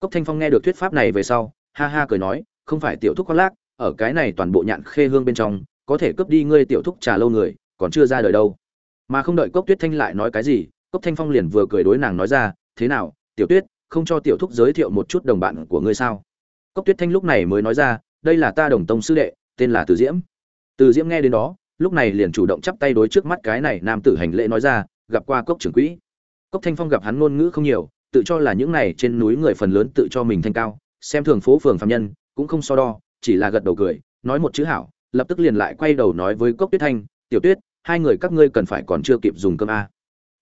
cốc thanh phong nghe được thuyết pháp này về sau, ha ha cười nói, không phải tiểu thúc khoác lác, ở cái này toàn bộ nhạn khê hương bên trong, có thể cướp đi ngươi tiểu thúc trà lâu người, còn chưa ra đời đâu. Mà không đợi cốc tuyết thanh lại nói cái gì, cốc thanh phong liền vừa cười đối nàng nói ra, thế nào, tiểu tuyết, không cho tiểu thúc giới thiệu một chút đồng bạn của ngươi sao? Cốc tuyết thanh lúc này mới nói ra, đây là ta đồng tông sư đệ, tên là từ diễm. Từ diễm nghe đến đó, lúc này liền chủ động chắp tay đối trước mắt cái này nam tử hành lễ nói ra, gặp qua cốc trưởng quỹ. Cốc thanh phong gặp hắn ngôn ngữ không nhiều tự cho là những này trên núi người phần lớn tự cho mình thanh cao, xem thường phố phường phàm nhân, cũng không so đo, chỉ là gật đầu cười, nói một chữ hảo, lập tức liền lại quay đầu nói với cốc tuyết thanh, tiểu tuyết, hai người các ngươi cần phải còn chưa kịp dùng cơm a.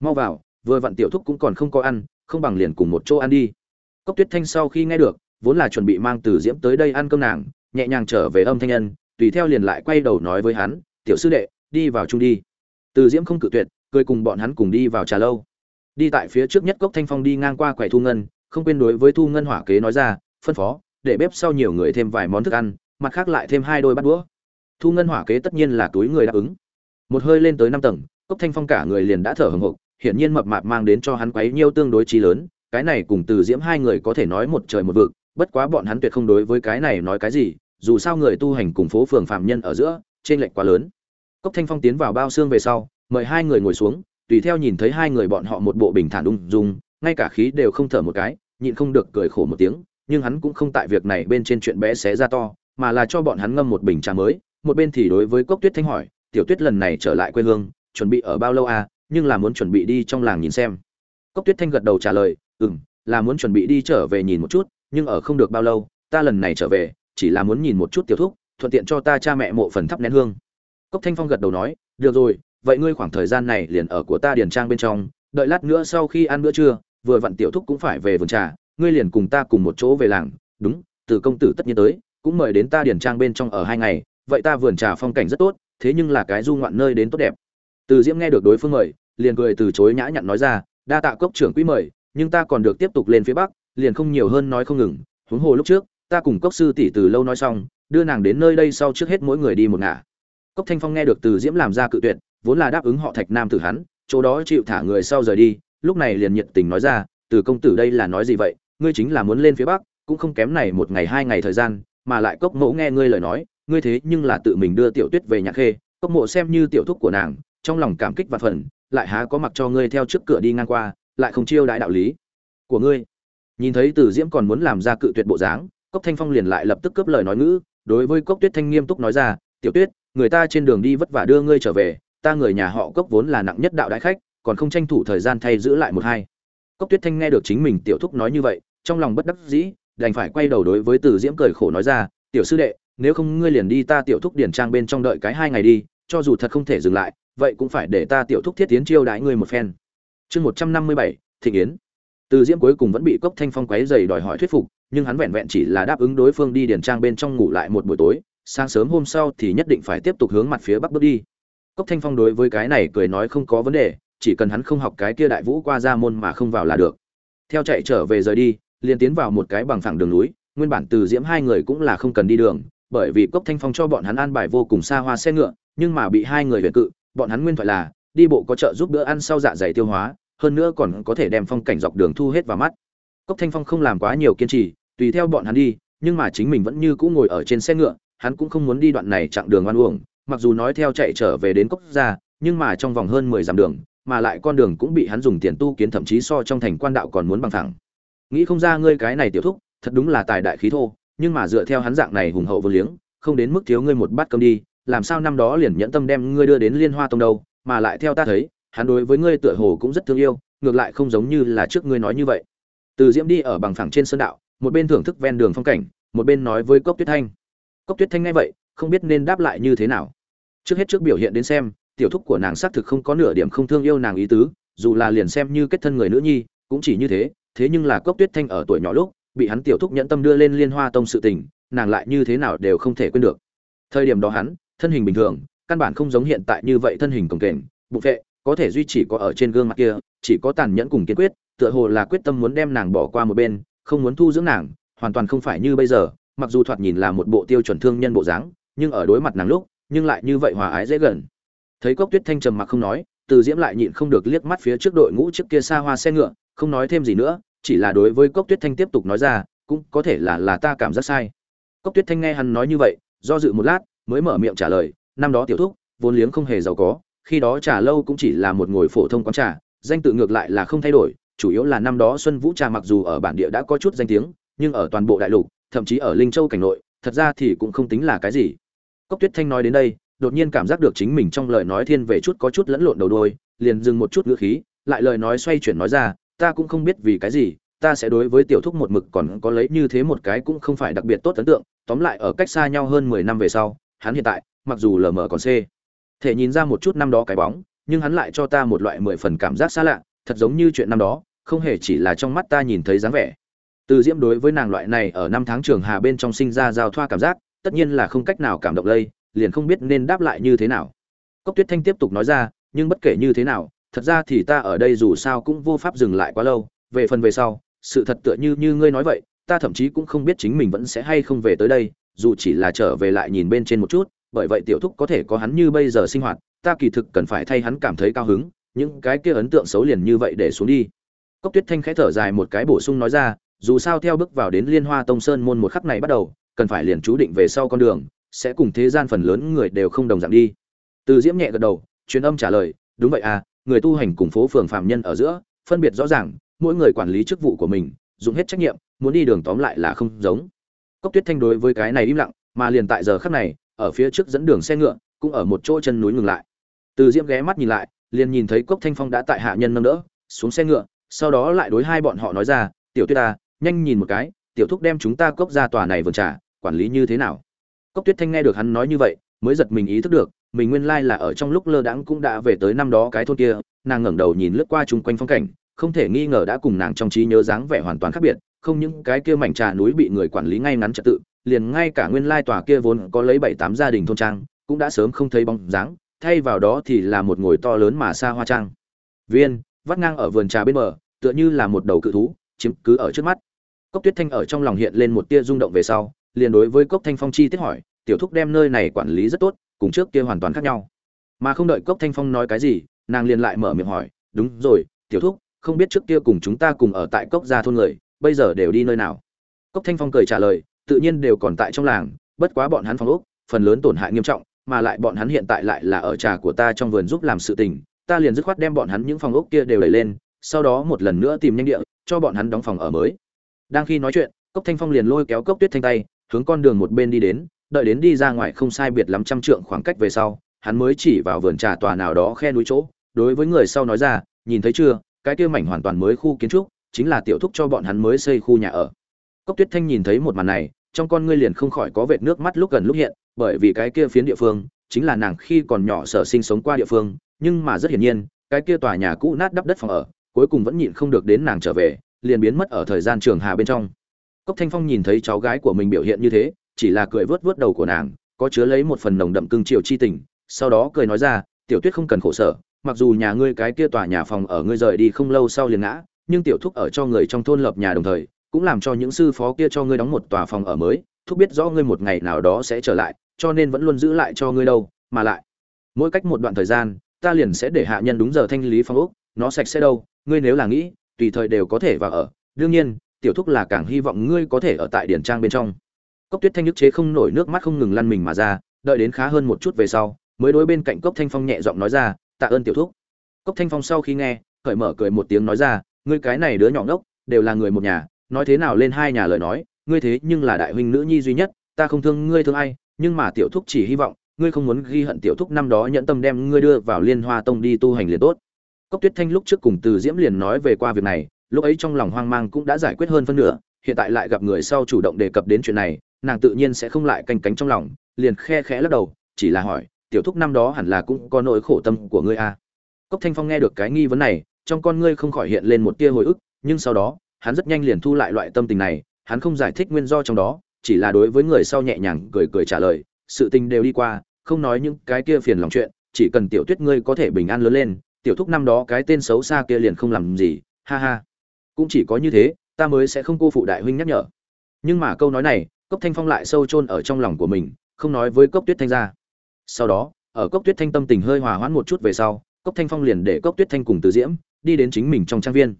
Mau vào, vừa vặn tiểu thúc cũng còn không có ăn, không bằng liền cùng một chỗ ăn đi. Cốc tuyết thanh sau khi nghe được, vốn là chuẩn bị mang từ diễm tới đây ăn cơm nàng, nhẹ nhàng trở về âm thanh nhân, tùy theo liền lại quay đầu nói với hắn, tiểu sư đệ, đi vào chung đi. Từ diễm không cự tuyệt, cười cùng bọn hắn cùng đi vào trà lâu đi tại phía trước nhất cốc thanh phong đi ngang qua quầy thu ngân, không quên đối với thu ngân hỏa kế nói ra, phân phó, để bếp sau nhiều người thêm vài món thức ăn, mặt khác lại thêm hai đôi bát đũa. Thu ngân hỏa kế tất nhiên là túi người đáp ứng. Một hơi lên tới năm tầng, cốc thanh phong cả người liền đã thở hừng hực hiển nhiên mập mạp mang đến cho hắn quấy nhiêu tương đối trí lớn, cái này cùng từ diễm hai người có thể nói một trời một vực, bất quá bọn hắn tuyệt không đối với cái này nói cái gì, dù sao người tu hành cùng phố phường phạm nhân ở giữa trên lệch quá lớn. Cốc thanh phong tiến vào bao xương về sau, mời hai người ngồi xuống tùy theo nhìn thấy hai người bọn họ một bộ bình thản ung dung ngay cả khí đều không thở một cái nhịn không được cười khổ một tiếng nhưng hắn cũng không tại việc này bên trên chuyện bé xé ra to mà là cho bọn hắn ngâm một bình trà mới một bên thì đối với cốc tuyết thanh hỏi tiểu tuyết lần này trở lại quê hương chuẩn bị ở bao lâu à? Nhưng là muốn chuẩn bị đi trong làng nhìn xem. Cốc tuyết thanh gật đầu trả lời ừm, là muốn chuẩn bị đi trở về nhìn một chút nhưng ở không được bao lâu ta lần này trở về chỉ là muốn nhìn một chút tiểu thúc thuận tiện cho ta cha mẹ mộ phần thắp nén hương. Cốc thanh phong gật đầu nói được rồi vậy ngươi khoảng thời gian này liền ở của ta điền trang bên trong, đợi lát nữa sau khi ăn bữa trưa, vừa vặn tiểu thúc cũng phải về vườn trà, ngươi liền cùng ta cùng một chỗ về làng. Đúng, từ công tử tất nhiên tới, cũng mời đến ta điền trang bên trong ở hai ngày, vậy ta vườn trà phong cảnh rất tốt, thế nhưng là cái du ngoạn nơi đến tốt đẹp. Từ diễm nghe được đối phương mời, liền cười từ chối nhã nhặn nói ra, đa tạ cốc trưởng quý mời, nhưng ta còn được tiếp tục lên phía bắc, liền không nhiều hơn nói không ngừng. Huống hồ lúc trước, ta cùng cốc sư tỷ từ lâu nói xong, đưa nàng đến nơi đây sau trước hết mỗi người đi một ngả. Cốc thanh phong nghe được từ diễm làm ra cự tuyệt vốn là đáp ứng họ thạch nam tử hắn, chỗ đó chịu thả người sau rời đi, lúc này liền nhiệt tình nói ra, từ công tử đây là nói gì vậy? Ngươi chính là muốn lên phía bắc, cũng không kém này một ngày hai ngày thời gian, mà lại cốc mẫu nghe ngươi lời nói, ngươi thế nhưng là tự mình đưa tiểu tuyết về nhà khê. Cốc mộ xem như tiểu thúc của nàng, trong lòng cảm kích và phần lại há có mặc cho ngươi theo trước cửa đi ngang qua, lại không chiêu đại đạo lý của ngươi. Nhìn thấy từ diễm còn muốn làm ra cự tuyệt bộ dáng, cốc thanh phong liền lại lập tức cướp lời nói ngữ, đối với cốc tuyết thanh nghiêm túc nói ra, tiểu tuyết, người ta trên đường đi vất vả đưa ngươi trở về ta người nhà họ cốc vốn là nặng nhất đạo đại khách, còn không tranh thủ thời gian thay giữ lại một hai. Cốc tuyết thanh nghe được chính mình tiểu thúc nói như vậy, trong lòng bất đắc dĩ, đành phải quay đầu đối với từ diễm cười khổ nói ra, tiểu sư đệ, nếu không ngươi liền đi ta tiểu thúc điển trang bên trong đợi cái hai ngày đi, cho dù thật không thể dừng lại, vậy cũng phải để ta tiểu thúc thiết tiến chiêu đãi ngươi một phen. Chương một trăm năm mươi bảy, thịnh yến. Từ diễm cuối cùng vẫn bị cốc thanh phong quấy dày đòi hỏi thuyết phục, nhưng hắn vẹn vẹn chỉ là đáp ứng đối phương đi điển trang bên trong ngủ lại một buổi tối, sáng sớm hôm sau thì nhất định phải tiếp tục hướng mặt phía bắc bước đi cốc thanh phong đối với cái này cười nói không có vấn đề, chỉ cần hắn không học cái kia đại vũ qua ra môn mà không vào là được. Theo chạy trở về rời đi, liền tiến vào một cái bằng phẳng đường núi, nguyên bản từ diễm hai người cũng là không cần đi đường, bởi vì cốc thanh phong cho bọn hắn an bài vô cùng xa hoa xe ngựa, nhưng mà bị hai người huyền cự, bọn hắn nguyên thoại là, đi bộ có trợ giúp bữa ăn sau dạ dày tiêu hóa, hơn nữa còn có thể đem phong cảnh dọc đường thu hết vào mắt. Cốc thanh phong không làm quá nhiều kiên trì, tùy theo bọn hắn đi, nhưng mà chính mình vẫn như cũ ngồi ở trên xe ngựa, hắn cũng không muốn đi đoạn này chặng đường oan uổng mặc dù nói theo chạy trở về đến cốc gia, nhưng mà trong vòng hơn mười dặm đường, mà lại con đường cũng bị hắn dùng tiền tu kiến thậm chí so trong thành quan đạo còn muốn bằng thẳng nghĩ không ra ngươi cái này tiểu thúc, thật đúng là tài đại khí thô, nhưng mà dựa theo hắn dạng này hùng hậu vô liếng, không đến mức thiếu ngươi một bát cơm đi, làm sao năm đó liền nhẫn tâm đem ngươi đưa đến liên hoa tông đâu, mà lại theo ta thấy, hắn đối với ngươi tựa hồ cũng rất thương yêu, ngược lại không giống như là trước ngươi nói như vậy. Từ diễm đi ở bằng phẳng trên sơn đạo, một bên thưởng thức ven đường phong cảnh, một bên nói với cốc tuyết thanh. Cốc tuyết thanh nghe vậy, không biết nên đáp lại như thế nào trước hết trước biểu hiện đến xem, tiểu thúc của nàng xác thực không có nửa điểm không thương yêu nàng ý tứ, dù là liền xem như kết thân người nữ nhi, cũng chỉ như thế thế nhưng là cốc tuyết thanh ở tuổi nhỏ lúc, bị hắn tiểu thúc nhẫn tâm đưa lên liên hoa tông sự tình, nàng lại như thế nào đều không thể quên được. Thời điểm đó hắn, thân hình bình thường, căn bản không giống hiện tại như vậy thân hình cồng kềnh, bụng vệ có thể duy chỉ có ở trên gương mặt kia, chỉ có tàn nhẫn cùng kiên quyết, tựa hồ là quyết tâm muốn đem nàng bỏ qua một bên, không muốn thu dưỡng nàng, hoàn toàn không phải như bây giờ, mặc dù thoạt nhìn là một bộ tiêu chuẩn thương nhân bộ dáng, nhưng ở đối mặt nàng lúc nhưng lại như vậy hòa ái dễ gần. Thấy cốc tuyết thanh trầm mặc không nói, từ diễm lại nhịn không được liếc mắt phía trước đội ngũ trước kia xa hoa xe ngựa, không nói thêm gì nữa, chỉ là đối với cốc tuyết thanh tiếp tục nói ra, cũng có thể là là ta cảm giác sai. Cốc tuyết thanh nghe hắn nói như vậy, do dự một lát, mới mở miệng trả lời, năm đó tiểu thúc, vốn liếng không hề giàu có, khi đó trà lâu cũng chỉ là một ngồi phổ thông quán trà, danh tự ngược lại là không thay đổi, chủ yếu là năm đó xuân vũ trà mặc dù ở bản địa đã có chút danh tiếng, nhưng ở toàn bộ đại lục, thậm chí ở linh châu cảnh nội, thật ra thì cũng không tính là cái gì cốc tuyết thanh nói đến đây, đột nhiên cảm giác được chính mình trong lời nói thiên về chút có chút lẫn lộn đầu đôi, liền dừng một chút ngữ khí, lại lời nói xoay chuyển nói ra, ta cũng không biết vì cái gì, ta sẽ đối với tiểu thúc một mực còn có lấy như thế một cái cũng không phải đặc biệt tốt ấn tượng, tóm lại ở cách xa nhau hơn mười năm về sau, hắn hiện tại, mặc dù lờ mờ còn c thể nhìn ra một chút năm đó cái bóng, nhưng hắn lại cho ta một loại mười phần cảm giác xa lạ, thật giống như chuyện năm đó, không hề chỉ là trong mắt ta nhìn thấy dáng vẻ. Từ diễm đối với nàng loại này ở năm tháng trường hà bên trong sinh ra giao thoa cảm giác tất nhiên là không cách nào cảm động lây, liền không biết nên đáp lại như thế nào. Cốc tuyết thanh tiếp tục nói ra, nhưng bất kể như thế nào, thật ra thì ta ở đây dù sao cũng vô pháp dừng lại quá lâu, về phần về sau, sự thật tựa như như ngươi nói vậy, ta thậm chí cũng không biết chính mình vẫn sẽ hay không về tới đây, dù chỉ là trở về lại nhìn bên trên một chút, bởi vậy tiểu thúc có thể có hắn như bây giờ sinh hoạt, ta kỳ thực cần phải thay hắn cảm thấy cao hứng, những cái kia ấn tượng xấu liền như vậy để xuống đi. Cốc tuyết thanh khẽ thở dài một cái bổ sung nói ra, dù sao theo bước vào đến liên hoa tông sơn môn một khắc này bắt đầu cần phải liền chú định về sau con đường, sẽ cùng thế gian phần lớn người đều không đồng dạng đi. Từ diễm nhẹ gật đầu, truyền âm trả lời, đúng vậy à người tu hành cùng phố phường phạm nhân ở giữa, phân biệt rõ ràng, mỗi người quản lý chức vụ của mình, dùng hết trách nhiệm, muốn đi đường tóm lại là không giống. Cốc tuyết thanh đối với cái này im lặng, mà liền tại giờ khắc này, ở phía trước dẫn đường xe ngựa, cũng ở một chỗ chân núi ngừng lại. Từ diễm ghé mắt nhìn lại, liền nhìn thấy cốc thanh phong đã tại hạ nhân nâng đỡ, xuống xe ngựa, sau đó lại đối hai bọn họ nói ra, tiểu tuyết ta nhanh nhìn một cái, tiểu thúc đem chúng ta cốc ra tòa này vườn trà quản lý như thế nào? Cốc tuyết thanh nghe được hắn nói như vậy, mới giật mình ý thức được, mình nguyên lai là ở trong lúc lơ đãng cũng đã về tới năm đó cái thôn kia, nàng ngẩng đầu nhìn lướt qua chung quanh phong cảnh, không thể nghi ngờ đã cùng nàng trong trí nhớ dáng vẻ hoàn toàn khác biệt, không những cái kia mảnh trà núi bị người quản lý ngay ngắn trật tự, liền ngay cả nguyên lai tòa kia vốn có lấy bảy tám gia đình thôn trang, cũng đã sớm không thấy bóng dáng, thay vào đó thì là một ngồi to lớn mà xa hoa trang. Viên, vắt ngang ở vườn trà bên bờ, tựa như là một đầu cự thú, chiếm cứ ở trước mắt. Cốc tuyết thanh ở trong lòng hiện lên một tia rung động về sau liền đối với cốc thanh phong chi tiết hỏi, tiểu thúc đem nơi này quản lý rất tốt, cùng trước kia hoàn toàn khác nhau. Mà không đợi cốc thanh phong nói cái gì, nàng liền lại mở miệng hỏi, đúng rồi, tiểu thúc, không biết trước kia cùng chúng ta cùng ở tại cốc gia thôn người, bây giờ đều đi nơi nào? Cốc thanh phong cười trả lời, tự nhiên đều còn tại trong làng, bất quá bọn hắn phong ốc, phần lớn tổn hại nghiêm trọng, mà lại bọn hắn hiện tại lại là ở trà của ta trong vườn giúp làm sự tình, ta liền dứt khoát đem bọn hắn những phòng ốc kia đều đẩy lên, sau đó một lần nữa tìm nhanh địa, cho bọn hắn đóng phòng ở mới. Đang khi nói chuyện, cốc thanh phong liền lôi kéo cốc tuyết thanh tay hướng con đường một bên đi đến, đợi đến đi ra ngoài không sai biệt lắm trăm trượng khoảng cách về sau, hắn mới chỉ vào vườn trà tòa nào đó khe núi chỗ, đối với người sau nói ra, nhìn thấy chưa, cái kia mảnh hoàn toàn mới khu kiến trúc, chính là tiểu thúc cho bọn hắn mới xây khu nhà ở. Cốc tuyết thanh nhìn thấy một màn này, trong con ngươi liền không khỏi có vệt nước mắt lúc gần lúc hiện, bởi vì cái kia phiến địa phương, chính là nàng khi còn nhỏ sở sinh sống qua địa phương, nhưng mà rất hiển nhiên, cái kia tòa nhà cũ nát đắp đất phòng ở, cuối cùng vẫn nhịn không được đến nàng trở về, liền biến mất ở thời gian trường hà bên trong cốc thanh phong nhìn thấy cháu gái của mình biểu hiện như thế, chỉ là cười vớt vớt đầu của nàng, có chứa lấy một phần nồng đậm cưng chiều chi tình, sau đó cười nói ra, tiểu tuyết không cần khổ sở, mặc dù nhà ngươi cái kia tòa nhà phòng ở ngươi rời đi không lâu sau liền ngã, nhưng tiểu thúc ở cho người trong thôn lập nhà đồng thời, cũng làm cho những sư phó kia cho ngươi đóng một tòa phòng ở mới, thúc biết rõ ngươi một ngày nào đó sẽ trở lại, cho nên vẫn luôn giữ lại cho ngươi đâu, mà lại, mỗi cách một đoạn thời gian, ta liền sẽ để hạ nhân đúng giờ thanh lý phòng ốc, nó sạch sẽ đâu, ngươi nếu là nghĩ, tùy thời đều có thể vào ở, đương nhiên tiểu thúc là càng hy vọng ngươi có thể ở tại điển trang bên trong. Cốc tuyết thanh nhức chế không nổi nước mắt không ngừng lăn mình mà ra, đợi đến khá hơn một chút về sau, mới đối bên cạnh cốc thanh phong nhẹ giọng nói ra, tạ ơn tiểu thúc. Cốc thanh phong sau khi nghe, cởi mở cười một tiếng nói ra, ngươi cái này đứa nhỏ ngốc, đều là người một nhà, nói thế nào lên hai nhà lời nói, ngươi thế nhưng là đại huynh nữ nhi duy nhất, ta không thương ngươi thương ai, nhưng mà tiểu thúc chỉ hy vọng, ngươi không muốn ghi hận tiểu thúc năm đó nhẫn tâm đem ngươi đưa vào liên hoa tông đi tu hành liền tốt. Cốc tuyết thanh lúc trước cùng từ diễm liền nói về qua việc này lúc ấy trong lòng hoang mang cũng đã giải quyết hơn phân nửa, hiện tại lại gặp người sau chủ động đề cập đến chuyện này, nàng tự nhiên sẽ không lại canh cánh trong lòng, liền khe khẽ lắc đầu, chỉ là hỏi, tiểu thúc năm đó hẳn là cũng có nỗi khổ tâm của ngươi a à. cốc thanh phong nghe được cái nghi vấn này, trong con ngươi không khỏi hiện lên một tia hồi ức, nhưng sau đó, hắn rất nhanh liền thu lại loại tâm tình này, hắn không giải thích nguyên do trong đó, chỉ là đối với người sau nhẹ nhàng cười cười trả lời, sự tình đều đi qua, không nói những cái kia phiền lòng chuyện, chỉ cần tiểu tuyết ngươi có thể bình an lớn lên, tiểu thúc năm đó cái tên xấu xa kia liền không làm gì, ha ha cũng chỉ có như thế, ta mới sẽ không cô phụ đại huynh nhắc nhở. Nhưng mà câu nói này, cốc thanh phong lại sâu chôn ở trong lòng của mình, không nói với cốc tuyết thanh ra. Sau đó, ở cốc tuyết thanh tâm tình hơi hòa hoãn một chút về sau, cốc thanh phong liền để cốc tuyết thanh cùng từ diễm đi đến chính mình trong trang viên.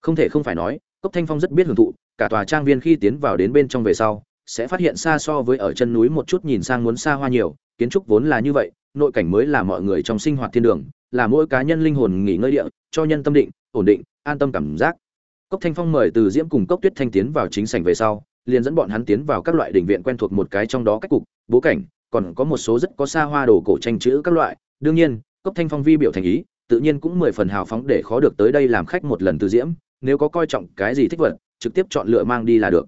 Không thể không phải nói, cốc thanh phong rất biết hưởng thụ, cả tòa trang viên khi tiến vào đến bên trong về sau, sẽ phát hiện xa so với ở chân núi một chút nhìn sang muốn xa hoa nhiều, kiến trúc vốn là như vậy, nội cảnh mới là mọi người trong sinh hoạt thiên đường, là mỗi cá nhân linh hồn nghỉ ngơi địa, cho nhân tâm định, ổn định, an tâm cảm giác cốc thanh phong mời từ diễm cùng cốc tuyết thanh tiến vào chính sảnh về sau, liền dẫn bọn hắn tiến vào các loại đình viện quen thuộc một cái trong đó cách cục, bố cảnh, còn có một số rất có xa hoa đồ cổ tranh chữ các loại. Đương nhiên, cốc thanh phong vi biểu thành ý, tự nhiên cũng mười phần hào phóng để khó được tới đây làm khách một lần từ diễm, nếu có coi trọng cái gì thích vật, trực tiếp chọn lựa mang đi là được.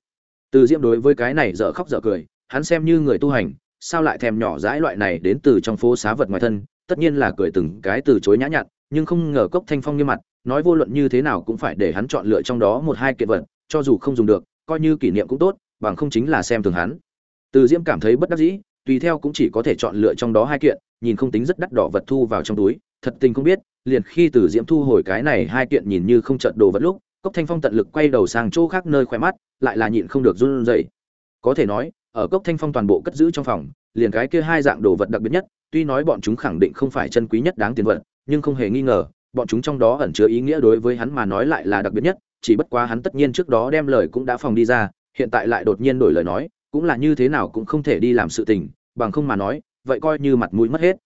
Từ diễm đối với cái này dở khóc dở cười, hắn xem như người tu hành, sao lại thèm nhỏ dãi loại này đến từ trong phố xá vật ngoài thân, tất nhiên là cười từng cái từ chối nhã nhặn, nhưng không ngờ cốc thanh phong như mặt nói vô luận như thế nào cũng phải để hắn chọn lựa trong đó một hai kiện vật, cho dù không dùng được, coi như kỷ niệm cũng tốt, bằng không chính là xem thường hắn. Từ diễm cảm thấy bất đắc dĩ, tùy theo cũng chỉ có thể chọn lựa trong đó hai kiện, nhìn không tính rất đắt đỏ vật thu vào trong túi, thật tình không biết, liền khi từ diễm thu hồi cái này hai kiện nhìn như không trận đồ vật lúc, cốc thanh phong tận lực quay đầu sang chỗ khác nơi khỏe mắt, lại là nhịn không được run rẩy. Có thể nói, ở cốc thanh phong toàn bộ cất giữ trong phòng, liền cái kia hai dạng đồ vật đặc biệt nhất, tuy nói bọn chúng khẳng định không phải chân quý nhất đáng tiền vật, nhưng không hề nghi ngờ bọn chúng trong đó ẩn chứa ý nghĩa đối với hắn mà nói lại là đặc biệt nhất, chỉ bất quá hắn tất nhiên trước đó đem lời cũng đã phòng đi ra, hiện tại lại đột nhiên đổi lời nói, cũng là như thế nào cũng không thể đi làm sự tình, bằng không mà nói, vậy coi như mặt mũi mất hết.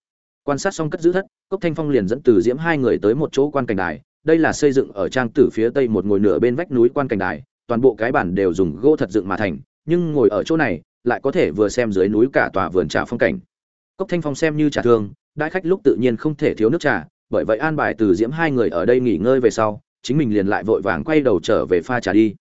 Quan sát xong cất giữ thất, cốc thanh phong liền dẫn từ diễm hai người tới một chỗ quan cảnh đài, đây là xây dựng ở trang tử phía tây một ngồi nửa bên vách núi quan cảnh đài, toàn bộ cái bản đều dùng gỗ thật dựng mà thành, nhưng ngồi ở chỗ này, lại có thể vừa xem dưới núi cả tòa vườn trà phong cảnh. Cốc thanh phong xem như trà thương, đại khách lúc tự nhiên không thể thiếu nước trà bởi vậy an bài từ diễm hai người ở đây nghỉ ngơi về sau, chính mình liền lại vội vàng quay đầu trở về pha trà đi.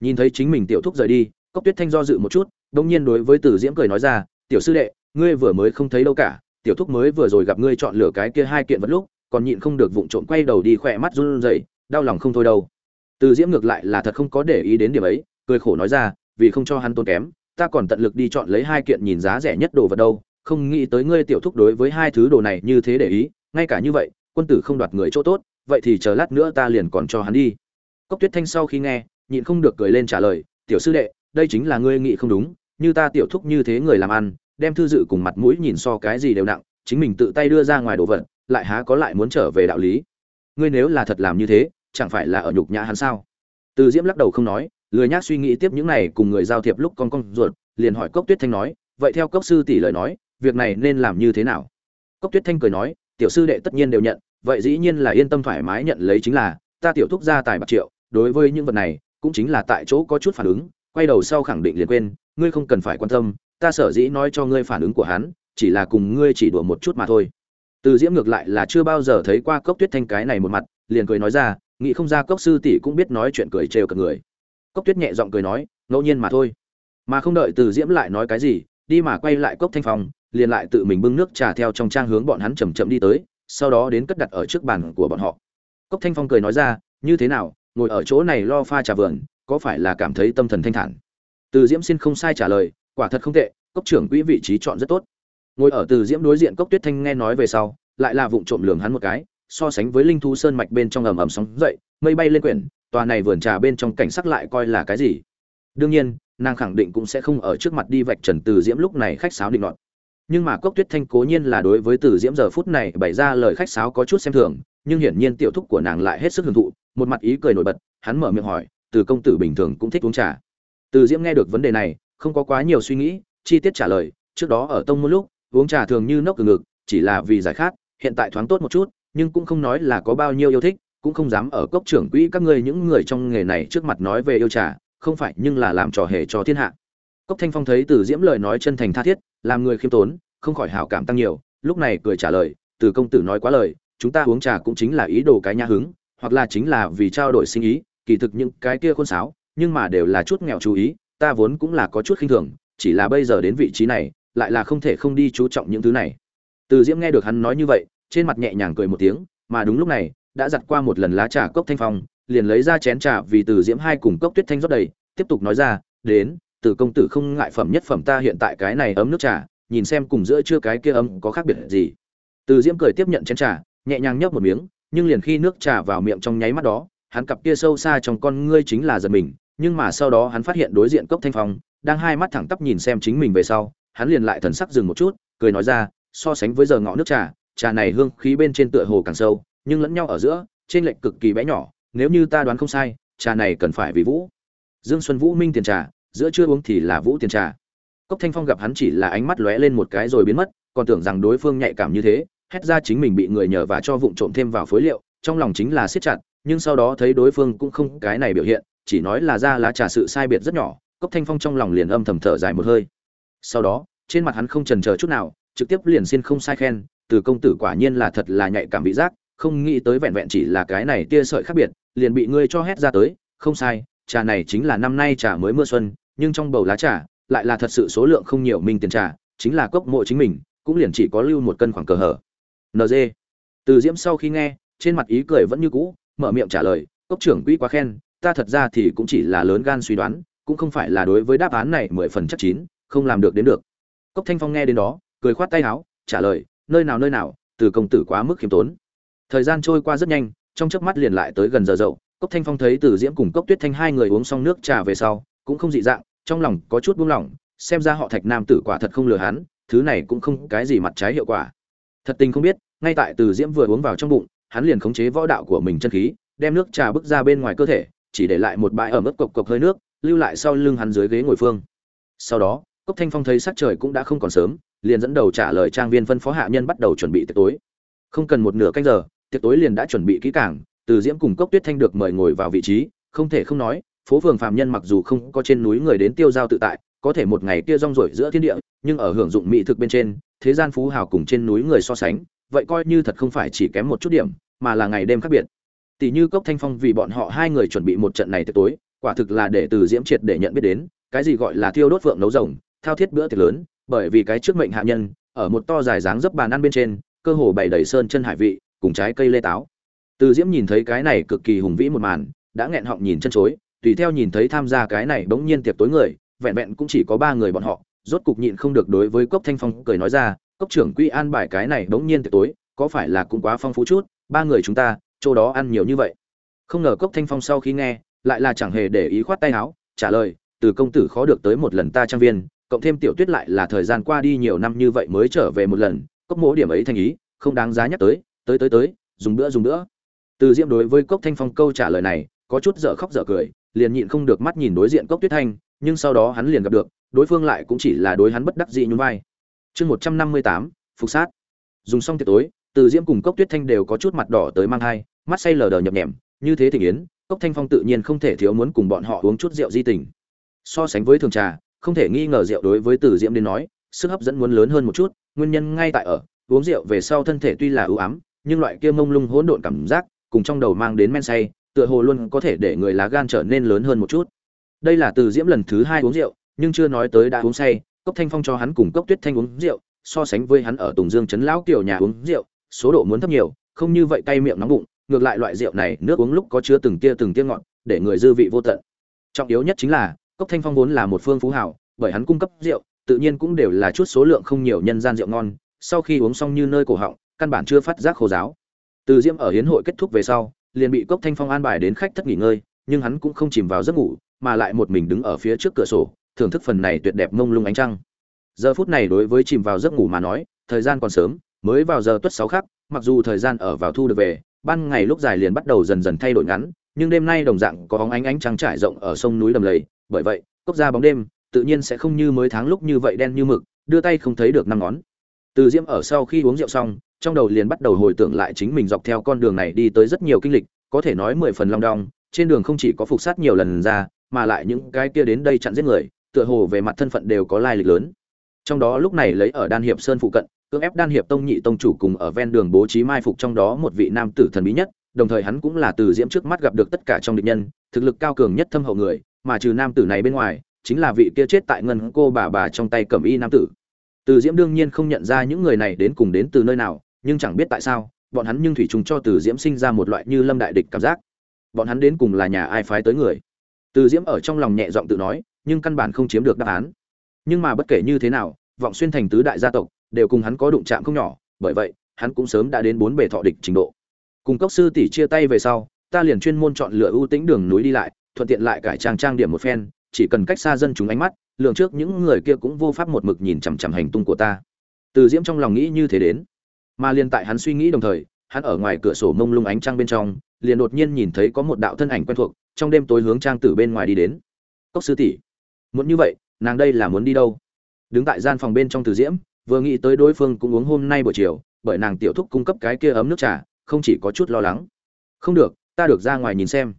Nhìn thấy chính mình tiểu thúc rời đi, cốc tuyết thanh do dự một chút đông nhiên đối với từ diễm cười nói ra, tiểu sư đệ, ngươi vừa mới không thấy đâu cả, tiểu thúc mới vừa rồi gặp ngươi chọn lựa cái kia hai kiện vật lúc, còn nhịn không được vụng trộm quay đầu đi khỏe mắt run rẩy, đau lòng không thôi đâu. Từ diễm ngược lại là thật không có để ý đến điểm ấy, cười khổ nói ra, vì không cho hắn tốn kém, ta còn tận lực đi chọn lấy hai kiện nhìn giá rẻ nhất đồ vật đâu, không nghĩ tới ngươi tiểu thúc đối với hai thứ đồ này như thế để ý, ngay cả như vậy quân tử không đoạt người chỗ tốt, vậy thì chờ lát nữa ta liền còn cho hắn đi. Cốc tuyết thanh sau khi nghe, nhịn không được cười lên trả lời, tiểu sư đệ, đây chính là ngươi nghĩ không đúng, như ta tiểu thúc như thế người làm ăn, đem thư dự cùng mặt mũi nhìn so cái gì đều nặng, chính mình tự tay đưa ra ngoài đồ vật, lại há có lại muốn trở về đạo lý. Ngươi nếu là thật làm như thế, chẳng phải là ở nhục nhã hắn sao? Từ diễm lắc đầu không nói, lười nhác suy nghĩ tiếp những này cùng người giao thiệp lúc con con ruột, liền hỏi cốc tuyết thanh nói, vậy theo cốc sư tỷ lời nói, việc này nên làm như thế nào? Cốc tuyết thanh cười nói tiểu sư đệ tất nhiên đều nhận, vậy dĩ nhiên là yên tâm thoải mái nhận lấy chính là, ta tiểu thúc gia tài bạc triệu, đối với những vật này, cũng chính là tại chỗ có chút phản ứng, quay đầu sau khẳng định liền quên, ngươi không cần phải quan tâm, ta sở dĩ nói cho ngươi phản ứng của hắn, chỉ là cùng ngươi chỉ đùa một chút mà thôi. Từ diễm ngược lại là chưa bao giờ thấy qua cốc tuyết thanh cái này một mặt, liền cười nói ra, nghĩ không ra cốc sư tỷ cũng biết nói chuyện cười trêu cợt người. Cốc tuyết nhẹ giọng cười nói, ngẫu nhiên mà thôi. Mà không đợi từ diễm lại nói cái gì, đi mà quay lại cốc thanh phong liền lại tự mình bưng nước trà theo trong trang hướng bọn hắn chầm chậm đi tới, sau đó đến cất đặt ở trước bàn của bọn họ. Cốc thanh phong cười nói ra, như thế nào, ngồi ở chỗ này lo pha trà vườn, có phải là cảm thấy tâm thần thanh thản? Từ diễm xin không sai trả lời, quả thật không tệ, cốc trưởng quỹ vị trí chọn rất tốt. Ngồi ở từ diễm đối diện cốc tuyết thanh nghe nói về sau, lại là vụng trộm lường hắn một cái, so sánh với linh thú sơn mạch bên trong ầm ầm sóng dậy, mây bay lên quyển, tòa này vườn trà bên trong cảnh sắc lại coi là cái gì? Đương nhiên, nàng khẳng định cũng sẽ không ở trước mặt đi vạch trần từ diễm lúc này khách sáo định loạn nhưng mà cốc tuyết thanh cố nhiên là đối với từ diễm giờ phút này bày ra lời khách sáo có chút xem thường, nhưng hiển nhiên tiểu thúc của nàng lại hết sức hưởng thụ, một mặt ý cười nổi bật, hắn mở miệng hỏi, từ công tử bình thường cũng thích uống trà. Từ diễm nghe được vấn đề này, không có quá nhiều suy nghĩ, chi tiết trả lời, trước đó ở tông một lúc, uống trà thường như nốc từ ngực, chỉ là vì giải khát, hiện tại thoáng tốt một chút, nhưng cũng không nói là có bao nhiêu yêu thích, cũng không dám ở cốc trưởng quỹ các ngươi những người trong nghề này trước mặt nói về yêu trà, không phải nhưng là làm trò hề cho thiên hạ cốc thanh phong thấy từ diễm lời nói chân thành tha thiết, làm người khiêm tốn, không khỏi hảo cảm tăng nhiều, lúc này cười trả lời, từ công tử nói quá lời, chúng ta uống trà cũng chính là ý đồ cái nhã hứng, hoặc là chính là vì trao đổi sinh ý, kỳ thực những cái kia khôn sáo, nhưng mà đều là chút nghèo chú ý, ta vốn cũng là có chút khinh thường, chỉ là bây giờ đến vị trí này, lại là không thể không đi chú trọng những thứ này. Từ diễm nghe được hắn nói như vậy, trên mặt nhẹ nhàng cười một tiếng, mà đúng lúc này, đã giặt qua một lần lá trà cốc thanh phong, liền lấy ra chén trà vì từ diễm hai cùng cốc tuyết thanh rót đầy, tiếp tục nói ra, đến từ công tử không ngại phẩm nhất phẩm ta hiện tại cái này ấm nước trà, nhìn xem cùng giữa chưa cái kia ấm có khác biệt gì. Từ diễm cười tiếp nhận chén trà, nhẹ nhàng nhấp một miếng, nhưng liền khi nước trà vào miệng trong nháy mắt đó, hắn cặp kia sâu xa trong con ngươi chính là giật mình, nhưng mà sau đó hắn phát hiện đối diện cốc thanh phong, đang hai mắt thẳng tắp nhìn xem chính mình về sau, hắn liền lại thần sắc dừng một chút, cười nói ra, so sánh với giờ ngọ nước trà trà này hương khí bên trên tựa hồ càng sâu, nhưng lẫn nhau ở giữa, trên lệch cực kỳ bé nhỏ, nếu như ta đoán không sai, trà này cần phải vì vũ. Dương xuân vũ minh tiền trà giữa chưa uống thì là vũ tiền trà. Cốc thanh phong gặp hắn chỉ là ánh mắt lóe lên một cái rồi biến mất, còn tưởng rằng đối phương nhạy cảm như thế, hét ra chính mình bị người nhờ và cho vụng trộm thêm vào phối liệu, trong lòng chính là siết chặt, nhưng sau đó thấy đối phương cũng không cái này biểu hiện, chỉ nói là ra lá trà sự sai biệt rất nhỏ, cốc thanh phong trong lòng liền âm thầm thở dài một hơi. Sau đó, trên mặt hắn không trần chờ chút nào, trực tiếp liền xin không sai khen, từ công tử quả nhiên là thật là nhạy cảm vị giác, không nghĩ tới vẹn vẹn chỉ là cái này tia sợi khác biệt, liền bị ngươi cho hét ra tới, không sai, trà này chính là năm nay trà mới mưa xuân nhưng trong bầu lá trà lại là thật sự số lượng không nhiều minh tiền trà, chính là cốc mộ chính mình, cũng liền chỉ có lưu một cân khoảng cờ hở. Nd từ diễm sau khi nghe, trên mặt ý cười vẫn như cũ, mở miệng trả lời, cốc trưởng quỹ quá khen, ta thật ra thì cũng chỉ là lớn gan suy đoán, cũng không phải là đối với đáp án này mười phần chắc chín, không làm được đến được. Cốc thanh phong nghe đến đó, cười khoát tay áo, trả lời, nơi nào nơi nào, từ công tử quá mức khiêm tốn. Thời gian trôi qua rất nhanh, trong chớp mắt liền lại tới gần giờ dậu, cốc thanh phong thấy từ diễm cùng cốc tuyết thanh hai người uống xong nước trà về sau cũng không dị dạng, trong lòng có chút buông lỏng, xem ra họ thạch nam tử quả thật không lừa hắn, thứ này cũng không cái gì mặt trái hiệu quả. Thật tình không biết, ngay tại từ diễm vừa uống vào trong bụng, hắn liền khống chế võ đạo của mình chân khí, đem nước trà bước ra bên ngoài cơ thể, chỉ để lại một bãi ở mức cộc cộc hơi nước, lưu lại sau lưng hắn dưới ghế ngồi phương. Sau đó, cốc thanh phong thấy sắc trời cũng đã không còn sớm, liền dẫn đầu trả lời trang viên phân phó hạ nhân bắt đầu chuẩn bị tiệc tối. Không cần một nửa canh giờ, tiệc tối liền đã chuẩn bị kỹ càng, từ diễm cùng cốc tuyết thanh được mời ngồi vào vị trí, không thể không nói phố phường phạm nhân mặc dù không có trên núi người đến tiêu giao tự tại, có thể một ngày kia rong rổi giữa thiên địa, nhưng ở hưởng dụng mỹ thực bên trên, thế gian phú hào cùng trên núi người so sánh, vậy coi như thật không phải chỉ kém một chút điểm, mà là ngày đêm khác biệt. Tỷ như cốc thanh phong vì bọn họ hai người chuẩn bị một trận này tiệc tối, quả thực là để từ diễm triệt để nhận biết đến, cái gì gọi là thiêu đốt vượng nấu rồng, thao thiết bữa tiệc lớn, bởi vì cái trước mệnh hạ nhân, ở một to dài dáng dấp bàn ăn bên trên, cơ hồ bày đầy sơn chân hải vị, cùng trái cây lê táo. Từ diễm nhìn thấy cái này cực kỳ hùng vĩ một màn, đã nghẹn họng nhìn chân chối tùy theo nhìn thấy tham gia cái này bỗng nhiên tiệc tối người, vẹn vẹn cũng chỉ có ba người bọn họ, rốt cục nhịn không được đối với cốc thanh phong cười nói ra, cốc trưởng quy an bài cái này bỗng nhiên tiệc tối, có phải là cũng quá phong phú chút, ba người chúng ta, chỗ đó ăn nhiều như vậy? Không ngờ cốc thanh phong sau khi nghe, lại là chẳng hề để ý khoát tay áo, trả lời, từ công tử khó được tới một lần ta trang viên, cộng thêm tiểu tuyết lại là thời gian qua đi nhiều năm như vậy mới trở về một lần, cốc mỗi điểm ấy thành ý, không đáng giá nhắc tới tới tới tới, dùng bữa dùng bữa. Từ diễm đối với cốc thanh phong câu trả lời này, có chút dở khóc dở cười liền nhịn không được mắt nhìn đối diện cốc tuyết thanh, nhưng sau đó hắn liền gặp được, đối phương lại cũng chỉ là đối hắn bất đắc dĩ nhún vai. Chương một trăm năm mươi tám, phục sát. Dùng xong tiệc tối, từ diễm cùng cốc tuyết thanh đều có chút mặt đỏ tới mang hai mắt say lờ đờ nhập nhèm, như thế thì yến cốc thanh phong tự nhiên không thể thiếu muốn cùng bọn họ uống chút rượu di tình. So sánh với thường trà, không thể nghi ngờ rượu đối với từ diễm đến nói, sức hấp dẫn muốn lớn hơn một chút, nguyên nhân ngay tại ở, uống rượu về sau thân thể tuy là ưu ám, nhưng loại kia mông lung hỗn độn cảm giác, cùng trong đầu mang đến men say tựa hồ luôn có thể để người lá gan trở nên lớn hơn một chút. Đây là từ diễm lần thứ hai uống rượu, nhưng chưa nói tới đã uống say, cốc thanh phong cho hắn cùng cốc tuyết thanh uống rượu, so sánh với hắn ở tùng dương trấn lão kiểu nhà uống rượu, số độ muốn thấp nhiều, không như vậy cay miệng nóng bụng, ngược lại loại rượu này nước uống lúc có chứa từng tia từng tia ngọt, để người dư vị vô tận. Trọng yếu nhất chính là, cốc thanh phong vốn là một phương phú hảo bởi hắn cung cấp rượu, tự nhiên cũng đều là chút số lượng không nhiều nhân gian rượu ngon, sau khi uống xong như nơi cổ họng, căn bản chưa phát giác khô giáo từ diễm ở hiến hội kết thúc về sau liền bị cốc thanh phong an bài đến khách thất nghỉ ngơi, nhưng hắn cũng không chìm vào giấc ngủ, mà lại một mình đứng ở phía trước cửa sổ, thưởng thức phần này tuyệt đẹp mông lung ánh trăng. Giờ phút này đối với chìm vào giấc ngủ mà nói, thời gian còn sớm, mới vào giờ tuất sáu khắc, mặc dù thời gian ở vào thu được về, ban ngày lúc dài liền bắt đầu dần dần thay đổi ngắn, nhưng đêm nay đồng dạng có bóng ánh ánh trăng trải rộng ở sông núi đầm lầy, bởi vậy, cốc ra bóng đêm, tự nhiên sẽ không như mới tháng lúc như vậy đen như mực, đưa tay không thấy được năm ngón. Từ diễm ở sau khi uống rượu xong trong đầu liền bắt đầu hồi tưởng lại chính mình dọc theo con đường này đi tới rất nhiều kinh lịch, có thể nói mười phần long đong, trên đường không chỉ có phục sát nhiều lần ra, mà lại những cái kia đến đây chặn giết người, tựa hồ về mặt thân phận đều có lai lịch lớn. Trong đó lúc này lấy ở đan hiệp sơn phụ cận, cưỡng ép đan hiệp tông nhị tông chủ cùng ở ven đường bố trí mai phục trong đó một vị nam tử thần bí nhất, đồng thời hắn cũng là từ diễm trước mắt gặp được tất cả trong địch nhân, thực lực cao cường nhất thâm hậu người, mà trừ nam tử này bên ngoài, chính là vị kia chết tại ngân cô bà bà trong tay cẩm y nam tử. Từ diễm đương nhiên không nhận ra những người này đến cùng đến từ nơi nào nhưng chẳng biết tại sao, bọn hắn nhưng thủy trùng cho từ diễm sinh ra một loại như lâm đại địch cảm giác. Bọn hắn đến cùng là nhà ai phái tới người? Từ diễm ở trong lòng nhẹ giọng tự nói, nhưng căn bản không chiếm được đáp án. Nhưng mà bất kể như thế nào, vọng xuyên thành tứ đại gia tộc, đều cùng hắn có đụng chạm không nhỏ, bởi vậy, hắn cũng sớm đã đến bốn bề thọ địch trình độ. Cùng cốc sư tỷ chia tay về sau, ta liền chuyên môn chọn lựa ưu tĩnh đường núi đi lại, thuận tiện lại cải trang trang điểm một phen, chỉ cần cách xa dân chúng ánh mắt, lượng trước những người kia cũng vô pháp một mực nhìn chằm chằm hành tung của ta. Từ diễm trong lòng nghĩ như thế đến mà liền tại hắn suy nghĩ đồng thời, hắn ở ngoài cửa sổ mông lung ánh trăng bên trong, liền đột nhiên nhìn thấy có một đạo thân ảnh quen thuộc, trong đêm tối hướng trang tử bên ngoài đi đến. Cốc sư tỷ muốn như vậy, nàng đây là muốn đi đâu? Đứng tại gian phòng bên trong từ diễm, vừa nghĩ tới đối phương cũng uống hôm nay buổi chiều, bởi nàng tiểu thúc cung cấp cái kia ấm nước trà, không chỉ có chút lo lắng. Không được, ta được ra ngoài nhìn xem.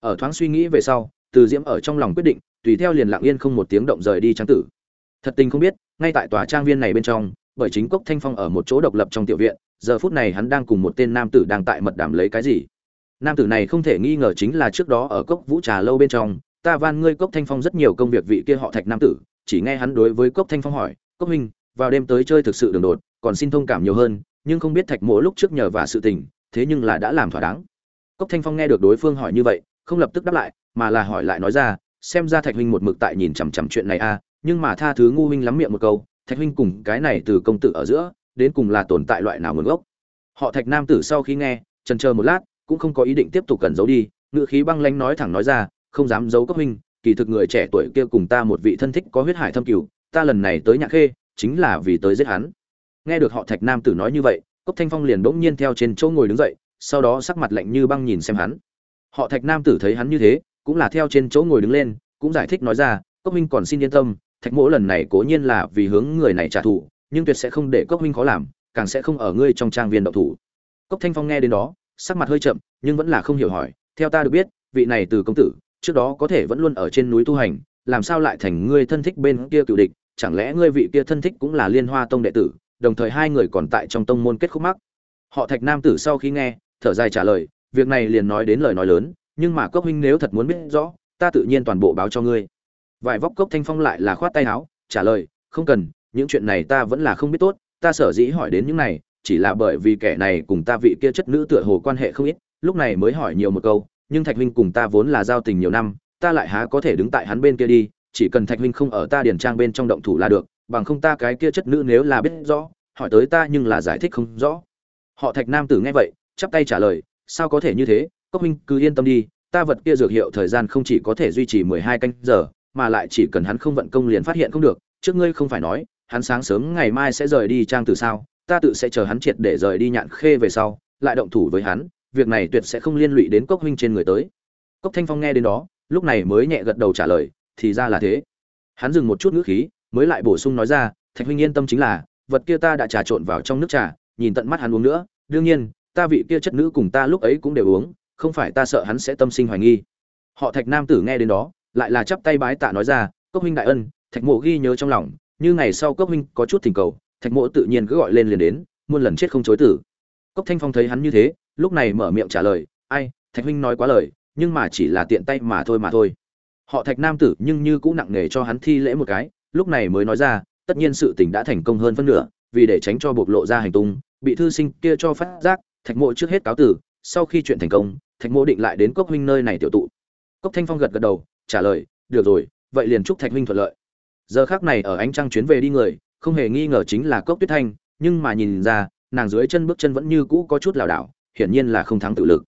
Ở thoáng suy nghĩ về sau, từ diễm ở trong lòng quyết định, tùy theo liền lặng yên không một tiếng động rời đi trang tử. Thật tình không biết, ngay tại tòa trang viên này bên trong bởi chính cốc thanh phong ở một chỗ độc lập trong tiểu viện giờ phút này hắn đang cùng một tên nam tử đang tại mật đảm lấy cái gì. Nam tử này không thể nghi ngờ chính là trước đó ở cốc vũ trà lâu bên trong ta van ngươi cốc thanh phong rất nhiều công việc vị kia họ thạch nam tử chỉ nghe hắn đối với cốc thanh phong hỏi cốc huynh vào đêm tới chơi thực sự đường đột còn xin thông cảm nhiều hơn nhưng không biết thạch mỗ lúc trước nhờ và sự tình thế nhưng là đã làm thỏa đáng. Cốc thanh phong nghe được đối phương hỏi như vậy không lập tức đáp lại mà là hỏi lại nói ra xem ra thạch huynh một mực tại nhìn chằm chằm chuyện này a à, nhưng mà tha thứ ngu huynh lắm miệng một câu thạch huynh cùng cái này từ công tử ở giữa, đến cùng là tồn tại loại nào nguồn gốc? Họ thạch nam tử sau khi nghe, trần chờ một lát, cũng không có ý định tiếp tục cần giấu đi ngựa khí băng lanh nói thẳng nói ra, không dám giấu cấp huynh, kỳ thực người trẻ tuổi kia cùng ta một vị thân thích có huyết hải thâm cửu ta lần này tới nhạc khê, chính là vì tới giết hắn. Nghe được họ thạch nam tử nói như vậy, cốc thanh phong liền bỗng nhiên theo trên chỗ ngồi đứng dậy, sau đó sắc mặt lạnh như băng nhìn xem hắn. Họ thạch nam tử thấy hắn như thế, cũng là theo trên chỗ ngồi đứng lên, cũng giải thích nói ra, cốc minh còn xin yên tâm thạch mỗ lần này cố nhiên là vì hướng người này trả thù, nhưng tuyệt sẽ không để cốc minh khó làm, càng sẽ không ở ngươi trong trang viên độc thủ. Cốc thanh phong nghe đến đó, sắc mặt hơi chậm, nhưng vẫn là không hiểu hỏi, theo ta được biết, vị này từ công tử, trước đó có thể vẫn luôn ở trên núi tu hành, làm sao lại thành ngươi thân thích bên kia cựu địch? Chẳng lẽ ngươi vị kia thân thích cũng là liên hoa tông đệ tử, đồng thời hai người còn tại trong tông môn kết khúc mắc? Họ thạch nam tử sau khi nghe, thở dài trả lời, việc này liền nói đến lời nói lớn, nhưng mà cốc huynh nếu thật muốn biết rõ, ta tự nhiên toàn bộ báo cho ngươi vài vóc cốc thanh phong lại là khoát tay áo, trả lời, không cần, những chuyện này ta vẫn là không biết tốt, ta sở dĩ hỏi đến những này, chỉ là bởi vì kẻ này cùng ta vị kia chất nữ tựa hồ quan hệ không ít, lúc này mới hỏi nhiều một câu, nhưng thạch huynh cùng ta vốn là giao tình nhiều năm, ta lại há có thể đứng tại hắn bên kia đi, chỉ cần thạch huynh không ở ta điền trang bên trong động thủ là được, bằng không ta cái kia chất nữ nếu là biết rõ, hỏi tới ta nhưng là giải thích không rõ. Họ thạch nam tử nghe vậy, chắp tay trả lời, sao có thể như thế, cốc huynh cứ yên tâm đi, ta vật kia dược hiệu thời gian không chỉ có thể duy trì mười hai canh giờ mà lại chỉ cần hắn không vận công liền phát hiện không được, trước ngươi không phải nói, hắn sáng sớm ngày mai sẽ rời đi trang từ sao, ta tự sẽ chờ hắn triệt để rời đi nhạn khê về sau, lại động thủ với hắn, việc này tuyệt sẽ không liên lụy đến cốc huynh trên người tới. Cốc thanh phong nghe đến đó, lúc này mới nhẹ gật đầu trả lời, thì ra là thế. Hắn dừng một chút ngữ khí, mới lại bổ sung nói ra, thạch huynh yên tâm chính là, vật kia ta đã trà trộn vào trong nước trà, nhìn tận mắt hắn uống nữa, đương nhiên, ta vị kia chất nữ cùng ta lúc ấy cũng đều uống, không phải ta sợ hắn sẽ tâm sinh hoài nghi. Họ thạch nam tử nghe đến đó lại là chắp tay bái tạ nói ra, cốc huynh đại ân, thạch mộ ghi nhớ trong lòng, như ngày sau cốc huynh có chút thỉnh cầu, thạch mộ tự nhiên cứ gọi lên liền đến, muôn lần chết không chối tử. Cốc thanh phong thấy hắn như thế, lúc này mở miệng trả lời, ai, thạch huynh nói quá lời, nhưng mà chỉ là tiện tay mà thôi mà thôi. Họ thạch nam tử nhưng như cũng nặng nề cho hắn thi lễ một cái, lúc này mới nói ra, tất nhiên sự tình đã thành công hơn phân nửa, vì để tránh cho bộc lộ ra hành tung, bị thư sinh kia cho phát giác, thạch mộ trước hết cáo tử, sau khi chuyện thành công, thạch mộ định lại đến cốc huynh nơi này tiểu tụ. Cốc thanh phong gật gật đầu trả lời, được rồi, vậy liền chúc thạch huynh thuận lợi. Giờ khác này ở ánh trăng chuyến về đi người, không hề nghi ngờ chính là cốc tuyết thanh, nhưng mà nhìn ra, nàng dưới chân bước chân vẫn như cũ có chút lảo đảo, hiển nhiên là không thắng tự lực.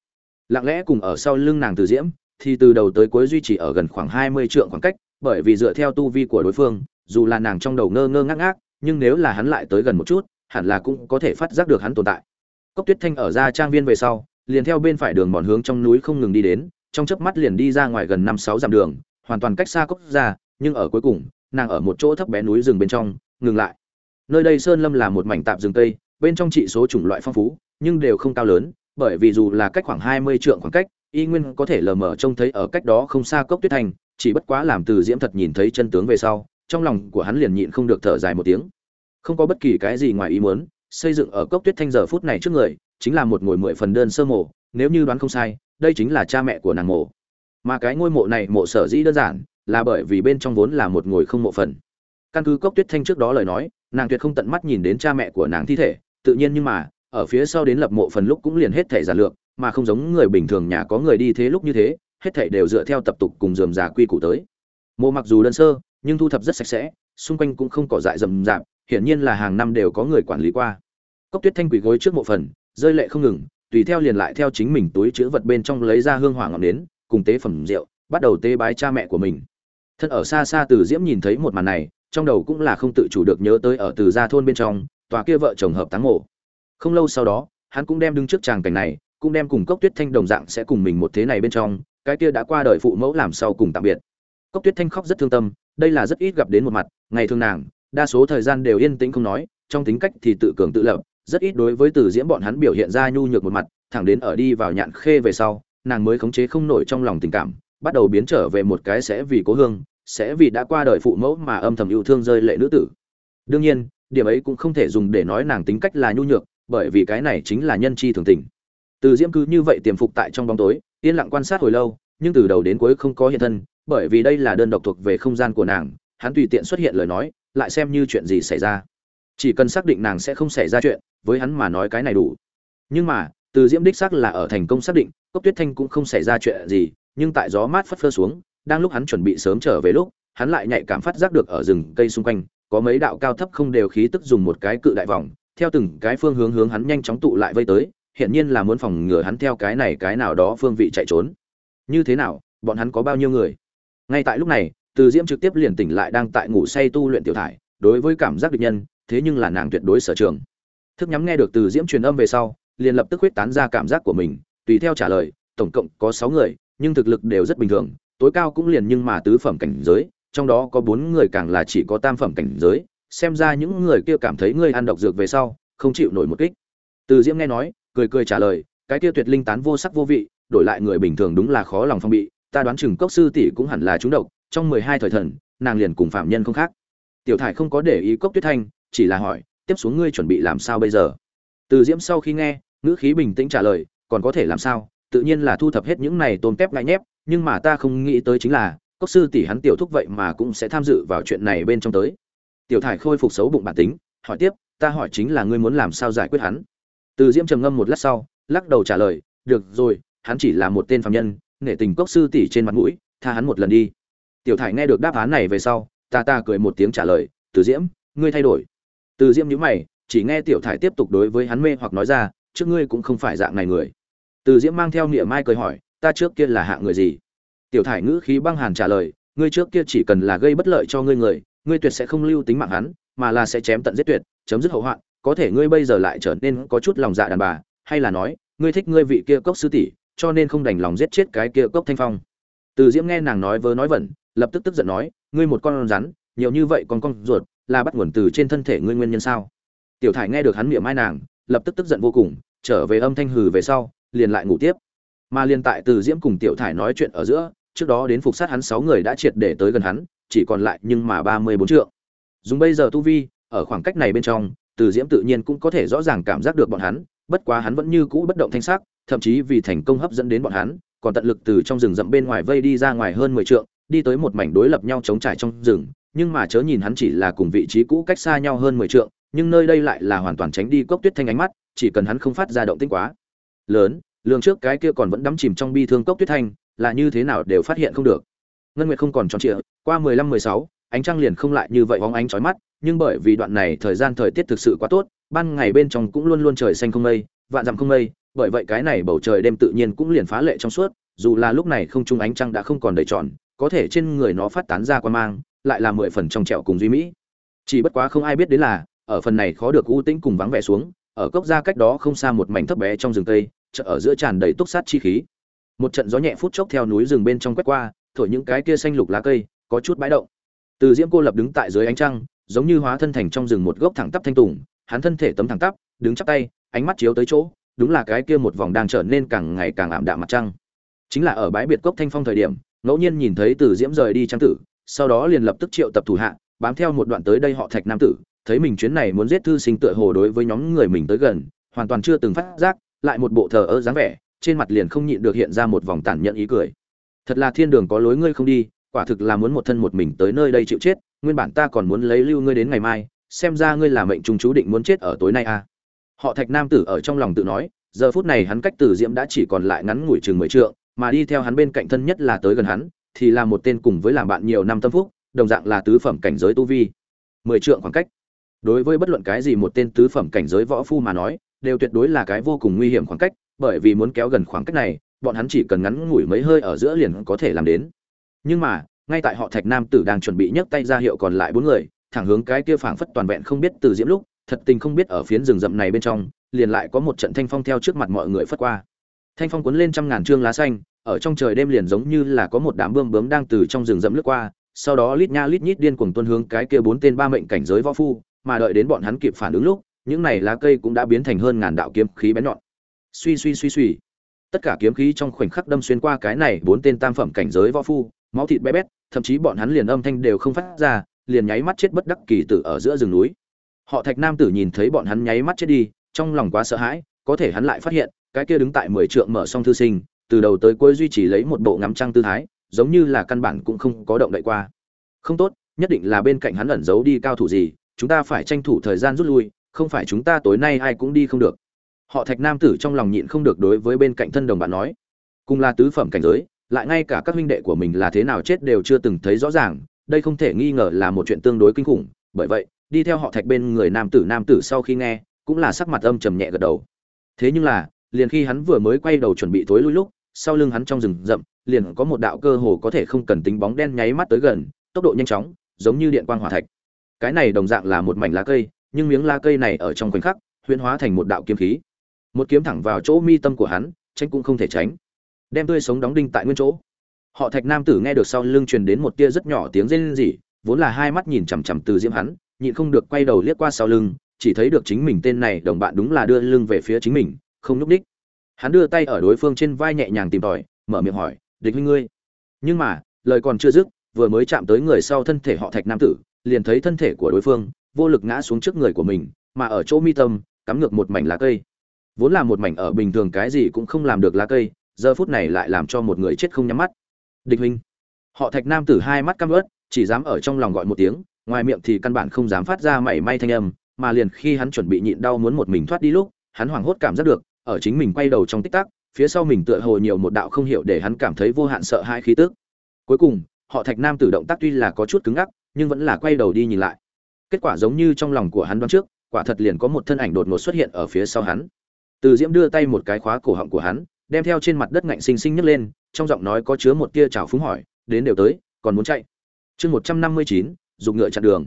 Lặng lẽ cùng ở sau lưng nàng từ diễm, thì từ đầu tới cuối duy trì ở gần khoảng hai mươi trượng khoảng cách, bởi vì dựa theo tu vi của đối phương, dù là nàng trong đầu ngơ ngơ ngác ngác, nhưng nếu là hắn lại tới gần một chút, hẳn là cũng có thể phát giác được hắn tồn tại. Cốc tuyết thanh ở ra trang viên về sau, liền theo bên phải đường mòn hướng trong núi không ngừng đi đến trong chớp mắt liền đi ra ngoài gần năm sáu dặm đường, hoàn toàn cách xa cốc ra, nhưng ở cuối cùng, nàng ở một chỗ thấp bé núi rừng bên trong, ngừng lại. Nơi đây sơn lâm là một mảnh tạp rừng tây bên trong trị số chủng loại phong phú, nhưng đều không cao lớn, bởi vì dù là cách khoảng hai mươi trượng khoảng cách, y nguyên có thể lờ mờ trông thấy ở cách đó không xa cốc tuyết thành, chỉ bất quá làm từ diễm thật nhìn thấy chân tướng về sau, trong lòng của hắn liền nhịn không được thở dài một tiếng. Không có bất kỳ cái gì ngoài ý muốn, xây dựng ở cốc tuyết thanh giờ phút này trước người, chính là một ngôi mười phần đơn sơ mộ nếu như đoán không sai đây chính là cha mẹ của nàng mộ. Mà cái ngôi mộ này mộ sở dĩ đơn giản là bởi vì bên trong vốn là một ngồi không mộ phần. Căn cứ cốc tuyết thanh trước đó lời nói, nàng tuyệt không tận mắt nhìn đến cha mẹ của nàng thi thể, tự nhiên nhưng mà, ở phía sau đến lập mộ phần lúc cũng liền hết thể giản lược, mà không giống người bình thường nhà có người đi thế lúc như thế, hết thể đều dựa theo tập tục cùng dườm già quy củ tới. Mộ mặc dù đơn sơ, nhưng thu thập rất sạch sẽ, xung quanh cũng không cỏ dại rậm rạp, hiển nhiên là hàng năm đều có người quản lý qua. Cốc tuyết thanh quỳ gối trước mộ phần, rơi lệ không ngừng tùy theo liền lại theo chính mình túi chứa vật bên trong lấy ra hương hỏa ngọn nến, cùng tế phẩm rượu, bắt đầu tế bái cha mẹ của mình. Thân ở xa xa từ diễm nhìn thấy một màn này, trong đầu cũng là không tự chủ được nhớ tới ở từ gia thôn bên trong, tòa kia vợ chồng hợp táng mộ. Không lâu sau đó, hắn cũng đem đứng trước tràng cảnh này, cũng đem cùng cốc tuyết thanh đồng dạng sẽ cùng mình một thế này bên trong, cái kia đã qua đời phụ mẫu làm sau cùng tạm biệt. Cốc tuyết thanh khóc rất thương tâm, đây là rất ít gặp đến một mặt, ngày thương nàng, đa số thời gian đều yên tĩnh không nói, trong tính cách thì tự cường tự lập rất ít đối với từ diễm bọn hắn biểu hiện ra nhu nhược một mặt, thẳng đến ở đi vào nhạn khê về sau, nàng mới khống chế không nổi trong lòng tình cảm, bắt đầu biến trở về một cái sẽ vì cố hương, sẽ vì đã qua đời phụ mẫu mà âm thầm yêu thương rơi lệ nữ tử. Đương nhiên, điểm ấy cũng không thể dùng để nói nàng tính cách là nhu nhược, bởi vì cái này chính là nhân chi thường tình. Từ diễm cứ như vậy tiềm phục tại trong bóng tối, yên lặng quan sát hồi lâu, nhưng từ đầu đến cuối không có hiện thân, bởi vì đây là đơn độc thuộc về không gian của nàng, hắn tùy tiện xuất hiện lời nói, lại xem như chuyện gì xảy ra chỉ cần xác định nàng sẽ không xảy ra chuyện, với hắn mà nói cái này đủ. Nhưng mà, từ diễm đích xác là ở thành công xác định, cốc tuyết thanh cũng không xảy ra chuyện gì, nhưng tại gió mát phất phơ xuống, đang lúc hắn chuẩn bị sớm trở về lúc, hắn lại nhạy cảm phát giác được ở rừng cây xung quanh, có mấy đạo cao thấp không đều khí tức dùng một cái cự đại vòng, theo từng cái phương hướng hướng hắn nhanh chóng tụ lại vây tới hiện nhiên là muốn phòng ngừa hắn theo cái này cái nào đó phương vị chạy trốn. Như thế nào, bọn hắn có bao nhiêu người? Ngay tại lúc này, từ diễm trực tiếp liền tỉnh lại đang tại ngủ say tu luyện tiểu thải, đối với cảm giác địch nhân thế nhưng là nàng tuyệt đối sở trường. Thức nhắm nghe được từ diễm truyền âm về sau, liền lập tức huyết tán ra cảm giác của mình, tùy theo trả lời, tổng cộng có sáu người, nhưng thực lực đều rất bình thường, tối cao cũng liền nhưng mà tứ phẩm cảnh giới, trong đó có bốn người càng là chỉ có tam phẩm cảnh giới, xem ra những người kia cảm thấy ngươi ăn độc dược về sau, không chịu nổi một kích. Từ diễm nghe nói, cười cười trả lời, cái kia tuyệt linh tán vô sắc vô vị, đổi lại người bình thường đúng là khó lòng phong bị, ta đoán chừng cốc sư tỷ cũng hẳn là trúng độc, trong mười hai thời thần, nàng liền cùng phạm nhân không khác. Tiểu thải không có để ý cốc tuyết thanh chỉ là hỏi, tiếp xuống ngươi chuẩn bị làm sao bây giờ? Từ diễm sau khi nghe, ngữ khí bình tĩnh trả lời, còn có thể làm sao? Tự nhiên là thu thập hết những này tôm tép ngại nhép, nhưng mà ta không nghĩ tới chính là, cốc sư tỷ hắn tiểu thúc vậy mà cũng sẽ tham dự vào chuyện này bên trong tới. Tiểu thải khôi phục xấu bụng bản tính, hỏi tiếp, ta hỏi chính là ngươi muốn làm sao giải quyết hắn? Từ diễm trầm ngâm một lát sau, lắc đầu trả lời, được rồi, hắn chỉ là một tên phạm nhân, nể tình cốc sư tỷ trên mặt mũi, tha hắn một lần đi. Tiểu thải nghe được đáp án này về sau, ta ta cười một tiếng trả lời, từ diễm, ngươi thay đổi từ diễm nhíu mày, chỉ nghe tiểu thải tiếp tục đối với hắn mê hoặc nói ra, trước ngươi cũng không phải dạng này người. Từ diễm mang theo niệm mai cười hỏi, ta trước kia là hạng người gì? Tiểu thải ngữ khí băng hàn trả lời, ngươi trước kia chỉ cần là gây bất lợi cho ngươi người, ngươi tuyệt sẽ không lưu tính mạng hắn, mà là sẽ chém tận giết tuyệt, chấm dứt hậu hoạn. Có thể ngươi bây giờ lại trở nên có chút lòng dạ đàn bà, hay là nói, ngươi thích ngươi vị kia cốc sư tỷ, cho nên không đành lòng giết chết cái kia cốc thanh phong. Từ diễm nghe nàng nói vớ nói vẩn, lập tức tức giận nói, ngươi một con rắn, nhiều như vậy còn con ruột là bắt nguồn từ trên thân thể ngươi nguyên nhân sao? Tiểu thải nghe được hắn miệng mai nàng, lập tức tức giận vô cùng, trở về âm thanh hừ về sau, liền lại ngủ tiếp. Mà liền tại từ diễm cùng tiểu thải nói chuyện ở giữa, trước đó đến phục sát hắn sáu người đã triệt để tới gần hắn, chỉ còn lại nhưng mà ba mươi bốn trượng. Dùng bây giờ tu vi, ở khoảng cách này bên trong, từ diễm tự nhiên cũng có thể rõ ràng cảm giác được bọn hắn, bất quá hắn vẫn như cũ bất động thanh sắc, thậm chí vì thành công hấp dẫn đến bọn hắn, còn tận lực từ trong rừng rậm bên ngoài vây đi ra ngoài hơn mười trượng, đi tới một mảnh đối lập nhau chống trải trong rừng nhưng mà chớ nhìn hắn chỉ là cùng vị trí cũ cách xa nhau hơn mười trượng, nhưng nơi đây lại là hoàn toàn tránh đi cốc tuyết thanh ánh mắt, chỉ cần hắn không phát ra động tĩnh quá lớn, lường trước cái kia còn vẫn đắm chìm trong bi thương cốc tuyết thanh, là như thế nào đều phát hiện không được. Ngân nguyệt không còn tròn trịa, qua mười lăm, mười sáu, ánh trăng liền không lại như vậy bóng ánh chói mắt, nhưng bởi vì đoạn này thời gian thời tiết thực sự quá tốt, ban ngày bên trong cũng luôn luôn trời xanh không mây, vạn dặm không mây, bởi vậy cái này bầu trời đêm tự nhiên cũng liền phá lệ trong suốt, dù là lúc này không trung ánh trăng đã không còn đầy tròn, có thể trên người nó phát tán ra quan mang lại là mười phần trong trẹo cùng duy mỹ. Chỉ bất quá không ai biết đến là, ở phần này khó được u tĩnh cùng vắng vẻ xuống, ở cốc ra cách đó không xa một mảnh thấp bé trong rừng tây chợ ở giữa tràn đầy túc sát chi khí. Một trận gió nhẹ phút chốc theo núi rừng bên trong quét qua, thổi những cái kia xanh lục lá cây, có chút bãi động. Từ diễm cô lập đứng tại dưới ánh trăng, giống như hóa thân thành trong rừng một gốc thẳng tắp thanh tùng, hắn thân thể tấm thẳng tắp, đứng chắp tay, ánh mắt chiếu tới chỗ, đúng là cái kia một vòng đang trở nên càng ngày càng ảm đạm mặt trăng. Chính là ở bãi biệt cốc thanh phong thời điểm, ngẫu nhiên nhìn thấy từ diễm rời đi trang tử sau đó liền lập tức triệu tập thủ hạ, bám theo một đoạn tới đây họ thạch nam tử, thấy mình chuyến này muốn giết thư sinh tựa hồ đối với nhóm người mình tới gần, hoàn toàn chưa từng phát giác, lại một bộ thờ ơ dáng vẻ, trên mặt liền không nhịn được hiện ra một vòng tàn nhẫn ý cười thật là thiên đường có lối ngươi không đi, quả thực là muốn một thân một mình tới nơi đây chịu chết, nguyên bản ta còn muốn lấy lưu ngươi đến ngày mai, xem ra ngươi là mệnh trung chú định muốn chết ở tối nay à. họ thạch nam tử ở trong lòng tự nói, giờ phút này hắn cách từ diễm đã chỉ còn lại ngắn ngủi chừng mười trượng, mà đi theo hắn bên cạnh thân nhất là tới gần hắn thì là một tên cùng với làm bạn nhiều năm tâm phúc, đồng dạng là tứ phẩm cảnh giới tu vi. Mười trượng khoảng cách. Đối với bất luận cái gì một tên tứ phẩm cảnh giới võ phu mà nói, đều tuyệt đối là cái vô cùng nguy hiểm khoảng cách, bởi vì muốn kéo gần khoảng cách này, bọn hắn chỉ cần ngắn ngủi mấy hơi ở giữa liền có thể làm đến. Nhưng mà, ngay tại họ thạch nam tử đang chuẩn bị nhấc tay ra hiệu còn lại bốn người, thẳng hướng cái kia phảng phất toàn vẹn không biết từ diễm lúc, thật tình không biết ở phiến rừng rậm này bên trong, liền lại có một trận thanh phong theo trước mặt mọi người phất qua. Thanh phong cuốn lên trăm ngàn trương lá xanh ở trong trời đêm liền giống như là có một đám bươm bướm đang từ trong rừng rậm lướt qua, sau đó lít nha lít nhít điên cuồng tuân hướng cái kia bốn tên ba mệnh cảnh giới võ phu, mà đợi đến bọn hắn kịp phản ứng lúc, những này lá cây cũng đã biến thành hơn ngàn đạo kiếm khí bén nhọn. Suy suy suy suy. Tất cả kiếm khí trong khoảnh khắc đâm xuyên qua cái này bốn tên tam phẩm cảnh giới võ phu, máu thịt bé bét, thậm chí bọn hắn liền âm thanh đều không phát ra, liền nháy mắt chết bất đắc kỳ tử ở giữa rừng núi. Họ thạch nam tử nhìn thấy bọn hắn nháy mắt chết đi, trong lòng quá sợ hãi, có thể hắn lại phát hiện, cái kia đứng tại mười trượng mở song thư sinh từ đầu tới cuối duy trì lấy một bộ ngắm trăng tư thái, giống như là căn bản cũng không có động đậy qua. Không tốt, nhất định là bên cạnh hắn ẩn giấu đi cao thủ gì, chúng ta phải tranh thủ thời gian rút lui, không phải chúng ta tối nay ai cũng đi không được. Họ thạch nam tử trong lòng nhịn không được đối với bên cạnh thân đồng bạn nói, cùng là tứ phẩm cảnh giới, lại ngay cả các huynh đệ của mình là thế nào chết đều chưa từng thấy rõ ràng, đây không thể nghi ngờ là một chuyện tương đối kinh khủng, bởi vậy, đi theo họ thạch bên người nam tử nam tử sau khi nghe, cũng là sắc mặt âm trầm nhẹ gật đầu. Thế nhưng là, liền khi hắn vừa mới quay đầu chuẩn bị tối lui lúc sau lưng hắn trong rừng rậm, liền có một đạo cơ hồ có thể không cần tính bóng đen nháy mắt tới gần, tốc độ nhanh chóng, giống như điện quang hỏa thạch. Cái này đồng dạng là một mảnh lá cây, nhưng miếng lá cây này ở trong khoảnh khắc, huyễn hóa thành một đạo kiếm khí. Một kiếm thẳng vào chỗ mi tâm của hắn, tránh cũng không thể tránh. Đem tươi sống đóng đinh tại nguyên chỗ. Họ thạch nam tử nghe được sau lưng truyền đến một tia rất nhỏ tiếng rên rỉ, vốn là hai mắt nhìn chằm chằm từ diễm hắn, nhịn không được quay đầu liếc qua sau lưng, chỉ thấy được chính mình tên này đồng bạn đúng là đưa lưng về phía chính mình, không nhúc đích hắn đưa tay ở đối phương trên vai nhẹ nhàng tìm tòi, mở miệng hỏi, địch huynh ngươi? Nhưng mà, lời còn chưa dứt, vừa mới chạm tới người sau thân thể họ thạch nam tử, liền thấy thân thể của đối phương vô lực ngã xuống trước người của mình, mà ở chỗ mi tâm, cắm ngược một mảnh lá cây. Vốn là một mảnh ở bình thường cái gì cũng không làm được lá cây, giờ phút này lại làm cho một người chết không nhắm mắt. Địch huynh. Họ thạch nam tử hai mắt căm ớt chỉ dám ở trong lòng gọi một tiếng, ngoài miệng thì căn bản không dám phát ra mảy may thanh âm, mà liền khi hắn chuẩn bị nhịn đau muốn một mình thoát đi lúc, hắn hoảng hốt cảm giác được ở chính mình quay đầu trong tích tắc, phía sau mình tựa hồ nhiều một đạo không hiểu để hắn cảm thấy vô hạn sợ hãi khí tức. Cuối cùng, họ thạch nam tử động tác tuy là có chút cứng ngắc, nhưng vẫn là quay đầu đi nhìn lại. Kết quả giống như trong lòng của hắn đoán trước, quả thật liền có một thân ảnh đột ngột xuất hiện ở phía sau hắn. Từ diễm đưa tay một cái khóa cổ họng của hắn, đem theo trên mặt đất ngạnh xinh xinh nhấc lên, trong giọng nói có chứa một tia trào phúng hỏi, đến đều tới, còn muốn chạy? Chương một trăm năm mươi chín dùng ngựa chặn đường.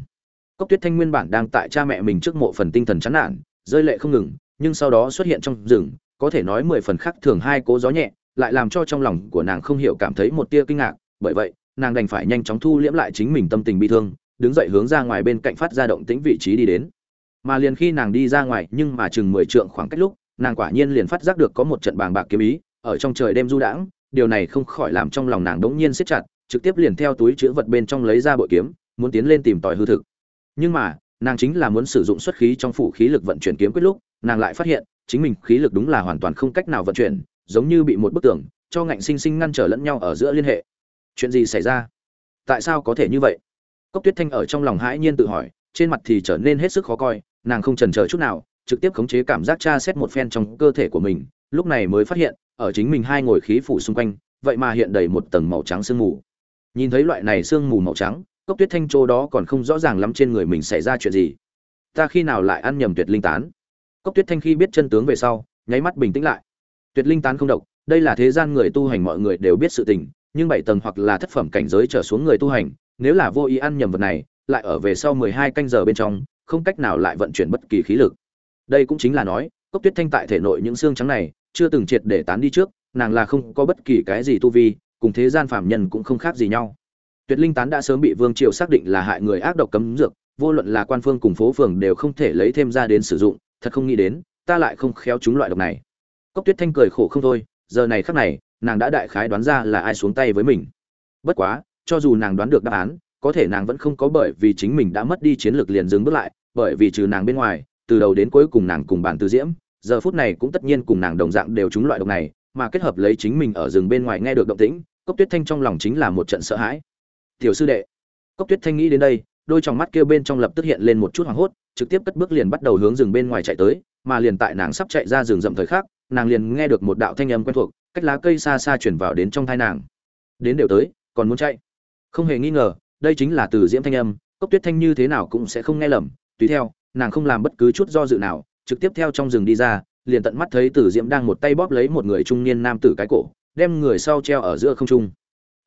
Cốc tuyết thanh nguyên bản đang tại cha mẹ mình trước mộ phần tinh thần chán nản, rơi lệ không ngừng nhưng sau đó xuất hiện trong rừng, có thể nói mười phần khác thường hai cố gió nhẹ, lại làm cho trong lòng của nàng không hiểu cảm thấy một tia kinh ngạc. Bởi vậy, nàng đành phải nhanh chóng thu liễm lại chính mình tâm tình bi thương, đứng dậy hướng ra ngoài bên cạnh phát ra động tĩnh vị trí đi đến. Mà liền khi nàng đi ra ngoài, nhưng mà chừng mười trượng khoảng cách lúc, nàng quả nhiên liền phát giác được có một trận bàng bạc kiếm ý, ở trong trời đêm du đãng, điều này không khỏi làm trong lòng nàng đống nhiên siết chặt, trực tiếp liền theo túi chữ vật bên trong lấy ra bội kiếm, muốn tiến lên tìm tòi hư thực. Nhưng mà, nàng chính là muốn sử dụng xuất khí trong phủ khí lực vận chuyển kiếm quyết lúc nàng lại phát hiện, chính mình khí lực đúng là hoàn toàn không cách nào vận chuyển, giống như bị một bức tường, cho ngạnh sinh sinh ngăn trở lẫn nhau ở giữa liên hệ. Chuyện gì xảy ra? Tại sao có thể như vậy? Cốc tuyết thanh ở trong lòng hãi nhiên tự hỏi, trên mặt thì trở nên hết sức khó coi, nàng không chần chờ chút nào, trực tiếp khống chế cảm giác tra xét một phen trong cơ thể của mình, lúc này mới phát hiện, ở chính mình hai ngồi khí phủ xung quanh, vậy mà hiện đầy một tầng màu trắng sương mù. Nhìn thấy loại này sương mù màu trắng, cốc tuyết thanh châu đó còn không rõ ràng lắm trên người mình xảy ra chuyện gì. Ta khi nào lại ăn nhầm tuyệt linh tán? Cốc tuyết thanh khi biết chân tướng về sau, nháy mắt bình tĩnh lại. Tuyệt linh tán không độc, đây là thế gian người tu hành mọi người đều biết sự tình, nhưng bảy tầng hoặc là thất phẩm cảnh giới trở xuống người tu hành, nếu là vô ý ăn nhầm vật này, lại ở về sau mười hai canh giờ bên trong, không cách nào lại vận chuyển bất kỳ khí lực. Đây cũng chính là nói, cốc tuyết thanh tại thể nội những xương trắng này, chưa từng triệt để tán đi trước, nàng là không có bất kỳ cái gì tu vi, cùng thế gian phàm nhân cũng không khác gì nhau. Tuyệt linh tán đã sớm bị vương triều xác định là hại người ác độc cấm dược, vô luận là quan phương cùng phố phường đều không thể lấy thêm ra đến sử dụng thật không nghĩ đến, ta lại không khéo chúng loại độc này. Cốc tuyết thanh cười khổ không thôi, giờ này khắc này, nàng đã đại khái đoán ra là ai xuống tay với mình. Bất quá, cho dù nàng đoán được đáp án, có thể nàng vẫn không có bởi vì chính mình đã mất đi chiến lược liền dừng bước lại, bởi vì trừ nàng bên ngoài, từ đầu đến cuối cùng nàng cùng bản tư diễm, giờ phút này cũng tất nhiên cùng nàng đồng dạng đều trúng loại độc này, mà kết hợp lấy chính mình ở rừng bên ngoài nghe được động tĩnh, cốc tuyết thanh trong lòng chính là một trận sợ hãi. Tiểu sư đệ. Cốc tuyết thanh nghĩ đến đây, đôi trong mắt kia bên trong lập tức hiện lên một chút hoảng hốt trực tiếp cất bước liền bắt đầu hướng rừng bên ngoài chạy tới, mà liền tại nàng sắp chạy ra rừng rậm thời khắc, nàng liền nghe được một đạo thanh âm quen thuộc, cách lá cây xa xa truyền vào đến trong tai nàng. Đến đều tới, còn muốn chạy. Không hề nghi ngờ, đây chính là từ diễm thanh âm, cốc tuyết thanh như thế nào cũng sẽ không nghe lầm. Tùy theo, nàng không làm bất cứ chút do dự nào, trực tiếp theo trong rừng đi ra, liền tận mắt thấy từ diễm đang một tay bóp lấy một người trung niên nam tử cái cổ, đem người sau treo ở giữa không trung.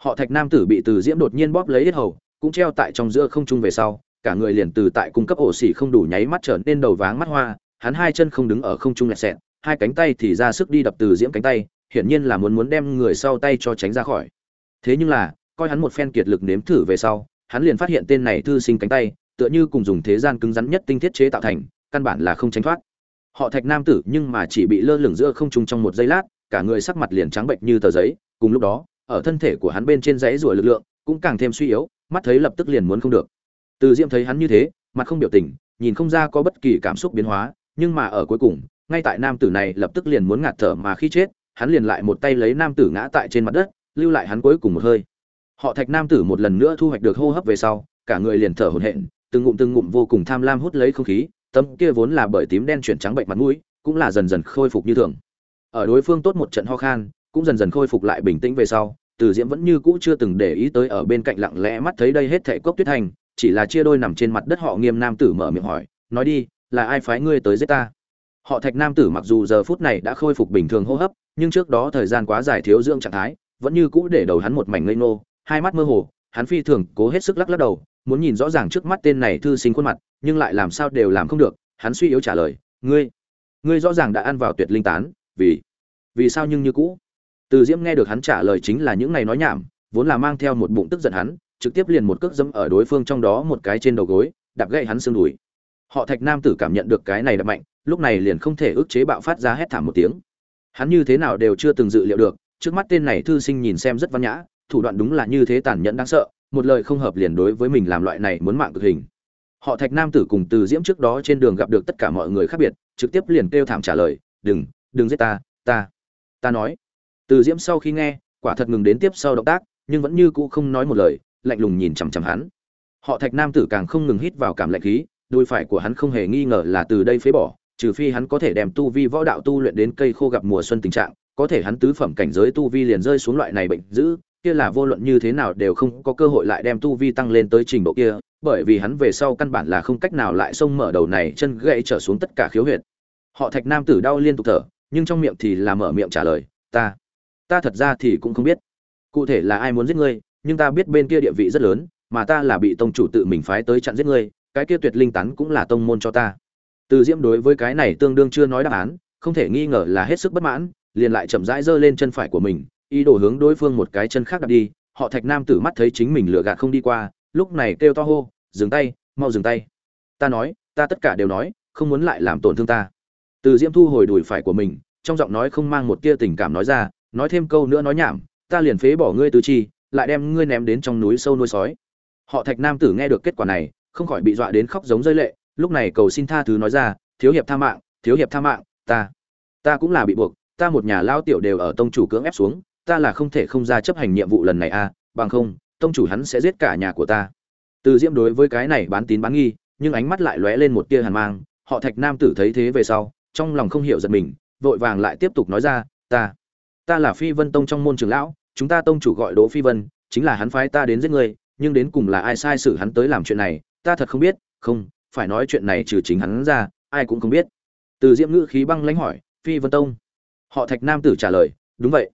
Họ thạch nam tử bị từ diễm đột nhiên bóp lấy hết hầu, cũng treo tại trong giữa không trung về sau cả người liền từ tại cung cấp ổ xỉ không đủ nháy mắt trở nên đầu váng mắt hoa, hắn hai chân không đứng ở không trung lẹt xẹt, hai cánh tay thì ra sức đi đập từ diễm cánh tay, hiển nhiên là muốn muốn đem người sau tay cho tránh ra khỏi. Thế nhưng là, coi hắn một phen kiệt lực nếm thử về sau, hắn liền phát hiện tên này thư sinh cánh tay, tựa như cùng dùng thế gian cứng rắn nhất tinh thiết chế tạo thành, căn bản là không tránh thoát. Họ thạch nam tử nhưng mà chỉ bị lơ lửng giữa không trung trong một giây lát, cả người sắc mặt liền trắng bệnh như tờ giấy, cùng lúc đó, ở thân thể của hắn bên trên dãy ruồi lực lượng cũng càng thêm suy yếu, mắt thấy lập tức liền muốn không được từ diễm thấy hắn như thế, mặt không biểu tình, nhìn không ra có bất kỳ cảm xúc biến hóa, nhưng mà ở cuối cùng, ngay tại nam tử này lập tức liền muốn ngạt thở mà khi chết, hắn liền lại một tay lấy nam tử ngã tại trên mặt đất, lưu lại hắn cuối cùng một hơi. Họ thạch nam tử một lần nữa thu hoạch được hô hấp về sau, cả người liền thở hổn hển, từng ngụm từng ngụm vô cùng tham lam hút lấy không khí, tấm kia vốn là bởi tím đen chuyển trắng bệnh mặt mũi, cũng là dần dần khôi phục như thường. Ở đối phương tốt một trận ho khan, cũng dần dần khôi phục lại bình tĩnh về sau, từ diễm vẫn như cũ chưa từng để ý tới ở bên cạnh lặng lẽ mắt thấy đây hết thệ cốc tuyết thành chỉ là chia đôi nằm trên mặt đất họ nghiêm nam tử mở miệng hỏi, nói đi, là ai phái ngươi tới giết ta? Họ thạch nam tử mặc dù giờ phút này đã khôi phục bình thường hô hấp, nhưng trước đó thời gian quá dài thiếu dưỡng trạng thái, vẫn như cũ để đầu hắn một mảnh ngây ngô, hai mắt mơ hồ, hắn phi thường cố hết sức lắc lắc đầu, muốn nhìn rõ ràng trước mắt tên này thư sinh khuôn mặt, nhưng lại làm sao đều làm không được, hắn suy yếu trả lời, ngươi ngươi rõ ràng đã ăn vào tuyệt linh tán, vì vì sao nhưng như cũ? Từ diễm nghe được hắn trả lời chính là những ngày nói nhảm, vốn là mang theo một bụng tức giận hắn trực tiếp liền một cước dẫm ở đối phương trong đó một cái trên đầu gối, đạp gãy hắn xương đùi. Họ thạch nam tử cảm nhận được cái này đập mạnh, lúc này liền không thể ức chế bạo phát ra hét thảm một tiếng. Hắn như thế nào đều chưa từng dự liệu được, trước mắt tên này thư sinh nhìn xem rất văn nhã, thủ đoạn đúng là như thế tàn nhẫn đáng sợ, một lời không hợp liền đối với mình làm loại này muốn mạng cực hình. Họ thạch nam tử cùng từ diễm trước đó trên đường gặp được tất cả mọi người khác biệt, trực tiếp liền kêu thảm trả lời, đừng đừng giết ta ta ta nói. Từ diễm sau khi nghe, quả thật ngừng đến tiếp sau động tác, nhưng vẫn như cũ không nói một lời lạnh lùng nhìn chằm chằm hắn. Họ thạch nam tử càng không ngừng hít vào cảm lạnh khí đuôi phải của hắn không hề nghi ngờ là từ đây phế bỏ, trừ phi hắn có thể đem tu vi võ đạo tu luyện đến cây khô gặp mùa xuân tình trạng, có thể hắn tứ phẩm cảnh giới tu vi liền rơi xuống loại này bệnh dữ, kia là vô luận như thế nào đều không có cơ hội lại đem tu vi tăng lên tới trình độ kia, bởi vì hắn về sau căn bản là không cách nào lại xông mở đầu này chân gãy trở xuống tất cả khiếu huyệt. Họ thạch nam tử đau liên tục thở, nhưng trong miệng thì là mở miệng trả lời, ta ta thật ra thì cũng không biết. Cụ thể là ai muốn giết ngươi nhưng ta biết bên kia địa vị rất lớn, mà ta là bị tông chủ tự mình phái tới chặn giết ngươi, cái kia tuyệt linh tán cũng là tông môn cho ta. Từ diễm đối với cái này tương đương chưa nói đáp án, không thể nghi ngờ là hết sức bất mãn, liền lại chậm rãi giơ lên chân phải của mình, ý đồ hướng đối phương một cái chân khác đặt đi, họ thạch nam tử mắt thấy chính mình lựa gạt không đi qua, lúc này kêu to hô, dừng tay, mau dừng tay. Ta nói, ta tất cả đều nói, không muốn lại làm tổn thương ta. Từ diễm thu hồi đùi phải của mình, trong giọng nói không mang một tia tình cảm nói ra, nói thêm câu nữa nói nhảm, ta liền phế bỏ ngươi tứ chi lại đem ngươi ném đến trong núi sâu nuôi sói. Họ thạch nam tử nghe được kết quả này không khỏi bị dọa đến khóc giống rơi lệ lúc này cầu xin tha thứ nói ra thiếu hiệp tha mạng thiếu hiệp tha mạng ta ta cũng là bị buộc ta một nhà lao tiểu đều ở tông chủ cưỡng ép xuống ta là không thể không ra chấp hành nhiệm vụ lần này a à, bằng không tông chủ hắn sẽ giết cả nhà của ta. Từ diễm đối với cái này bán tín bán nghi nhưng ánh mắt lại lóe lên một tia hàn mang họ thạch nam tử thấy thế về sau trong lòng không hiểu giật mình vội vàng lại tiếp tục nói ra ta ta là phi vân tông trong môn trường lão chúng ta tông chủ gọi đỗ phi vân chính là hắn phái ta đến giết ngươi, nhưng đến cùng là ai sai xử hắn tới làm chuyện này ta thật không biết không phải nói chuyện này trừ chính hắn ra ai cũng không biết. Từ diễm ngữ khí băng lãnh hỏi phi vân tông? Họ thạch nam tử trả lời đúng vậy.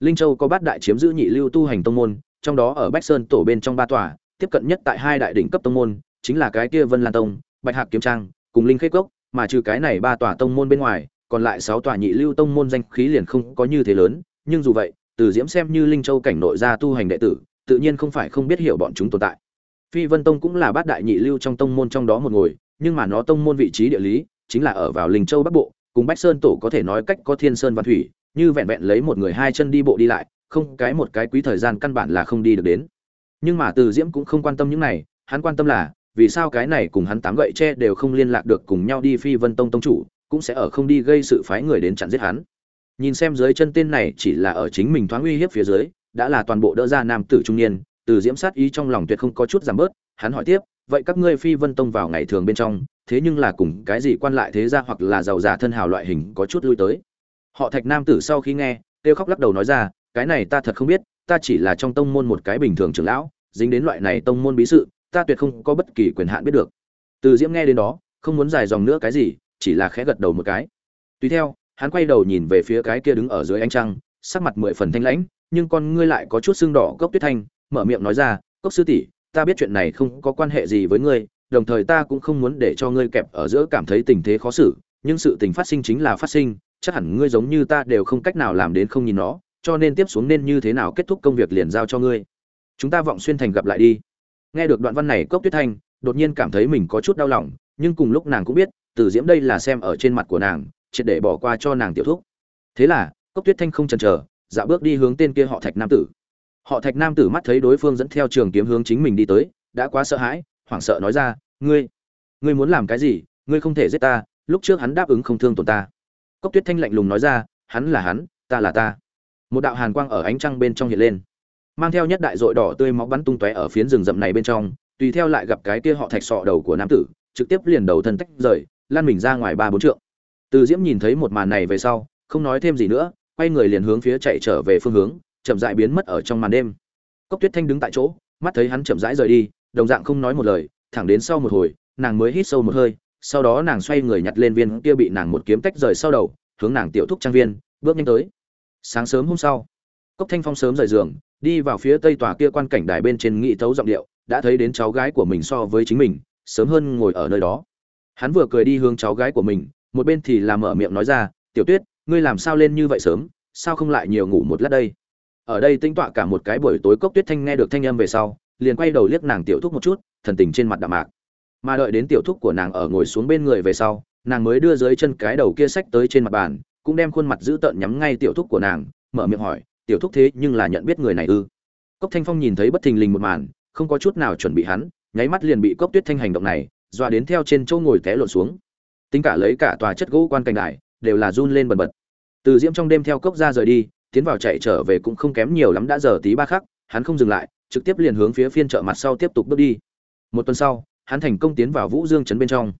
Linh châu có bát đại chiếm giữ nhị lưu tu hành tông môn trong đó ở bách sơn tổ bên trong ba tòa tiếp cận nhất tại hai đại đỉnh cấp tông môn chính là cái kia vân lan tông bạch hạc kiếm trang cùng linh khế cốc mà trừ cái này ba tòa tông môn bên ngoài còn lại sáu tòa nhị lưu tông môn danh khí liền không có như thế lớn nhưng dù vậy từ diễm xem như linh châu cảnh nội gia tu hành đệ tử, tự nhiên không phải không biết hiểu bọn chúng tồn tại. Phi vân tông cũng là bát đại nhị lưu trong tông môn trong đó một ngồi, nhưng mà nó tông môn vị trí địa lý chính là ở vào linh châu bắc bộ, cùng bách sơn tổ có thể nói cách có thiên sơn và thủy, như vẹn vẹn lấy một người hai chân đi bộ đi lại, không cái một cái quý thời gian căn bản là không đi được đến. Nhưng mà từ diễm cũng không quan tâm những này, hắn quan tâm là, vì sao cái này cùng hắn tám gậy tre đều không liên lạc được cùng nhau đi phi vân tông tông chủ, cũng sẽ ở không đi gây sự phái người đến chặn giết hắn nhìn xem dưới chân tên này chỉ là ở chính mình thoáng uy hiếp phía dưới, đã là toàn bộ đỡ ra nam tử trung niên, từ diễm sát ý trong lòng tuyệt không có chút giảm bớt, hắn hỏi tiếp, vậy các ngươi phi vân tông vào ngày thường bên trong, thế nhưng là cùng cái gì quan lại thế ra hoặc là giàu giả thân hào loại hình có chút lui tới? Họ thạch nam tử sau khi nghe, kêu khóc lắc đầu nói ra, cái này ta thật không biết, ta chỉ là trong tông môn một cái bình thường trưởng lão, dính đến loại này tông môn bí sự, ta tuyệt không có bất kỳ quyền hạn biết được. Từ diễm nghe đến đó, không muốn dài dòng nữa cái gì, chỉ là khẽ gật đầu một cái. Tùy theo hắn quay đầu nhìn về phía cái kia đứng ở dưới ánh trăng, sắc mặt mười phần thanh lãnh, nhưng con ngươi lại có chút sưng đỏ, cốc tuyết thanh, mở miệng nói ra, cốc sư tỷ, ta biết chuyện này không có quan hệ gì với ngươi, đồng thời ta cũng không muốn để cho ngươi kẹp ở giữa cảm thấy tình thế khó xử, nhưng sự tình phát sinh chính là phát sinh, chắc hẳn ngươi giống như ta đều không cách nào làm đến không nhìn nó, cho nên tiếp xuống nên như thế nào kết thúc công việc liền giao cho ngươi. Chúng ta vọng xuyên thành gặp lại đi. Nghe được đoạn văn này, cốc tuyết thanh đột nhiên cảm thấy mình có chút đau lòng, nhưng cùng lúc nàng cũng biết, từ diễm đây là xem ở trên mặt của nàng triệt để bỏ qua cho nàng tiểu thúc. Thế là, cốc tuyết thanh không chần chờ, dạo bước đi hướng tên kia họ thạch nam tử. Họ thạch nam tử mắt thấy đối phương dẫn theo trường kiếm hướng chính mình đi tới, đã quá sợ hãi, hoảng sợ nói ra, ngươi ngươi muốn làm cái gì? Ngươi không thể giết ta, lúc trước hắn đáp ứng không thương tổn ta. Cốc tuyết thanh lạnh lùng nói ra, hắn là hắn, ta là ta. Một đạo hàn quang ở ánh trăng bên trong hiện lên, mang theo nhất đại dội đỏ tươi máu bắn tung tóe ở phiến rừng rậm này bên trong, tùy theo lại gặp cái kia họ thạch sọ đầu của nam tử, trực tiếp liền đầu thân tách rời lan mình ra ngoài ba bốn trượng từ diễm nhìn thấy một màn này về sau, không nói thêm gì nữa, quay người liền hướng phía chạy trở về phương hướng, chậm rãi biến mất ở trong màn đêm. Cốc tuyết thanh đứng tại chỗ, mắt thấy hắn chậm rãi rời đi, đồng dạng không nói một lời, thẳng đến sau một hồi, nàng mới hít sâu một hơi, sau đó nàng xoay người nhặt lên viên kia bị nàng một kiếm tách rời sau đầu, hướng nàng tiểu thúc trang viên, bước nhanh tới. Sáng sớm hôm sau, cốc thanh phong sớm rời giường, đi vào phía tây tòa kia quan cảnh đài bên trên nghị thấu giọng điệu, đã thấy đến cháu gái của mình so với chính mình, sớm hơn ngồi ở nơi đó. Hắn vừa cười đi hướng cháu gái của mình một bên thì làm mở miệng nói ra, tiểu tuyết, ngươi làm sao lên như vậy sớm? Sao không lại nhiều ngủ một lát đây? Ở đây tinh tọa cả một cái buổi tối cốc tuyết thanh nghe được thanh âm về sau, liền quay đầu liếc nàng tiểu thúc một chút, thần tình trên mặt đạm mạc. Mà đợi đến tiểu thúc của nàng ở ngồi xuống bên người về sau, nàng mới đưa dưới chân cái đầu kia sách tới trên mặt bàn, cũng đem khuôn mặt giữ tợn nhắm ngay tiểu thúc của nàng, mở miệng hỏi, tiểu thúc thế nhưng là nhận biết người này ư? Cốc thanh phong nhìn thấy bất thình lình một màn, không có chút nào chuẩn bị hắn, nháy mắt liền bị cốc tuyết thanh hành động này, dọa đến theo trên chỗ ngồi té lộn xuống tính cả lấy cả tòa chất gỗ quan cảnh đại, đều là run lên bần bật. Từ diễm trong đêm theo cốc ra rời đi, tiến vào chạy trở về cũng không kém nhiều lắm đã giờ tí ba khắc, hắn không dừng lại, trực tiếp liền hướng phía phiên chợ mặt sau tiếp tục bước đi. Một tuần sau, hắn thành công tiến vào vũ dương trấn bên trong.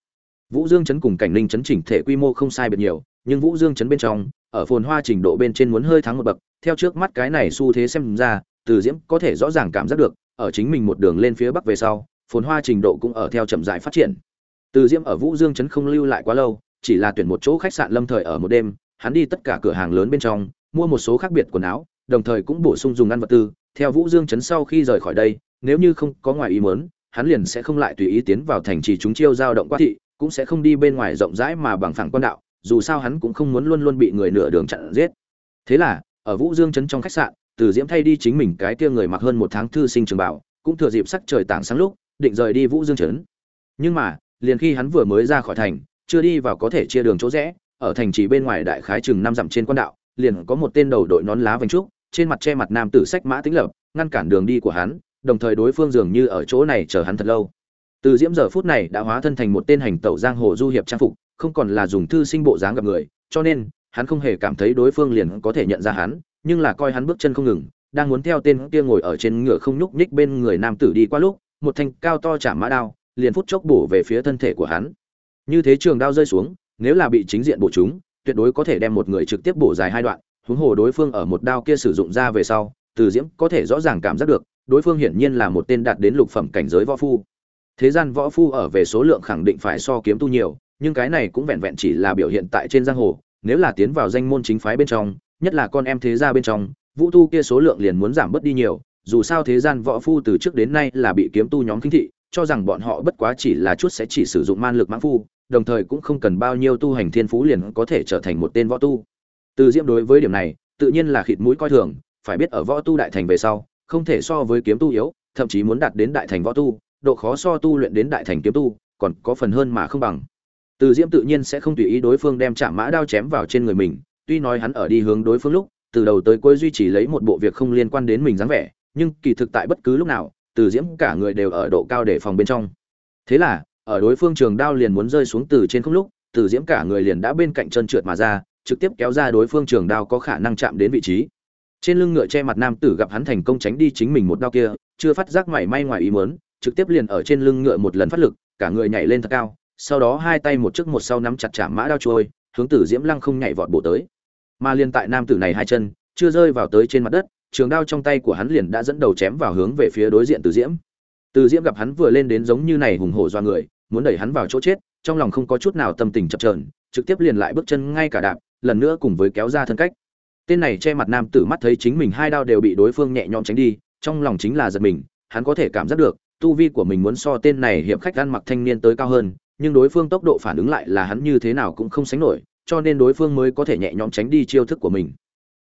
Vũ dương trấn cùng cảnh ninh trấn chỉnh thể quy mô không sai biệt nhiều, nhưng vũ dương trấn bên trong, ở phồn hoa trình độ bên trên muốn hơi thắng một bậc, theo trước mắt cái này xu thế xem ra, từ diễm có thể rõ ràng cảm giác được, ở chính mình một đường lên phía bắc về sau, phồn hoa trình độ cũng ở theo chậm rãi phát triển từ diễm ở vũ dương trấn không lưu lại quá lâu, chỉ là tuyển một chỗ khách sạn lâm thời ở một đêm, hắn đi tất cả cửa hàng lớn bên trong, mua một số khác biệt quần áo, đồng thời cũng bổ sung dùng ăn vật tư. Theo vũ dương trấn sau khi rời khỏi đây, nếu như không có ngoài ý muốn, hắn liền sẽ không lại tùy ý tiến vào thành trì chúng chiêu giao động quá thị, cũng sẽ không đi bên ngoài rộng rãi mà bằng phẳng quan đạo, dù sao hắn cũng không muốn luôn luôn bị người nửa đường chặn giết. Thế là, ở vũ dương trấn trong khách sạn, từ diễm thay đi chính mình cái kia người mặc hơn một tháng thư sinh trường bảo cũng thừa dịp sắc trời tảng sáng lúc, định rời đi vũ dương trấn. Nhưng mà liền khi hắn vừa mới ra khỏi thành, chưa đi vào có thể chia đường chỗ rẽ, ở thành trì bên ngoài đại khái chừng năm dặm trên quan đạo, liền có một tên đầu đội nón lá vành trúc, trên mặt che mặt nam tử sách mã tính lập, ngăn cản đường đi của hắn, đồng thời đối phương dường như ở chỗ này chờ hắn thật lâu. Từ diễm giờ phút này đã hóa thân thành một tên hành tẩu giang hồ du hiệp trang phục, không còn là dùng thư sinh bộ dáng gặp người, cho nên, hắn không hề cảm thấy đối phương liền có thể nhận ra hắn, nhưng là coi hắn bước chân không ngừng, đang muốn theo tên kia ngồi ở trên ngựa không nhúc nhích bên người nam tử đi qua lúc, một thanh cao to chạm mã đao liền phút chốc bổ về phía thân thể của hắn. Như thế trường đao rơi xuống, nếu là bị chính diện bổ chúng, tuyệt đối có thể đem một người trực tiếp bổ dài hai đoạn, huống hồ đối phương ở một đao kia sử dụng ra về sau, từ diễm có thể rõ ràng cảm giác được, đối phương hiển nhiên là một tên đạt đến lục phẩm cảnh giới võ phu. Thế gian võ phu ở về số lượng khẳng định phải so kiếm tu nhiều, nhưng cái này cũng vẹn vẹn chỉ là biểu hiện tại trên giang hồ, nếu là tiến vào danh môn chính phái bên trong, nhất là con em thế gia bên trong, vũ tu kia số lượng liền muốn giảm bớt đi nhiều, dù sao thế gian võ phu từ trước đến nay là bị kiếm tu nhóm kinh thị cho rằng bọn họ bất quá chỉ là chút sẽ chỉ sử dụng man lực mãn phu, đồng thời cũng không cần bao nhiêu tu hành thiên phú liền có thể trở thành một tên võ tu. Từ diễm đối với điểm này, tự nhiên là khịt mũi coi thường, phải biết ở võ tu đại thành về sau, không thể so với kiếm tu yếu, thậm chí muốn đạt đến đại thành võ tu, độ khó so tu luyện đến đại thành kiếm tu, còn có phần hơn mà không bằng. Từ diễm tự nhiên sẽ không tùy ý đối phương đem chạm mã đao chém vào trên người mình, tuy nói hắn ở đi hướng đối phương lúc, từ đầu tới cuối duy trì lấy một bộ việc không liên quan đến mình dáng vẻ, nhưng kỳ thực tại bất cứ lúc nào từ diễm cả người đều ở độ cao để phòng bên trong. Thế là, ở đối phương trường đao liền muốn rơi xuống từ trên không lúc, từ diễm cả người liền đã bên cạnh chân trượt mà ra, trực tiếp kéo ra đối phương trường đao có khả năng chạm đến vị trí. Trên lưng ngựa che mặt nam tử gặp hắn thành công tránh đi chính mình một đao kia, chưa phát giác mảy may ngoài ý muốn, trực tiếp liền ở trên lưng ngựa một lần phát lực, cả người nhảy lên thật cao, sau đó hai tay một trước một sau nắm chặt chạm mã đao trôi, hướng tử diễm lăng không nhảy vọt bộ tới. Mà liên tại nam tử này hai chân, chưa rơi vào tới trên mặt đất trường đao trong tay của hắn liền đã dẫn đầu chém vào hướng về phía đối diện Từ Diễm. Từ Diễm gặp hắn vừa lên đến giống như này hùng hổ do người, muốn đẩy hắn vào chỗ chết, trong lòng không có chút nào tâm tình chập chờn, trực tiếp liền lại bước chân ngay cả đạp, lần nữa cùng với kéo ra thân cách. Tên này che mặt nam tử mắt thấy chính mình hai đao đều bị đối phương nhẹ nhõm tránh đi, trong lòng chính là giật mình, hắn có thể cảm giác được, tu vi của mình muốn so tên này hiệp khách ăn mặc thanh niên tới cao hơn, nhưng đối phương tốc độ phản ứng lại là hắn như thế nào cũng không sánh nổi, cho nên đối phương mới có thể nhẹ nhõm tránh đi chiêu thức của mình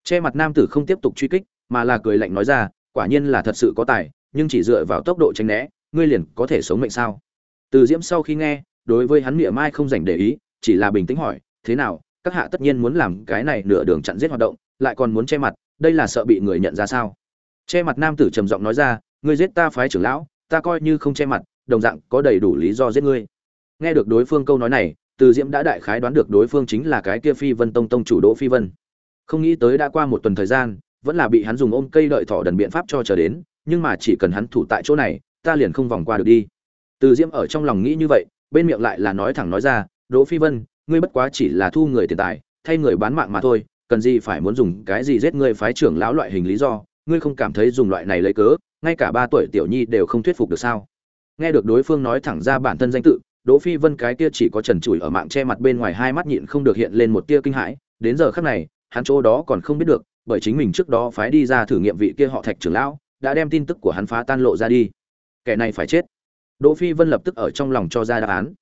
che mặt nam tử không tiếp tục truy kích mà là cười lạnh nói ra, quả nhiên là thật sự có tài, nhưng chỉ dựa vào tốc độ tránh né, ngươi liền có thể sống mệnh sao? Từ diễm sau khi nghe, đối với hắn miệng mai không dành để ý, chỉ là bình tĩnh hỏi, thế nào, các hạ tất nhiên muốn làm cái này nửa đường chặn giết hoạt động, lại còn muốn che mặt, đây là sợ bị người nhận ra sao? Che mặt nam tử trầm giọng nói ra, ngươi giết ta phái trưởng lão, ta coi như không che mặt, đồng dạng có đầy đủ lý do giết ngươi. Nghe được đối phương câu nói này, từ diễm đã đại khái đoán được đối phương chính là cái kia phi vân tông tông chủ đỗ phi vân. Không nghĩ tới đã qua một tuần thời gian vẫn là bị hắn dùng ôm cây đợi thỏ đần biện pháp cho chờ đến, nhưng mà chỉ cần hắn thủ tại chỗ này, ta liền không vòng qua được đi. Từ diễm ở trong lòng nghĩ như vậy, bên miệng lại là nói thẳng nói ra, đỗ phi vân, ngươi bất quá chỉ là thu người tiền tài, thay người bán mạng mà thôi, cần gì phải muốn dùng cái gì giết ngươi phái trưởng lão loại hình lý do, ngươi không cảm thấy dùng loại này lấy cớ, ngay cả ba tuổi tiểu nhi đều không thuyết phục được sao? Nghe được đối phương nói thẳng ra bản thân danh tự, đỗ phi vân cái kia chỉ có trần trụi ở mạng che mặt bên ngoài hai mắt nhịn không được hiện lên một tia kinh hãi, đến giờ khắc này, hắn chỗ đó còn không biết được bởi chính mình trước đó phái đi ra thử nghiệm vị kia họ thạch trưởng lão, đã đem tin tức của hắn phá tan lộ ra đi. Kẻ này phải chết. Đỗ phi vân lập tức ở trong lòng cho ra đáp án.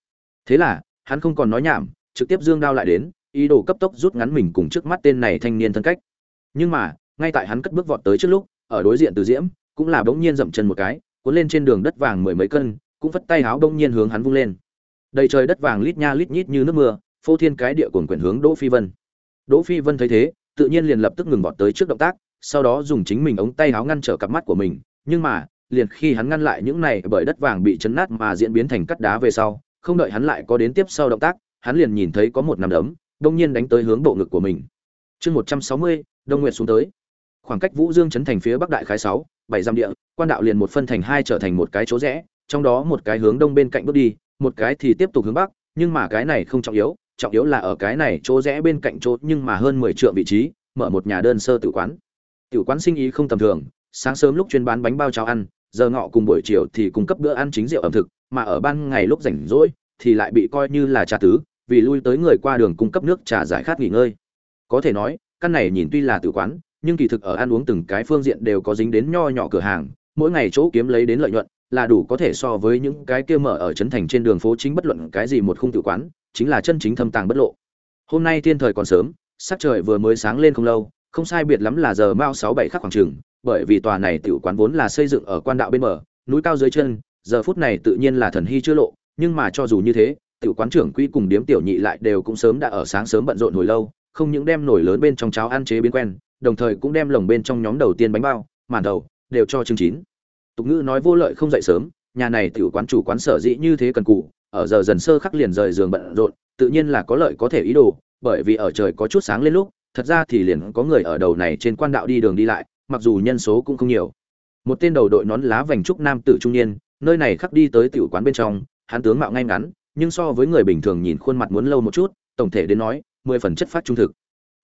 Thế là, hắn không còn nói nhảm, trực tiếp dương đao lại đến, ý đồ cấp tốc rút ngắn mình cùng trước mắt tên này thanh niên thân cách. Nhưng mà, ngay tại hắn cất bước vọt tới trước lúc, ở đối diện từ diễm, cũng là bỗng nhiên dậm chân một cái, cuốn lên trên đường đất vàng mười mấy cân, cũng vất tay háo bỗng nhiên hướng hắn vung lên. Đầy trời đất vàng lít nha lít nhít như nước mưa, phô thiên cái địa cuồn quyển hướng đỗ phi vân. Đỗ phi vân thấy thế tự nhiên liền lập tức ngừng vọt tới trước động tác, sau đó dùng chính mình ống tay áo ngăn trở cặp mắt của mình, nhưng mà, liền khi hắn ngăn lại những này bởi đất vàng bị chấn nát mà diễn biến thành cắt đá về sau, không đợi hắn lại có đến tiếp sau động tác, hắn liền nhìn thấy có một nắm đấm, đông nhiên đánh tới hướng bộ ngực của mình. Chương một trăm sáu mươi, đông nguyệt xuống tới. Khoảng cách vũ dương chấn thành phía bắc đại khái sáu, bảy dặm địa, quan đạo liền một phân thành hai trở thành một cái chỗ rẽ, trong đó một cái hướng đông bên cạnh bước đi, một cái thì tiếp tục hướng bắc, nhưng mà cái này không trọng yếu trọng yếu là ở cái này chỗ rẽ bên cạnh chỗ nhưng mà hơn mười trượng vị trí, mở một nhà đơn sơ tử quán. Tử quán sinh ý không tầm thường, sáng sớm lúc chuyên bán bánh bao cháo ăn, giờ ngọ cùng buổi chiều thì cung cấp bữa ăn chính rượu ẩm thực, mà ở ban ngày lúc rảnh rỗi thì lại bị coi như là trà tứ, vì lui tới người qua đường cung cấp nước trà giải khát nghỉ ngơi. Có thể nói, căn này nhìn tuy là tử quán, nhưng kỳ thực ở ăn uống từng cái phương diện đều có dính đến nho nhỏ cửa hàng, mỗi ngày chỗ kiếm lấy đến lợi nhuận là đủ có thể so với những cái kia mở ở trấn thành trên đường phố chính bất luận cái gì một khung tử quán chính là chân chính thâm tàng bất lộ. Hôm nay thiên thời còn sớm, sắc trời vừa mới sáng lên không lâu, không sai biệt lắm là giờ mao sáu bảy khắc khoảng trường bởi vì tòa này tiểu quán vốn là xây dựng ở quan đạo bên bờ, núi cao dưới chân, giờ phút này tự nhiên là thần hy chưa lộ, nhưng mà cho dù như thế, tiểu quán trưởng quỹ cùng điếm tiểu nhị lại đều cũng sớm đã ở sáng sớm bận rộn hồi lâu, không những đem nổi lớn bên trong cháo ăn chế biến quen, đồng thời cũng đem lồng bên trong nhóm đầu tiên bánh bao, màn đầu, đều cho chương chín. Tục ngữ nói vô lợi không dậy sớm, nhà này tiểu quán chủ quán sở dĩ như thế cần cụ ở giờ dần sơ khắc liền rời giường bận rộn, tự nhiên là có lợi có thể ý đồ, bởi vì ở trời có chút sáng lên lúc, thật ra thì liền có người ở đầu này trên quan đạo đi đường đi lại, mặc dù nhân số cũng không nhiều. Một tên đầu đội nón lá vành trúc nam tử trung niên, nơi này khắc đi tới tiểu quán bên trong, hắn tướng mạo ngay ngắn, nhưng so với người bình thường nhìn khuôn mặt muốn lâu một chút, tổng thể đến nói, mười phần chất phát trung thực.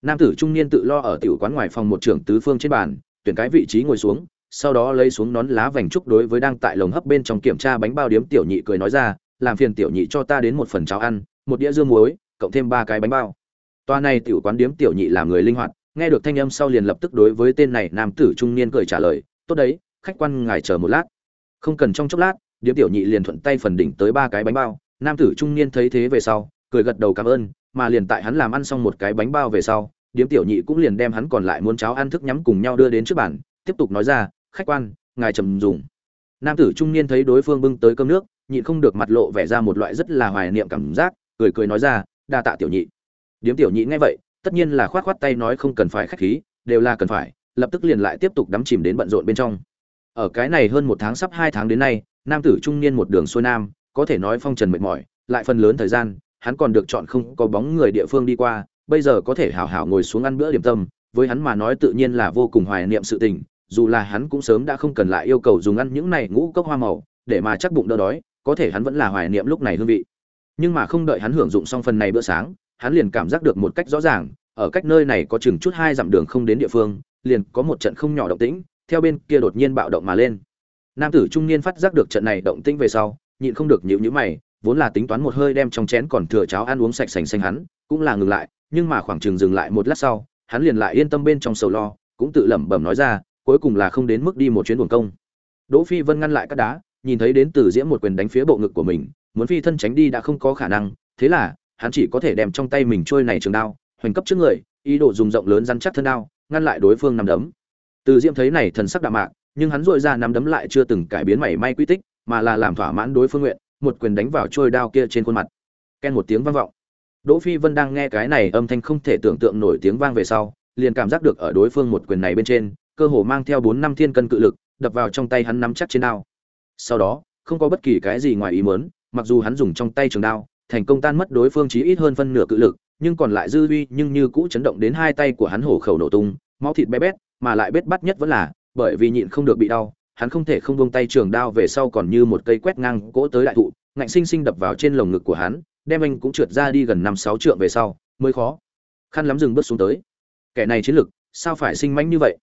Nam tử trung niên tự lo ở tiểu quán ngoài phòng một trưởng tứ phương trên bàn, tuyển cái vị trí ngồi xuống, sau đó lấy xuống nón lá vành trúc đối với đang tại lồng hấp bên trong kiểm tra bánh bao điếm tiểu nhị cười nói ra làm phiền tiểu nhị cho ta đến một phần cháo ăn, một đĩa dưa muối, cộng thêm ba cái bánh bao. Toa này tiểu quán điếm tiểu nhị làm người linh hoạt, nghe được thanh âm sau liền lập tức đối với tên này nam tử trung niên cười trả lời, tốt đấy, khách quan ngài chờ một lát. Không cần trong chốc lát, điếm tiểu nhị liền thuận tay phần đỉnh tới ba cái bánh bao. Nam tử trung niên thấy thế về sau, cười gật đầu cảm ơn, mà liền tại hắn làm ăn xong một cái bánh bao về sau, điếm tiểu nhị cũng liền đem hắn còn lại muốn cháo ăn thức nhắm cùng nhau đưa đến trước bàn, tiếp tục nói ra, khách quan, ngài trầm dùng. Nam tử trung niên thấy đối phương bưng tới cơm nước nhịn không được mặt lộ vẻ ra một loại rất là hoài niệm cảm giác, cười cười nói ra, đa tạ tiểu nhị. Điếm tiểu nhị nghe vậy, tất nhiên là khoát khoát tay nói không cần phải khách khí, đều là cần phải, lập tức liền lại tiếp tục đắm chìm đến bận rộn bên trong. Ở cái này hơn một tháng sắp hai tháng đến nay, nam tử trung niên một đường xuôi nam, có thể nói phong trần mệt mỏi, lại phần lớn thời gian, hắn còn được chọn không có bóng người địa phương đi qua, bây giờ có thể hào hào ngồi xuống ăn bữa điểm tâm, với hắn mà nói tự nhiên là vô cùng hoài niệm sự tình, dù là hắn cũng sớm đã không cần lại yêu cầu dùng ăn những này ngũ cốc hoa màu, để mà chắc bụng đỡ đói có thể hắn vẫn là hoài niệm lúc này hương vị. Nhưng mà không đợi hắn hưởng dụng xong phần này bữa sáng, hắn liền cảm giác được một cách rõ ràng, ở cách nơi này có chừng chút hai dặm đường không đến địa phương, liền có một trận không nhỏ động tĩnh, theo bên kia đột nhiên bạo động mà lên. Nam tử trung niên phát giác được trận này động tĩnh về sau, nhịn không được nhịu nhữ mày, vốn là tính toán một hơi đem trong chén còn thừa cháo ăn uống sạch sành xanh hắn, cũng là ngừng lại, nhưng mà khoảng chừng dừng lại một lát sau, hắn liền lại yên tâm bên trong sầu lo, cũng tự lẩm bẩm nói ra, cuối cùng là không đến mức đi một chuyến buồn công. Đỗ phi vân ngăn lại các đá nhìn thấy đến từ diễm một quyền đánh phía bộ ngực của mình, muốn phi thân tránh đi đã không có khả năng, thế là, hắn chỉ có thể đem trong tay mình trôi này trường đao, hoành cấp trước người, ý đồ dùng rộng lớn răn chắc thân đao, ngăn lại đối phương nằm đấm. Từ diễm thấy này thần sắc đạm mạc, nhưng hắn dội ra nắm đấm lại chưa từng cải biến mảy may quy tích, mà là làm thỏa mãn đối phương nguyện, một quyền đánh vào trôi đao kia trên khuôn mặt. Ken một tiếng vang vọng. Đỗ phi vân đang nghe cái này âm thanh không thể tưởng tượng nổi tiếng vang về sau, liền cảm giác được ở đối phương một quyền này bên trên, cơ hồ mang theo bốn năm thiên cân cự lực, đập vào trong tay hắn nắm chắc trên đao sau đó, không có bất kỳ cái gì ngoài ý muốn, mặc dù hắn dùng trong tay trường đao, thành công tan mất đối phương chí ít hơn phân nửa cự lực, nhưng còn lại dư uy nhưng như cũ chấn động đến hai tay của hắn hổ khẩu nổ tung, máu thịt bé bét, mà lại bết bắt nhất vẫn là, bởi vì nhịn không được bị đau, hắn không thể không buông tay trường đao về sau còn như một cây quét ngang cỗ tới đại thụ, ngạnh sinh sinh đập vào trên lồng ngực của hắn, đem anh cũng trượt ra đi gần năm sáu trượng về sau, mới khó khăn lắm dừng bước xuống tới. Kẻ này chiến lực, sao phải sinh mãnh như vậy?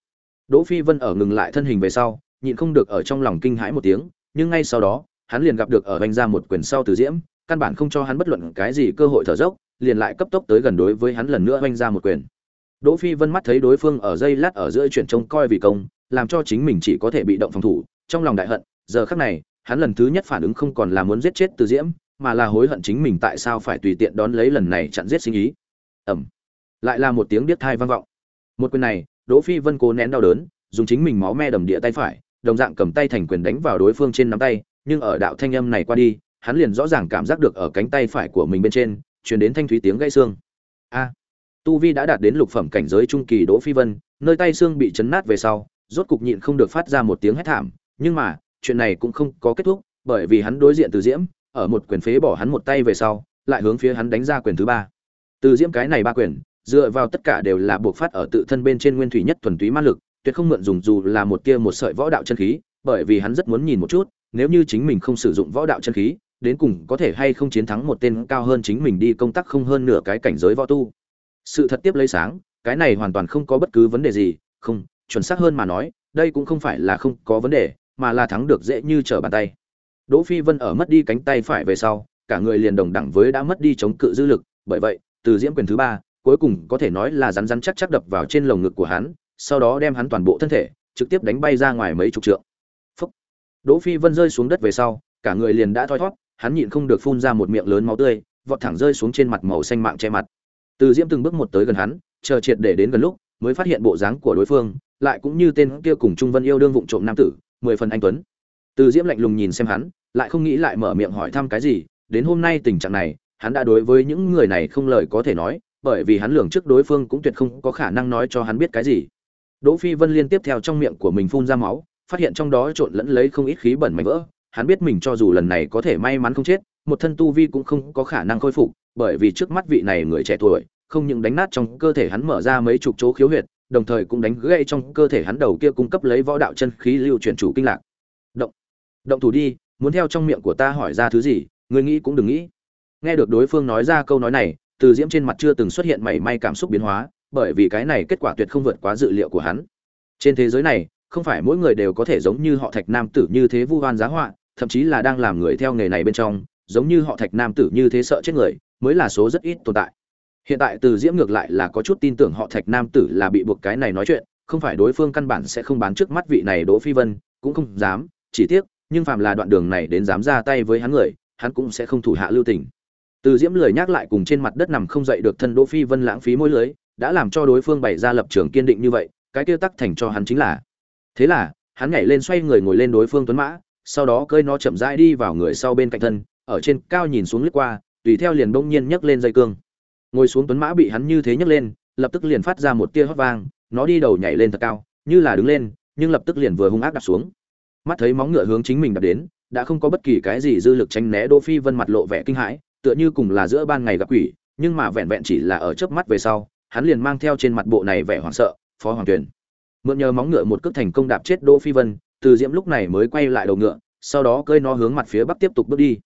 Đỗ phi vân ở ngừng lại thân hình về sau, nhịn không được ở trong lòng kinh hãi một tiếng nhưng ngay sau đó, hắn liền gặp được ở anh ra một quyền sau từ diễm, căn bản không cho hắn bất luận cái gì cơ hội thở dốc, liền lại cấp tốc tới gần đối với hắn lần nữa anh ra một quyền. Đỗ phi vân mắt thấy đối phương ở dây lát ở giữa chuyển trông coi vì công, làm cho chính mình chỉ có thể bị động phòng thủ, trong lòng đại hận, giờ khắc này, hắn lần thứ nhất phản ứng không còn là muốn giết chết từ diễm, mà là hối hận chính mình tại sao phải tùy tiện đón lấy lần này chặn giết sinh ý. Ẩm lại là một tiếng điếc thai vang vọng. Một quyền này, đỗ phi vân cố nén đau đớn, dùng chính mình máu me đầm địa tay phải đồng dạng cầm tay thành quyền đánh vào đối phương trên nắm tay, nhưng ở đạo thanh âm này qua đi, hắn liền rõ ràng cảm giác được ở cánh tay phải của mình bên trên, truyền đến thanh thúy tiếng gãy xương. A! Tu vi đã đạt đến lục phẩm cảnh giới trung kỳ đỗ phi vân, nơi tay xương bị chấn nát về sau, rốt cục nhịn không được phát ra một tiếng hét thảm. Nhưng mà, chuyện này cũng không có kết thúc, bởi vì hắn đối diện từ diễm, ở một quyền phế bỏ hắn một tay về sau, lại hướng phía hắn đánh ra quyền thứ ba. Từ diễm cái này ba quyền, dựa vào tất cả đều là buộc phát ở tự thân bên trên nguyên thủy nhất thuần túy ma lực tuyệt không mượn dùng dù là một tia một sợi võ đạo chân khí, bởi vì hắn rất muốn nhìn một chút, nếu như chính mình không sử dụng võ đạo chân khí, đến cùng có thể hay không chiến thắng một tên cao hơn chính mình đi công tác không hơn nửa cái cảnh giới võ tu. Sự thật tiếp lấy sáng, cái này hoàn toàn không có bất cứ vấn đề gì, không, chuẩn xác hơn mà nói, đây cũng không phải là không có vấn đề, mà là thắng được dễ như trở bàn tay. Đỗ phi vân ở mất đi cánh tay phải về sau, cả người liền đồng đẳng với đã mất đi chống cự dư lực, bởi vậy, từ diễm quyền thứ ba, cuối cùng có thể nói là rắn rắn chắc chắc đập vào trên lồng ngực của hắn sau đó đem hắn toàn bộ thân thể trực tiếp đánh bay ra ngoài mấy chục trượng. Phúc. đỗ phi vân rơi xuống đất về sau, cả người liền đã thoi thoát hắn nhịn không được phun ra một miệng lớn máu tươi, vọt thẳng rơi xuống trên mặt màu xanh mạng che mặt. Từ diễm từng bước một tới gần hắn, chờ triệt để đến gần lúc, mới phát hiện bộ dáng của đối phương, lại cũng như tên kia cùng trung vân yêu đương vụng trộm nam tử, mười phần anh tuấn. Từ diễm lạnh lùng nhìn xem hắn, lại không nghĩ lại mở miệng hỏi thăm cái gì, đến hôm nay tình trạng này, hắn đã đối với những người này không lời có thể nói, bởi vì hắn lường trước đối phương cũng tuyệt không có khả năng nói cho hắn biết cái gì đỗ phi vân liên tiếp theo trong miệng của mình phun ra máu, phát hiện trong đó trộn lẫn lấy không ít khí bẩn mảnh vỡ. Hắn biết mình cho dù lần này có thể may mắn không chết, một thân tu vi cũng không có khả năng khôi phục, bởi vì trước mắt vị này người trẻ tuổi, không những đánh nát trong cơ thể hắn mở ra mấy chục chỗ khiếu huyệt, đồng thời cũng đánh gãy trong cơ thể hắn đầu kia cung cấp lấy võ đạo chân khí lưu chuyển chủ kinh lạc. Động động thủ đi, muốn theo trong miệng của ta hỏi ra thứ gì người nghĩ cũng đừng nghĩ. Nghe được đối phương nói ra câu nói này, từ diễm trên mặt chưa từng xuất hiện mảy may cảm xúc biến hóa bởi vì cái này kết quả tuyệt không vượt quá dự liệu của hắn. Trên thế giới này, không phải mỗi người đều có thể giống như họ thạch nam tử như thế vu oan giá họa, thậm chí là đang làm người theo nghề này bên trong, giống như họ thạch nam tử như thế sợ chết người, mới là số rất ít tồn tại. Hiện tại từ diễm ngược lại là có chút tin tưởng họ thạch nam tử là bị buộc cái này nói chuyện, không phải đối phương căn bản sẽ không bán trước mắt vị này đỗ phi vân, cũng không dám, chỉ tiếc, nhưng phàm là đoạn đường này đến dám ra tay với hắn người, hắn cũng sẽ không thủ hạ lưu tình. Từ diễm lười nhắc lại cùng trên mặt đất nằm không dậy được thân đỗ phi vân lãng phí môi lưới đã làm cho đối phương bày ra lập trường kiên định như vậy, cái kia tắc thành cho hắn chính là. Thế là, hắn nhảy lên xoay người ngồi lên đối phương tuấn mã, sau đó cơi nó chậm rãi đi vào người sau bên cạnh thân, ở trên cao nhìn xuống lướt qua, tùy theo liền bỗng nhiên nhấc lên dây cương. Ngồi xuống tuấn mã bị hắn như thế nhấc lên, lập tức liền phát ra một tia hót vang, nó đi đầu nhảy lên thật cao, như là đứng lên, nhưng lập tức liền vừa hung ác đạp xuống. Mắt thấy móng ngựa hướng chính mình đạp đến, đã không có bất kỳ cái gì dư lực tránh né đỗ phi vân mặt lộ vẻ kinh hãi, tựa như cùng là giữa ban ngày gặp quỷ, nhưng mà vẹn vẹn chỉ là ở chớp mắt về sau hắn liền mang theo trên mặt bộ này vẻ hoảng sợ, phó hoàng tuyển. Mượn nhờ móng ngựa một cước thành công đạp chết đỗ phi vân, từ diễm lúc này mới quay lại đầu ngựa, sau đó cơi nó hướng mặt phía bắc tiếp tục bước đi.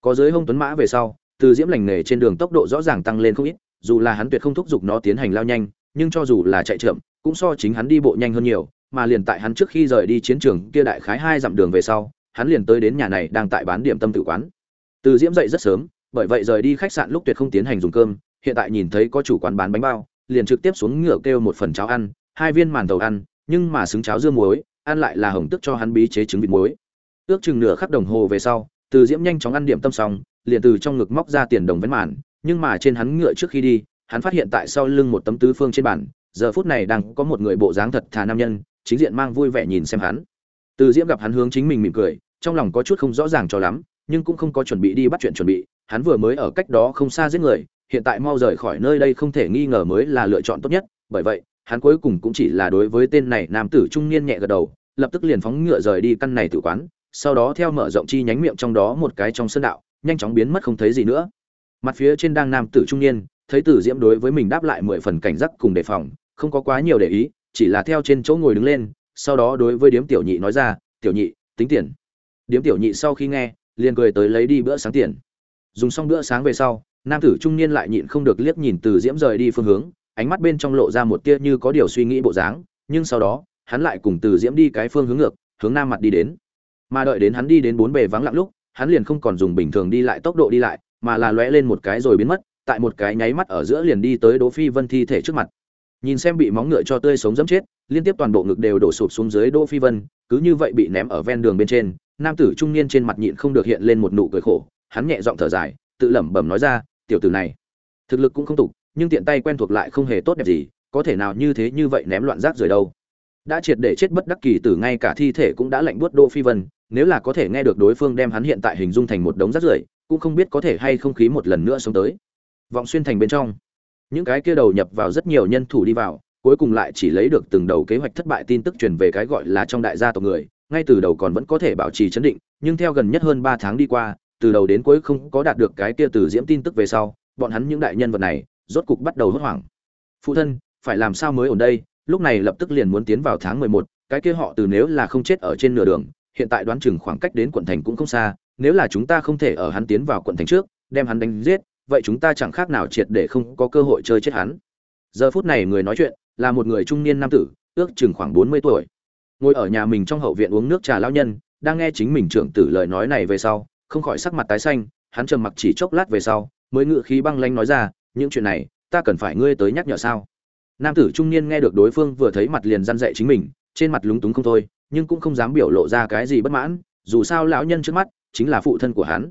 Có dưới hông tuấn mã về sau, từ diễm lành nghề trên đường tốc độ rõ ràng tăng lên không ít, dù là hắn tuyệt không thúc giục nó tiến hành lao nhanh, nhưng cho dù là chạy chậm, cũng so chính hắn đi bộ nhanh hơn nhiều, mà liền tại hắn trước khi rời đi chiến trường kia đại khái hai dặm đường về sau, hắn liền tới đến nhà này đang tại bán điểm tâm tự quán. Từ diễm dậy rất sớm, bởi vậy rời đi khách sạn lúc tuyệt không tiến hành dùng cơm hiện tại nhìn thấy có chủ quán bán bánh bao, liền trực tiếp xuống ngựa kêu một phần cháo ăn, hai viên màn tàu ăn, nhưng mà xứng cháo dưa muối, ăn lại là hồng tức cho hắn bí chế trứng vịt muối. Ước chừng nửa khắc đồng hồ về sau, từ diễm nhanh chóng ăn điểm tâm xong, liền từ trong ngực móc ra tiền đồng vén màn, nhưng mà trên hắn ngựa trước khi đi, hắn phát hiện tại sau lưng một tấm tứ phương trên bàn, giờ phút này đang có một người bộ dáng thật thà nam nhân, chính diện mang vui vẻ nhìn xem hắn. Từ diễm gặp hắn hướng chính mình mỉm cười, trong lòng có chút không rõ ràng cho lắm, nhưng cũng không có chuẩn bị đi bắt chuyện chuẩn bị, hắn vừa mới ở cách đó không xa giết người hiện tại mau rời khỏi nơi đây không thể nghi ngờ mới là lựa chọn tốt nhất. Bởi vậy, hắn cuối cùng cũng chỉ là đối với tên này nam tử trung niên nhẹ gật đầu, lập tức liền phóng ngựa rời đi căn này tử quán, sau đó theo mở rộng chi nhánh miệng trong đó một cái trong sân đạo, nhanh chóng biến mất không thấy gì nữa. Mặt phía trên đang nam tử trung niên, thấy tử diễm đối với mình đáp lại mười phần cảnh giác cùng đề phòng, không có quá nhiều để ý, chỉ là theo trên chỗ ngồi đứng lên, sau đó đối với điếm tiểu nhị nói ra, tiểu nhị, tính tiền. Điếm tiểu nhị sau khi nghe, liền cười tới lấy đi bữa sáng tiền. Dùng xong bữa sáng về sau nam tử trung niên lại nhịn không được liếc nhìn từ diễm rời đi phương hướng, ánh mắt bên trong lộ ra một tia như có điều suy nghĩ bộ dáng, nhưng sau đó, hắn lại cùng từ diễm đi cái phương hướng ngược, hướng nam mặt đi đến. Mà đợi đến hắn đi đến bốn bề vắng lặng lúc, hắn liền không còn dùng bình thường đi lại tốc độ đi lại, mà là lóe lên một cái rồi biến mất, tại một cái nháy mắt ở giữa liền đi tới đỗ phi vân thi thể trước mặt. Nhìn xem bị móng ngựa cho tươi sống dẫm chết, liên tiếp toàn bộ ngực đều đổ sụp xuống dưới đỗ phi vân, cứ như vậy bị ném ở ven đường bên trên, nam tử trung niên trên mặt nhịn không được hiện lên một nụ cười khổ, hắn nhẹ giọng thở dài, tự lẩm bẩm nói ra tiểu tử này. Thực lực cũng không tục, nhưng tiện tay quen thuộc lại không hề tốt đẹp gì, có thể nào như thế như vậy ném loạn rác rời đâu. Đã triệt để chết bất đắc kỳ tử ngay cả thi thể cũng đã lạnh buốt đô phi vân, nếu là có thể nghe được đối phương đem hắn hiện tại hình dung thành một đống rác rưởi, cũng không biết có thể hay không khí một lần nữa sống tới. Vọng xuyên thành bên trong, những cái kia đầu nhập vào rất nhiều nhân thủ đi vào, cuối cùng lại chỉ lấy được từng đầu kế hoạch thất bại tin tức truyền về cái gọi là trong đại gia tộc người, ngay từ đầu còn vẫn có thể bảo trì chấn định, nhưng theo gần nhất hơn ba tháng đi qua từ đầu đến cuối không có đạt được cái kia từ diễm tin tức về sau, bọn hắn những đại nhân vật này rốt cục bắt đầu hốt hoảng. Phụ thân, phải làm sao mới ổn đây? Lúc này lập tức liền muốn tiến vào tháng mười một, cái kia họ từ nếu là không chết ở trên nửa đường, hiện tại đoán chừng khoảng cách đến quận thành cũng không xa, nếu là chúng ta không thể ở hắn tiến vào quận thành trước, đem hắn đánh giết, vậy chúng ta chẳng khác nào triệt để không có cơ hội chơi chết hắn. Giờ phút này người nói chuyện là một người trung niên nam tử, ước chừng khoảng bốn mươi tuổi. Ngồi ở nhà mình trong hậu viện uống nước trà lão nhân, đang nghe chính mình trưởng tử lời nói này về sau không khỏi sắc mặt tái xanh, hắn trầm mặc chỉ chốc lát về sau, mới ngự khí băng lãnh nói ra, những chuyện này, ta cần phải ngươi tới nhắc nhở sao? Nam tử trung niên nghe được đối phương vừa thấy mặt liền răn dạy chính mình, trên mặt lúng túng không thôi, nhưng cũng không dám biểu lộ ra cái gì bất mãn, dù sao lão nhân trước mắt chính là phụ thân của hắn.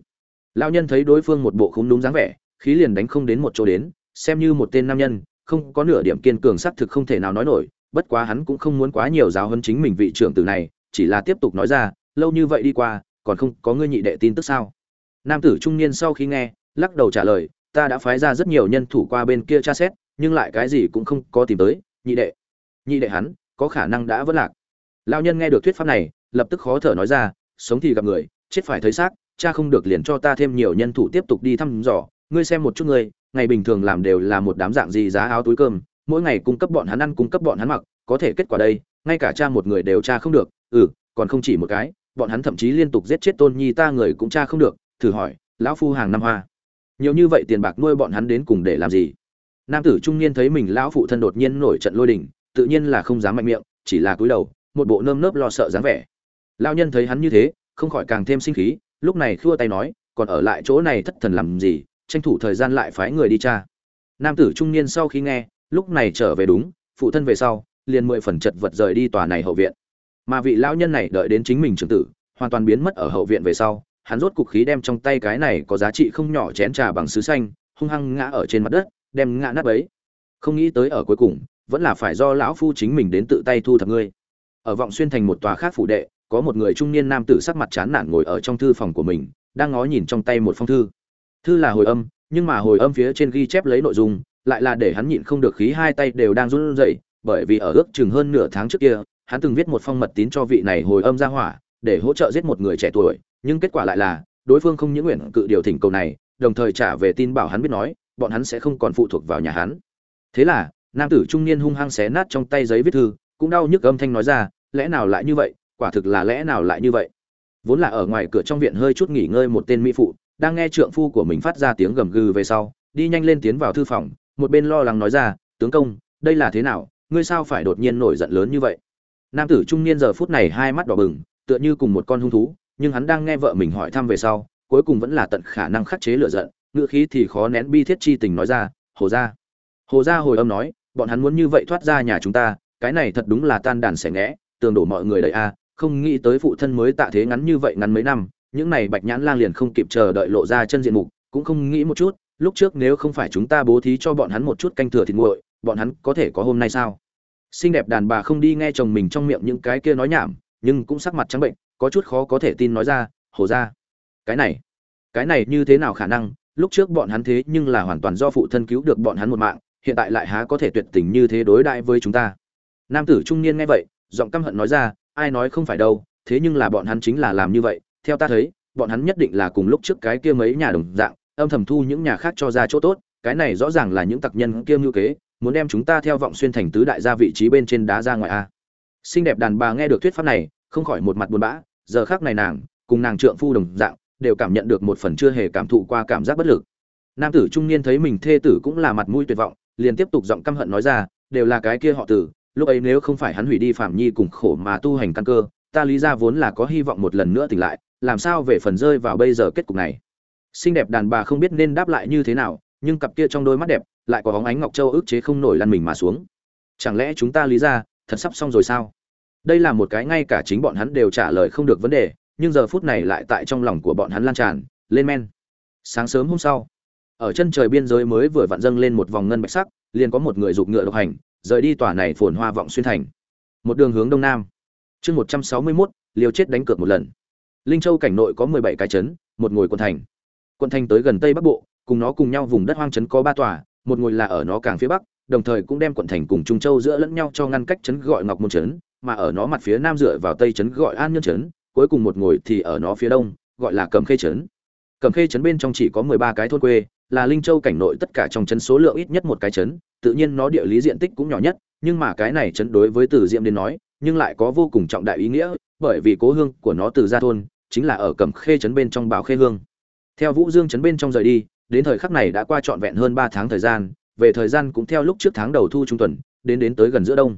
Lão nhân thấy đối phương một bộ không đúng dáng vẻ, khí liền đánh không đến một chỗ đến, xem như một tên nam nhân, không có nửa điểm kiên cường xác thực không thể nào nói nổi, bất quá hắn cũng không muốn quá nhiều giáo huấn chính mình vị trưởng tử này, chỉ là tiếp tục nói ra, lâu như vậy đi qua còn không có ngươi nhị đệ tin tức sao? Nam tử trung niên sau khi nghe, lắc đầu trả lời, ta đã phái ra rất nhiều nhân thủ qua bên kia tra xét, nhưng lại cái gì cũng không có tìm tới, nhị đệ. Nhị đệ hắn, có khả năng đã vất lạc. Lao nhân nghe được thuyết pháp này, lập tức khó thở nói ra, sống thì gặp người, chết phải thấy xác, cha không được liền cho ta thêm nhiều nhân thủ tiếp tục đi thăm dò, ngươi xem một chút ngươi, ngày bình thường làm đều là một đám dạng gì giá áo túi cơm, mỗi ngày cung cấp bọn hắn ăn, cung cấp bọn hắn mặc, có thể kết quả đây, ngay cả cha một người đều cha không được ừ còn không chỉ một cái bọn hắn thậm chí liên tục giết chết tôn nhi ta người cũng cha không được, thử hỏi, lão phu hàng năm hoa. Nhiều như vậy tiền bạc nuôi bọn hắn đến cùng để làm gì? Nam tử trung niên thấy mình lão phụ thân đột nhiên nổi trận lôi đình, tự nhiên là không dám mạnh miệng, chỉ là cúi đầu, một bộ nơm nớp lo sợ dáng vẻ. Lão nhân thấy hắn như thế, không khỏi càng thêm sinh khí, lúc này khua tay nói, còn ở lại chỗ này thất thần làm gì, tranh thủ thời gian lại phái người đi tra. Nam tử trung niên sau khi nghe, lúc này trở về đúng, phụ thân về sau, liền mười phần chật vật rời đi tòa này hậu viện mà vị lão nhân này đợi đến chính mình trưởng tử, hoàn toàn biến mất ở hậu viện về sau, hắn rốt cục khí đem trong tay cái này có giá trị không nhỏ chén trà bằng sứ xanh, hung hăng ngã ở trên mặt đất, đem ngã nát ấy không nghĩ tới ở cuối cùng, vẫn là phải do lão phu chính mình đến tự tay thu thập ngươi. Ở vọng xuyên thành một tòa khác phủ đệ, có một người trung niên nam tử sắc mặt chán nản ngồi ở trong thư phòng của mình, đang ngó nhìn trong tay một phong thư. Thư là hồi âm, nhưng mà hồi âm phía trên ghi chép lấy nội dung, lại là để hắn nhịn không được khí hai tay đều đang run rẩy, bởi vì ở ước chừng hơn nửa tháng trước kia hắn từng viết một phong mật tín cho vị này hồi âm ra hỏa, để hỗ trợ giết một người trẻ tuổi, nhưng kết quả lại là, đối phương không những nguyện cự điều thỉnh cầu này, đồng thời trả về tin bảo hắn biết nói, bọn hắn sẽ không còn phụ thuộc vào nhà hắn. Thế là, nam tử trung niên hung hăng xé nát trong tay giấy viết thư, cũng đau nhức âm thanh nói ra, lẽ nào lại như vậy? Quả thực là lẽ nào lại như vậy? Vốn là ở ngoài cửa trong viện hơi chút nghỉ ngơi một tên mỹ phụ, đang nghe trượng phu của mình phát ra tiếng gầm gừ về sau, đi nhanh lên tiến vào thư phòng, một bên lo lắng nói ra, tướng công, đây là thế nào? Ngươi sao phải đột nhiên nổi giận lớn như vậy? Nam tử trung niên giờ phút này hai mắt đỏ bừng, tựa như cùng một con hung thú, nhưng hắn đang nghe vợ mình hỏi thăm về sau, cuối cùng vẫn là tận khả năng khắc chế lửa giận ngựa khí thì khó nén bi thiết chi tình nói ra, hồ gia hồ gia hồi âm nói, bọn hắn muốn như vậy thoát ra nhà chúng ta, cái này thật đúng là tan đàn xẻ nghẽ, tường đổ mọi người đầy a, không nghĩ tới phụ thân mới tạ thế ngắn như vậy ngắn mấy năm, những này bạch nhãn lang liền không kịp chờ đợi lộ ra chân diện mục, cũng không nghĩ một chút, lúc trước nếu không phải chúng ta bố thí cho bọn hắn một chút canh thừa thịt nguội, bọn hắn có thể có hôm nay sao? Xinh đẹp đàn bà không đi nghe chồng mình trong miệng những cái kia nói nhảm, nhưng cũng sắc mặt trắng bệnh, có chút khó có thể tin nói ra, hồ ra cái này cái này như thế nào khả năng? Lúc trước bọn hắn thế nhưng là hoàn toàn do phụ thân cứu được bọn hắn một mạng, hiện tại lại há có thể tuyệt tình như thế đối đại với chúng ta. Nam tử trung niên nghe vậy, giọng căm hận nói ra, ai nói không phải đâu, thế nhưng là bọn hắn chính là làm như vậy, theo ta thấy, bọn hắn nhất định là cùng lúc trước cái kia mấy nhà đồng dạng, âm thầm thu những nhà khác cho ra chỗ tốt, cái này rõ ràng là những tặc nhân kia ngưu kế muốn đem chúng ta theo vọng xuyên thành tứ đại gia vị trí bên trên đá ra ngoài a. Xinh đẹp đàn bà nghe được thuyết pháp này, không khỏi một mặt buồn bã, giờ khác này nàng, cùng nàng trượng phu đồng dạng, đều cảm nhận được một phần chưa hề cảm thụ qua cảm giác bất lực. Nam tử trung niên thấy mình thê tử cũng là mặt mũi tuyệt vọng, liền tiếp tục giọng căm hận nói ra, đều là cái kia họ tử, lúc ấy nếu không phải hắn hủy đi phạm nhi cùng khổ mà tu hành căn cơ, ta lý ra vốn là có hy vọng một lần nữa tỉnh lại, làm sao về phần rơi vào bây giờ kết cục này? Xinh đẹp đàn bà không biết nên đáp lại như thế nào, nhưng cặp kia trong đôi mắt đẹp lại có hóng ánh ngọc châu ức chế không nổi lăn mình mà xuống. Chẳng lẽ chúng ta lý ra, thật sắp xong rồi sao? Đây là một cái ngay cả chính bọn hắn đều trả lời không được vấn đề, nhưng giờ phút này lại tại trong lòng của bọn hắn lan tràn, lên men. Sáng sớm hôm sau, ở chân trời biên giới mới vừa vặn dâng lên một vòng ngân bạch sắc, liền có một người giục ngựa độc hành, rời đi tòa này phồn hoa vọng xuyên thành. Một đường hướng đông nam. Chương một trăm sáu mươi mốt, liều chết đánh cược một lần. Linh châu cảnh nội có mười bảy cái trấn, một ngồi quận thành. Quận thành tới gần tây bắc bộ, cùng nó cùng nhau vùng đất hoang trấn có ba tòa một ngồi là ở nó càng phía bắc, đồng thời cũng đem quận thành cùng trung châu giữa lẫn nhau cho ngăn cách trấn gọi ngọc môn trấn, mà ở nó mặt phía nam dựa vào tây trấn gọi an nhân trấn, cuối cùng một ngồi thì ở nó phía đông, gọi là cầm khê trấn. Cầm khê trấn bên trong chỉ có mười ba cái thôn quê, là linh châu cảnh nội tất cả trong trấn số lượng ít nhất một cái trấn, tự nhiên nó địa lý diện tích cũng nhỏ nhất, nhưng mà cái này trấn đối với từ diệm đến nói, nhưng lại có vô cùng trọng đại ý nghĩa, bởi vì cố hương của nó từ gia thôn, chính là ở cẩm khê trấn bên trong bảo khê hương. Theo vũ dương trấn bên trong rời đi đến thời khắc này đã qua trọn vẹn hơn ba tháng thời gian, về thời gian cũng theo lúc trước tháng đầu thu trung tuần, đến đến tới gần giữa đông.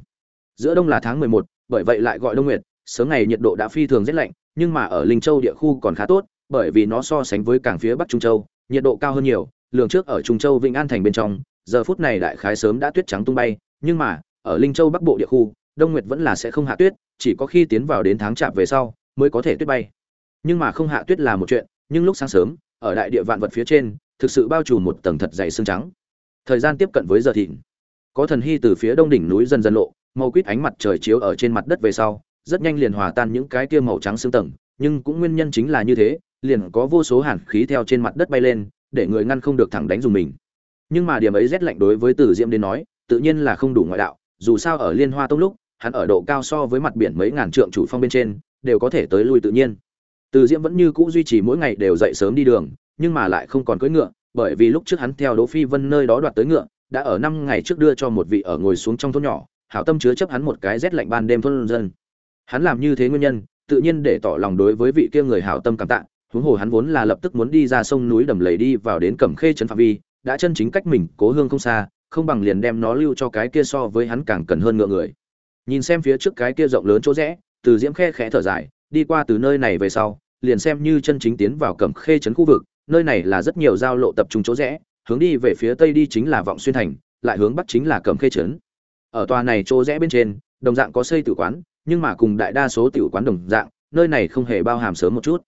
Giữa đông là tháng mười một, bởi vậy lại gọi đông nguyệt, sớm ngày nhiệt độ đã phi thường rất lạnh, nhưng mà ở linh châu địa khu còn khá tốt, bởi vì nó so sánh với cảng phía bắc trung châu, nhiệt độ cao hơn nhiều, lường trước ở trung châu vịnh an thành bên trong, giờ phút này đại khái sớm đã tuyết trắng tung bay, nhưng mà, ở linh châu bắc bộ địa khu, đông nguyệt vẫn là sẽ không hạ tuyết, chỉ có khi tiến vào đến tháng chạp về sau, mới có thể tuyết bay. Nhưng mà không hạ tuyết là một chuyện, nhưng lúc sáng sớm, ở đại địa vạn vật phía trên thực sự bao trùm một tầng thật dày xương trắng. Thời gian tiếp cận với giờ thịnh. Có thần hy từ phía đông đỉnh núi dần dần lộ, màu quýt ánh mặt trời chiếu ở trên mặt đất về sau, rất nhanh liền hòa tan những cái kia màu trắng xương tầng, nhưng cũng nguyên nhân chính là như thế, liền có vô số hàn khí theo trên mặt đất bay lên, để người ngăn không được thẳng đánh dùng mình. Nhưng mà điểm ấy rét lạnh đối với tử diễm đến nói, tự nhiên là không đủ ngoại đạo, dù sao ở liên hoa tông lúc, hắn ở độ cao so với mặt biển mấy ngàn trượng chủ phong bên trên, đều có thể tới lui tự nhiên. Từ diễm vẫn như cũ duy trì mỗi ngày đều dậy sớm đi đường nhưng mà lại không còn cưỡi ngựa, bởi vì lúc trước hắn theo đỗ phi vân nơi đó đoạt tới ngựa, đã ở năm ngày trước đưa cho một vị ở ngồi xuống trong thôn nhỏ, hảo tâm chứa chấp hắn một cái rét lạnh ban đêm thôn dân. Hắn làm như thế nguyên nhân, tự nhiên để tỏ lòng đối với vị kia người hảo tâm cảm tạ, huống hồ hắn vốn là lập tức muốn đi ra sông núi đầm lầy đi vào đến cẩm khê trấn phạm vi, đã chân chính cách mình cố hương không xa, không bằng liền đem nó lưu cho cái kia so với hắn càng cần hơn ngựa người. Nhìn xem phía trước cái kia rộng lớn chỗ rẽ, từ diễm khe khẽ thở dài, đi qua từ nơi này về sau, liền xem như chân chính tiến vào cẩm khê trấn khu vực nơi này là rất nhiều giao lộ tập trung chỗ rẽ, hướng đi về phía tây đi chính là vọng xuyên thành, lại hướng bắc chính là cẩm khê trấn. Ở tòa này chỗ rẽ bên trên, đồng dạng có xây tử quán, nhưng mà cùng đại đa số tiểu quán đồng dạng, nơi này không hề bao hàm sớm một chút.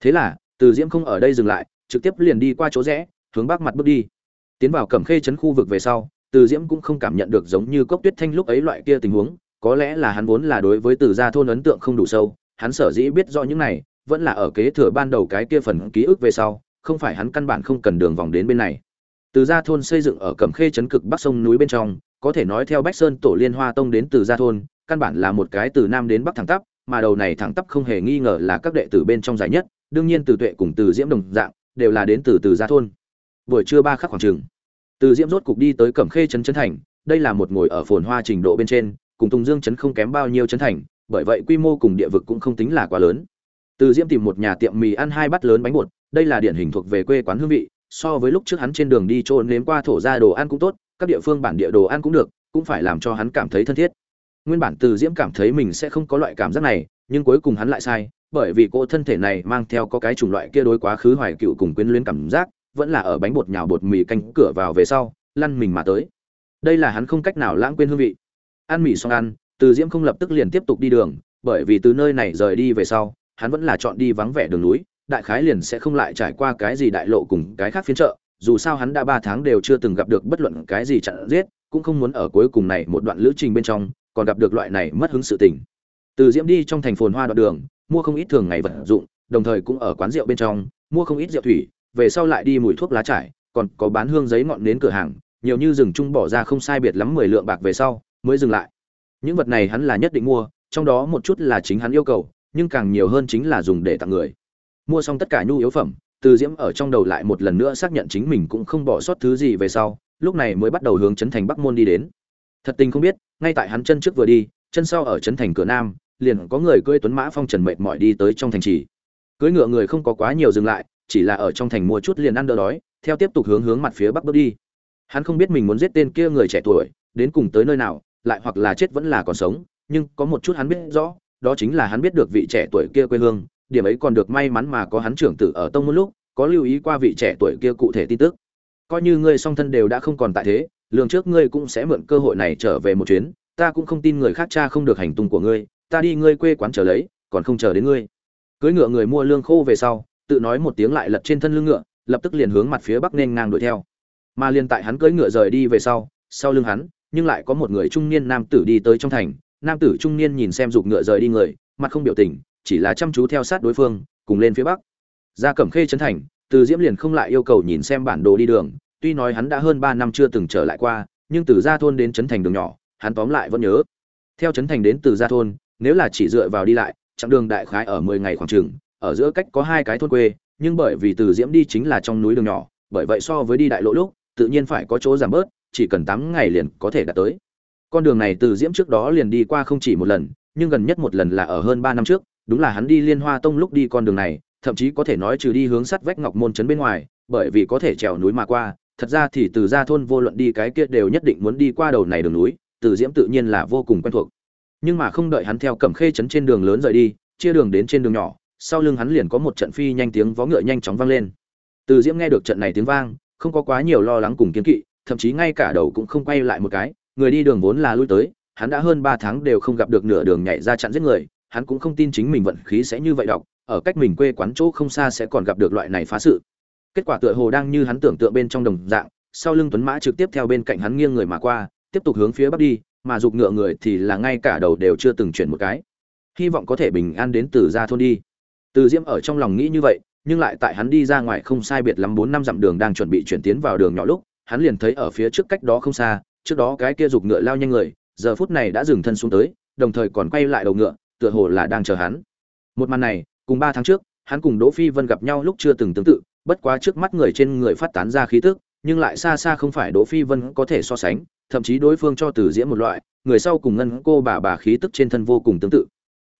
Thế là, từ diễm không ở đây dừng lại, trực tiếp liền đi qua chỗ rẽ, hướng bắc mặt bước đi. Tiến vào cẩm khê trấn khu vực về sau, từ diễm cũng không cảm nhận được giống như cốc tuyết thanh lúc ấy loại kia tình huống, có lẽ là hắn vốn là đối với từ gia thôn ấn tượng không đủ sâu, hắn sở dĩ biết rõ những này, vẫn là ở kế thừa ban đầu cái kia phần ký ức về sau không phải hắn căn bản không cần đường vòng đến bên này. Từ gia thôn xây dựng ở cẩm khê trấn cực bắc sông núi bên trong, có thể nói theo bách sơn tổ liên hoa tông đến từ gia thôn, căn bản là một cái từ nam đến bắc thẳng tắp, mà đầu này thẳng tắp không hề nghi ngờ là các đệ tử bên trong dài nhất, đương nhiên từ tuệ cùng từ diễm đồng dạng, đều là đến từ từ gia thôn. Buổi trưa ba khắc khoảng trường từ diễm rốt cục đi tới cẩm khê trấn trấn thành, đây là một ngồi ở phồn hoa trình độ bên trên, cùng tùng dương trấn không kém bao nhiêu trấn thành, bởi vậy quy mô cùng địa vực cũng không tính là quá lớn. Từ diễm tìm một nhà tiệm mì ăn hai bát lớn bánh bột đây là điển hình thuộc về quê quán hương vị, so với lúc trước hắn trên đường đi trôn nếm qua thổ ra đồ ăn cũng tốt, các địa phương bản địa đồ ăn cũng được, cũng phải làm cho hắn cảm thấy thân thiết. Nguyên bản từ diễm cảm thấy mình sẽ không có loại cảm giác này, nhưng cuối cùng hắn lại sai, bởi vì cô thân thể này mang theo có cái chủng loại kia đối quá khứ hoài cựu cùng quyến luyến cảm giác, vẫn là ở bánh bột nhào bột mì canh cửa vào về sau, lăn mình mà tới. Đây là hắn không cách nào lãng quên hương vị. Ăn mì xong ăn, từ diễm không lập tức liền tiếp tục đi đường, bởi vì từ nơi này rời đi về sau, hắn vẫn là chọn đi vắng vẻ đường núi đại khái liền sẽ không lại trải qua cái gì đại lộ cùng cái khác phiên chợ, dù sao hắn đã ba tháng đều chưa từng gặp được bất luận cái gì chặn giết, cũng không muốn ở cuối cùng này một đoạn lữ trình bên trong, còn gặp được loại này mất hứng sự tình. Từ diễm đi trong thành phồn hoa đoạn đường, mua không ít thường ngày vật dụng, đồng thời cũng ở quán rượu bên trong, mua không ít rượu thủy, về sau lại đi mùi thuốc lá trải, còn có bán hương giấy ngọn nến cửa hàng, nhiều như rừng chung bỏ ra không sai biệt lắm mười lượng bạc về sau, mới dừng lại. Những vật này hắn là nhất định mua, trong đó một chút là chính hắn yêu cầu, nhưng càng nhiều hơn chính là dùng để tặng người mua xong tất cả nhu yếu phẩm, từ diễm ở trong đầu lại một lần nữa xác nhận chính mình cũng không bỏ sót thứ gì về sau, lúc này mới bắt đầu hướng trấn thành bắc môn đi đến. Thật tình không biết, ngay tại hắn chân trước vừa đi, chân sau ở trấn thành cửa nam, liền có người cưỡi tuấn mã phong trần mệt mỏi đi tới trong thành trì. Cưỡi ngựa người không có quá nhiều dừng lại, chỉ là ở trong thành mua chút liền ăn đỡ đói, theo tiếp tục hướng hướng mặt phía bắc bước đi. Hắn không biết mình muốn giết tên kia người trẻ tuổi, đến cùng tới nơi nào, lại hoặc là chết vẫn là còn sống, nhưng có một chút hắn biết rõ, đó chính là hắn biết được vị trẻ tuổi kia quê hương điểm ấy còn được may mắn mà có hắn trưởng tử ở tông môn lúc, có lưu ý qua vị trẻ tuổi kia cụ thể tin tức. Coi như ngươi song thân đều đã không còn tại thế, lường trước ngươi cũng sẽ mượn cơ hội này trở về một chuyến, ta cũng không tin người khác cha không được hành tung của ngươi, ta đi ngươi quê quán chờ lấy, còn không chờ đến ngươi. Cưới ngựa người mua lương khô về sau, tự nói một tiếng lại lật trên thân lưng ngựa, lập tức liền hướng mặt phía bắc nên ngang đuổi theo. Mà liền tại hắn cưỡi ngựa rời đi về sau sau lưng hắn, nhưng lại có một người trung niên nam tử đi tới trong thành. Nam tử trung niên nhìn xem giục ngựa rời đi người, mặt không biểu tình chỉ là chăm chú theo sát đối phương, cùng lên phía bắc. Ra cẩm khê trấn thành, từ diễm liền không lại yêu cầu nhìn xem bản đồ đi đường, tuy nói hắn đã hơn ba năm chưa từng trở lại qua, nhưng từ gia thôn đến trấn thành đường nhỏ, hắn tóm lại vẫn nhớ. Theo trấn thành đến từ gia thôn, nếu là chỉ dựa vào đi lại, chặng đường đại khái ở mười ngày khoảng chừng, ở giữa cách có hai cái thôn quê, nhưng bởi vì từ diễm đi chính là trong núi đường nhỏ, bởi vậy so với đi đại lộ lúc, tự nhiên phải có chỗ giảm bớt, chỉ cần tám ngày liền có thể đạt tới. Con đường này từ diễm trước đó liền đi qua không chỉ một lần, nhưng gần nhất một lần là ở hơn ba năm trước đúng là hắn đi liên hoa tông lúc đi con đường này, thậm chí có thể nói trừ đi hướng sắt vách ngọc môn trấn bên ngoài, bởi vì có thể trèo núi mà qua, thật ra thì từ gia thôn vô luận đi cái kia đều nhất định muốn đi qua đầu này đường núi, từ diễm tự nhiên là vô cùng quen thuộc. Nhưng mà không đợi hắn theo cẩm khê trấn trên đường lớn rời đi, chia đường đến trên đường nhỏ, sau lưng hắn liền có một trận phi nhanh tiếng vó ngựa nhanh chóng vang lên. Từ diễm nghe được trận này tiếng vang, không có quá nhiều lo lắng cùng kiến kỵ, thậm chí ngay cả đầu cũng không quay lại một cái, người đi đường vốn là lui tới, hắn đã hơn ba tháng đều không gặp được nửa đường nhảy ra chặn giết người hắn cũng không tin chính mình vận khí sẽ như vậy đọc, ở cách mình quê quán chỗ không xa sẽ còn gặp được loại này phá sự. Kết quả tựa hồ đang như hắn tưởng tượng bên trong đồng dạng, sau lưng tuấn mã trực tiếp theo bên cạnh hắn nghiêng người mà qua, tiếp tục hướng phía bắc đi, mà giục ngựa người thì là ngay cả đầu đều chưa từng chuyển một cái. Hy vọng có thể bình an đến từ ra thôn đi. Từ diễm ở trong lòng nghĩ như vậy, nhưng lại tại hắn đi ra ngoài không sai biệt lắm bốn năm dặm đường đang chuẩn bị chuyển tiến vào đường nhỏ lúc, hắn liền thấy ở phía trước cách đó không xa, trước đó cái kia giục ngựa lao nhanh người, giờ phút này đã dừng thân xuống tới, đồng thời còn quay lại đầu ngựa tựa hồ là đang chờ hắn. Một màn này, cùng ba tháng trước, hắn cùng đỗ phi vân gặp nhau lúc chưa từng tương tự, bất quá trước mắt người trên người phát tán ra khí tức, nhưng lại xa xa không phải đỗ phi vân có thể so sánh, thậm chí đối phương cho từ diễm một loại, người sau cùng ngân cô bà bà khí tức trên thân vô cùng tương tự.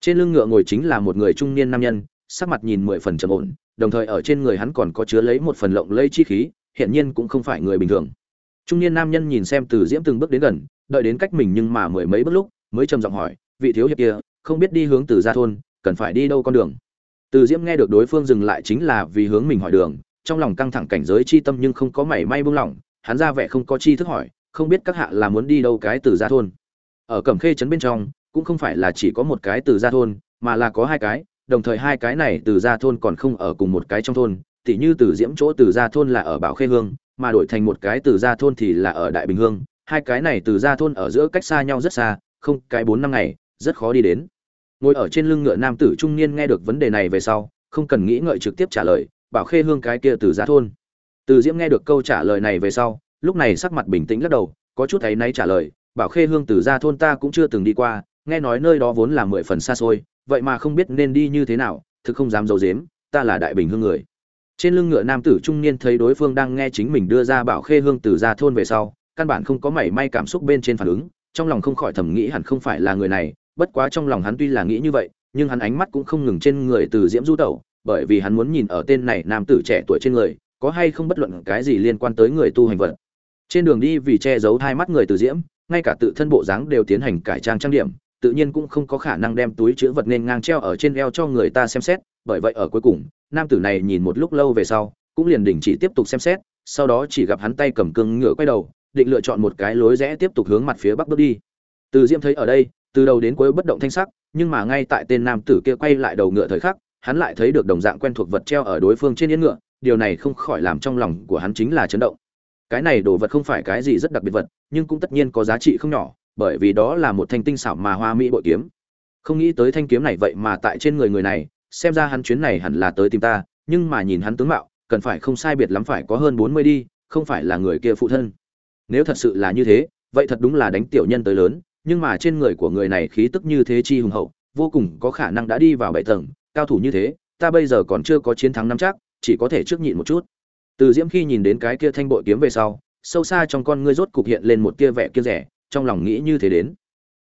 Trên lưng ngựa ngồi chính là một người trung niên nam nhân, sắc mặt nhìn mười phần trầm ổn, đồng thời ở trên người hắn còn có chứa lấy một phần lộng lây chi khí hiện nhiên cũng không phải người bình thường. Trung niên nam nhân nhìn xem từ diễm từng bước đến gần, đợi đến cách mình nhưng mà mười mấy bước lúc, mới trầm giọng hỏi, vị thiếu hiệp kia không biết đi hướng từ gia thôn, cần phải đi đâu con đường. Từ diễm nghe được đối phương dừng lại chính là vì hướng mình hỏi đường, trong lòng căng thẳng cảnh giới chi tâm nhưng không có mảy may buông lỏng, hắn ra vẻ không có chi thức hỏi, không biết các hạ là muốn đi đâu cái từ gia thôn. Ở cẩm khê trấn bên trong, cũng không phải là chỉ có một cái từ gia thôn, mà là có hai cái, đồng thời hai cái này từ gia thôn còn không ở cùng một cái trong thôn, tỉ như từ diễm chỗ từ gia thôn là ở bảo khê hương, mà đổi thành một cái từ gia thôn thì là ở đại bình hương. Hai cái này từ gia thôn ở giữa cách xa nhau rất xa, không, cái bốn năm ngày, rất khó đi đến ngồi ở trên lưng ngựa nam tử trung niên nghe được vấn đề này về sau, không cần nghĩ ngợi trực tiếp trả lời, bảo khê hương cái kia từ gia thôn. Từ diễm nghe được câu trả lời này về sau, lúc này sắc mặt bình tĩnh lắc đầu, có chút thấy náy trả lời, bảo khê hương từ gia thôn ta cũng chưa từng đi qua, nghe nói nơi đó vốn là mười phần xa xôi, vậy mà không biết nên đi như thế nào, thực không dám d i ấ u dếm ta là đại bình hương người. Trên lưng ngựa nam tử trung niên thấy đối phương đang nghe chính mình đưa ra bảo khê hương từ gia thôn về sau, căn bản không có mảy may cảm xúc bên trên phản ứng, trong lòng không khỏi thầm nghĩ hẳn không phải là người này bất quá trong lòng hắn tuy là nghĩ như vậy, nhưng hắn ánh mắt cũng không ngừng trên người từ diễm du tẩu, bởi vì hắn muốn nhìn ở tên này nam tử trẻ tuổi trên người, có hay không bất luận cái gì liên quan tới người tu hành vật. Trên đường đi vì che giấu hai mắt người từ diễm, ngay cả tự thân bộ dáng đều tiến hành cải trang trang điểm, tự nhiên cũng không có khả năng đem túi chứa vật nên ngang treo ở trên eo cho người ta xem xét, bởi vậy ở cuối cùng, nam tử này nhìn một lúc lâu về sau, cũng liền đình chỉ tiếp tục xem xét, sau đó chỉ gặp hắn tay cầm cương ngựa quay đầu, định lựa chọn một cái lối rẽ tiếp tục hướng mặt phía bắc bước đi. Từ diễm thấy ở đây từ đầu đến cuối bất động thanh sắc, nhưng mà ngay tại tên nam tử kia quay lại đầu ngựa thời khắc, hắn lại thấy được đồng dạng quen thuộc vật treo ở đối phương trên yên ngựa, điều này không khỏi làm trong lòng của hắn chính là chấn động. Cái này đồ vật không phải cái gì rất đặc biệt vật, nhưng cũng tất nhiên có giá trị không nhỏ, bởi vì đó là một thanh tinh xảo mà hoa mỹ bội kiếm. Không nghĩ tới thanh kiếm này vậy mà tại trên người người này, xem ra hắn chuyến này hẳn là tới tìm ta, nhưng mà nhìn hắn tướng mạo, cần phải không sai biệt lắm phải có hơn bốn mươi đi, không phải là người kia phụ thân. Nếu thật sự là như thế, vậy thật đúng là đánh tiểu nhân tới lớn nhưng mà trên người của người này khí tức như thế chi hùng hậu, vô cùng có khả năng đã đi vào bảy tầng, cao thủ như thế, ta bây giờ còn chưa có chiến thắng năm chắc, chỉ có thể trước nhịn một chút. Từ diễm khi nhìn đến cái kia thanh bội kiếm về sau, sâu xa trong con ngươi rốt cục hiện lên một tia vẻ kia rẻ, trong lòng nghĩ như thế đến.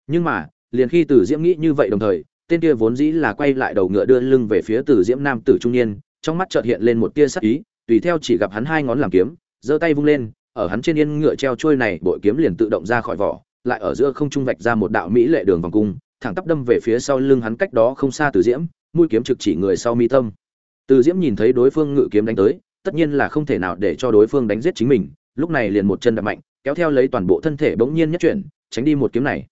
Nhưng mà, liền khi từ diễm nghĩ như vậy đồng thời, tên kia vốn dĩ là quay lại đầu ngựa đưa lưng về phía từ diễm nam tử trung niên, trong mắt chợt hiện lên một tia sắc ý, tùy theo chỉ gặp hắn hai ngón làm kiếm, giơ tay vung lên, ở hắn trên yên ngựa treo trôi này, bội kiếm liền tự động ra khỏi vỏ lại ở giữa không trung vạch ra một đạo mỹ lệ đường vòng cung, thẳng tắp đâm về phía sau lưng hắn cách đó không xa từ diễm, mũi kiếm trực chỉ người sau mi tâm. Từ diễm nhìn thấy đối phương ngự kiếm đánh tới, tất nhiên là không thể nào để cho đối phương đánh giết chính mình, lúc này liền một chân đập mạnh, kéo theo lấy toàn bộ thân thể bỗng nhiên nhất chuyển, tránh đi một kiếm này.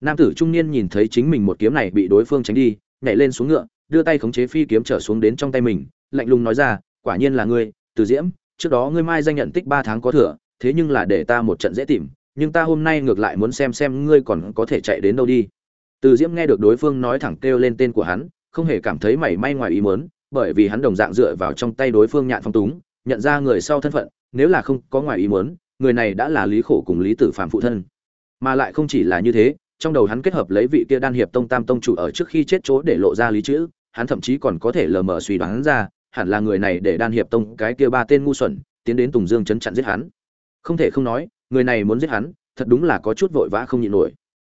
Nam tử trung niên nhìn thấy chính mình một kiếm này bị đối phương tránh đi, nhảy lên xuống ngựa, đưa tay khống chế phi kiếm trở xuống đến trong tay mình, lạnh lùng nói ra, quả nhiên là ngươi, từ diễm, trước đó ngươi mai danh nhận tích ba tháng có thừa, thế nhưng là để ta một trận dễ tìm nhưng ta hôm nay ngược lại muốn xem xem ngươi còn có thể chạy đến đâu đi. Từ diễm nghe được đối phương nói thẳng kêu lên tên của hắn, không hề cảm thấy mảy may ngoài ý muốn, bởi vì hắn đồng dạng dựa vào trong tay đối phương nhạn phong túng, nhận ra người sau thân phận, nếu là không có ngoài ý muốn, người này đã là lý khổ cùng lý tử phạm phụ thân. Mà lại không chỉ là như thế, trong đầu hắn kết hợp lấy vị kia đan hiệp tông tam tông chủ ở trước khi chết chỗ để lộ ra lý chữ, hắn thậm chí còn có thể lờ mờ suy đoán ra, hẳn là người này để đan hiệp tông cái kia ba tên ngu xuẩn, tiến đến tùng dương chấn chặn giết hắn. Không thể không nói người này muốn giết hắn, thật đúng là có chút vội vã không nhịn nổi.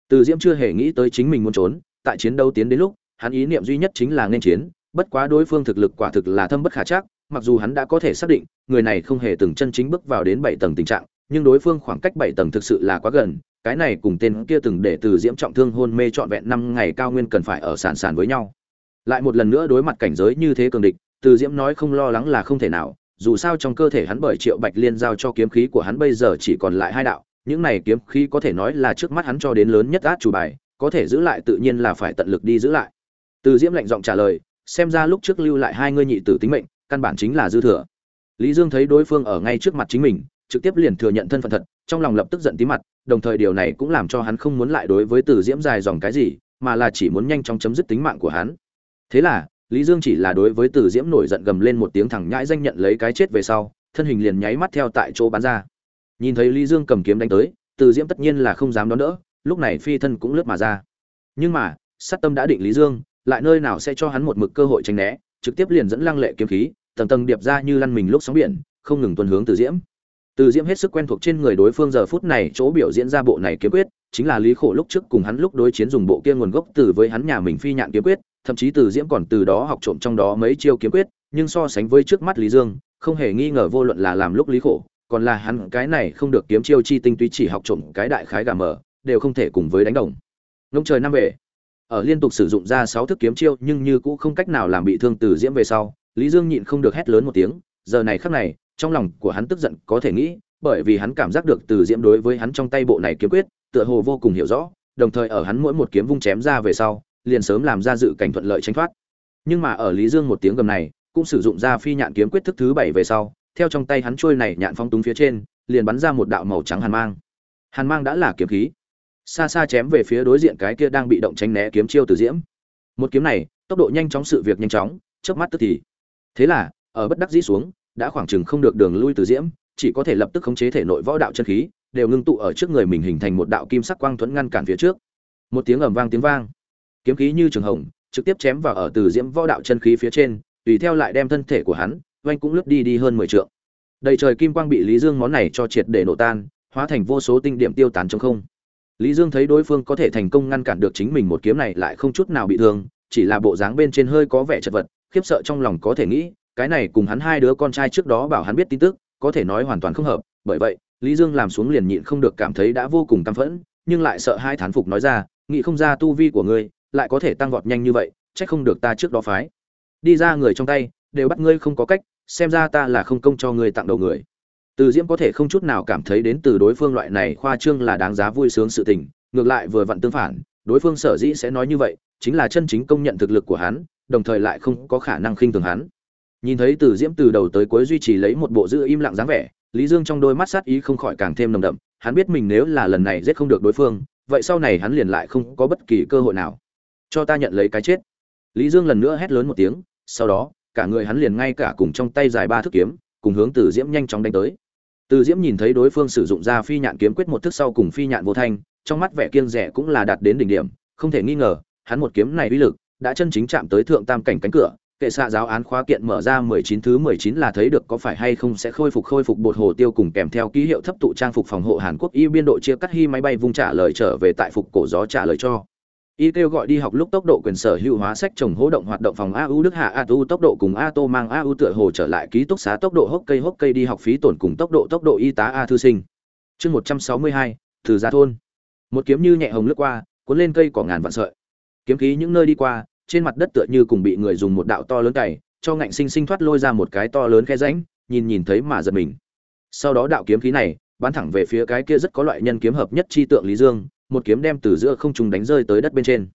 Từ diễm chưa hề nghĩ tới chính mình muốn trốn, tại chiến đấu tiến đến lúc, hắn ý niệm duy nhất chính là nên chiến, bất quá đối phương thực lực quả thực là thâm bất khả chắc, mặc dù hắn đã có thể xác định, người này không hề từng chân chính bước vào đến bảy tầng tình trạng, nhưng đối phương khoảng cách bảy tầng thực sự là quá gần, cái này cùng tên kia từng để từ diễm trọng thương hôn mê trọn vẹn năm ngày cao nguyên cần phải ở sàn sàn với nhau. Lại một lần nữa đối mặt cảnh giới như thế cường địch, từ diễm nói không lo lắng là không thể nào dù sao trong cơ thể hắn bởi triệu bạch liên giao cho kiếm khí của hắn bây giờ chỉ còn lại hai đạo, những này kiếm khí có thể nói là trước mắt hắn cho đến lớn nhất át chủ bài, có thể giữ lại tự nhiên là phải tận lực đi giữ lại. Từ diễm lạnh giọng trả lời, xem ra lúc trước lưu lại hai ngươi nhị tử tính mệnh, căn bản chính là dư thừa. Lý dương thấy đối phương ở ngay trước mặt chính mình, trực tiếp liền thừa nhận thân phận thật, trong lòng lập tức giận tí mặt, đồng thời điều này cũng làm cho hắn không muốn lại đối với từ diễm dài dòng cái gì, mà là chỉ muốn nhanh chóng chấm dứt tính mạng của hắn. Thế là lý dương chỉ là đối với từ diễm nổi giận gầm lên một tiếng thẳng nhãi danh nhận lấy cái chết về sau, thân hình liền nháy mắt theo tại chỗ bán ra. Nhìn thấy lý dương cầm kiếm đánh tới, từ diễm tất nhiên là không dám đón đỡ, lúc này phi thân cũng lướt mà ra. Nhưng mà, sát tâm đã định lý dương, lại nơi nào sẽ cho hắn một mực cơ hội tránh né, trực tiếp liền dẫn lăng lệ kiếm khí, tầng tầng điệp ra như lăn mình lúc sóng biển, không ngừng tuần hướng từ diễm. Từ diễm hết sức quen thuộc trên người đối phương giờ phút này chỗ biểu diễn ra bộ này kiếm quyết, chính là lý khổ lúc trước cùng hắn lúc đối chiến dùng bộ kia nguồn gốc từ với hắn nhà mình phi nhạn kiếm quyết thậm chí từ diễm còn từ đó học trộm trong đó mấy chiêu kiếm quyết, nhưng so sánh với trước mắt lý dương, không hề nghi ngờ vô luận là làm lúc lý khổ, còn là hắn, cái này không được kiếm chiêu chi tinh túy chỉ học trộm cái đại khái gà mở đều không thể cùng với đánh đồng. Ngông trời năm về, ở liên tục sử dụng ra sáu thức kiếm chiêu, nhưng như cũng không cách nào làm bị thương từ diễm về sau, lý dương nhịn không được hét lớn một tiếng, giờ này khắc này, trong lòng của hắn tức giận có thể nghĩ, bởi vì hắn cảm giác được từ diễm đối với hắn trong tay bộ này kiếm quyết, tựa hồ vô cùng hiểu rõ, đồng thời ở hắn mỗi một kiếm vung chém ra về sau liền sớm làm ra dự cảnh thuận lợi tránh thoát. Nhưng mà ở lý dương một tiếng gầm này, cũng sử dụng ra phi nhạn kiếm quyết thức thứ bảy về sau, theo trong tay hắn trôi này nhạn phong túng phía trên, liền bắn ra một đạo màu trắng hàn mang. Hàn mang đã là kiếm khí. Xa xa chém về phía đối diện cái kia đang bị động tránh né kiếm chiêu từ diễm. Một kiếm này, tốc độ nhanh chóng sự việc nhanh chóng, chớp mắt tức thì. Thế là, ở bất đắc dĩ xuống, đã khoảng chừng không được đường lui từ diễm, chỉ có thể lập tức khống chế thể nội võ đạo chân khí, đều ngưng tụ ở trước người mình hình thành một đạo kim sắc quang thuẫn ngăn cản phía trước. Một tiếng ầm vang tiếng vang kiếm khí như trường hồng, trực tiếp chém vào ở từ diễm võ đạo chân khí phía trên, tùy theo lại đem thân thể của hắn, oanh cũng lướt đi đi hơn mười trượng. Đầy trời kim quang bị lý dương món này cho triệt để nổ tan, hóa thành vô số tinh điểm tiêu tán trong không. Lý dương thấy đối phương có thể thành công ngăn cản được chính mình một kiếm này lại không chút nào bị thương, chỉ là bộ dáng bên trên hơi có vẻ chật vật, khiếp sợ trong lòng có thể nghĩ, cái này cùng hắn hai đứa con trai trước đó bảo hắn biết tin tức, có thể nói hoàn toàn không hợp, bởi vậy, lý dương làm xuống liền nhịn không được cảm thấy đã vô cùng căm phẫn, nhưng lại sợ hai thán phục nói ra nghĩ không ra tu vi của ngươi lại có thể tăng vọt nhanh như vậy trách không được ta trước đó phái. Đi ra người trong tay, đều bắt ngươi không có cách, xem ra ta là không công cho ngươi tặng đầu người. Từ diễm có thể không chút nào cảm thấy đến từ đối phương loại này khoa trương là đáng giá vui sướng sự tình, ngược lại vừa vặn tương phản, đối phương sở dĩ sẽ nói như vậy, chính là chân chính công nhận thực lực của hắn, đồng thời lại không có khả năng khinh thường hắn. Nhìn thấy từ diễm từ đầu tới cuối duy trì lấy một bộ giữ im lặng dáng vẻ, lý dương trong đôi mắt sát ý không khỏi càng thêm nồng đậm, hắn biết mình nếu là lần này giết không được đối phương, vậy sau này hắn liền lại không có bất kỳ cơ hội nào cho ta nhận lấy cái chết lý dương lần nữa hét lớn một tiếng, sau đó, cả người hắn liền ngay cả cùng trong tay dài ba thước kiếm, cùng hướng từ diễm nhanh chóng đánh tới từ diễm nhìn thấy đối phương sử dụng ra phi nhạn kiếm quyết một thức sau cùng phi nhạn vô thanh, trong mắt vẻ kiêng rẻ cũng là đạt đến đỉnh điểm, không thể nghi ngờ, hắn một kiếm này uy lực đã chân chính chạm tới thượng tam cảnh cánh cửa, kệ xạ giáo án khóa kiện mở ra 19 thứ 19 là thấy được có phải hay không sẽ khôi phục khôi phục bột hồ tiêu cùng kèm theo ký hiệu thấp tụ trang phục phòng hộ Hàn Quốc y biên độ chia cắt hy máy bay vung trả lời trở về tại phục cổ gió trả lời cho. Y kêu gọi đi học lúc tốc độ quyền sở hữu hóa sách trồng hố động hoạt động phòng AU Đức Hạ AU tốc độ cùng A Tô mang AU tựa hồ trở lại ký túc xá tốc độ hốc cây hốc cây đi học phí tổn cùng tốc độ tốc độ y tá A thư sinh. Chương 162, từ gia thôn. Một kiếm như nhẹ hồng lướt qua, cuốn lên cây cỏ ngàn vạn sợi. Kiếm khí những nơi đi qua, trên mặt đất tựa như cùng bị người dùng một đạo to lớn cày, cho ngạnh sinh sinh thoát lôi ra một cái to lớn khe rãnh, nhìn nhìn thấy mà giật mình. Sau đó đạo kiếm khí này, bắn thẳng về phía cái kia rất có loại nhân kiếm hợp nhất chi tượng Lý Dương, một kiếm đem từ giữa không trung đánh rơi tới đất bên trên.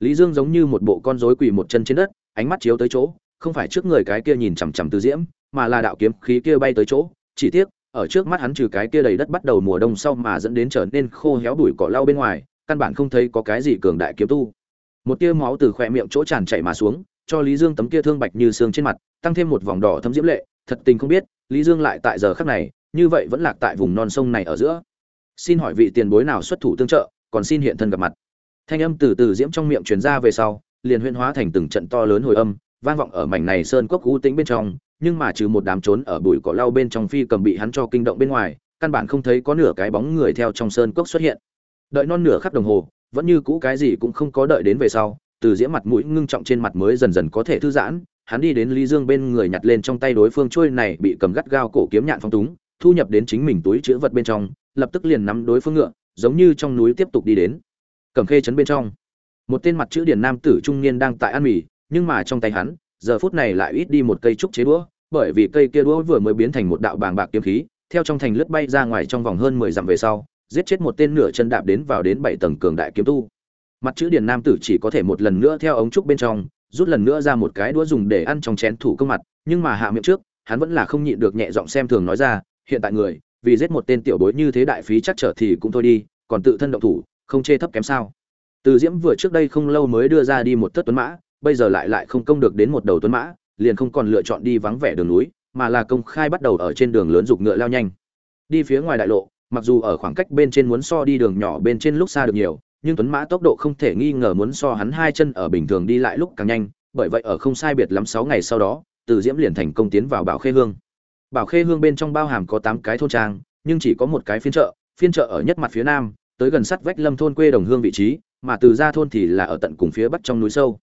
Lý Dương giống như một bộ con rối quỳ một chân trên đất, ánh mắt chiếu tới chỗ, không phải trước người cái kia nhìn chằm chằm Từ Diễm, mà là đạo kiếm khí kia bay tới chỗ, chỉ tiếc, ở trước mắt hắn trừ cái kia đầy đất bắt đầu mùa đông sau mà dẫn đến trở nên khô héo bụi cỏ lau bên ngoài, căn bản không thấy có cái gì cường đại kiếm tu. Một tia máu từ khỏe miệng chỗ tràn chảy mà xuống cho lý dương tấm kia thương bạch như xương trên mặt tăng thêm một vòng đỏ thấm diễm lệ thật tình không biết lý dương lại tại giờ khắc này như vậy vẫn lạc tại vùng non sông này ở giữa. Xin hỏi vị tiền bối nào xuất thủ tương trợ? Còn xin hiện thân gặp mặt. Thanh âm từ từ diễm trong miệng truyền ra về sau, liền huyên hóa thành từng trận to lớn hồi âm, vang vọng ở mảnh này sơn cốc u tĩnh bên trong, nhưng mà trừ một đám trốn ở bụi cỏ lau bên trong phi cầm bị hắn cho kinh động bên ngoài, căn bản không thấy có nửa cái bóng người theo trong sơn cốc xuất hiện. Đợi non nửa khắp đồng hồ, vẫn như cũ cái gì cũng không có đợi đến về sau, từ diễm mặt mũi ngưng trọng trên mặt mới dần dần có thể thư giãn, hắn đi đến lý dương bên người nhặt lên trong tay đối phương trôi này bị cầm gắt gao cổ kiếm nhạn phong túng, thu nhập đến chính mình túi chữ vật bên trong, lập tức liền nắm đối phương ngựa giống như trong núi tiếp tục đi đến. Cầm khê trấn bên trong, một tên mặt chữ điển nam tử trung niên đang tại ăn mì, nhưng mà trong tay hắn, giờ phút này lại ít đi một cây trúc chế đũa, bởi vì cây kia đũa vừa mới biến thành một đạo bàng bạc kiếm khí, theo trong thành lướt bay ra ngoài trong vòng hơn mười dặm về sau, giết chết một tên nửa chân đạp đến vào đến bảy tầng cường đại kiếm tu. Mặt chữ điển nam tử chỉ có thể một lần nữa theo ống trúc bên trong, rút lần nữa ra một cái đũa dùng để ăn trong chén thủ công mặt, nhưng mà hạ miệng trước, hắn vẫn là không nhịn được nhẹ giọng xem thường nói ra, hiện tại người vì giết một tên tiểu bối như thế đại phí chắc trở thì cũng thôi đi, còn tự thân động thủ, không chê thấp kém sao? Từ diễm vừa trước đây không lâu mới đưa ra đi một thất tuấn mã, bây giờ lại lại không công được đến một đầu tuấn mã, liền không còn lựa chọn đi vắng vẻ đường núi, mà là công khai bắt đầu ở trên đường lớn dục ngựa lao nhanh. Đi phía ngoài đại lộ, mặc dù ở khoảng cách bên trên muốn so đi đường nhỏ bên trên lúc xa được nhiều, nhưng tuấn mã tốc độ không thể nghi ngờ muốn so hắn hai chân ở bình thường đi lại lúc càng nhanh, bởi vậy ở không sai biệt lắm sáu ngày sau đó, từ diễm liền thành công tiến vào bảo khê hương bảo khê hương bên trong bao hàm có tám cái thôn trang, nhưng chỉ có một cái phiên chợ phiên chợ ở nhất mặt phía nam, tới gần sắt vách lâm thôn quê đồng hương vị trí, mà từ ra thôn thì là ở tận cùng phía bắc trong núi sâu.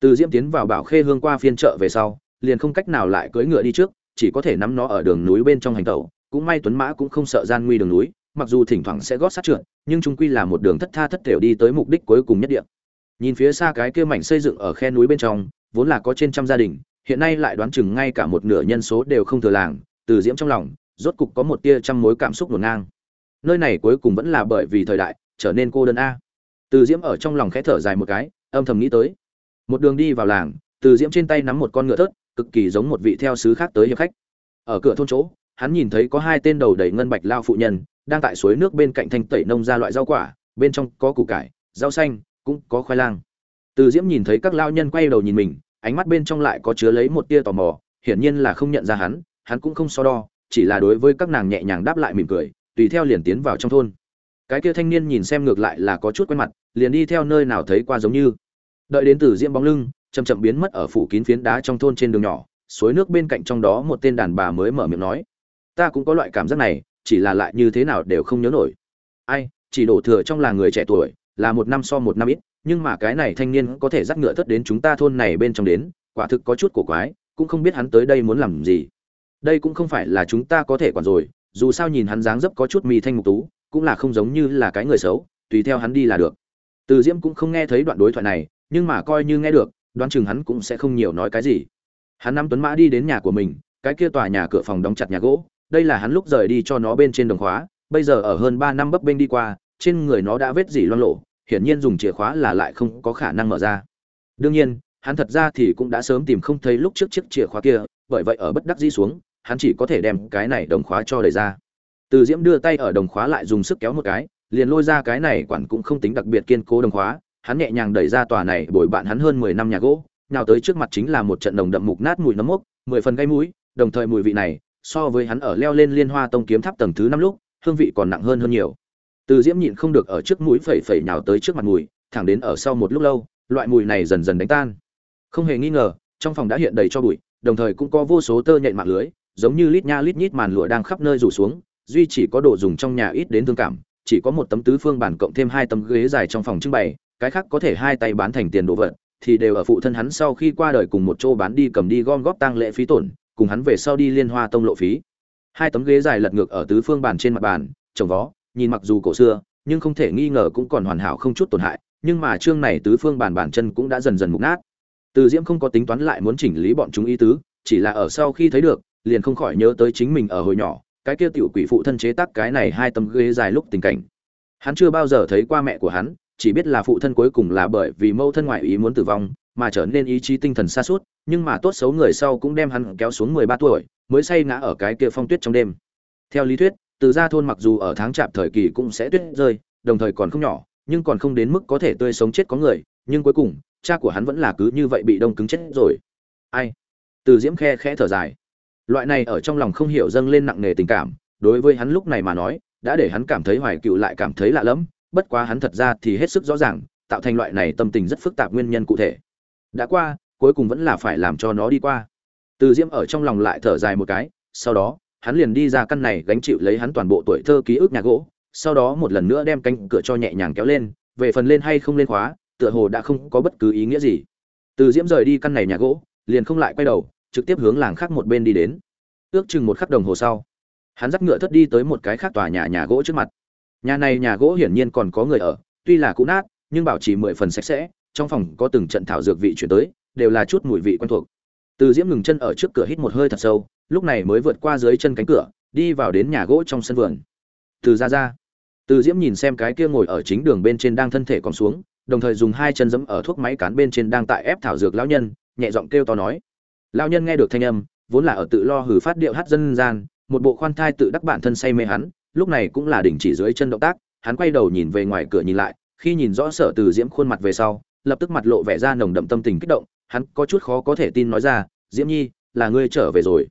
Từ diễm tiến vào bảo khê hương qua phiên chợ về sau, liền không cách nào lại cưỡi ngựa đi trước, chỉ có thể nắm nó ở đường núi bên trong hành tẩu, cũng may tuấn mã cũng không sợ gian nguy đường núi, mặc dù thỉnh thoảng sẽ gót sát trượt, nhưng chung quy là một đường thất tha thất thểu đi tới mục đích cuối cùng nhất địa. Nhìn phía xa cái kia mảnh xây dựng ở khe núi bên trong, vốn là có trên trăm gia đình, hiện nay lại đoán chừng ngay cả một nửa nhân số đều không thừa làng từ diễm trong lòng, rốt cục có một tia trăm mối cảm xúc ngổn ngang. Nơi này cuối cùng vẫn là bởi vì thời đại, trở nên cô đơn a. Từ diễm ở trong lòng khẽ thở dài một cái, âm thầm nghĩ tới. Một đường đi vào làng, từ diễm trên tay nắm một con ngựa thớt, cực kỳ giống một vị theo sứ khác tới hiệp khách. Ở cửa thôn chỗ, hắn nhìn thấy có hai tên đầu đầy ngân bạch lao phụ nhân, đang tại suối nước bên cạnh thanh tẩy nông ra loại rau quả, bên trong có củ cải, rau xanh, cũng có khoai lang. Từ diễm nhìn thấy các lao nhân quay đầu nhìn mình, ánh mắt bên trong lại có chứa lấy một tia tò mò, hiển nhiên là không nhận ra hắn hắn cũng không so đo, chỉ là đối với các nàng nhẹ nhàng đáp lại mỉm cười, tùy theo liền tiến vào trong thôn. Cái kia thanh niên nhìn xem ngược lại là có chút quen mặt, liền đi theo nơi nào thấy qua giống như. Đợi đến từ diễm bóng lưng, chậm chậm biến mất ở phủ kín phiến đá trong thôn trên đường nhỏ, suối nước bên cạnh trong đó một tên đàn bà mới mở miệng nói, ta cũng có loại cảm giác này, chỉ là lại như thế nào đều không nhớ nổi. Ai, chỉ đổ thừa trong là người trẻ tuổi, là một năm so một năm ít, nhưng mà cái này thanh niên có thể dắt ngựa thất đến chúng ta thôn này bên trong đến, quả thực có chút cổ quái, cũng không biết hắn tới đây muốn làm gì đây cũng không phải là chúng ta có thể quản rồi, dù sao nhìn hắn dáng dấp có chút mì thanh mục tú, cũng là không giống như là cái người xấu, tùy theo hắn đi là được. Từ diễm cũng không nghe thấy đoạn đối thoại này, nhưng mà coi như nghe được, đoán chừng hắn cũng sẽ không nhiều nói cái gì. Hắn năm tuấn mã đi đến nhà của mình, cái kia tòa nhà cửa phòng đóng chặt nhà gỗ, đây là hắn lúc rời đi cho nó bên trên đồng khóa, bây giờ ở hơn ba năm bấp bênh đi qua, trên người nó đã vết dỉ loang lộ hiển nhiên dùng chìa khóa là lại không có khả năng mở ra. Đương nhiên, hắn thật ra thì cũng đã sớm tìm không thấy lúc trước chiếc chìa khóa kia, bởi vậy ở bất đắc dĩ xuống hắn chỉ có thể đem cái này đồng khóa cho đẩy ra. Từ diễm đưa tay ở đồng khóa lại dùng sức kéo một cái, liền lôi ra cái này quản cũng không tính đặc biệt kiên cố đồng khóa, hắn nhẹ nhàng đẩy ra tòa này bồi bạn hắn hơn mười năm nhà gỗ nào tới trước mặt chính là một trận đồng đậm mục nát mùi nấm mốc, mười phần gây mũi, đồng thời mùi vị này, so với hắn ở leo lên liên hoa tông kiếm tháp tầng thứ năm lúc, hương vị còn nặng hơn hơn nhiều. Từ diễm nhịn không được ở trước mũi phẩy phẩy nhào tới trước mặt mùi, thẳng đến ở sau một lúc lâu, loại mùi này dần dần đánh tan. Không hề nghi ngờ, trong phòng đã hiện đầy cho bụi, đồng thời cũng có vô số tơ nhện mạng lưới giống như lít nha lít nhít màn lụa đang khắp nơi rủ xuống, duy chỉ có đồ dùng trong nhà ít đến thương cảm, chỉ có một tấm tứ phương bản cộng thêm hai tấm ghế dài trong phòng trưng bày, cái khác có thể hai tay bán thành tiền đồ vật, thì đều ở phụ thân hắn sau khi qua đời cùng một chỗ bán đi cầm đi gom góp tăng lệ phí tổn, cùng hắn về sau đi liên hoa tông lộ phí. Hai tấm ghế dài lật ngược ở tứ phương bàn trên mặt bàn, trồng vó, nhìn mặc dù cổ xưa, nhưng không thể nghi ngờ cũng còn hoàn hảo không chút tổn hại, nhưng mà chương này tứ phương bàn bàn chân cũng đã dần dần mục nát. Từ diễm không có tính toán lại muốn chỉnh lý bọn chúng ý tứ, chỉ là ở sau khi thấy được liền không khỏi nhớ tới chính mình ở hồi nhỏ, cái kia tiểu quỷ phụ thân chế tác cái này hai tấm ghế dài lúc tình cảnh. Hắn chưa bao giờ thấy qua mẹ của hắn, chỉ biết là phụ thân cuối cùng là bởi vì mâu thân ngoại ý muốn tử vong, mà trở nên ý chí tinh thần xa suốt, nhưng mà tốt xấu người sau cũng đem hắn kéo xuống mười ba tuổi, mới say ngã ở cái kia phong tuyết trong đêm. Theo lý thuyết, từ gia thôn mặc dù ở tháng chạp thời kỳ cũng sẽ tuyết rơi, đồng thời còn không nhỏ, nhưng còn không đến mức có thể tươi sống chết có người, nhưng cuối cùng, cha của hắn vẫn là cứ như vậy bị đông cứng chết rồi. Ai? Từ diễm khe khẽ thở dài loại này ở trong lòng không hiểu dâng lên nặng nề tình cảm, đối với hắn lúc này mà nói, đã để hắn cảm thấy hoài cựu lại cảm thấy lạ lẫm, bất quá hắn thật ra thì hết sức rõ ràng, tạo thành loại này tâm tình rất phức tạp nguyên nhân cụ thể. Đã qua, cuối cùng vẫn là phải làm cho nó đi qua. Từ diễm ở trong lòng lại thở dài một cái, sau đó, hắn liền đi ra căn này gánh chịu lấy hắn toàn bộ tuổi thơ ký ức nhà gỗ, sau đó một lần nữa đem cánh cửa cho nhẹ nhàng kéo lên, về phần lên hay không lên khóa, tựa hồ đã không có bất cứ ý nghĩa gì. Từ diễm rời đi căn này nhà gỗ, liền không lại quay đầu trực tiếp hướng làng khác một bên đi đến. Ước chừng một khắc đồng hồ sau, hắn dắt ngựa thất đi tới một cái khác tòa nhà nhà gỗ trước mặt. Nhà này nhà gỗ hiển nhiên còn có người ở, tuy là cũ nát, nhưng bảo trì mười phần sạch sẽ, trong phòng có từng trận thảo dược vị chuyển tới, đều là chút mùi vị quen thuộc. Từ diễm ngừng chân ở trước cửa hít một hơi thật sâu, lúc này mới vượt qua dưới chân cánh cửa, đi vào đến nhà gỗ trong sân vườn. Từ ra ra. Từ diễm nhìn xem cái kia ngồi ở chính đường bên trên đang thân thể còn xuống, đồng thời dùng hai chân giẫm ở thuốc máy cán bên trên đang tại ép thảo dược lão nhân, nhẹ giọng kêu to nói lão nhân nghe được thanh âm, vốn là ở tự lo hử phát điệu hát dân gian, một bộ khoan thai tự đắc bản thân say mê hắn, lúc này cũng là đình chỉ dưới chân động tác, hắn quay đầu nhìn về ngoài cửa nhìn lại, khi nhìn rõ sở từ diễm khuôn mặt về sau, lập tức mặt lộ vẻ ra nồng đậm tâm tình kích động, hắn có chút khó có thể tin nói ra, diễm nhi, là ngươi trở về rồi.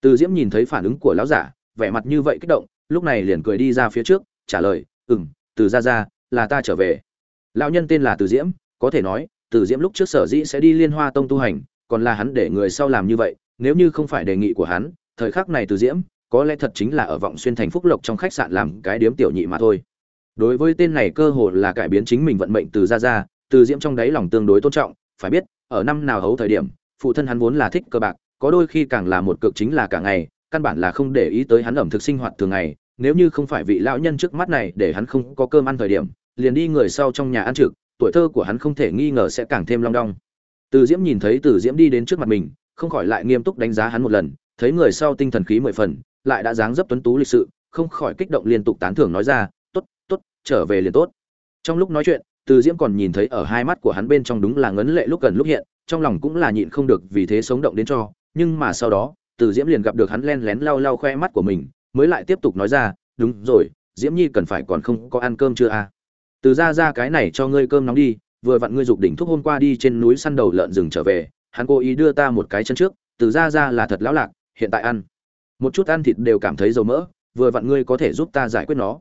Từ diễm nhìn thấy phản ứng của lão giả, vẻ mặt như vậy kích động, lúc này liền cười đi ra phía trước, trả lời ừ m từ ra ra là ta trở về. Lão nhân tên là từ diễm, có thể nói, từ diễm lúc trước sở dĩ sẽ đi liên hoa tông tu hành còn là hắn để người sau làm như vậy, nếu như không phải đề nghị của hắn, thời khắc này từ diễm, có lẽ thật chính là ở vọng xuyên thành phúc lộc trong khách sạn làm cái điếm tiểu nhị mà thôi. Đối với tên này cơ hồ là cải biến chính mình vận mệnh từ ra ra, từ diễm trong đáy lòng tương đối tôn trọng, phải biết, ở năm nào hấu thời điểm, phụ thân hắn vốn là thích cơ bạc, có đôi khi càng là một cực chính là cả ngày, căn bản là không để ý tới hắn ẩm thực sinh hoạt thường ngày, nếu như không phải vị lão nhân trước mắt này để hắn không có cơm ăn thời điểm, liền đi người sau trong nhà ăn trực, tuổi thơ của hắn không thể nghi ngờ sẽ càng thêm long đong từ diễm nhìn thấy từ diễm đi đến trước mặt mình, không khỏi lại nghiêm túc đánh giá hắn một lần, thấy người sau tinh thần khí mười phần, lại đã dáng dấp tuấn tú lịch sự, không khỏi kích động liên tục tán thưởng nói ra, tốt tốt, trở về liền tốt. Trong lúc nói chuyện, từ diễm còn nhìn thấy ở hai mắt của hắn bên trong đúng là ngấn lệ lúc gần lúc hiện, trong lòng cũng là nhịn không được vì thế sống động đến cho, nhưng mà sau đó, từ diễm liền gặp được hắn len lén lau lau khoe mắt của mình, mới lại tiếp tục nói ra, đúng rồi, diễm nhi cần phải còn không có ăn cơm chưa à? Từ ra ra cái này cho ngươi cơm nóng đi vừa vặn ngươi dục đỉnh thuốc hôm qua đi trên núi săn đầu lợn rừng trở về, hắn cố ý đưa ta một cái chân trước, từ ra ra là thật lão lạc, hiện tại ăn. Một chút ăn thịt đều cảm thấy dầu mỡ, vừa vặn ngươi có thể giúp ta giải quyết nó.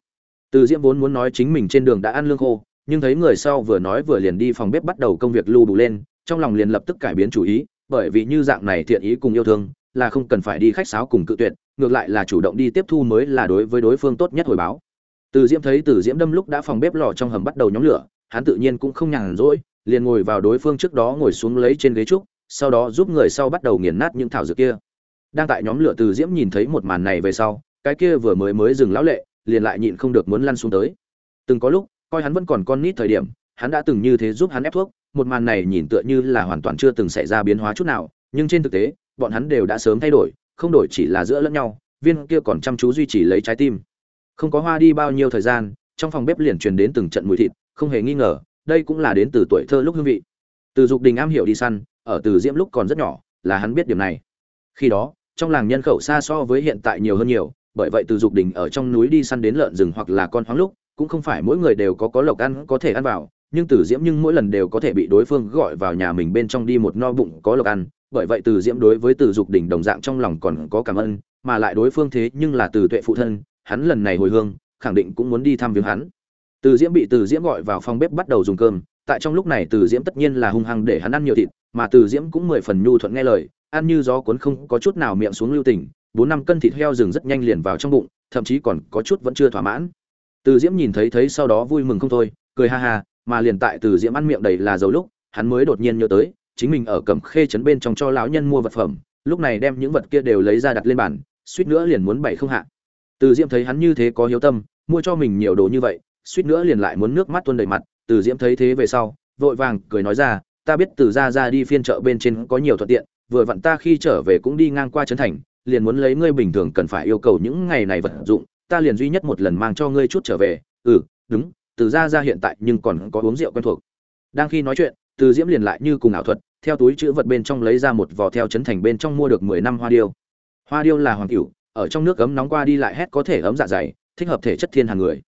Từ diễm vốn muốn nói chính mình trên đường đã ăn lương khô, nhưng thấy người sau vừa nói vừa liền đi phòng bếp bắt đầu công việc lưu đủ lên, trong lòng liền lập tức cải biến chủ ý, bởi vì như dạng này thiện ý cùng yêu thương, là không cần phải đi khách sáo cùng cự tuyệt, ngược lại là chủ động đi tiếp thu mới là đối với đối phương tốt nhất hồi báo. Từ diễm thấy từ diễm đâm lúc đã phòng bếp lò trong hầm bắt đầu nhóm lửa hắn tự nhiên cũng không nhàn rỗi, liền ngồi vào đối phương trước đó ngồi xuống lấy trên ghế trúc, sau đó giúp người sau bắt đầu nghiền nát những thảo dược kia. Đang tại nhóm lửa từ diễm nhìn thấy một màn này về sau, cái kia vừa mới mới dừng lão lệ, liền lại nhịn không được muốn lăn xuống tới. Từng có lúc, coi hắn vẫn còn con nít thời điểm, hắn đã từng như thế giúp hắn ép thuốc, một màn này nhìn tựa như là hoàn toàn chưa từng xảy ra biến hóa chút nào, nhưng trên thực tế, bọn hắn đều đã sớm thay đổi, không đổi chỉ là giữa lẫn nhau, viên kia còn chăm chú duy trì lấy trái tim. Không có hoa đi bao nhiêu thời gian, trong phòng bếp liền truyền đến từng trận mùi thịt không hề nghi ngờ, đây cũng là đến từ tuổi thơ lúc hương vị. Từ dục đình am hiểu đi săn, ở từ diễm lúc còn rất nhỏ, là hắn biết điểm này. Khi đó, trong làng nhân khẩu xa so với hiện tại nhiều hơn nhiều, bởi vậy từ dục đình ở trong núi đi săn đến lợn rừng hoặc là con hoang lúc, cũng không phải mỗi người đều có có lộc ăn, có thể ăn vào, nhưng từ diễm nhưng mỗi lần đều có thể bị đối phương gọi vào nhà mình bên trong đi một no bụng có lộc ăn. Bởi vậy từ diễm đối với từ dục đình đồng dạng trong lòng còn có cảm ơn, mà lại đối phương thế nhưng là từ tuệ phụ thân, hắn lần này hồi hương, khẳng định cũng muốn đi thăm viếng hắn từ diễm bị từ diễm gọi vào phòng bếp bắt đầu dùng cơm, tại trong lúc này từ diễm tất nhiên là hung hăng để hắn ăn nhiều thịt, mà từ diễm cũng mười phần nhu thuận nghe lời, ăn như gió cuốn không có chút nào miệng xuống lưu tình, bốn năm cân thịt heo rừng rất nhanh liền vào trong bụng, thậm chí còn có chút vẫn chưa thỏa mãn. Từ diễm nhìn thấy thấy sau đó vui mừng không thôi, cười ha ha, mà liền tại từ diễm ăn miệng đầy là dầu lúc, hắn mới đột nhiên nhớ tới, chính mình ở cẩm khê trấn bên trong cho lão nhân mua vật phẩm, lúc này đem những vật kia đều lấy ra đặt lên bàn, suýt nữa liền muốn bày không hạ. Từ diễm thấy hắn như thế có hiếu tâm, mua cho mình nhiều đồ như vậy suýt nữa liền lại muốn nước mắt tuôn đầy mặt, từ diễm thấy thế về sau, vội vàng cười nói ra, ta biết từ ra ra đi phiên chợ bên trên có nhiều thuận tiện, vừa vặn ta khi trở về cũng đi ngang qua trấn thành, liền muốn lấy ngươi bình thường cần phải yêu cầu những ngày này vật dụng, ta liền duy nhất một lần mang cho ngươi chút trở về. Ừ đúng, từ ra ra hiện tại nhưng còn có uống rượu quen thuộc. Đang khi nói chuyện, từ diễm liền lại như cùng ảo thuật, theo túi chữ vật bên trong lấy ra một vò theo Trấn thành bên trong mua được mười năm hoa điêu. Hoa điêu là hoàng cửu, ở trong nước ấm nóng qua đi lại hét có thể ấm dạ dày, thích hợp thể chất thiên hàng người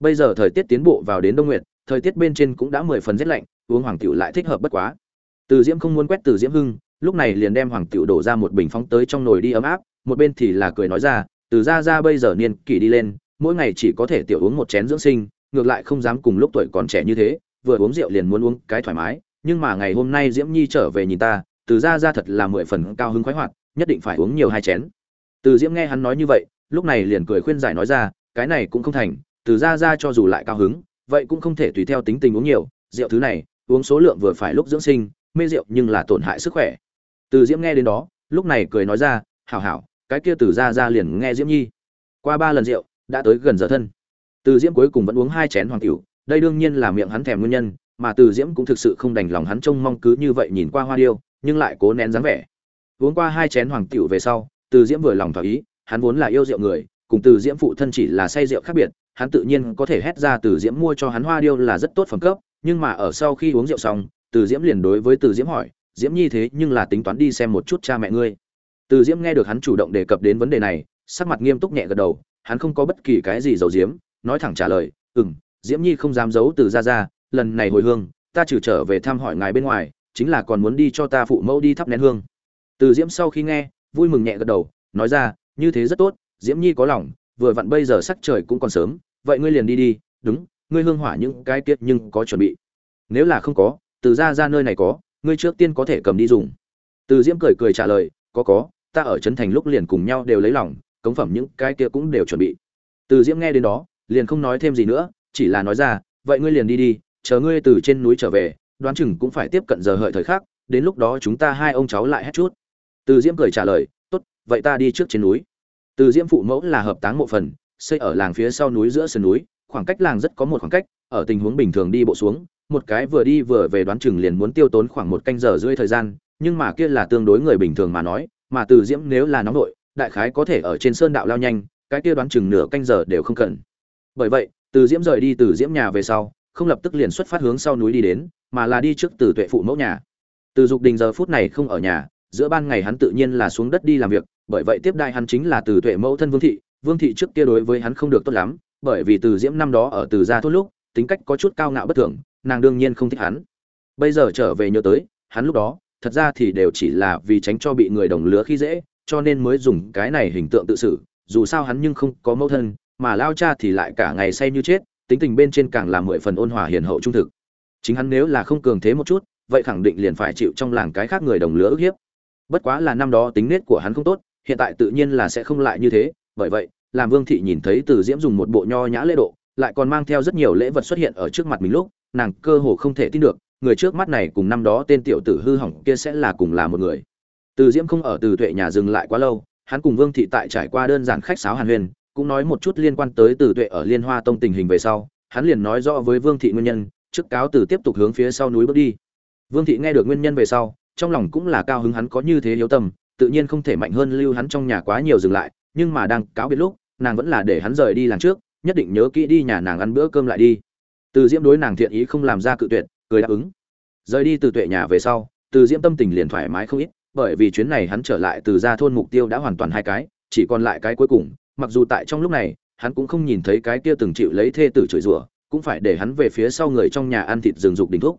bây giờ thời tiết tiến bộ vào đến đông nguyệt, thời tiết bên trên cũng đã mười phần rét lạnh, uống hoàng cửu lại thích hợp bất quá. Từ diễm không muốn quét từ diễm hưng, lúc này liền đem hoàng cửu đổ ra một bình phóng tới trong nồi đi ấm áp, một bên thì là cười nói ra, từ ra ra bây giờ niên kỷ đi lên, mỗi ngày chỉ có thể tiểu uống một chén dưỡng sinh, ngược lại không dám cùng lúc tuổi còn trẻ như thế, vừa uống rượu liền muốn uống cái thoải mái, nhưng mà ngày hôm nay diễm nhi trở về nhìn ta, từ ra ra thật là mười phần cao hứng khoái hoạt, nhất định phải uống nhiều hai chén. Từ diễm nghe hắn nói như vậy, lúc này liền cười khuyên giải nói ra, cái này cũng không thành từ ra ra cho dù lại cao hứng, vậy cũng không thể tùy theo tính tình uống nhiều, rượu thứ này, uống số lượng vừa phải lúc dưỡng sinh, mê rượu nhưng là tổn hại sức khỏe. Từ diễm nghe đến đó, lúc này cười nói ra, hảo hảo, cái kia từ ra ra liền nghe diễm nhi. Qua ba lần rượu, đã tới gần giờ thân. Từ diễm cuối cùng vẫn uống hai chén hoàng cửu, đây đương nhiên là miệng hắn thèm nguyên nhân, mà từ diễm cũng thực sự không đành lòng hắn trông mong cứ như vậy nhìn qua hoa điêu, nhưng lại cố nén dáng vẻ. Uống qua hai chén hoàng cửu về sau, từ diễm vừa lòng thỏa ý, hắn vốn là yêu rượu người, cùng từ diễm phụ thân chỉ là say rượu khác biệt hắn tự nhiên có thể hét ra từ diễm mua cho hắn hoa điêu là rất tốt phẩm cấp, nhưng mà ở sau khi uống rượu xong, từ diễm liền đối với từ diễm hỏi, diễm nhi thế nhưng là tính toán đi xem một chút cha mẹ ngươi. Từ diễm nghe được hắn chủ động đề cập đến vấn đề này, sắc mặt nghiêm túc nhẹ gật đầu, hắn không có bất kỳ cái gì giấu diếm nói thẳng trả lời, ừm, diễm nhi không dám giấu từ ra ra lần này hồi hương, ta trừ trở về thăm hỏi ngài bên ngoài, chính là còn muốn đi cho ta phụ mẫu đi thắp nén hương. Từ diễm sau khi nghe, vui mừng nhẹ gật đầu, nói ra, như thế rất tốt, diễm nhi có lòng, vừa vặn bây giờ sắc trời cũng còn sớm vậy ngươi liền đi đi, đúng, ngươi hương hỏa những cái tiết nhưng có chuẩn bị. Nếu là không có, từ ra ra nơi này có, ngươi trước tiên có thể cầm đi dùng. Từ diễm cười cười trả lời, có có, ta ở trấn thành lúc liền cùng nhau đều lấy lòng, cống phẩm những cái kia cũng đều chuẩn bị. Từ diễm nghe đến đó, liền không nói thêm gì nữa, chỉ là nói ra, vậy ngươi liền đi đi, chờ ngươi từ trên núi trở về, đoán chừng cũng phải tiếp cận giờ hợi thời khắc, đến lúc đó chúng ta hai ông cháu lại hết chút. Từ diễm cười trả lời, tốt, vậy ta đi trước trên núi. Từ diễm phụ mẫu là hợp táng mộ phần xây ở làng phía sau núi giữa sườn núi, khoảng cách làng rất có một khoảng cách, ở tình huống bình thường đi bộ xuống, một cái vừa đi vừa về đoán chừng liền muốn tiêu tốn khoảng một canh giờ rưỡi thời gian, nhưng mà kia là tương đối người bình thường mà nói, mà từ diễm nếu là nóng nội đại khái có thể ở trên sơn đạo lao nhanh, cái kia đoán chừng nửa canh giờ đều không cần. Bởi vậy, từ diễm rời đi từ diễm nhà về sau, không lập tức liền xuất phát hướng sau núi đi đến, mà là đi trước từ tuệ phụ mẫu nhà. Từ dục đình giờ phút này không ở nhà, giữa ban ngày hắn tự nhiên là xuống đất đi làm việc, bởi vậy tiếp đại hắn chính là từ tuệ mẫu thân vương thị vương thị trước kia đối với hắn không được tốt lắm, bởi vì từ diễm năm đó ở từ gia thốt lúc, tính cách có chút cao ngạo bất thường, nàng đương nhiên không thích hắn. Bây giờ trở về nhớ tới, hắn lúc đó, thật ra thì đều chỉ là vì tránh cho bị người đồng lứa khi dễ, cho nên mới dùng cái này hình tượng tự xử, dù sao hắn nhưng không có mẫu thân, mà lao cha thì lại cả ngày say như chết, tính tình bên trên càng là mười phần ôn hòa hiền hậu trung thực. Chính hắn nếu là không cường thế một chút, vậy khẳng định liền phải chịu trong làng cái khác người đồng lứa ức hiếp. Bất quá là năm đó tính nết của hắn không tốt, hiện tại tự nhiên là sẽ không lại như thế bởi vậy, làm vương thị nhìn thấy từ diễm dùng một bộ nho nhã lễ độ, lại còn mang theo rất nhiều lễ vật xuất hiện ở trước mặt mình lúc, nàng cơ hồ không thể tin được, người trước mắt này cùng năm đó tên tiểu tử hư hỏng kia sẽ là cùng là một người. Từ diễm không ở từ tuệ nhà dừng lại quá lâu, hắn cùng vương thị tại trải qua đơn giản khách sáo hàn huyền cũng nói một chút liên quan tới từ tuệ ở liên hoa tông tình hình về sau, hắn liền nói rõ với vương thị nguyên nhân, trước cáo từ tiếp tục hướng phía sau núi bước đi. Vương thị nghe được nguyên nhân về sau, trong lòng cũng là cao hứng hắn có như thế hiếu tâm, tự nhiên không thể mạnh hơn lưu hắn trong nhà quá nhiều dừng lại nhưng mà đang cáo biệt lúc, nàng vẫn là để hắn rời đi làng trước, nhất định nhớ kỹ đi nhà nàng ăn bữa cơm lại đi. Từ diễm đối nàng thiện ý không làm ra cự tuyệt, cười đáp ứng. Rời đi từ tuệ nhà về sau, từ diễm tâm tình liền thoải mái không ít, bởi vì chuyến này hắn trở lại từ ra thôn mục tiêu đã hoàn toàn hai cái, chỉ còn lại cái cuối cùng, mặc dù tại trong lúc này, hắn cũng không nhìn thấy cái kia từng chịu lấy thê tử chửi rủa, cũng phải để hắn về phía sau người trong nhà ăn thịt rừng dục đình thuốc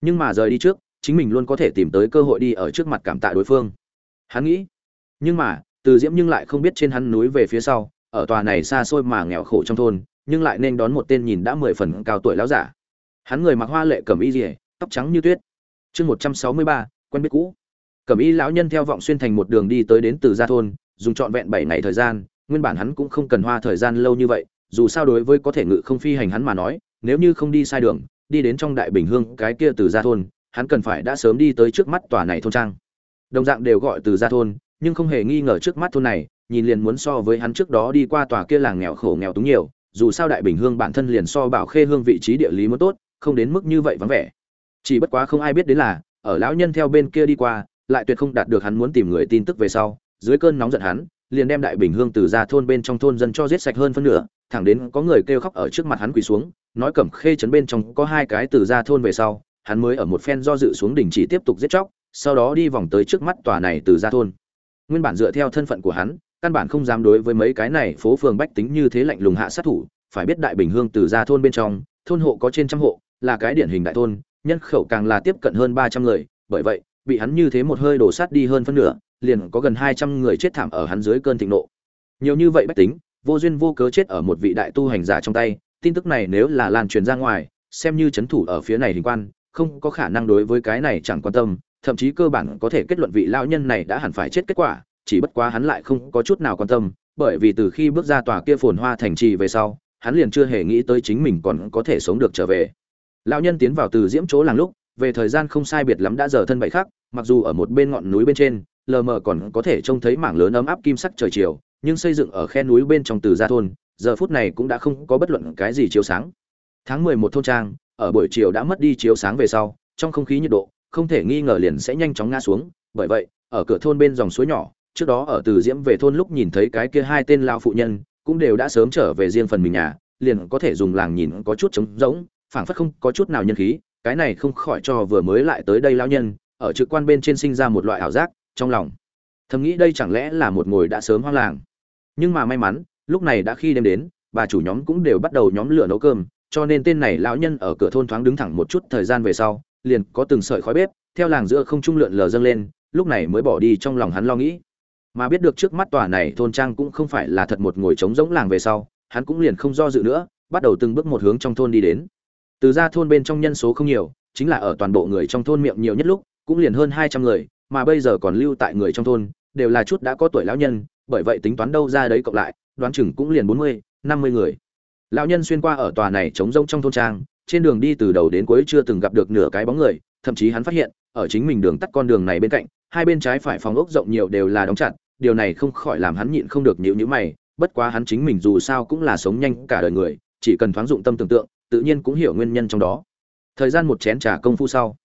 nhưng mà rời đi trước, chính mình luôn có thể tìm tới cơ hội đi ở trước mặt cảm tạ đối phương. Hắn nghĩ, nhưng mà từ diễm nhưng lại không biết trên hắn núi về phía sau, ở tòa này xa xôi mà nghèo khổ trong thôn, nhưng lại nên đón một tên nhìn đã mười phần cao tuổi lão giả. Hắn người mặc hoa lệ cẩm y rỉa tóc trắng như tuyết. Chương một trăm sáu mươi ba, quen biết cũ. Cẩm y lão nhân theo vọng xuyên thành một đường đi tới đến từ gia thôn, dùng trọn vẹn bảy ngày thời gian, nguyên bản hắn cũng không cần hoa thời gian lâu như vậy, dù sao đối với có thể ngự không phi hành hắn mà nói, nếu như không đi sai đường, đi đến trong đại bình hương cái kia từ gia thôn, hắn cần phải đã sớm đi tới trước mắt tòa này thôn trang. Đồng dạng đều gọi từ gia thôn nhưng không hề nghi ngờ trước mắt thôn này, nhìn liền muốn so với hắn trước đó đi qua tòa kia làng nghèo khổ nghèo túng nhiều, dù sao đại bình hương bản thân liền so bảo khê hương vị trí địa lý muốn tốt, không đến mức như vậy vắng vẻ. Chỉ bất quá không ai biết đến là, ở lão nhân theo bên kia đi qua, lại tuyệt không đạt được hắn muốn tìm người tin tức về sau, dưới cơn nóng giận hắn, liền đem đại bình hương từ ra thôn bên trong thôn dân cho giết sạch hơn phân nửa, thẳng đến có người kêu khóc ở trước mặt hắn quỳ xuống, nói cẩm khê trấn bên trong có hai cái từ ra thôn về sau, hắn mới ở một phen do dự xuống đình chỉ tiếp tục giết chóc, sau đó đi vòng tới trước mắt tòa này từ ra thôn nguyên bản dựa theo thân phận của hắn, căn bản không dám đối với mấy cái này phố phường bách tính như thế lạnh lùng hạ sát thủ, phải biết đại bình hương từ ra thôn bên trong, thôn hộ có trên trăm hộ, là cái điển hình đại thôn, nhân khẩu càng là tiếp cận hơn ba trăm người, bởi vậy, bị hắn như thế một hơi đổ sát đi hơn phân nửa, liền có gần hai trăm người chết thảm ở hắn dưới cơn thịnh nộ. Nhiều như vậy bách tính, vô duyên vô cớ chết ở một vị đại tu hành giả trong tay, tin tức này nếu là lan truyền ra ngoài, xem như chấn thủ ở phía này hình quan, không có khả năng đối với cái này chẳng quan tâm thậm chí cơ bản có thể kết luận vị lão nhân này đã hẳn phải chết kết quả, chỉ bất quá hắn lại không có chút nào quan tâm, bởi vì từ khi bước ra tòa kia phồn hoa thành trì về sau, hắn liền chưa hề nghĩ tới chính mình còn có thể sống được trở về. Lão nhân tiến vào từ diễm chỗ làng lúc, về thời gian không sai biệt lắm đã giờ thân bậy khác mặc dù ở một bên ngọn núi bên trên, lờ mờ còn có thể trông thấy mảng lớn ấm áp kim sắc trời chiều, nhưng xây dựng ở khe núi bên trong từ gia thôn, giờ phút này cũng đã không có bất luận cái gì chiếu sáng. Tháng mười một thôn trang, ở buổi chiều đã mất đi chiếu sáng về sau, trong không khí nhiệt độ không thể nghi ngờ liền sẽ nhanh chóng ngã xuống. Bởi vậy, ở cửa thôn bên dòng suối nhỏ, trước đó ở từ diễm về thôn lúc nhìn thấy cái kia hai tên lao phụ nhân, cũng đều đã sớm trở về riêng phần mình nhà, liền có thể dùng làng nhìn có chút trống rỗng, phảng phất không có chút nào nhân khí, cái này không khỏi cho vừa mới lại tới đây lao nhân, ở trực quan bên trên sinh ra một loại ảo giác trong lòng. Thầm nghĩ đây chẳng lẽ là một ngồi đã sớm hoang làng. Nhưng mà may mắn, lúc này đã khi đêm đến, bà chủ nhóm cũng đều bắt đầu nhóm lửa nấu cơm, cho nên tên này lão nhân ở cửa thôn thoáng đứng thẳng một chút thời gian về sau liền có từng sợi khói bếp, theo làng giữa không trung lượn lờ dâng lên, lúc này mới bỏ đi trong lòng hắn lo nghĩ. Mà biết được trước mắt tòa này thôn trang cũng không phải là thật một ngồi trống rỗng làng về sau, hắn cũng liền không do dự nữa, bắt đầu từng bước một hướng trong thôn đi đến. Từ ra thôn bên trong nhân số không nhiều, chính là ở toàn bộ người trong thôn miệng nhiều nhất lúc, cũng liền hơn hai trăm người, mà bây giờ còn lưu tại người trong thôn, đều là chút đã có tuổi lão nhân, bởi vậy tính toán đâu ra đấy cộng lại, đoán chừng cũng liền bốn mươi, năm mươi người. Lão nhân xuyên qua ở tòa này trống rông trong thôn trang trên đường đi từ đầu đến cuối chưa từng gặp được nửa cái bóng người, thậm chí hắn phát hiện, ở chính mình đường tắt con đường này bên cạnh, hai bên trái phải phòng ốc rộng nhiều đều là đóng chặt, điều này không khỏi làm hắn nhịn không được nhíu nhíu mày, bất quá hắn chính mình dù sao cũng là sống nhanh cả đời người, chỉ cần thoáng dụng tâm tưởng tượng, tự nhiên cũng hiểu nguyên nhân trong đó. Thời gian một chén trà công phu sau,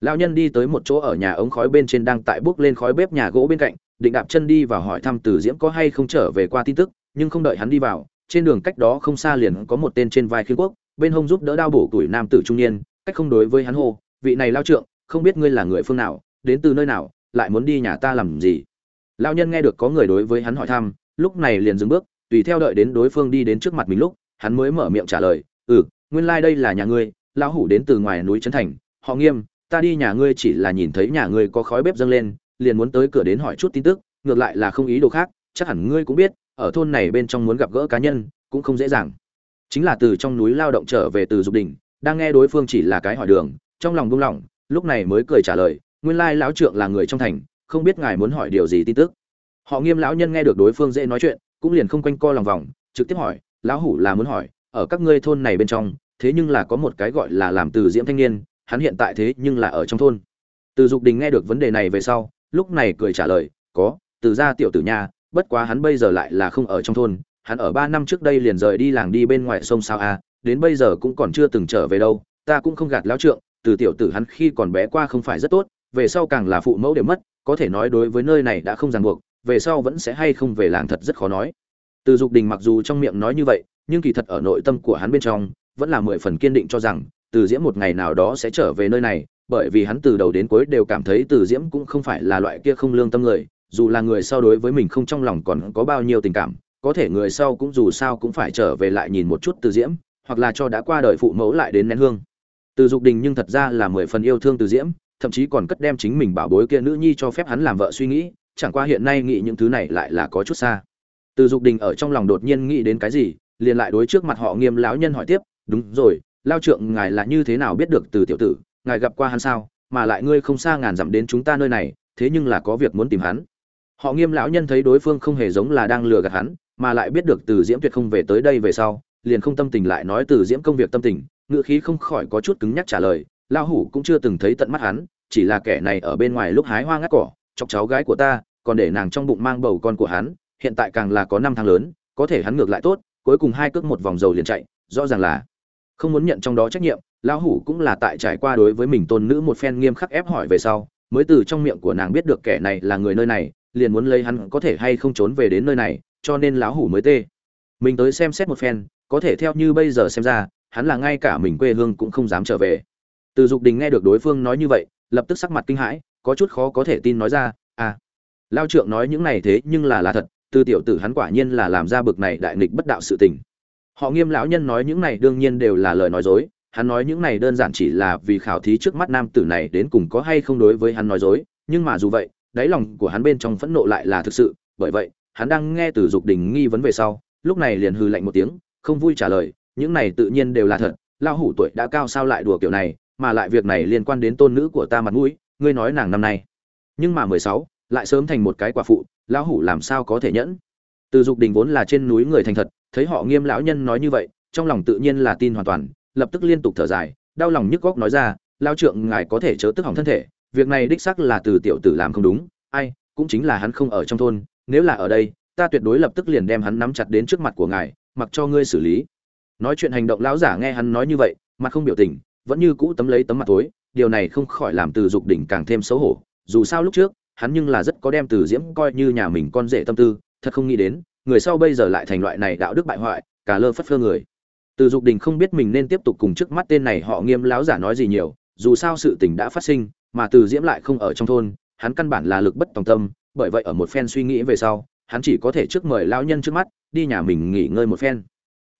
lão nhân đi tới một chỗ ở nhà ống khói bên trên đang tại bước lên khói bếp nhà gỗ bên cạnh, định đạp chân đi vào hỏi thăm từ diễm có hay không trở về qua tin tức, nhưng không đợi hắn đi vào, trên đường cách đó không xa liền có một tên trên vai khiên quốc bên hông giúp đỡ đao bổ tuổi nam tử trung niên, cách không đối với hắn hô, vị này lao trượng, không biết ngươi là người phương nào, đến từ nơi nào, lại muốn đi nhà ta làm gì? Lão nhân nghe được có người đối với hắn hỏi thăm, lúc này liền dừng bước, tùy theo đợi đến đối phương đi đến trước mặt mình lúc, hắn mới mở miệng trả lời ừ nguyên lai đây là nhà ngươi, lão hủ đến từ ngoài núi trấn thành, họ nghiêm, ta đi nhà ngươi chỉ là nhìn thấy nhà ngươi có khói bếp dâng lên, liền muốn tới cửa đến hỏi chút tin tức, ngược lại là không ý đồ khác, chắc hẳn ngươi cũng biết, ở thôn này bên trong muốn gặp gỡ cá nhân, cũng không dễ dàng chính là từ trong núi lao động trở về từ dục đỉnh đang nghe đối phương chỉ là cái hỏi đường, trong lòng buông lỏng, lúc này mới cười trả lời, nguyên lai lão trượng là người trong thành, không biết ngài muốn hỏi điều gì tin tức. Họ nghiêm lão nhân nghe được đối phương dễ nói chuyện, cũng liền không quanh co lòng vòng, trực tiếp hỏi, lão hủ là muốn hỏi, ở các ngươi thôn này bên trong, thế nhưng là có một cái gọi là làm từ diễm thanh niên, hắn hiện tại thế nhưng là ở trong thôn. Từ dục đình nghe được vấn đề này về sau, lúc này cười trả lời, có, từ gia tiểu tử nha, bất quá hắn bây giờ lại là không ở trong thôn hắn ở ba năm trước đây liền rời đi làng đi bên ngoài sông sao a, đến bây giờ cũng còn chưa từng trở về đâu, ta cũng không gạt lão trượng, từ tiểu tử hắn khi còn bé qua không phải rất tốt, về sau càng là phụ mẫu đều mất, có thể nói đối với nơi này đã không ràng buộc, về sau vẫn sẽ hay không về làng thật rất khó nói. Từ dục đình mặc dù trong miệng nói như vậy, nhưng kỳ thật ở nội tâm của hắn bên trong, vẫn là mười phần kiên định cho rằng, từ diễm một ngày nào đó sẽ trở về nơi này, bởi vì hắn từ đầu đến cuối đều cảm thấy từ diễm cũng không phải là loại kia không lương tâm người, dù là người sau đối với mình không trong lòng còn có bao nhiêu tình cảm có thể người sau cũng dù sao cũng phải trở về lại nhìn một chút từ diễm, hoặc là cho đã qua đời phụ mẫu lại đến nén hương. Từ dục đình nhưng thật ra là mười phần yêu thương từ diễm, thậm chí còn cất đem chính mình bảo bối kia nữ nhi cho phép hắn làm vợ suy nghĩ, chẳng qua hiện nay nghĩ những thứ này lại là có chút xa. Từ dục đình ở trong lòng đột nhiên nghĩ đến cái gì, liền lại đối trước mặt họ nghiêm lão nhân hỏi tiếp, đúng rồi, lao trượng, ngài là như thế nào biết được từ tiểu tử, ngài gặp qua hắn sao? Mà lại ngươi không xa ngàn dặm đến chúng ta nơi này, thế nhưng là có việc muốn tìm hắn. Họ nghiêm lão nhân thấy đối phương không hề giống là đang lừa gạt hắn mà lại biết được từ diễm tuyệt không về tới đây về sau, liền không tâm tình lại nói từ diễm công việc tâm tình ngựa khí không khỏi có chút cứng nhắc trả lời lao hủ cũng chưa từng thấy tận mắt hắn, chỉ là kẻ này ở bên ngoài lúc hái hoa ngắt cỏ, chọc cháu gái của ta, còn để nàng trong bụng mang bầu con của hắn, hiện tại càng là có năm tháng lớn, có thể hắn ngược lại tốt, cuối cùng hai cước một vòng dầu liền chạy, rõ ràng là không muốn nhận trong đó trách nhiệm. Lão hủ cũng là tại trải qua đối với mình tôn nữ một phen nghiêm khắc ép hỏi về sau, mới từ trong miệng của nàng biết được kẻ này là người nơi này, liền muốn lấy hắn có thể hay không trốn về đến nơi này cho nên lão hủ mới tê. Mình tới xem xét một phen, có thể theo như bây giờ xem ra, hắn là ngay cả mình quê hương cũng không dám trở về. Từ dục đình nghe được đối phương nói như vậy, lập tức sắc mặt kinh hãi, có chút khó có thể tin nói ra à lao trượng nói những này thế nhưng là là thật, từ tiểu tử hắn quả nhiên là làm ra bực này đại nghịch bất đạo sự tình. Họ nghiêm lão nhân nói những này đương nhiên đều là lời nói dối, hắn nói những này đơn giản chỉ là vì khảo thí trước mắt nam tử này đến cùng có hay không đối với hắn nói dối, nhưng mà dù vậy, đáy lòng của hắn bên trong phẫn nộ lại là thực sự, bởi vậy hắn đang nghe từ dục đình nghi vấn về sau, lúc này liền hư lạnh một tiếng, không vui trả lời, những này tự nhiên đều là thật lao hủ tuổi đã cao sao lại đùa kiểu này, mà lại việc này liên quan đến tôn nữ của ta mặt mũi, ngươi nói nàng năm nay. Nhưng mà mười sáu, lại sớm thành một cái quả phụ, lão hủ làm sao có thể nhẫn? Từ dục đình vốn là trên núi người thành thật, thấy họ nghiêm lão nhân nói như vậy, trong lòng tự nhiên là tin hoàn toàn, lập tức liên tục thở dài, đau lòng nhức góc nói ra lao trượng, ngài có thể chớ tức hỏng thân thể, việc này đích xác là từ tiểu tử làm không đúng, ai, cũng chính là hắn không ở trong thôn nếu là ở đây, ta tuyệt đối lập tức liền đem hắn nắm chặt đến trước mặt của ngài, mặc cho ngươi xử lý. Nói chuyện hành động lão giả nghe hắn nói như vậy, mặt không biểu tình, vẫn như cũ tấm lấy tấm mặt tối, điều này không khỏi làm từ dục đỉnh càng thêm xấu hổ. Dù sao lúc trước, hắn nhưng là rất có đem từ diễm coi như nhà mình con rể tâm tư, thật không nghĩ đến, người sau bây giờ lại thành loại này đạo đức bại hoại, cả lơ phất phơ người. Từ dục đình không biết mình nên tiếp tục cùng trước mắt tên này họ nghiêm láo giả nói gì nhiều, dù sao sự tình đã phát sinh, mà từ diễm lại không ở trong thôn, hắn căn bản là lực bất tòng tâm bởi vậy ở một phen suy nghĩ về sau, hắn chỉ có thể trước mời lao nhân trước mắt, đi nhà mình nghỉ ngơi một phen.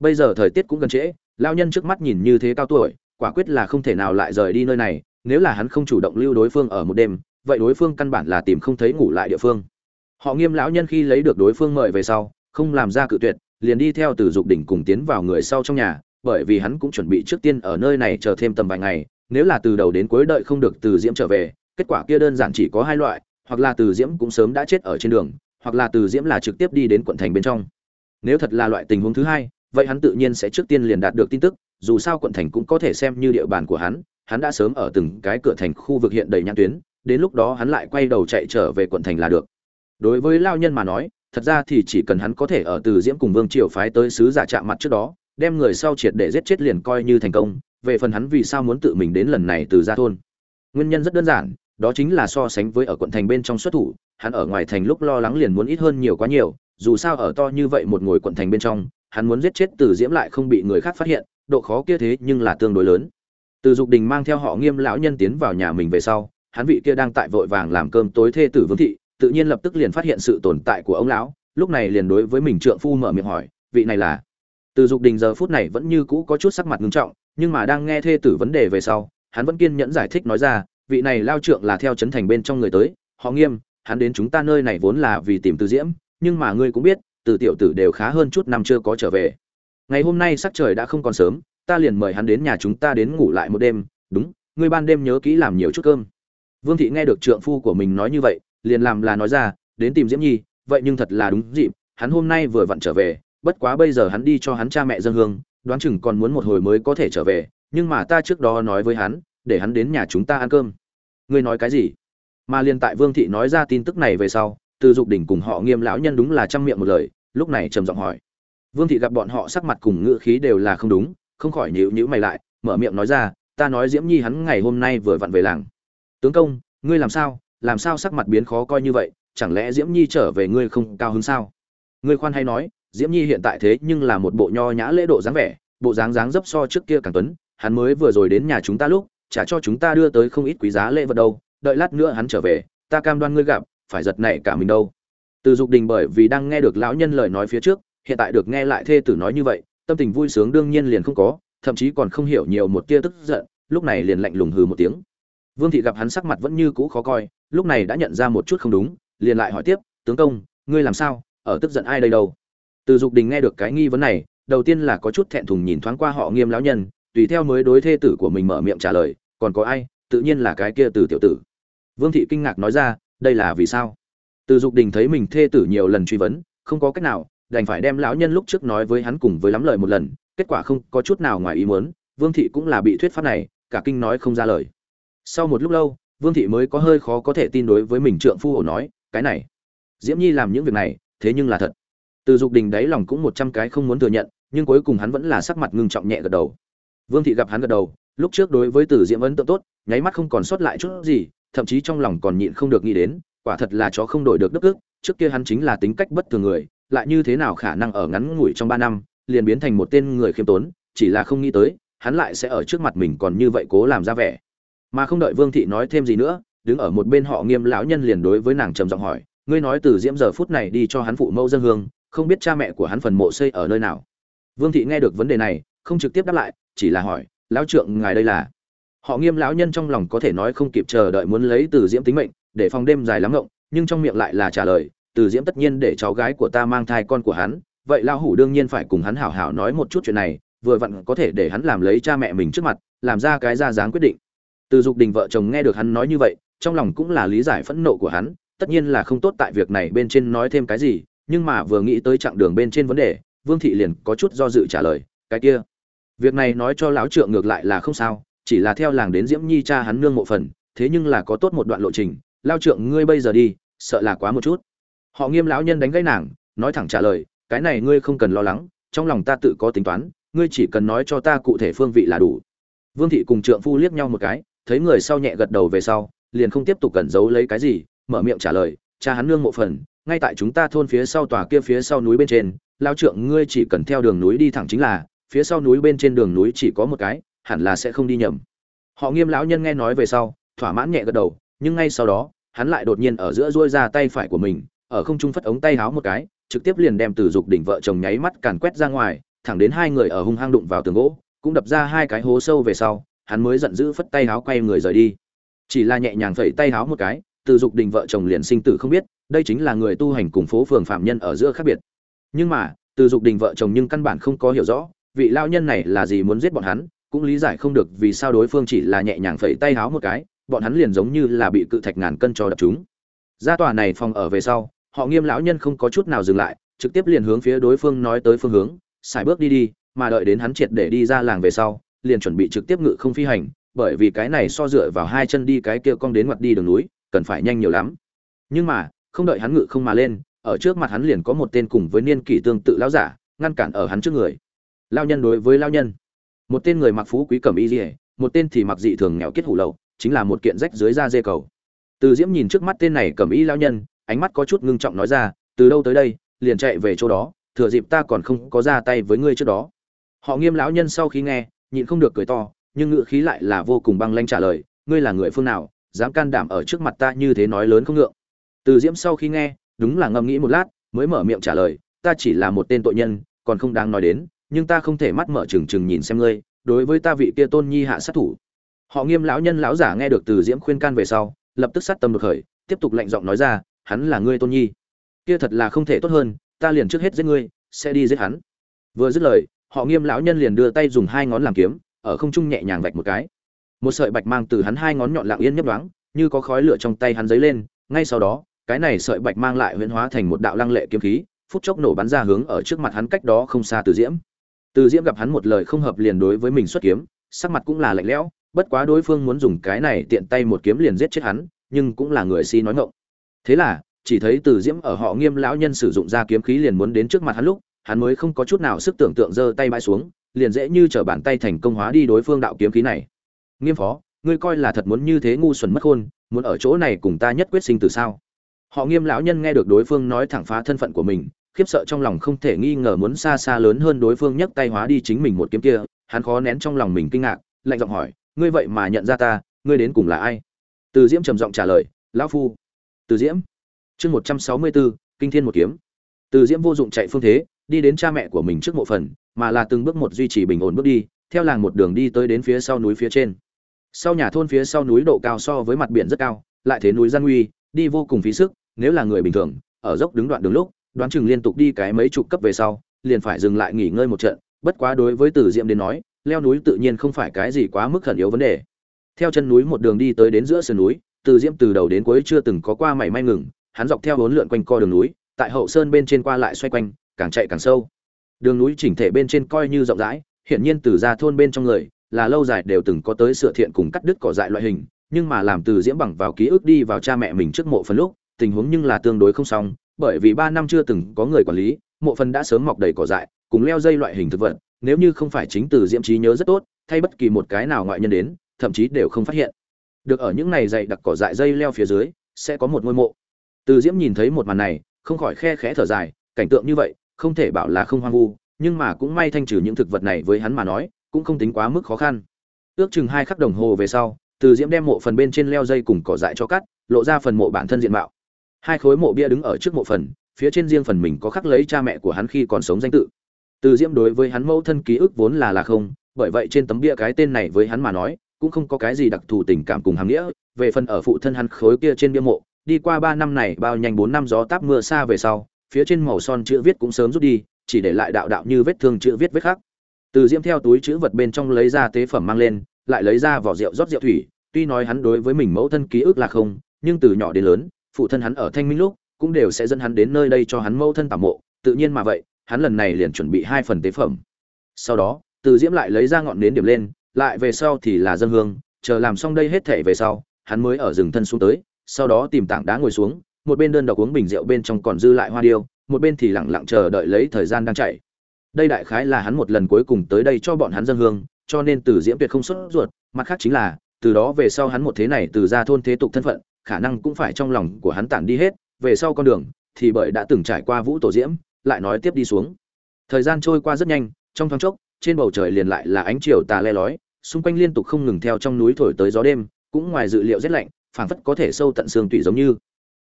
Bây giờ thời tiết cũng gần trễ lao nhân trước mắt nhìn như thế cao tuổi, quả quyết là không thể nào lại rời đi nơi này, nếu là hắn không chủ động lưu đối phương ở một đêm, vậy đối phương căn bản là tìm không thấy ngủ lại địa phương. Họ nghiêm lão nhân khi lấy được đối phương mời về sau, không làm ra cự tuyệt, liền đi theo từ dục đỉnh cùng tiến vào người sau trong nhà, bởi vì hắn cũng chuẩn bị trước tiên ở nơi này chờ thêm tầm vài ngày, nếu là từ đầu đến cuối đợi không được từ diễm trở về, kết quả kia đơn giản chỉ có hai loại hoặc là từ diễm cũng sớm đã chết ở trên đường, hoặc là từ diễm là trực tiếp đi đến quận thành bên trong. Nếu thật là loại tình huống thứ hai, vậy hắn tự nhiên sẽ trước tiên liền đạt được tin tức, dù sao quận thành cũng có thể xem như địa bàn của hắn hắn đã sớm ở từng cái cửa thành khu vực hiện đầy nhãn tuyến, đến lúc đó hắn lại quay đầu chạy trở về quận thành là được. Đối với lao nhân mà nói, thật ra thì chỉ cần hắn có thể ở từ diễm cùng vương triều phái tới sứ giả chạm mặt trước đó, đem người sau triệt để giết chết liền coi như thành công, về phần hắn vì sao muốn tự mình đến lần này từ gia thôn. Nguyên nhân rất đơn giản đó chính là so sánh với ở quận thành bên trong xuất thủ, hắn ở ngoài thành lúc lo lắng liền muốn ít hơn nhiều quá nhiều, dù sao ở to như vậy một ngồi quận thành bên trong, hắn muốn giết chết từ diễm lại không bị người khác phát hiện, độ khó kia thế nhưng là tương đối lớn. Từ dục đình mang theo họ nghiêm lão nhân tiến vào nhà mình về sau, hắn vị kia đang tại vội vàng làm cơm tối thê tử vương thị, tự nhiên lập tức liền phát hiện sự tồn tại của ông lão, lúc này liền đối với mình trượng phu mở miệng hỏi, vị này là? Từ dục đình giờ phút này vẫn như cũ có chút sắc mặt nghiêm trọng, nhưng mà đang nghe thê tử vấn đề về sau, hắn vẫn kiên nhẫn giải thích nói ra vị này lao trượng là theo trấn thành bên trong người tới, họ nghiêm, hắn đến chúng ta nơi này vốn là vì tìm từ diễm, nhưng mà ngươi cũng biết, từ tiểu tử đều khá hơn chút năm chưa có trở về. Ngày hôm nay sắc trời đã không còn sớm, ta liền mời hắn đến nhà chúng ta đến ngủ lại một đêm, đúng, ngươi ban đêm nhớ kỹ làm nhiều chút cơm. Vương thị nghe được trượng phu của mình nói như vậy, liền làm là nói ra, đến tìm diễm nhi, vậy nhưng thật là đúng dịp, hắn hôm nay vừa vặn trở về, bất quá bây giờ hắn đi cho hắn cha mẹ dân hương, đoán chừng còn muốn một hồi mới có thể trở về, nhưng mà ta trước đó nói với hắn để hắn đến nhà chúng ta ăn cơm. Ngươi nói cái gì? Mà Liên tại vương thị nói ra tin tức này về sau, từ dục đỉnh cùng họ nghiêm lão nhân đúng là chăm miệng một lời, lúc này trầm giọng hỏi. Vương thị gặp bọn họ sắc mặt cùng ngữ khí đều là không đúng, không khỏi nhịu nhữ mày lại, mở miệng nói ra, ta nói diễm nhi hắn ngày hôm nay vừa vặn về làng. Tướng công, ngươi làm sao? Làm sao sắc mặt biến khó coi như vậy? Chẳng lẽ diễm nhi trở về ngươi không cao hứng sao? Ngươi khoan hay nói, diễm nhi hiện tại thế nhưng là một bộ nho nhã lễ độ dáng vẻ, bộ dáng dáng dấp so trước kia càng tuấn, hắn mới vừa rồi đến nhà chúng ta lúc trả cho chúng ta đưa tới không ít quý giá lễ vật đâu, đợi lát nữa hắn trở về, ta cam đoan ngươi gặp, phải giật nảy cả mình đâu. Từ dục đình bởi vì đang nghe được lão nhân lời nói phía trước, hiện tại được nghe lại thê tử nói như vậy, tâm tình vui sướng đương nhiên liền không có, thậm chí còn không hiểu nhiều một tia tức giận, lúc này liền lạnh lùng hừ một tiếng. Vương thị gặp hắn sắc mặt vẫn như cũ khó coi, lúc này đã nhận ra một chút không đúng, liền lại hỏi tiếp, tướng công, ngươi làm sao? Ở tức giận ai đây đâu? Từ dục đình nghe được cái nghi vấn này, đầu tiên là có chút thẹn thùng nhìn thoáng qua họ nghiêm lão nhân tùy theo mới đối thê tử của mình mở miệng trả lời, còn có ai, tự nhiên là cái kia từ tiểu tử. Vương thị kinh ngạc nói ra, đây là vì sao? Từ dục đình thấy mình thê tử nhiều lần truy vấn, không có cách nào, đành phải đem lão nhân lúc trước nói với hắn cùng với lắm lời một lần, kết quả không có chút nào ngoài ý muốn, vương thị cũng là bị thuyết pháp này, cả kinh nói không ra lời. Sau một lúc lâu, vương thị mới có hơi khó có thể tin đối với mình trượng phu hổ nói, cái này, diễm nhi làm những việc này, thế nhưng là thật. Từ dục đình đáy lòng cũng một trăm cái không muốn thừa nhận, nhưng cuối cùng hắn vẫn là sắc mặt ngưng trọng nhẹ gật đầu vương thị gặp hắn gật đầu, lúc trước đối với Tử diễm ấn tượng tốt, nháy mắt không còn sót lại chút gì, thậm chí trong lòng còn nhịn không được nghĩ đến, quả thật là chó không đổi được đức ức, trước kia hắn chính là tính cách bất thường người, lại như thế nào khả năng ở ngắn ngủi trong ba năm, liền biến thành một tên người khiêm tốn, chỉ là không nghĩ tới, hắn lại sẽ ở trước mặt mình còn như vậy cố làm ra vẻ. Mà không đợi vương thị nói thêm gì nữa, đứng ở một bên họ nghiêm lão nhân liền đối với nàng trầm giọng hỏi, ngươi nói Tử diễm giờ phút này đi cho hắn phụ mẫu dân hương, không biết cha mẹ của hắn phần mộ xây ở nơi nào? Vương thị nghe được vấn đề này, không trực tiếp đáp lại chỉ là hỏi, lão trượng, ngài đây là? Họ nghiêm lão nhân trong lòng có thể nói không kịp chờ đợi muốn lấy từ diễm tính mệnh, để phòng đêm dài lắm ngộng, nhưng trong miệng lại là trả lời, từ diễm tất nhiên để cháu gái của ta mang thai con của hắn, vậy lão hủ đương nhiên phải cùng hắn hảo hảo nói một chút chuyện này, vừa vặn có thể để hắn làm lấy cha mẹ mình trước mặt, làm ra cái ra dáng quyết định. Từ dục đình vợ chồng nghe được hắn nói như vậy, trong lòng cũng là lý giải phẫn nộ của hắn, tất nhiên là không tốt tại việc này bên trên nói thêm cái gì, nhưng mà vừa nghĩ tới chặng đường bên trên vấn đề, vương thị liền có chút do dự trả lời, cái kia việc này nói cho lão trượng ngược lại là không sao, chỉ là theo làng đến diễm nhi cha hắn nương mộ phần, thế nhưng là có tốt một đoạn lộ trình. Lao trượng, ngươi bây giờ đi, sợ là quá một chút. Họ nghiêm lão nhân đánh gãy nàng, nói thẳng trả lời, cái này ngươi không cần lo lắng, trong lòng ta tự có tính toán, ngươi chỉ cần nói cho ta cụ thể phương vị là đủ. Vương thị cùng trượng phu liếc nhau một cái, thấy người sau nhẹ gật đầu về sau, liền không tiếp tục cẩn giấu lấy cái gì, mở miệng trả lời, cha hắn nương mộ phần, ngay tại chúng ta thôn phía sau tòa kia phía sau núi bên trên lao trượng, ngươi chỉ cần theo đường núi đi thẳng chính là phía sau núi bên trên đường núi chỉ có một cái, hẳn là sẽ không đi nhầm. Họ nghiêm lão nhân nghe nói về sau, thỏa mãn nhẹ gật đầu, nhưng ngay sau đó, hắn lại đột nhiên ở giữa duỗi ra tay phải của mình, ở không trung phất ống tay háo một cái, trực tiếp liền đem từ dục đỉnh vợ chồng nháy mắt càn quét ra ngoài, thẳng đến hai người ở hung hăng đụng vào tường gỗ, cũng đập ra hai cái hố sâu về sau, hắn mới giận dữ phất tay háo quay người rời đi. Chỉ là nhẹ nhàng phẩy tay háo một cái, từ dục đình vợ chồng liền sinh tử không biết, đây chính là người tu hành cùng phố phường phạm nhân ở giữa khác biệt. Nhưng mà, từ dục đình vợ chồng nhưng căn bản không có hiểu rõ vị lao nhân này là gì muốn giết bọn hắn, cũng lý giải không được vì sao đối phương chỉ là nhẹ nhàng phẩy tay háo một cái, bọn hắn liền giống như là bị cự thạch ngàn cân cho đập chúng. Ra tòa này phòng ở về sau, họ nghiêm lão nhân không có chút nào dừng lại, trực tiếp liền hướng phía đối phương nói tới phương hướng, xài bước đi đi, mà đợi đến hắn triệt để đi ra làng về sau, liền chuẩn bị trực tiếp ngự không phi hành, bởi vì cái này so dựa vào hai chân đi cái kia cong đến ngoặt đi đường núi, cần phải nhanh nhiều lắm. Nhưng mà, không đợi hắn ngự không mà lên, ở trước mặt hắn liền có một tên cùng với niên kỷ tương tự lão giả, ngăn cản ở hắn trước người lao nhân đối với lao nhân. Một tên người mặc phú quý cẩm y dỉa một tên thì mặc dị thường nghèo kết hủ lậu, chính là một kiện rách dưới da dê cầu. Từ diễm nhìn trước mắt tên này cẩm y lao nhân, ánh mắt có chút ngưng trọng nói ra, từ đâu tới đây, liền chạy về chỗ đó, thừa dịp ta còn không có ra tay với ngươi trước đó. Họ nghiêm lão nhân sau khi nghe, nhịn không được cười to, nhưng ngữ khí lại là vô cùng băng lanh trả lời, ngươi là người phương nào, dám can đảm ở trước mặt ta như thế nói lớn không ngượng? Từ diễm sau khi nghe, đúng là ngẫm nghĩ một lát, mới mở miệng trả lời, ta chỉ là một tên tội nhân, còn không đáng nói đến nhưng ta không thể mắt mở trừng trừng nhìn xem ngươi, đối với ta vị kia tôn nhi hạ sát thủ. Họ nghiêm lão nhân lão giả nghe được từ diễm khuyên can về sau, lập tức sát tâm được khởi, tiếp tục lạnh giọng nói ra, hắn là ngươi tôn nhi. Kia thật là không thể tốt hơn, ta liền trước hết giết ngươi, sẽ đi giết hắn. Vừa dứt lời, họ nghiêm lão nhân liền đưa tay dùng hai ngón làm kiếm, ở không trung nhẹ nhàng vạch một cái. Một sợi bạch mang từ hắn hai ngón nhọn lặng yên nhấp đoáng như có khói lửa trong tay hắn dấy lên, ngay sau đó, cái này sợi bạch mang lại huyễn hóa thành một đạo lăng lệ kiếm khí, phút chốc nổ bắn ra hướng ở trước mặt hắn cách đó không xa từ diễm từ diễm gặp hắn một lời không hợp liền đối với mình xuất kiếm, sắc mặt cũng là lạnh lẽo, bất quá đối phương muốn dùng cái này tiện tay một kiếm liền giết chết hắn, nhưng cũng là người si nói ngọng. Thế là, chỉ thấy từ diễm ở họ nghiêm lão nhân sử dụng ra kiếm khí liền muốn đến trước mặt hắn lúc, hắn mới không có chút nào sức tưởng tượng giơ tay bãi xuống, liền dễ như trở bàn tay thành công hóa đi đối phương đạo kiếm khí này. Nghiêm phó, ngươi coi là thật muốn như thế ngu xuẩn mất khôn, muốn ở chỗ này cùng ta nhất quyết sinh từ sao? Họ nghiêm lão nhân nghe được đối phương nói thẳng phá thân phận của mình khiếp sợ trong lòng không thể nghi ngờ muốn xa xa lớn hơn đối phương nhấc tay hóa đi chính mình một kiếm kia, hắn khó nén trong lòng mình kinh ngạc, lạnh giọng hỏi, ngươi vậy mà nhận ra ta, ngươi đến cùng là ai? Từ diễm trầm giọng trả lời, lão phu. Từ diễm. Chương một trăm sáu mươi bốn, kinh thiên một kiếm. Từ diễm vô dụng chạy phương thế, đi đến cha mẹ của mình trước mộ phần, mà là từng bước một duy trì bình ổn bước đi, theo làng một đường đi tới đến phía sau núi phía trên. Sau nhà thôn phía sau núi độ cao so với mặt biển rất cao, lại thế núi gian nguy đi vô cùng phí sức, nếu là người bình thường, ở dốc đứng đoạn đường lúc đoán chừng liên tục đi cái mấy chục cấp về sau, liền phải dừng lại nghỉ ngơi một trận, bất quá đối với từ diệm đến nói, leo núi tự nhiên không phải cái gì quá mức khẩn yếu vấn đề. Theo chân núi một đường đi tới đến giữa sườn núi, từ Diệm từ đầu đến cuối chưa từng có qua mảy may ngừng, hắn dọc theo bốn lượn quanh co đường núi, tại hậu sơn bên trên qua lại xoay quanh, càng chạy càng sâu. Đường núi chỉnh thể bên trên coi như rộng rãi, hiển nhiên từ ra thôn bên trong người, là lâu dài đều từng có tới sửa thiện cùng cắt đứt cỏ dại loại hình, nhưng mà làm từ diễm bằng vào ký ức đi vào cha mẹ mình trước mộ phần lúc, tình huống nhưng là tương đối không xong bởi vì ba năm chưa từng có người quản lý, mộ phần đã sớm mọc đầy cỏ dại, cùng leo dây loại hình thực vật, nếu như không phải chính từ diễm trí nhớ rất tốt, thay bất kỳ một cái nào ngoại nhân đến, thậm chí đều không phát hiện. Được ở những này dày đặc cỏ dại dây leo phía dưới, sẽ có một ngôi mộ. Từ diễm nhìn thấy một màn này, không khỏi khe khẽ thở dài, cảnh tượng như vậy, không thể bảo là không hoang vu, nhưng mà cũng may thanh trừ những thực vật này với hắn mà nói, cũng không tính quá mức khó khăn. Ước chừng hai khắc đồng hồ về sau, từ diễm đem mộ phần bên trên leo dây cùng cỏ dại cho cắt, lộ ra phần mộ bản thân diện mạo hai khối mộ bia đứng ở trước mộ phần, phía trên riêng phần mình có khắc lấy cha mẹ của hắn khi còn sống danh tự. Từ diễm đối với hắn mẫu thân ký ức vốn là là không, bởi vậy trên tấm bia cái tên này với hắn mà nói, cũng không có cái gì đặc thù tình cảm cùng hàm nghĩa. Về phần ở phụ thân hắn khối kia trên bia mộ, đi qua ba năm này, bao nhanh bốn năm gió táp mưa xa về sau, phía trên màu son chữ viết cũng sớm rút đi, chỉ để lại đạo đạo như vết thương chữ viết vết khác từ diễm theo túi chữ vật bên trong lấy ra tế phẩm mang lên, lại lấy ra vỏ rượu rót rượu thủy, tuy nói hắn đối với mình mẫu thân ký ức là không, nhưng từ nhỏ đến lớn phụ thân hắn ở thanh minh lúc, cũng đều sẽ dẫn hắn đến nơi đây cho hắn mâu thân tạm mộ, tự nhiên mà vậy, hắn lần này liền chuẩn bị hai phần tế phẩm. Sau đó, từ diễm lại lấy ra ngọn nến điểm lên, lại về sau thì là dân hương, chờ làm xong đây hết thể về sau, hắn mới ở rừng thân xuống tới, sau đó tìm tảng đá ngồi xuống, một bên đơn độc uống bình rượu bên trong còn dư lại hoa điêu, một bên thì lặng lặng chờ đợi lấy thời gian đang chạy. Đây đại khái là hắn một lần cuối cùng tới đây cho bọn hắn dân hương, cho nên từ diễm tuyệt không xuất ruột, mặt khác chính là, từ đó về sau hắn một thế này từ ra thôn thế tục thân phận khả năng cũng phải trong lòng của hắn tản đi hết, về sau con đường, thì bởi đã từng trải qua vũ tổ diễm, lại nói tiếp đi xuống. Thời gian trôi qua rất nhanh, trong thoáng chốc, trên bầu trời liền lại là ánh chiều tà le lói, xung quanh liên tục không ngừng theo trong núi thổi tới gió đêm, cũng ngoài dự liệu rét lạnh, phảng phất có thể sâu tận xương tủy giống như.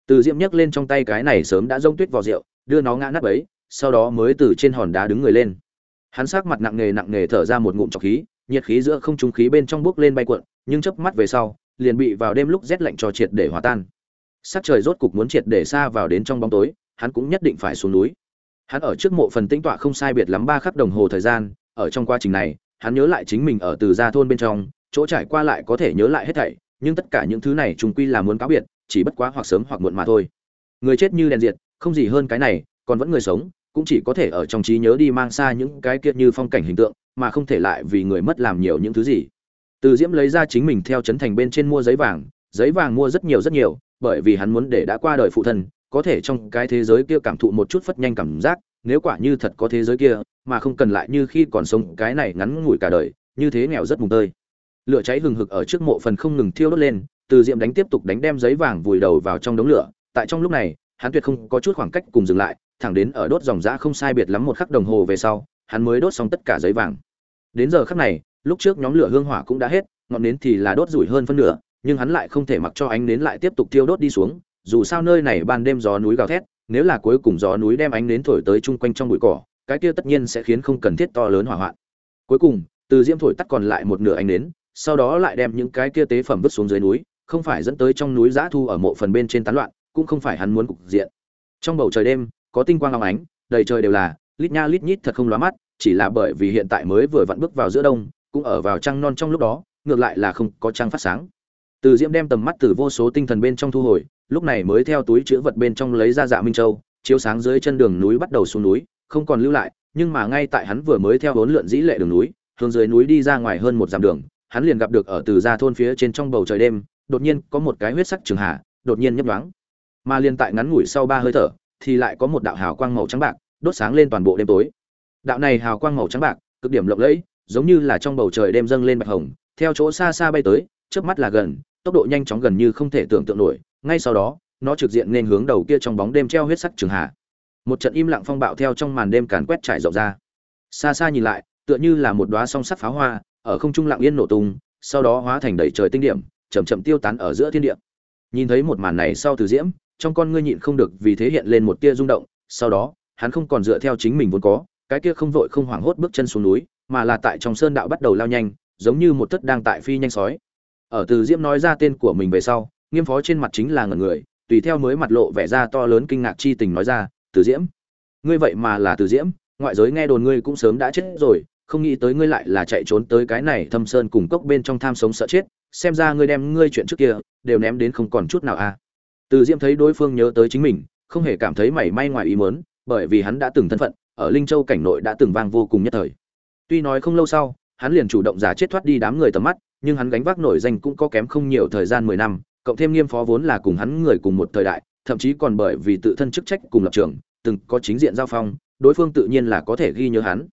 Từ diễm nhấc lên trong tay cái này sớm đã rông tuyết vào rượu, đưa nó ngã nắp ấy, sau đó mới từ trên hòn đá đứng người lên. Hắn sát mặt nặng nề nặng nề thở ra một ngụm trọc khí, nhiệt khí giữa không trung khí bên trong bước lên bay cuộn, nhưng chớp mắt về sau liền bị vào đêm lúc rét lạnh cho triệt để hòa tan. Sắc trời rốt cục muốn triệt để xa vào đến trong bóng tối, hắn cũng nhất định phải xuống núi. Hắn ở trước mộ phần tĩnh tọa không sai biệt lắm ba khắc đồng hồ thời gian, ở trong quá trình này, hắn nhớ lại chính mình ở từ gia thôn bên trong, chỗ trải qua lại có thể nhớ lại hết thảy, nhưng tất cả những thứ này trùng quy là muốn cáo biệt, chỉ bất quá hoặc sớm hoặc muộn mà thôi. Người chết như đèn diệt, không gì hơn cái này, còn vẫn người sống, cũng chỉ có thể ở trong trí nhớ đi mang xa những cái kia như phong cảnh hình tượng, mà không thể lại vì người mất làm nhiều những thứ gì từ diễm lấy ra chính mình theo trấn thành bên trên mua giấy vàng giấy vàng mua rất nhiều rất nhiều, bởi vì hắn muốn để đã qua đời phụ thân, có thể trong cái thế giới kia cảm thụ một chút phất nhanh cảm giác, nếu quả như thật có thế giới kia, mà không cần lại như khi còn sống, cái này ngắn ngủi cả đời, như thế nghèo rất mùng tơi. Lửa cháy hừng hực ở trước mộ phần không ngừng thiêu đốt lên, từ diệm đánh tiếp tục đánh đem giấy vàng vùi đầu vào trong đống lửa, tại trong lúc này, hắn tuyệt không có chút khoảng cách cùng dừng lại, thẳng đến ở đốt dòng giã không sai biệt lắm một khắc đồng hồ về sau, hắn mới đốt xong tất cả giấy vàng. Đến giờ khắc này lúc trước nhóm lửa hương hỏa cũng đã hết, ngọn nến thì là đốt rủi hơn phân nửa, nhưng hắn lại không thể mặc cho ánh nến lại tiếp tục thiêu đốt đi xuống, dù sao nơi này ban đêm gió núi gào thét, nếu là cuối cùng gió núi đem ánh nến thổi tới chung quanh trong bụi cỏ, cái kia tất nhiên sẽ khiến không cần thiết to lớn hỏa hoạn. Cuối cùng, từ diễm thổi tắt còn lại một nửa ánh nến, sau đó lại đem những cái kia tế phẩm vứt xuống dưới núi, không phải dẫn tới trong núi giã thu ở mộ phần bên trên tán loạn, cũng không phải hắn muốn cục diện. Trong bầu trời đêm, có tinh quang long ánh, đầy trời đều là, lít nha lít nhít thật không lóa mắt, chỉ là bởi vì hiện tại mới vừa vặn bước vào giữa đông cũng ở vào trăng non trong lúc đó, ngược lại là không có trăng phát sáng. Từ diễm đem tầm mắt từ vô số tinh thần bên trong thu hồi, lúc này mới theo túi chứa vật bên trong lấy ra dạ minh châu, chiếu sáng dưới chân đường núi bắt đầu xuống núi, không còn lưu lại, nhưng mà ngay tại hắn vừa mới theo bốn lượn dĩ lệ đường núi, hướng dưới núi đi ra ngoài hơn một dặm đường, hắn liền gặp được ở từ ra thôn phía trên trong bầu trời đêm, đột nhiên có một cái huyết sắc trường hạ đột nhiên nhấp đoáng mà liền tại ngắn ngủi sau ba hơi thở, thì lại có một đạo hào quang màu trắng bạc, đốt sáng lên toàn bộ đêm tối. Đạo này hào quang màu trắng bạc, cực điểm lộng lẫy giống như là trong bầu trời đêm dâng lên bạch hồng, theo chỗ xa xa bay tới, chớp mắt là gần, tốc độ nhanh chóng gần như không thể tưởng tượng nổi, ngay sau đó, nó trực diện nên hướng đầu kia trong bóng đêm treo huyết sắc trường hạ. Một trận im lặng phong bạo theo trong màn đêm càn quét trải rộng ra. Xa xa nhìn lại, tựa như là một đóa song sắc pháo hoa, ở không trung lặng yên nổ tung, sau đó hóa thành đầy trời tinh điểm, chậm chậm tiêu tán ở giữa thiên địa. Nhìn thấy một màn này sau từ diễm, trong con ngươi nhịn không được vì thế hiện lên một tia rung động, sau đó, hắn không còn dựa theo chính mình vốn có, cái kia không vội không hoảng hốt bước chân xuống núi mà là tại trong sơn đạo bắt đầu lao nhanh, giống như một thất đang tại phi nhanh sói ở từ diễm nói ra tên của mình về sau, nghiêm phó trên mặt chính là ngẩn người, tùy theo mới mặt lộ vẻ ra to lớn kinh ngạc chi tình nói ra, từ diễm, ngươi vậy mà là từ diễm, ngoại giới nghe đồn ngươi cũng sớm đã chết rồi, không nghĩ tới ngươi lại là chạy trốn tới cái này thâm sơn cùng cốc bên trong tham sống sợ chết, xem ra ngươi đem ngươi chuyện trước kia đều ném đến không còn chút nào a à. từ diễm thấy đối phương nhớ tới chính mình, không hề cảm thấy mảy may ngoài ý mớn bởi vì hắn đã từng thân phận, ở linh châu cảnh nội đã từng vang vô cùng nhất thời tuy nói không lâu sau, hắn liền chủ động giả chết thoát đi đám người tầm mắt, nhưng hắn gánh vác nổi danh cũng có kém không nhiều thời gian mười năm, cộng thêm nghiêm phó vốn là cùng hắn người cùng một thời đại, thậm chí còn bởi vì tự thân chức trách cùng lập trường, từng có chính diện giao phong, đối phương tự nhiên là có thể ghi nhớ hắn.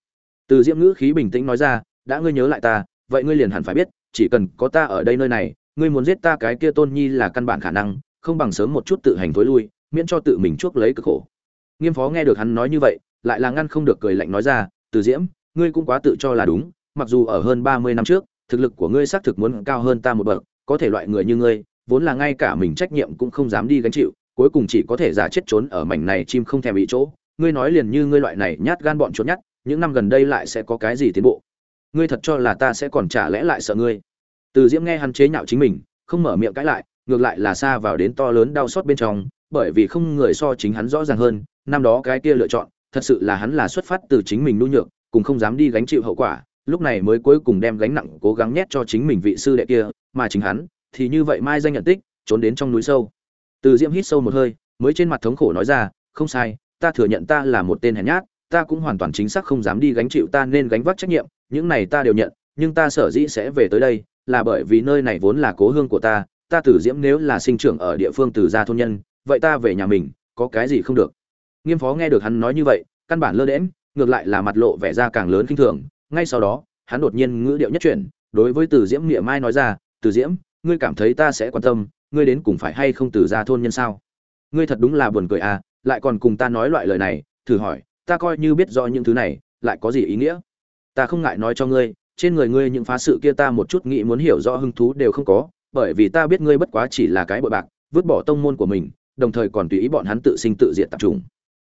Từ diễm ngữ khí bình tĩnh nói ra, đã ngươi nhớ lại ta, vậy ngươi liền hẳn phải biết, chỉ cần có ta ở đây nơi này, ngươi muốn giết ta cái kia tôn nhi là căn bản khả năng, không bằng sớm một chút tự hành thối lui, miễn cho tự mình chuốc lấy cực khổ. Nghiêm phó nghe được hắn nói như vậy, lại là ngăn không được cười lạnh nói ra, từ diễm ngươi cũng quá tự cho là đúng, mặc dù ở hơn ba mươi năm trước, thực lực của ngươi xác thực muốn cao hơn ta một bậc, có thể loại người như ngươi, vốn là ngay cả mình trách nhiệm cũng không dám đi gánh chịu, cuối cùng chỉ có thể giả chết trốn ở mảnh này chim không thèm bị chỗ. Ngươi nói liền như ngươi loại này nhát gan bọn trốn nhát những năm gần đây lại sẽ có cái gì tiến bộ? Ngươi thật cho là ta sẽ còn trả lẽ lại sợ ngươi? Từ diễm nghe hắn chế nhạo chính mình, không mở miệng cãi lại, ngược lại là xa vào đến to lớn đau xót bên trong, bởi vì không người so chính hắn rõ ràng hơn, năm đó cái kia lựa chọn, thật sự là hắn là xuất phát từ chính mình nhu nhược cùng không dám đi gánh chịu hậu quả lúc này mới cuối cùng đem gánh nặng cố gắng nhét cho chính mình vị sư đệ kia mà chính hắn thì như vậy mai danh nhận tích trốn đến trong núi sâu. Từ diễm hít sâu một hơi mới trên mặt thống khổ nói ra không sai ta thừa nhận ta là một tên hèn nhát ta cũng hoàn toàn chính xác không dám đi gánh chịu ta nên gánh vác trách nhiệm những này ta đều nhận nhưng ta sở dĩ sẽ về tới đây là bởi vì nơi này vốn là cố hương của ta ta Từ diễm nếu là sinh trưởng ở địa phương từ gia thôn nhân vậy ta về nhà mình có cái gì không được. Nghiêm phó nghe được hắn nói như vậy căn bản lơ đễnh, ngược lại là mặt lộ vẻ ra càng lớn kinh thường, ngay sau đó, hắn đột nhiên ngữ điệu nhất chuyển, đối với từ diễm nghĩa mai nói ra, từ diễm, ngươi cảm thấy ta sẽ quan tâm, ngươi đến cùng phải hay không từ gia thôn nhân sao? Ngươi thật đúng là buồn cười à lại còn cùng ta nói loại lời này, thử hỏi, ta coi như biết rõ những thứ này, lại có gì ý nghĩa? Ta không ngại nói cho ngươi, trên người ngươi những phá sự kia ta một chút nghĩ muốn hiểu rõ hứng thú đều không có, bởi vì ta biết ngươi bất quá chỉ là cái bội bạc, vứt bỏ tông môn của mình, đồng thời còn tùy ý bọn hắn tự sinh tự diệt tập trung.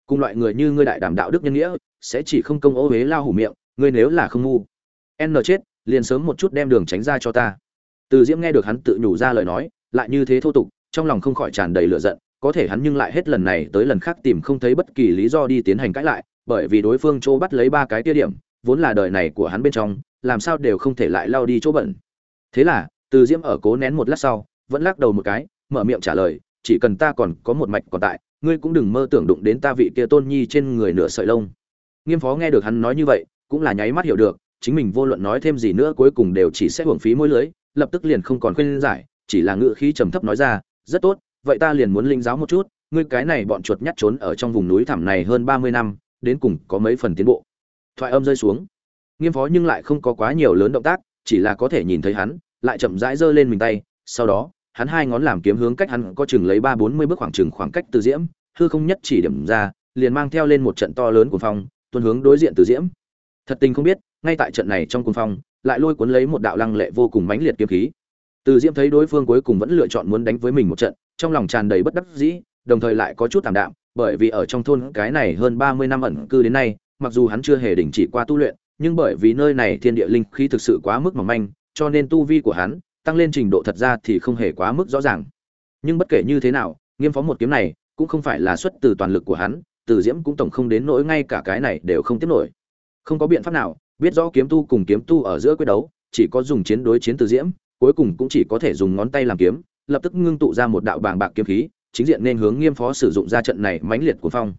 Cùng loại người như ngươi đại đảm đạo đức nhân nghĩa sẽ chỉ không công ô huế lao hủ miệng, ngươi nếu là không ngu. N chết, liền sớm một chút đem đường tránh ra cho ta. Từ diễm nghe được hắn tự nhủ ra lời nói, lại như thế thô tục, trong lòng không khỏi tràn đầy lửa giận, có thể hắn nhưng lại hết lần này tới lần khác tìm không thấy bất kỳ lý do đi tiến hành cãi lại, bởi vì đối phương chỗ bắt lấy ba cái tia điểm, vốn là đời này của hắn bên trong, làm sao đều không thể lại lao đi chỗ bẩn. Thế là, từ diễm ở cố nén một lát sau, vẫn lắc đầu một cái, mở miệng trả lời, chỉ cần ta còn có một mạch còn tại, ngươi cũng đừng mơ tưởng đụng đến ta vị kia tôn nhi trên người nửa sợi lông nghiêm phó nghe được hắn nói như vậy, cũng là nháy mắt hiểu được, chính mình vô luận nói thêm gì nữa cuối cùng đều chỉ sẽ hưởng phí môi lưới, lập tức liền không còn khuyên giải, chỉ là ngự khí trầm thấp nói ra, rất tốt, vậy ta liền muốn linh giáo một chút, ngươi cái này bọn chuột nhắt trốn ở trong vùng núi thẳm này hơn ba mươi năm, đến cùng có mấy phần tiến bộ? Thoại âm rơi xuống. Nghiêm phó nhưng lại không có quá nhiều lớn động tác, chỉ là có thể nhìn thấy hắn, lại chậm rãi giơ lên mình tay, sau đó, hắn hai ngón làm kiếm hướng cách hắn có chừng lấy ba bốn mươi bước khoảng chừng khoảng cách từ diễm, hư không nhất chỉ điểm ra, liền mang theo lên một trận to lớn của phong tuôn hướng đối diện từ diễm. Thật tình không biết, ngay tại trận này trong cung phong, lại lôi cuốn lấy một đạo lăng lệ vô cùng mãnh liệt kiếm khí. Từ diễm thấy đối phương cuối cùng vẫn lựa chọn muốn đánh với mình một trận, trong lòng tràn đầy bất đắc dĩ, đồng thời lại có chút tạm đạm, bởi vì ở trong thôn cái này hơn ba mươi năm ẩn cư đến nay, mặc dù hắn chưa hề đình chỉ qua tu luyện, nhưng bởi vì nơi này thiên địa linh khí thực sự quá mức mỏng manh, cho nên tu vi của hắn tăng lên trình độ thật ra thì không hề quá mức rõ ràng. Nhưng bất kể như thế nào, nghiêm phó một kiếm này cũng không phải là xuất từ toàn lực của hắn từ diễm cũng tổng không đến nỗi ngay cả cái này đều không tiếp nổi. Không có biện pháp nào, biết rõ kiếm tu cùng kiếm tu ở giữa quyết đấu, chỉ có dùng chiến đối chiến từ diễm, cuối cùng cũng chỉ có thể dùng ngón tay làm kiếm, lập tức ngưng tụ ra một đạo bàng bạc kiếm khí, chính diện nên hướng nghiêm phó sử dụng ra trận này mãnh liệt của phong.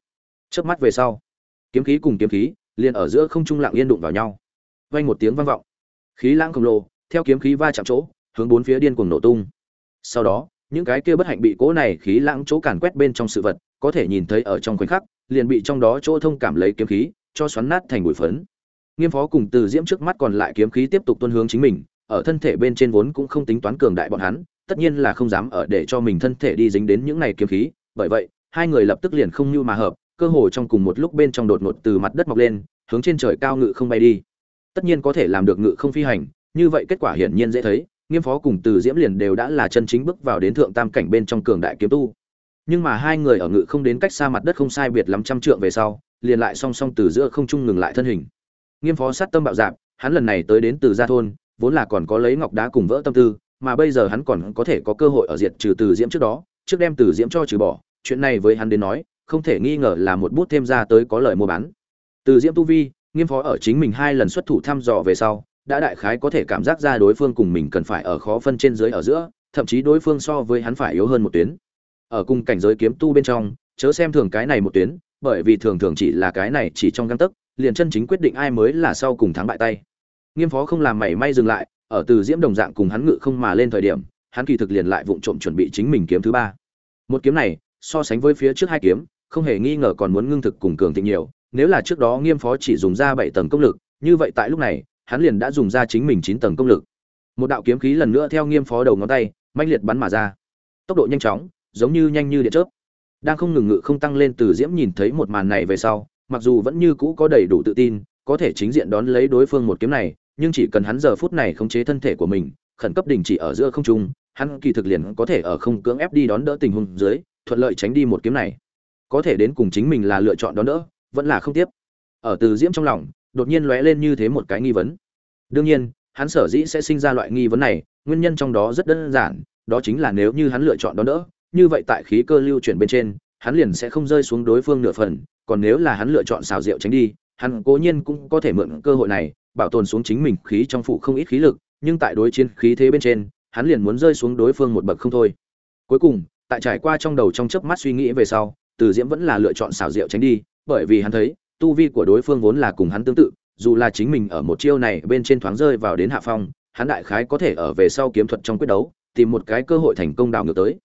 Trước mắt về sau, kiếm khí cùng kiếm khí liền ở giữa không trung lặng yên đụng vào nhau. Vang một tiếng vang vọng. Khí lãng khổng lồ, theo kiếm khí va chạm chỗ, hướng bốn phía điên cuồng nổ tung. Sau đó, những cái kia bất hạnh bị cố này khí lãng chỗ càn quét bên trong sự vật, có thể nhìn thấy ở trong khoảnh khắc liền bị trong đó chỗ thông cảm lấy kiếm khí, cho xoắn nát thành bụi phấn. Nghiêm phó cùng từ diễm trước mắt còn lại kiếm khí tiếp tục tuân hướng chính mình, ở thân thể bên trên vốn cũng không tính toán cường đại bọn hắn, tất nhiên là không dám ở để cho mình thân thể đi dính đến những này kiếm khí. Bởi vậy, hai người lập tức liền không như mà hợp, cơ hồ trong cùng một lúc bên trong đột ngột từ mặt đất mọc lên, hướng trên trời cao ngự không bay đi. Tất nhiên có thể làm được ngự không phi hành, như vậy kết quả hiển nhiên dễ thấy, nghiêm phó cùng từ diễm liền đều đã là chân chính bước vào đến thượng tam cảnh bên trong cường đại kiếm tu nhưng mà hai người ở ngự không đến cách xa mặt đất không sai biệt lắm trăm trượng về sau, liền lại song song từ giữa không trung ngừng lại thân hình. Nghiêm phó sát tâm bạo dạp, hắn lần này tới đến từ gia thôn, vốn là còn có lấy ngọc đá cùng vỡ tâm tư, mà bây giờ hắn còn có thể có cơ hội ở diệt trừ từ diễm trước đó, trước đem từ diễm cho trừ bỏ, chuyện này với hắn đến nói, không thể nghi ngờ là một bút thêm ra tới có lợi mua bán. Từ diễm tu vi, nghiêm phó ở chính mình hai lần xuất thủ thăm dò về sau, đã đại khái có thể cảm giác ra đối phương cùng mình cần phải ở khó phân trên dưới ở giữa, thậm chí đối phương so với hắn phải yếu hơn một tuyến ở cùng cảnh giới kiếm tu bên trong, chớ xem thường cái này một tuyến, bởi vì thường thường chỉ là cái này chỉ trong găng tấc, liền chân chính quyết định ai mới là sau cùng thắng bại tay. Nghiêm phó không làm mảy may dừng lại, ở từ diễm đồng dạng cùng hắn ngự không mà lên thời điểm, hắn kỳ thực liền lại vụng trộm chuẩn bị chính mình kiếm thứ ba. Một kiếm này, so sánh với phía trước hai kiếm, không hề nghi ngờ còn muốn ngưng thực cùng cường thịnh nhiều, nếu là trước đó nghiêm phó chỉ dùng ra bảy tầng công lực, như vậy tại lúc này, hắn liền đã dùng ra chính mình chín tầng công lực. Một đạo kiếm khí lần nữa theo nghiêm phó đầu ngón tay manh liệt bắn mà ra. Tốc độ nhanh chóng giống như nhanh như điện chớp. Đang không ngừng ngự không tăng lên từ diễm nhìn thấy một màn này về sau, mặc dù vẫn như cũ có đầy đủ tự tin, có thể chính diện đón lấy đối phương một kiếm này, nhưng chỉ cần hắn giờ phút này khống chế thân thể của mình, khẩn cấp đình chỉ ở giữa không trung, hắn kỳ thực liền có thể ở không cưỡng ép đi đón đỡ tình huống dưới, thuận lợi tránh đi một kiếm này. Có thể đến cùng chính mình là lựa chọn đón đỡ, vẫn là không tiếp. Ở từ diễm trong lòng, đột nhiên lóe lên như thế một cái nghi vấn. Đương nhiên, hắn sở dĩ sẽ sinh ra loại nghi vấn này, nguyên nhân trong đó rất đơn giản, đó chính là nếu như hắn lựa chọn đón đỡ như vậy tại khí cơ lưu chuyển bên trên, hắn liền sẽ không rơi xuống đối phương nửa phần, còn nếu là hắn lựa chọn xào rượu tránh đi, hắn cố nhiên cũng có thể mượn cơ hội này, bảo tồn xuống chính mình khí trong phụ không ít khí lực, nhưng tại đối chiến khí thế bên trên, hắn liền muốn rơi xuống đối phương một bậc không thôi. Cuối cùng, tại trải qua trong đầu trong chớp mắt suy nghĩ về sau, từ diễm vẫn là lựa chọn xào rượu tránh đi, bởi vì hắn thấy, tu vi của đối phương vốn là cùng hắn tương tự, dù là chính mình ở một chiêu này bên trên thoáng rơi vào đến hạ phong, hắn đại khái có thể ở về sau kiếm thuật trong quyết đấu, tìm một cái cơ hội thành công đào ngược tới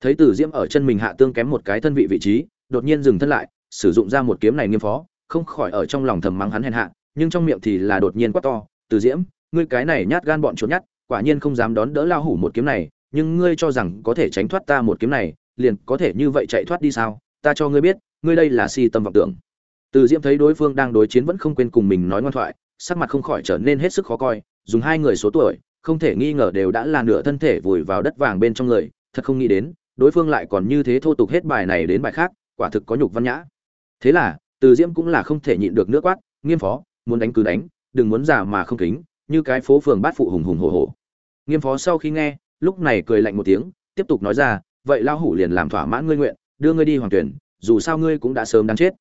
thấy từ diễm ở chân mình hạ tương kém một cái thân vị vị trí, đột nhiên dừng thân lại, sử dụng ra một kiếm này nghiêm phó, không khỏi ở trong lòng thầm mắng hắn hèn hạ, nhưng trong miệng thì là đột nhiên quát to, từ diễm, ngươi cái này nhát gan bọn trốn nhát, quả nhiên không dám đón đỡ lao hủ một kiếm này, nhưng ngươi cho rằng có thể tránh thoát ta một kiếm này, liền có thể như vậy chạy thoát đi sao? Ta cho ngươi biết, ngươi đây là si tâm vọng tưởng. Từ diễm thấy đối phương đang đối chiến vẫn không quên cùng mình nói ngoan thoại, sắc mặt không khỏi trở nên hết sức khó coi, dùng hai người số tuổi, không thể nghi ngờ đều đã là nửa thân thể vùi vào đất vàng bên trong người, thật không nghĩ đến đối phương lại còn như thế thô tục hết bài này đến bài khác, quả thực có nhục văn nhã. Thế là, từ diễm cũng là không thể nhịn được nước quát, nghiêm phó, muốn đánh cứ đánh, đừng muốn giả mà không kính, như cái phố phường bát phụ hùng hùng hổ hổ. Nghiêm phó sau khi nghe, lúc này cười lạnh một tiếng, tiếp tục nói ra, vậy lao hủ liền làm thỏa mãn ngươi nguyện, đưa ngươi đi hoàng tuyển, dù sao ngươi cũng đã sớm đáng chết.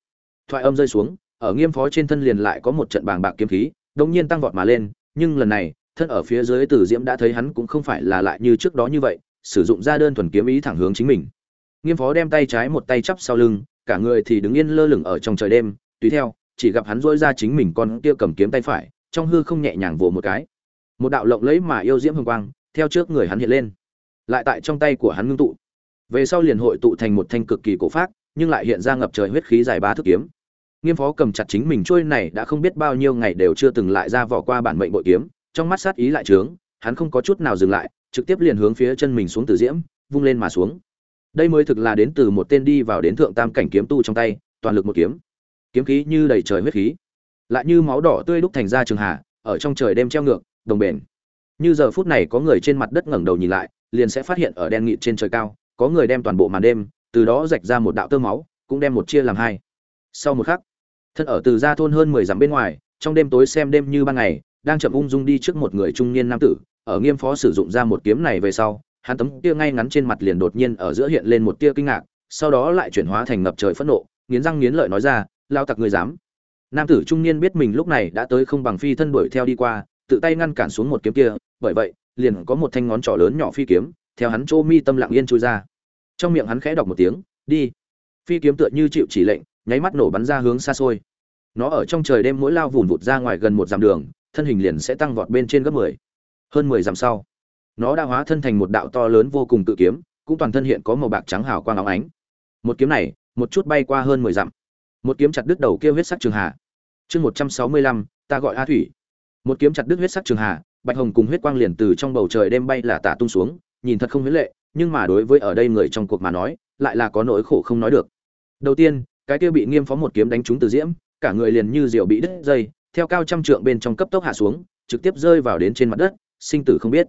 Thoại âm rơi xuống, ở nghiêm phó trên thân liền lại có một trận bàng bạc kiếm khí, đống nhiên tăng vọt mà lên, nhưng lần này, thân ở phía dưới từ diễm đã thấy hắn cũng không phải là lại như trước đó như vậy sử dụng ra đơn thuần kiếm ý thẳng hướng chính mình. Nghiêm phó đem tay trái một tay chắp sau lưng, cả người thì đứng yên lơ lửng ở trong trời đêm, tùy theo, chỉ gặp hắn dỗi ra chính mình con kia cầm kiếm tay phải, trong hư không nhẹ nhàng vỗ một cái. Một đạo lộng lẫy mà yêu diễm hương quang, theo trước người hắn hiện lên. Lại tại trong tay của hắn ngưng tụ. Về sau liền hội tụ thành một thanh cực kỳ cổ phát nhưng lại hiện ra ngập trời huyết khí dài ba thước kiếm. Nghiêm phó cầm chặt chính mình trôi này đã không biết bao nhiêu ngày đều chưa từng lại ra vỏ qua bản mệnh bội kiếm, trong mắt sát ý lại trướng, hắn không có chút nào dừng lại trực tiếp liền hướng phía chân mình xuống từ diễm, vung lên mà xuống. Đây mới thực là đến từ một tên đi vào đến thượng tam cảnh kiếm tu trong tay, toàn lực một kiếm. Kiếm khí như đầy trời huyết khí, lại như máu đỏ tươi đúc thành ra trường hà, ở trong trời đêm treo ngược, đồng bền. Như giờ phút này có người trên mặt đất ngẩng đầu nhìn lại, liền sẽ phát hiện ở đen nghịt trên trời cao, có người đem toàn bộ màn đêm, từ đó rạch ra một đạo tơ máu, cũng đem một chia làm hai. Sau một khắc, thân ở từ gia thôn hơn mười dặm bên ngoài, trong đêm tối xem đêm như ban ngày, đang chậm ung dung đi trước một người trung niên nam tử ở nghiêm phó sử dụng ra một kiếm này về sau, hắn tấm tia ngay ngắn trên mặt liền đột nhiên ở giữa hiện lên một tia kinh ngạc, sau đó lại chuyển hóa thành ngập trời phẫn nộ, nghiến răng nghiến lợi nói ra, lao tặc người dám. Nam tử trung niên biết mình lúc này đã tới không bằng phi thân đuổi theo đi qua, tự tay ngăn cản xuống một kiếm kia, bởi vậy, liền có một thanh ngón trỏ lớn nhỏ phi kiếm, theo hắn chỗ mi tâm lặng yên trôi ra. Trong miệng hắn khẽ đọc một tiếng, đi. Phi kiếm tựa như chịu chỉ lệnh, nháy mắt nổ bắn ra hướng xa xôi. Nó ở trong trời đêm mỗi lao vùn vụt ra ngoài gần một dặm đường, thân hình liền sẽ tăng vọt bên trên gấp mười hơn mười dặm sau, nó đã hóa thân thành một đạo to lớn vô cùng tự kiếm, cũng toàn thân hiện có màu bạc trắng hào quang óng ánh. Một kiếm này, một chút bay qua hơn mười dặm. Một kiếm chặt đứt đầu kia huyết sắc trường hà. Chương một trăm sáu mươi lăm, ta gọi a thủy. Một kiếm chặt đứt huyết sắc trường hà, bạch hồng cùng huyết quang liền từ trong bầu trời đêm bay là tả tung xuống, nhìn thật không huyết lệ, nhưng mà đối với ở đây người trong cuộc mà nói, lại là có nỗi khổ không nói được. Đầu tiên, cái kia bị nghiêm phó một kiếm đánh trúng từ diễm, cả người liền như diều bị đứt dây, theo cao trăm trượng bên trong cấp tốc hạ xuống, trực tiếp rơi vào đến trên mặt đất sinh tử không biết.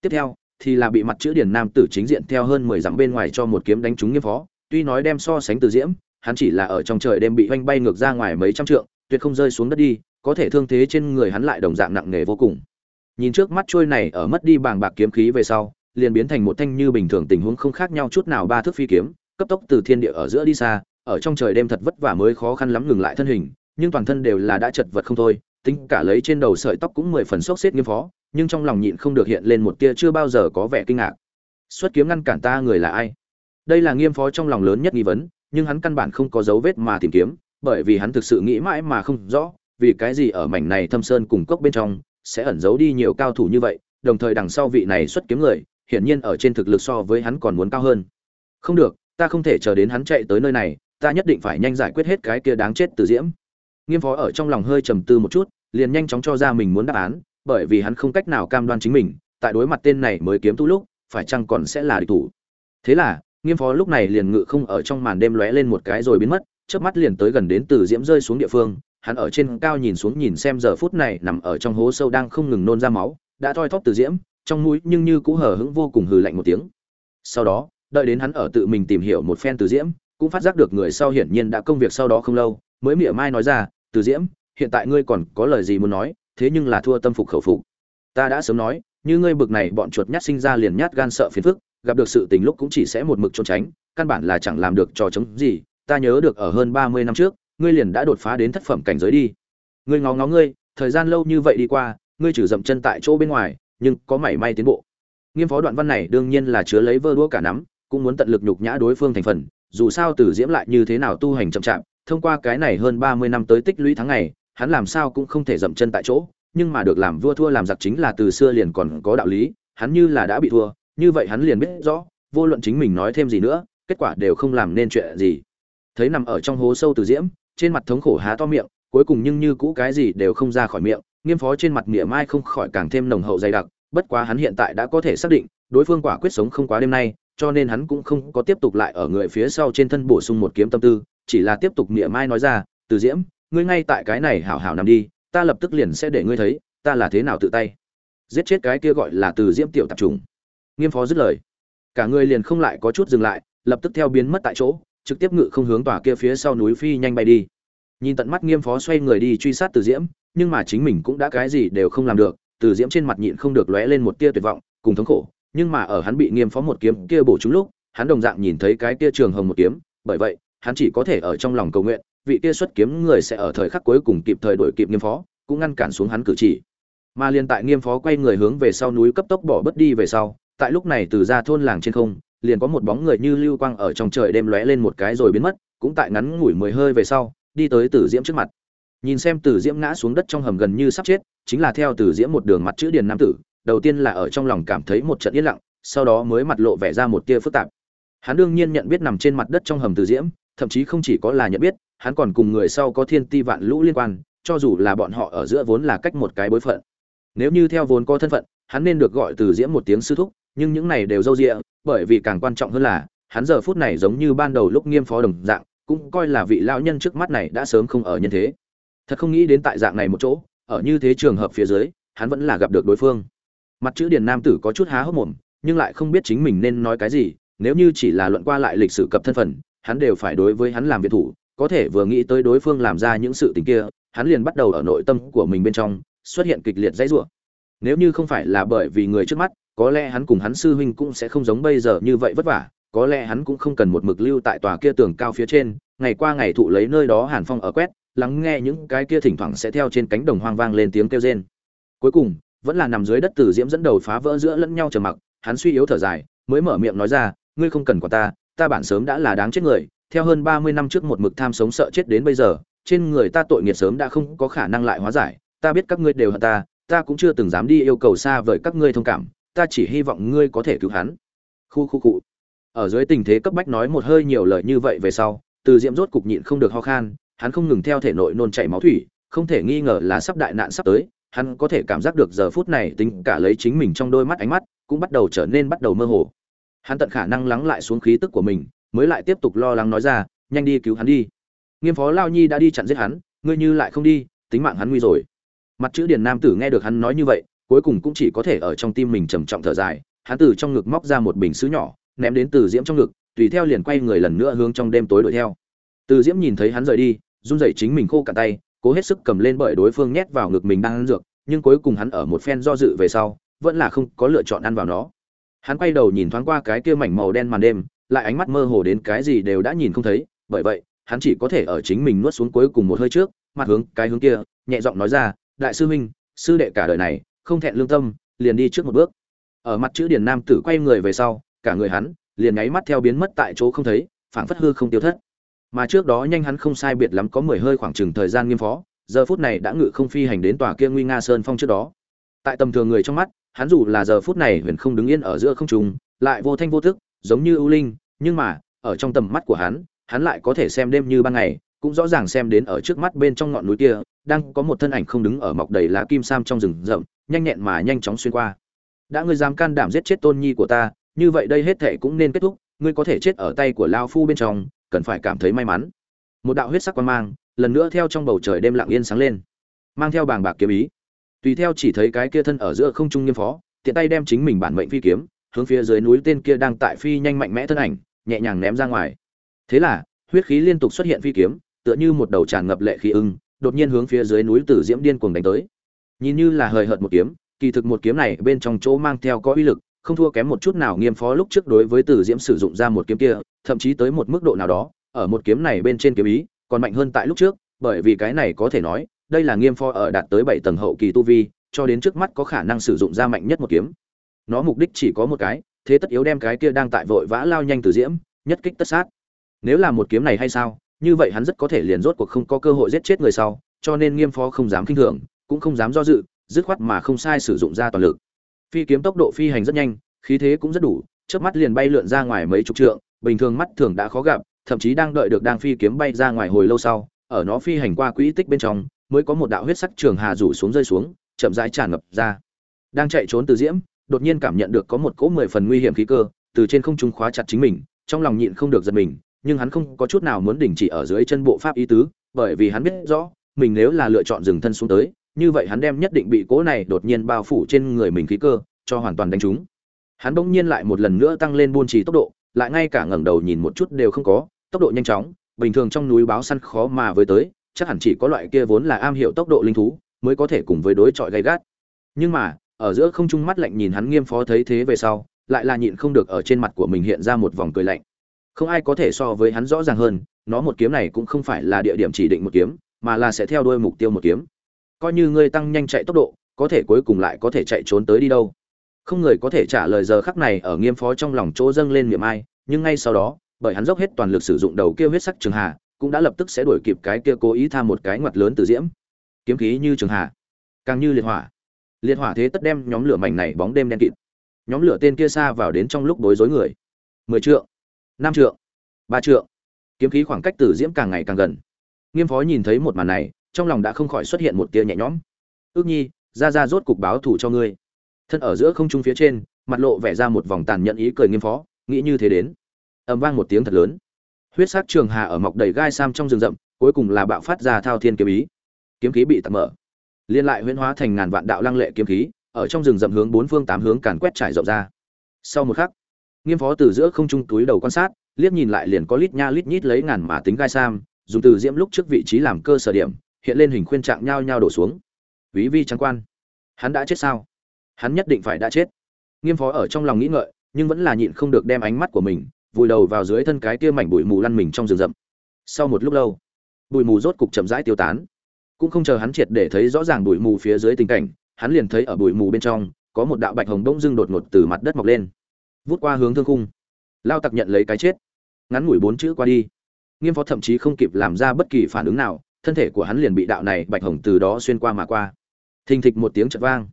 Tiếp theo, thì là bị mặt chữ điển nam tử chính diện theo hơn mười dặm bên ngoài cho một kiếm đánh trúng nghiêm phó, tuy nói đem so sánh từ diễm, hắn chỉ là ở trong trời đêm bị oanh bay ngược ra ngoài mấy trăm trượng, tuyệt không rơi xuống đất đi, có thể thương thế trên người hắn lại đồng dạng nặng nề vô cùng. Nhìn trước mắt trôi này ở mất đi bàng bạc kiếm khí về sau, liền biến thành một thanh như bình thường tình huống không khác nhau chút nào ba thước phi kiếm, cấp tốc từ thiên địa ở giữa đi xa, ở trong trời đêm thật vất vả mới khó khăn lắm ngừng lại thân hình, nhưng toàn thân đều là đã chật vật không thôi, tính cả lấy trên đầu sợi tóc cũng mười phần sốc xếp nghiêm phó nhưng trong lòng nhịn không được hiện lên một tia chưa bao giờ có vẻ kinh ngạc. Xuất kiếm ngăn cản ta người là ai? Đây là nghiêm phó trong lòng lớn nhất nghi vấn, nhưng hắn căn bản không có dấu vết mà tìm kiếm, bởi vì hắn thực sự nghĩ mãi mà không rõ, vì cái gì ở mảnh này thâm sơn cùng cốc bên trong sẽ ẩn giấu đi nhiều cao thủ như vậy, đồng thời đằng sau vị này xuất kiếm người, hiển nhiên ở trên thực lực so với hắn còn muốn cao hơn. Không được, ta không thể chờ đến hắn chạy tới nơi này, ta nhất định phải nhanh giải quyết hết cái kia đáng chết từ diễm. Nghiêm phó ở trong lòng hơi trầm tư một chút, liền nhanh chóng cho ra mình muốn đáp án bởi vì hắn không cách nào cam đoan chính mình, tại đối mặt tên này mới kiếm tu lúc, phải chăng còn sẽ là địch thủ? Thế là, nghiêm phó lúc này liền ngự không ở trong màn đêm lóe lên một cái rồi biến mất, chớp mắt liền tới gần đến từ diễm rơi xuống địa phương, hắn ở trên cao nhìn xuống nhìn xem giờ phút này nằm ở trong hố sâu đang không ngừng nôn ra máu, đã thoi thóp từ diễm, trong mũi nhưng như cũ hở hững vô cùng hừ lạnh một tiếng. Sau đó, đợi đến hắn ở tự mình tìm hiểu một phen từ diễm, cũng phát giác được người sau hiển nhiên đã công việc sau đó không lâu, mới mỉa mai nói ra, từ diễm, hiện tại ngươi còn có lời gì muốn nói? Thế nhưng là thua tâm phục khẩu phục. Ta đã sớm nói, như ngươi bực này bọn chuột nhát sinh ra liền nhát gan sợ phiền phức, gặp được sự tình lúc cũng chỉ sẽ một mực trốn tránh, căn bản là chẳng làm được trò chống gì. Ta nhớ được ở hơn ba mươi năm trước, ngươi liền đã đột phá đến thất phẩm cảnh giới đi. Ngươi ngó ngó ngươi, thời gian lâu như vậy đi qua, ngươi chỉ dậm chân tại chỗ bên ngoài, nhưng có mảy may tiến bộ. Nghiêm phó đoạn văn này đương nhiên là chứa lấy vơ đũa cả nắm, cũng muốn tận lực nhục nhã đối phương thành phần, dù sao tử diễm lại như thế nào tu hành chậm chạp, thông qua cái này hơn ba mươi năm tới tích lũy tháng ngày hắn làm sao cũng không thể dậm chân tại chỗ, nhưng mà được làm vua thua làm giặc chính là từ xưa liền còn có đạo lý, hắn như là đã bị thua, như vậy hắn liền biết rõ, vô luận chính mình nói thêm gì nữa, kết quả đều không làm nên chuyện gì. Thấy nằm ở trong hố sâu từ diễm, trên mặt thống khổ há to miệng, cuối cùng nhưng như cũ cái gì đều không ra khỏi miệng, nghiêm phó trên mặt mỉa mai không khỏi càng thêm nồng hậu dày đặc, bất quá hắn hiện tại đã có thể xác định, đối phương quả quyết sống không quá đêm nay, cho nên hắn cũng không có tiếp tục lại ở người phía sau trên thân bổ sung một kiếm tâm tư, chỉ là tiếp tục mỉa mai nói ra, từ diễm ngươi ngay tại cái này hảo hảo nằm đi, ta lập tức liền sẽ để ngươi thấy, ta là thế nào tự tay. Giết chết cái kia gọi là từ diễm tiểu tạp trùng. Nghiêm phó dứt lời. Cả người liền không lại có chút dừng lại, lập tức theo biến mất tại chỗ, trực tiếp ngự không hướng tòa kia phía sau núi phi nhanh bay đi. Nhìn tận mắt nghiêm phó xoay người đi truy sát từ diễm, nhưng mà chính mình cũng đã cái gì đều không làm được, từ diễm trên mặt nhịn không được lóe lên một tia tuyệt vọng, cùng thống khổ. Nhưng mà ở hắn bị nghiêm phó một kiếm kia bổ trúng lúc, hắn đồng dạng nhìn thấy cái kia trường hồng một kiếm, bởi vậy, hắn chỉ có thể ở trong lòng cầu nguyện vị kia xuất kiếm người sẽ ở thời khắc cuối cùng kịp thời đổi kịp nghiêm phó, cũng ngăn cản xuống hắn cử chỉ. Mà liền tại nghiêm phó quay người hướng về sau núi cấp tốc bỏ bất đi về sau, tại lúc này từ ra thôn làng trên không, liền có một bóng người như lưu quang ở trong trời đêm lóe lên một cái rồi biến mất, cũng tại ngắn ngủi mười hơi về sau, đi tới tử diễm trước mặt. Nhìn xem tử diễm ngã xuống đất trong hầm gần như sắp chết, chính là theo tử diễm một đường mặt chữ điền nam tử, đầu tiên là ở trong lòng cảm thấy một trận yên lặng, sau đó mới mặt lộ vẻ ra một tia phức tạp. Hắn đương nhiên nhận biết nằm trên mặt đất trong hầm tử diễm, thậm chí không chỉ có là nhận biết hắn còn cùng người sau có thiên ti vạn lũ liên quan, cho dù là bọn họ ở giữa vốn là cách một cái bối phận. Nếu như theo vốn có thân phận, hắn nên được gọi từ diễm một tiếng sư thúc, nhưng những này đều dâu dịa, bởi vì càng quan trọng hơn là, hắn giờ phút này giống như ban đầu lúc nghiêm phó đồng dạng, cũng coi là vị lão nhân trước mắt này đã sớm không ở nhân thế. Thật không nghĩ đến tại dạng này một chỗ, ở như thế trường hợp phía dưới, hắn vẫn là gặp được đối phương. Mặt chữ điền nam tử có chút há hốc mồm, nhưng lại không biết chính mình nên nói cái gì, nếu như chỉ là luận qua lại lịch sử cập thân phận, hắn đều phải đối với hắn làm việc thủ có thể vừa nghĩ tới đối phương làm ra những sự tình kia, hắn liền bắt đầu ở nội tâm của mình bên trong xuất hiện kịch liệt dãy rủa. Nếu như không phải là bởi vì người trước mắt, có lẽ hắn cùng hắn sư huynh cũng sẽ không giống bây giờ như vậy vất vả, có lẽ hắn cũng không cần một mực lưu tại tòa kia tường cao phía trên, ngày qua ngày thụ lấy nơi đó hàn phong ở quét, lắng nghe những cái kia thỉnh thoảng sẽ theo trên cánh đồng hoang vang lên tiếng kêu rên. Cuối cùng, vẫn là nằm dưới đất tử diễm dẫn đầu phá vỡ giữa lẫn nhau trầm mặc, hắn suy yếu thở dài, mới mở miệng nói ra, ngươi không cần quả ta ta bản sớm đã là đáng chết người theo hơn ba mươi năm trước một mực tham sống sợ chết đến bây giờ, trên người ta tội nghiệt sớm đã không có khả năng lại hóa giải. Ta biết các ngươi đều hận ta ta cũng chưa từng dám đi yêu cầu xa vời các ngươi thông cảm. Ta chỉ hy vọng ngươi có thể cứu hắn. Khu khu cụ. Ở dưới tình thế cấp bách nói một hơi nhiều lời như vậy về sau, từ diễm rốt cục nhịn không được ho khan, hắn không ngừng theo thể nội nôn chảy máu thủy, không thể nghi ngờ là sắp đại nạn sắp tới, hắn có thể cảm giác được giờ phút này tính cả lấy chính mình trong đôi mắt ánh mắt cũng bắt đầu trở nên bắt đầu mơ hồ. Hắn tận khả năng lắng lại xuống khí tức của mình mới lại tiếp tục lo lắng nói ra, nhanh đi cứu hắn đi. Nghiêm phó lao nhi đã đi chặn giết hắn, ngươi như lại không đi, tính mạng hắn nguy rồi. Mặt chữ điền nam tử nghe được hắn nói như vậy, cuối cùng cũng chỉ có thể ở trong tim mình trầm trọng thở dài, hắn từ trong ngực móc ra một bình sứ nhỏ, ném đến từ diễm trong ngực, tùy theo liền quay người lần nữa hướng trong đêm tối đuổi theo. Từ diễm nhìn thấy hắn rời đi, run rẩy chính mình khô cả tay, cố hết sức cầm lên bởi đối phương nhét vào ngực mình đang ăn dược, nhưng cuối cùng hắn ở một phen do dự về sau, vẫn là không có lựa chọn ăn vào nó. Hắn quay đầu nhìn thoáng qua cái kia mảnh màu đen màn đêm lại ánh mắt mơ hồ đến cái gì đều đã nhìn không thấy, bởi vậy, hắn chỉ có thể ở chính mình nuốt xuống cuối cùng một hơi trước, mặt hướng cái hướng kia, nhẹ giọng nói ra, đại sư huynh, sư đệ cả đời này, không thẹn lương tâm, liền đi trước một bước. Ở mặt chữ Điền nam tử quay người về sau, cả người hắn liền nháy mắt theo biến mất tại chỗ không thấy, phảng phất hư không tiêu thất. Mà trước đó nhanh hắn không sai biệt lắm có mười hơi khoảng chừng thời gian nghiêm phó, giờ phút này đã ngự không phi hành đến tòa kia nguy nga sơn phong trước đó. Tại tầm thường người trong mắt, hắn dù là giờ phút này huyền không đứng yên ở giữa không trung, lại vô thanh vô thức giống như ưu linh, nhưng mà, ở trong tầm mắt của hắn hắn lại có thể xem đêm như ban ngày, cũng rõ ràng xem đến ở trước mắt bên trong ngọn núi kia, đang có một thân ảnh không đứng ở mọc đầy lá kim sam trong rừng rậm, nhanh nhẹn mà nhanh chóng xuyên qua. Đã ngươi dám can đảm giết chết tôn nhi của ta, như vậy đây hết thệ cũng nên kết thúc, ngươi có thể chết ở tay của lao phu bên trong, cần phải cảm thấy may mắn. Một đạo huyết sắc quan mang, lần nữa theo trong bầu trời đêm lặng yên sáng lên, mang theo bàng bạc kiếm ý. Tùy theo chỉ thấy cái kia thân ở giữa không trung nghiêm phó, tiện tay đem chính mình bản mệnh phi kiếm hướng phía dưới núi tên kia đang tại phi nhanh mạnh mẽ thân ảnh, nhẹ nhàng ném ra ngoài. Thế là, huyết khí liên tục xuất hiện phi kiếm, tựa như một đầu tràn ngập lệ khí ưng, đột nhiên hướng phía dưới núi tử diễm điên cuồng đánh tới. Nhìn như là hời hợt một kiếm, kỳ thực một kiếm này bên trong chỗ mang theo có uy lực, không thua kém một chút nào nghiêm phó lúc trước đối với tử diễm sử dụng ra một kiếm kia, thậm chí tới một mức độ nào đó, ở một kiếm này bên trên kiếm ý, còn mạnh hơn tại lúc trước, bởi vì cái này có thể nói, đây là nghiêm phó ở đạt tới bảy tầng hậu kỳ tu vi, cho đến trước mắt có khả năng sử dụng ra mạnh nhất một kiếm nó mục đích chỉ có một cái, thế tất yếu đem cái kia đang tại vội vã lao nhanh từ diễm, nhất kích tất sát. Nếu là một kiếm này hay sao, như vậy hắn rất có thể liền rốt cuộc không có cơ hội giết chết người sau, cho nên nghiêm phó không dám kinh thường, cũng không dám do dự, dứt khoát mà không sai sử dụng ra toàn lực. Phi kiếm tốc độ phi hành rất nhanh, khí thế cũng rất đủ trước mắt liền bay lượn ra ngoài mấy chục trượng, bình thường mắt thường đã khó gặp, thậm chí đang đợi được đang phi kiếm bay ra ngoài hồi lâu sau, ở nó phi hành qua quỹ tích bên trong, mới có một đạo huyết sắc trường hà rủ xuống rơi xuống, chậm rãi tràn ngập ra. Đang chạy trốn từ diễm đột nhiên cảm nhận được có một cỗ mười phần nguy hiểm khí cơ từ trên không trung khóa chặt chính mình, trong lòng nhịn không được giật mình, nhưng hắn không có chút nào muốn đình chỉ ở dưới chân bộ pháp ý tứ, bởi vì hắn biết rõ, mình nếu là lựa chọn dừng thân xuống tới, như vậy hắn đem nhất định bị cỗ này đột nhiên bao phủ trên người mình khí cơ, cho hoàn toàn đánh trúng. Hắn bỗng nhiên lại một lần nữa tăng lên buôn trì tốc độ, lại ngay cả ngẩng đầu nhìn một chút đều không có, tốc độ nhanh chóng, bình thường trong núi báo săn khó mà với tới, chắc hẳn chỉ có loại kia vốn là am hiểu tốc độ linh thú, mới có thể cùng với đối chọi gay gắt. Nhưng mà ở giữa không trung mắt lạnh nhìn hắn nghiêm phó thấy thế về sau, lại là nhịn không được ở trên mặt của mình hiện ra một vòng cười lạnh. Không ai có thể so với hắn rõ ràng hơn, nó một kiếm này cũng không phải là địa điểm chỉ định một kiếm, mà là sẽ theo đuôi mục tiêu một kiếm. Coi như ngươi tăng nhanh chạy tốc độ, có thể cuối cùng lại có thể chạy trốn tới đi đâu. Không người có thể trả lời giờ khắc này ở nghiêm phó trong lòng chỗ dâng lên miệng ai, nhưng ngay sau đó, bởi hắn dốc hết toàn lực sử dụng đầu kia huyết sắc trường hà, cũng đã lập tức sẽ đuổi kịp cái kia cố ý tham một cái ngoặt lớn từ diễm. Kiếm khí như trường hà, càng như liệt hỏa liệt hỏa thế tất đem nhóm lửa mảnh này bóng đêm đen kịt. Nhóm lửa tên kia xa vào đến trong lúc bối rối người. Mười trượng, năm trượng, ba trượng. Kiếm khí khoảng cách từ diễm càng ngày càng gần. Nghiêm phó nhìn thấy một màn này, trong lòng đã không khỏi xuất hiện một tia nhẹ nhõm. Ước nhi, ra ra rốt cục báo thủ cho ngươi. Thân ở giữa không trung phía trên, mặt lộ vẻ ra một vòng tàn nhẫn ý cười nghiêm phó, nghĩ như thế đến. Ầm vang một tiếng thật lớn. Huyết sắc trường hà ở mọc đầy gai sam trong rừng rậm, cuối cùng là bạo phát ra thao thiên kiếm ý. Kiếm khí bị tạm mở liên lại huyễn hóa thành ngàn vạn đạo lăng lệ kiếm khí, ở trong rừng rậm hướng bốn phương tám hướng càn quét trải rộng ra. Sau một khắc, nghiêm phó từ giữa không trung túi đầu quan sát, liếc nhìn lại liền có lít nha lít nhít lấy ngàn mà tính gai sam, dùng từ diễm lúc trước vị trí làm cơ sở điểm, hiện lên hình khuyên trạng nhao nhao đổ xuống. Ví vi trắng quan, hắn đã chết sao? Hắn nhất định phải đã chết. Nghiêm phó ở trong lòng nghĩ ngợi, nhưng vẫn là nhịn không được đem ánh mắt của mình vùi đầu vào dưới thân cái kia mảnh bụi mù lăn mình trong rừng rậm. Sau một lúc lâu, bụi mù rốt cục chậm rãi tiêu tán cũng không chờ hắn triệt để thấy rõ ràng bụi mù phía dưới tình cảnh, hắn liền thấy ở bụi mù bên trong, có một đạo bạch hồng bỗng dưng đột ngột từ mặt đất mọc lên. Vút qua hướng thương khung. Lao tặc nhận lấy cái chết. Ngắn ngủi bốn chữ qua đi. Nghiêm phó thậm chí không kịp làm ra bất kỳ phản ứng nào, thân thể của hắn liền bị đạo này bạch hồng từ đó xuyên qua mà qua. Thình thịch một tiếng chật vang.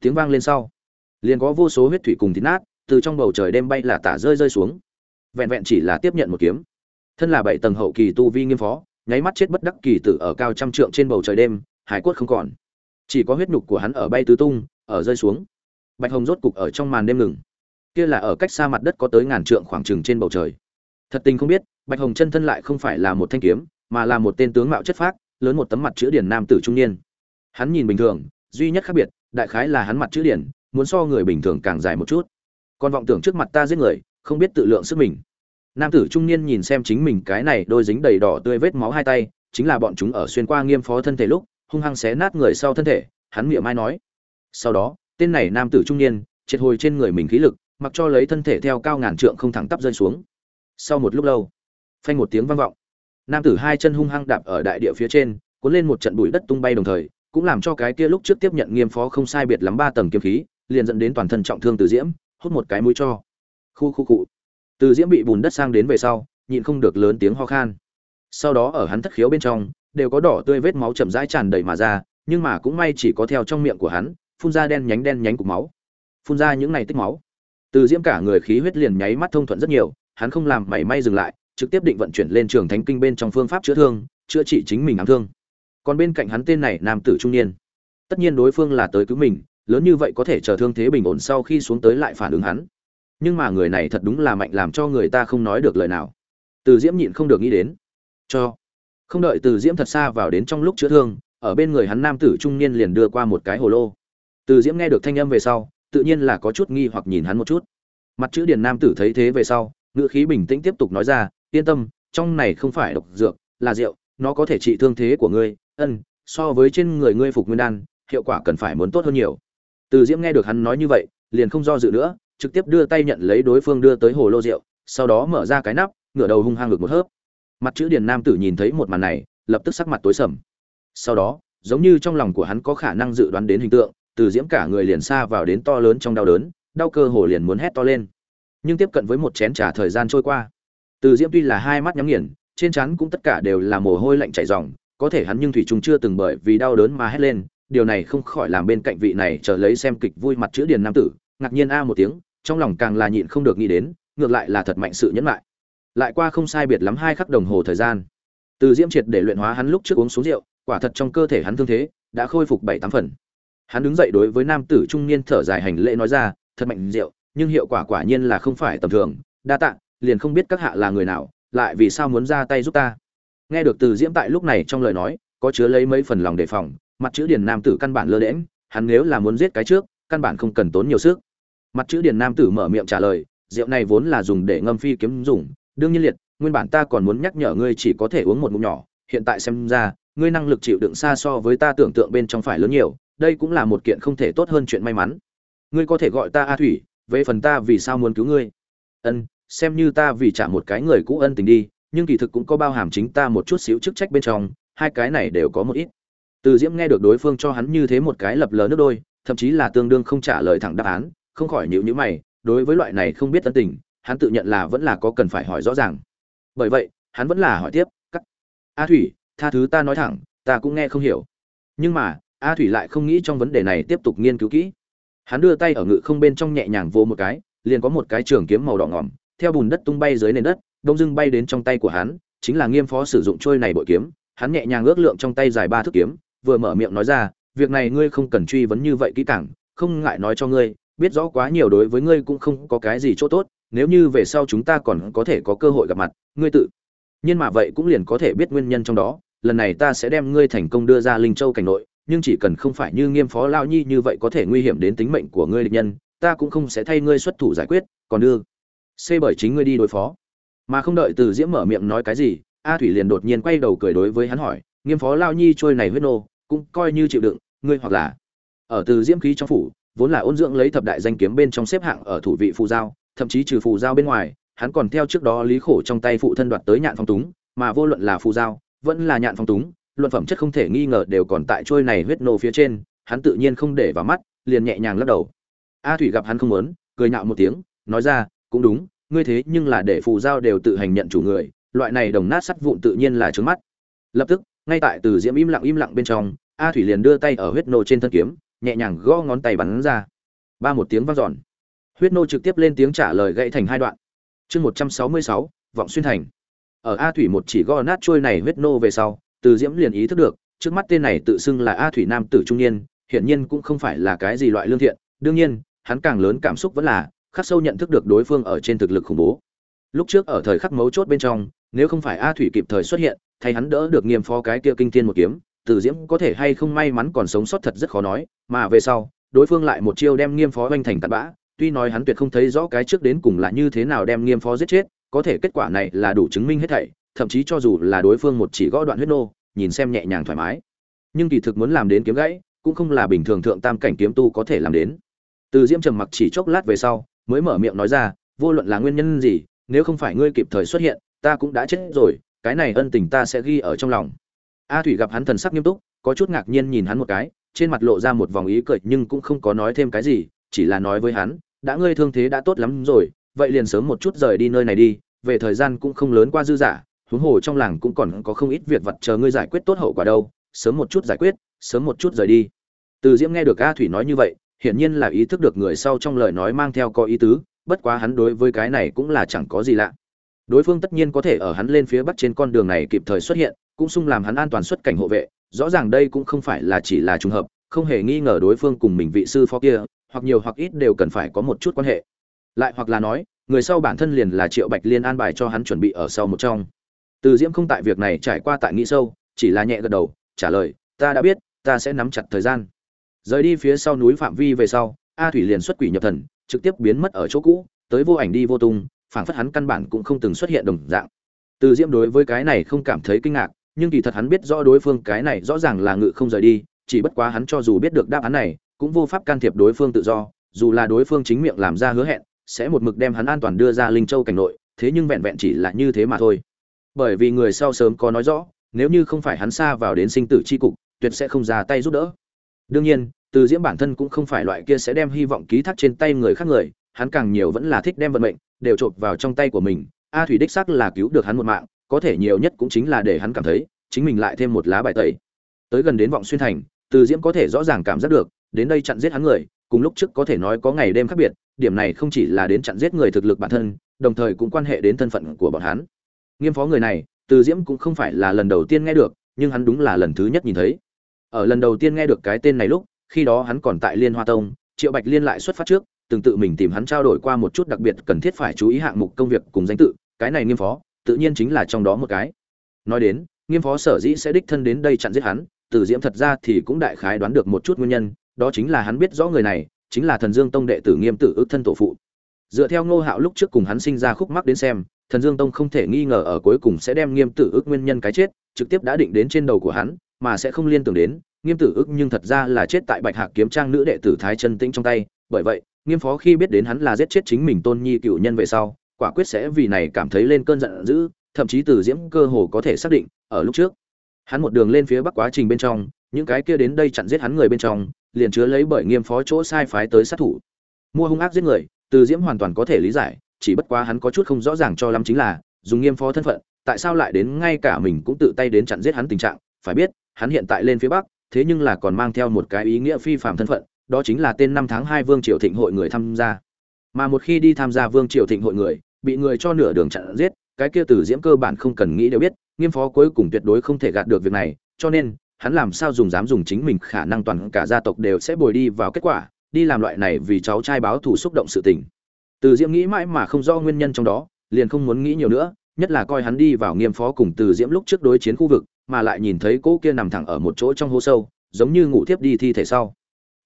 Tiếng vang lên sau. Liền có vô số huyết thủy cùng thịt nát, từ trong bầu trời đêm bay là tả rơi rơi xuống. Vẹn vẹn chỉ là tiếp nhận một kiếm. Thân là bảy tầng hậu kỳ tu vi nghiêm phó nháy mắt chết bất đắc kỳ tử ở cao trăm trượng trên bầu trời đêm, hải quất không còn. Chỉ có huyết nhục của hắn ở bay tứ tung, ở rơi xuống. Bạch hồng rốt cục ở trong màn đêm ngừng. Kia là ở cách xa mặt đất có tới ngàn trượng khoảng trừng trên bầu trời. Thật tình không biết, bạch hồng chân thân lại không phải là một thanh kiếm, mà là một tên tướng mạo chất phác, lớn một tấm mặt chữ điển nam tử trung niên. Hắn nhìn bình thường, duy nhất khác biệt, đại khái là hắn mặt chữ điển, muốn so người bình thường càng dài một chút. Còn vọng tưởng trước mặt ta giết người, không biết tự lượng sức mình nam tử trung niên nhìn xem chính mình cái này đôi dính đầy đỏ tươi vết máu hai tay, chính là bọn chúng ở xuyên qua nghiêm phó thân thể lúc, hung hăng xé nát người sau thân thể, hắn miệng mai nói. Sau đó, tên này nam tử trung niên, triệt hồi trên người mình khí lực, mặc cho lấy thân thể theo cao ngàn trượng không thẳng tắp rơi xuống. Sau một lúc lâu, phanh một tiếng vang vọng. Nam tử hai chân hung hăng đạp ở đại địa phía trên, cuốn lên một trận bụi đất tung bay đồng thời, cũng làm cho cái kia lúc trước tiếp nhận nghiêm phó không sai biệt lắm ba tầng kiếm khí, liền dẫn đến toàn thân trọng thương từ diễm, hút một cái mũi cho. Khu khu cụ từ diễm bị bùn đất sang đến về sau, nhịn không được lớn tiếng ho khan. Sau đó ở hắn thất khiếu bên trong, đều có đỏ tươi vết máu chậm rãi tràn đầy mà ra, nhưng mà cũng may chỉ có theo trong miệng của hắn, phun ra đen nhánh đen nhánh cục máu. Phun ra những này tích máu. Từ diễm cả người khí huyết liền nháy mắt thông thuận rất nhiều, hắn không làm mảy may dừng lại, trực tiếp định vận chuyển lên trường thánh kinh bên trong phương pháp chữa thương, chữa trị chính mình ám thương. Còn bên cạnh hắn tên này nam tử trung niên. Tất nhiên đối phương là tới cứu mình, lớn như vậy có thể chờ thương thế bình ổn sau khi xuống tới lại phản ứng hắn nhưng mà người này thật đúng là mạnh làm cho người ta không nói được lời nào. Từ diễm nhịn không được nghĩ đến. Cho. Không đợi từ diễm thật xa vào đến trong lúc chữa thương, ở bên người hắn nam tử trung niên liền đưa qua một cái hồ lô. Từ diễm nghe được thanh âm về sau, tự nhiên là có chút nghi hoặc nhìn hắn một chút. Mặt chữ điền nam tử thấy thế về sau, ngữ khí bình tĩnh tiếp tục nói ra, yên tâm, trong này không phải độc dược, là rượu, nó có thể trị thương thế của ngươi, ân, so với trên người ngươi phục nguyên đan, hiệu quả cần phải muốn tốt hơn nhiều. Từ diễm nghe được hắn nói như vậy, liền không do dự nữa trực tiếp đưa tay nhận lấy đối phương đưa tới hồ lô rượu, sau đó mở ra cái nắp, ngửa đầu hung hăng ngực một hớp. Mặt chữ điền nam tử nhìn thấy một màn này, lập tức sắc mặt tối sầm. Sau đó, giống như trong lòng của hắn có khả năng dự đoán đến hình tượng, từ diễm cả người liền xa vào đến to lớn trong đau đớn, đau cơ hồ liền muốn hét to lên. Nhưng tiếp cận với một chén trà thời gian trôi qua, từ diễm tuy là hai mắt nhắm nghiền, trên trán cũng tất cả đều là mồ hôi lạnh chảy ròng, có thể hắn nhưng thủy trung chưa từng bởi vì đau đớn mà hét lên, điều này không khỏi làm bên cạnh vị này chờ lấy xem kịch vui mặt chữ điền nam tử, ngạc nhiên a một tiếng trong lòng càng là nhịn không được nghĩ đến, ngược lại là thật mạnh sự nhẫn lại lại qua không sai biệt lắm hai khắc đồng hồ thời gian. Từ diễm triệt để luyện hóa hắn lúc trước uống xuống rượu, quả thật trong cơ thể hắn thương thế đã khôi phục bảy tám phần. Hắn đứng dậy đối với nam tử trung niên thở dài hành lễ nói ra, thật mạnh rượu, nhưng hiệu quả quả nhiên là không phải tầm thường. Đa tạ, liền không biết các hạ là người nào, lại vì sao muốn ra tay giúp ta? Nghe được từ diễm tại lúc này trong lời nói, có chứa lấy mấy phần lòng đề phòng, mặt chữ điền nam tử căn bản lơ đễm hắn nếu là muốn giết cái trước, căn bản không cần tốn nhiều sức mặt chữ điền nam tử mở miệng trả lời, rượu này vốn là dùng để ngâm phi kiếm dùng, đương nhiên liệt, nguyên bản ta còn muốn nhắc nhở ngươi chỉ có thể uống một ngụm nhỏ, hiện tại xem ra, ngươi năng lực chịu đựng xa so với ta tưởng tượng bên trong phải lớn nhiều, đây cũng là một kiện không thể tốt hơn chuyện may mắn. Ngươi có thể gọi ta a thủy, về phần ta vì sao muốn cứu ngươi? Ân, xem như ta vì trả một cái người cũ ân tình đi, nhưng kỳ thực cũng có bao hàm chính ta một chút xíu chức trách bên trong, hai cái này đều có một ít. Từ diễm nghe được đối phương cho hắn như thế một cái lập lờ nước đôi, thậm chí là tương đương không trả lời thẳng đáp án không khỏi nhíu nhíu mày, đối với loại này không biết ân tình, hắn tự nhận là vẫn là có cần phải hỏi rõ ràng. Bởi vậy, hắn vẫn là hỏi tiếp, các, a thủy, tha thứ ta nói thẳng, ta cũng nghe không hiểu. Nhưng mà, a thủy lại không nghĩ trong vấn đề này tiếp tục nghiên cứu kỹ. Hắn đưa tay ở ngự không bên trong nhẹ nhàng vô một cái, liền có một cái trường kiếm màu đỏ ngỏm, theo bùn đất tung bay dưới nền đất, đông dưng bay đến trong tay của hắn, chính là nghiêm phó sử dụng trôi này bội kiếm. Hắn nhẹ nhàng ước lượng trong tay dài ba thước kiếm, vừa mở miệng nói ra, việc này ngươi không cần truy vấn như vậy kỹ càng, không ngại nói cho ngươi biết rõ quá nhiều đối với ngươi cũng không có cái gì chỗ tốt, nếu như về sau chúng ta còn có thể có cơ hội gặp mặt, ngươi tự nhiên mà vậy cũng liền có thể biết nguyên nhân trong đó, lần này ta sẽ đem ngươi thành công đưa ra linh châu cảnh nội, nhưng chỉ cần không phải như nghiêm phó lao nhi như vậy có thể nguy hiểm đến tính mệnh của ngươi địch nhân, ta cũng không sẽ thay ngươi xuất thủ giải quyết, còn đưa c bởi chính ngươi đi đối phó. Mà không đợi từ diễm mở miệng nói cái gì, a thủy liền đột nhiên quay đầu cười đối với hắn hỏi, nghiêm phó lao nhi trôi này huyết nô, cũng coi như chịu đựng, ngươi hoặc là ở từ diễm khí trong phủ vốn là ôn dưỡng lấy thập đại danh kiếm bên trong xếp hạng ở thủ vị phù giao, thậm chí trừ phù giao bên ngoài, hắn còn theo trước đó lý khổ trong tay phụ thân đoạt tới nhạn phong túng, mà vô luận là phù giao, vẫn là nhạn phong túng, luận phẩm chất không thể nghi ngờ đều còn tại trôi này huyết nô phía trên, hắn tự nhiên không để vào mắt, liền nhẹ nhàng lắc đầu. A thủy gặp hắn không muốn, cười nhạo một tiếng, nói ra, cũng đúng, ngươi thế nhưng là để phù giao đều tự hành nhận chủ người, loại này đồng nát sắt vụn tự nhiên là trướng mắt. Lập tức, ngay tại từ diễm im lặng im lặng bên trong, a thủy liền đưa tay ở huyết nô trên thân kiếm nhẹ nhàng gõ ngón tay bắn ra. Ba một tiếng vang dọn. Huyết nô trực tiếp lên tiếng trả lời gãy thành hai đoạn. Chương một trăm sáu mươi sáu, vọng xuyên thành. Ở a thủy một chỉ gõ nát trôi này huyết nô về sau, từ diễm liền ý thức được, trước mắt tên này tự xưng là a thủy nam tử trung niên, hiển nhiên cũng không phải là cái gì loại lương thiện. Đương nhiên, hắn càng lớn cảm xúc vẫn là khắc sâu nhận thức được đối phương ở trên thực lực khủng bố. Lúc trước ở thời khắc mấu chốt bên trong, nếu không phải a thủy kịp thời xuất hiện, thay hắn đỡ được nghiêm phó cái kia kinh thiên một kiếm từ Diễm có thể hay không may mắn còn sống sót thật rất khó nói, mà về sau, đối phương lại một chiêu đem Nghiêm Phó oanh thành tạt bã, tuy nói hắn tuyệt không thấy rõ cái trước đến cùng là như thế nào đem Nghiêm Phó giết chết, có thể kết quả này là đủ chứng minh hết thảy, thậm chí cho dù là đối phương một chỉ gõ đoạn huyết nô, nhìn xem nhẹ nhàng thoải mái. Nhưng kỳ thực muốn làm đến kiếm gãy, cũng không là bình thường thượng tam cảnh kiếm tu có thể làm đến. Từ Diễm trầm mặc chỉ chốc lát về sau, mới mở miệng nói ra, vô luận là nguyên nhân gì, nếu không phải ngươi kịp thời xuất hiện, ta cũng đã chết rồi, cái này ân tình ta sẽ ghi ở trong lòng. A Thủy gặp hắn thần sắc nghiêm túc, có chút ngạc nhiên nhìn hắn một cái, trên mặt lộ ra một vòng ý cười nhưng cũng không có nói thêm cái gì, chỉ là nói với hắn, đã ngươi thương thế đã tốt lắm rồi, vậy liền sớm một chút rời đi nơi này đi, về thời gian cũng không lớn qua dư giả, huống hồ trong làng cũng còn có không ít việc vật chờ ngươi giải quyết tốt hậu quả đâu, sớm một chút giải quyết, sớm một chút rời đi. Từ Diễm nghe được A Thủy nói như vậy, hiển nhiên là ý thức được người sau trong lời nói mang theo có ý tứ, bất quá hắn đối với cái này cũng là chẳng có gì lạ. Đối phương tất nhiên có thể ở hắn lên phía bắc trên con đường này kịp thời xuất hiện, cũng sung làm hắn an toàn xuất cảnh hộ vệ, rõ ràng đây cũng không phải là chỉ là trùng hợp, không hề nghi ngờ đối phương cùng mình vị sư phó kia, hoặc nhiều hoặc ít đều cần phải có một chút quan hệ. Lại hoặc là nói, người sau bản thân liền là Triệu Bạch Liên an bài cho hắn chuẩn bị ở sau một trong. Từ Diễm không tại việc này trải qua tại nghĩ sâu, chỉ là nhẹ gật đầu, trả lời, ta đã biết, ta sẽ nắm chặt thời gian. Rời đi phía sau núi phạm vi về sau, A Thủy liền xuất quỷ nhập thần, trực tiếp biến mất ở chỗ cũ, tới vô ảnh đi vô tung, phảng phất hắn căn bản cũng không từng xuất hiện đồng dạng. Từ Diễm đối với cái này không cảm thấy kinh ngạc, nhưng kỳ thật hắn biết rõ đối phương cái này rõ ràng là ngự không rời đi, chỉ bất quá hắn cho dù biết được đáp án này, cũng vô pháp can thiệp đối phương tự do, dù là đối phương chính miệng làm ra hứa hẹn, sẽ một mực đem hắn an toàn đưa ra Linh Châu cảnh nội, thế nhưng vẹn vẹn chỉ là như thế mà thôi. Bởi vì người sau sớm có nói rõ, nếu như không phải hắn xa vào đến sinh tử chi cục, tuyệt sẽ không ra tay giúp đỡ. Đương nhiên, Từ Diễm bản thân cũng không phải loại kia sẽ đem hy vọng ký thác trên tay người khác người, hắn càng nhiều vẫn là thích đem vận mệnh đều chộp vào trong tay của mình. A Thủy đích xác là cứu được hắn một mạng, có thể nhiều nhất cũng chính là để hắn cảm thấy chính mình lại thêm một lá bài tẩy. Tới gần đến vọng xuyên thành, Từ Diễm có thể rõ ràng cảm giác được, đến đây chặn giết hắn người, cùng lúc trước có thể nói có ngày đêm khác biệt, điểm này không chỉ là đến chặn giết người thực lực bản thân, đồng thời cũng quan hệ đến thân phận của bọn hắn. Nghiêm phó người này, Từ Diễm cũng không phải là lần đầu tiên nghe được, nhưng hắn đúng là lần thứ nhất nhìn thấy. Ở lần đầu tiên nghe được cái tên này lúc, khi đó hắn còn tại Liên Hoa Tông, Triệu Bạch Liên lại xuất phát trước, từng tự mình tìm hắn trao đổi qua một chút đặc biệt cần thiết phải chú ý hạng mục công việc cùng danh tự, cái này Nghiêm phó, tự nhiên chính là trong đó một cái. Nói đến, Nghiêm phó sở dĩ sẽ đích thân đến đây chặn giết hắn, Từ Diễm thật ra thì cũng đại khái đoán được một chút nguyên nhân, đó chính là hắn biết rõ người này chính là Thần Dương Tông đệ tử Nghiêm Tử ước thân tổ phụ. Dựa theo Ngô Hạo lúc trước cùng hắn sinh ra khúc mắc đến xem, Thần Dương Tông không thể nghi ngờ ở cuối cùng sẽ đem Nghiêm Tử ước nguyên nhân cái chết, trực tiếp đã định đến trên đầu của hắn, mà sẽ không liên tưởng đến, Nghiêm Tử ước nhưng thật ra là chết tại Bạch Hạc kiếm trang nữ đệ tử Thái Chân Tĩnh trong tay, bởi vậy, Nghiêm Phó khi biết đến hắn là giết chết chính mình Tôn Nhi cựu nhân về sau, quả quyết sẽ vì này cảm thấy lên cơn giận dữ, thậm chí Từ Diễm cơ hồ có thể xác định, ở lúc trước, hắn một đường lên phía bắc quá trình bên trong, những cái kia đến đây chặn giết hắn người bên trong, liền chứa lấy bởi Nghiêm Phó chỗ sai phái tới sát thủ. Mua hung ác giết người, Từ Diễm hoàn toàn có thể lý giải, chỉ bất quá hắn có chút không rõ ràng cho lắm chính là, dùng Nghiêm Phó thân phận, tại sao lại đến ngay cả mình cũng tự tay đến chặn giết hắn tình trạng, phải biết, hắn hiện tại lên phía bắc, thế nhưng là còn mang theo một cái ý nghĩa phi phạm thân phận, đó chính là tên năm tháng hai Vương Triều Thịnh hội người tham gia. Mà một khi đi tham gia Vương Triều Thịnh hội người, bị người cho nửa đường chặn giết, cái kia Từ Diễm cơ bản không cần nghĩ đều biết, Nghiêm Phó cuối cùng tuyệt đối không thể gạt được việc này, cho nên, hắn làm sao dùng dám dùng chính mình khả năng toàn cả gia tộc đều sẽ bồi đi vào kết quả, đi làm loại này vì cháu trai báo thù xúc động sự tình. Từ Diễm nghĩ mãi mà không rõ nguyên nhân trong đó, liền không muốn nghĩ nhiều nữa, nhất là coi hắn đi vào Nghiêm Phó cùng Từ Diễm lúc trước đối chiến khu vực, mà lại nhìn thấy cô kia nằm thẳng ở một chỗ trong hố sâu, giống như ngủ tiếp đi thi thể sau.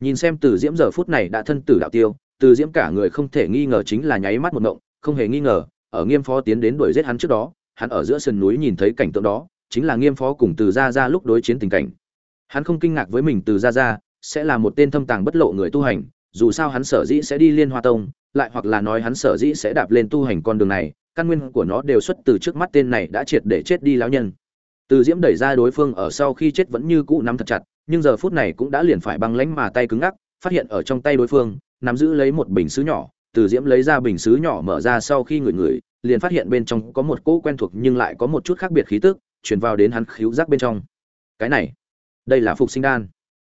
Nhìn xem Từ Diễm giờ phút này đã thân tử đạo tiêu, Từ Diễm cả người không thể nghi ngờ chính là nháy mắt một ngộng, không hề nghi ngờ, ở Nghiêm Phó tiến đến đuổi giết hắn trước đó, hắn ở giữa sườn núi nhìn thấy cảnh tượng đó, chính là Nghiêm Phó cùng Từ gia gia lúc đối chiến tình cảnh. Hắn không kinh ngạc với mình Từ gia gia sẽ là một tên thâm tàng bất lộ người tu hành, dù sao hắn sở dĩ sẽ đi Liên Hoa Tông, lại hoặc là nói hắn sở dĩ sẽ đạp lên tu hành con đường này, căn nguyên của nó đều xuất từ trước mắt tên này đã triệt để chết đi lão nhân. Từ Diễm đẩy ra đối phương ở sau khi chết vẫn như cũ nắm thật chặt, nhưng giờ phút này cũng đã liền phải băng lãnh mà tay cứng ngắc, phát hiện ở trong tay đối phương, nắm giữ lấy một bình sứ nhỏ, từ Diễm lấy ra bình sứ nhỏ mở ra sau khi người người, liền phát hiện bên trong có một cỗ quen thuộc nhưng lại có một chút khác biệt khí tức, chuyển vào đến hắn khíu giác bên trong. Cái này, đây là phục sinh đan.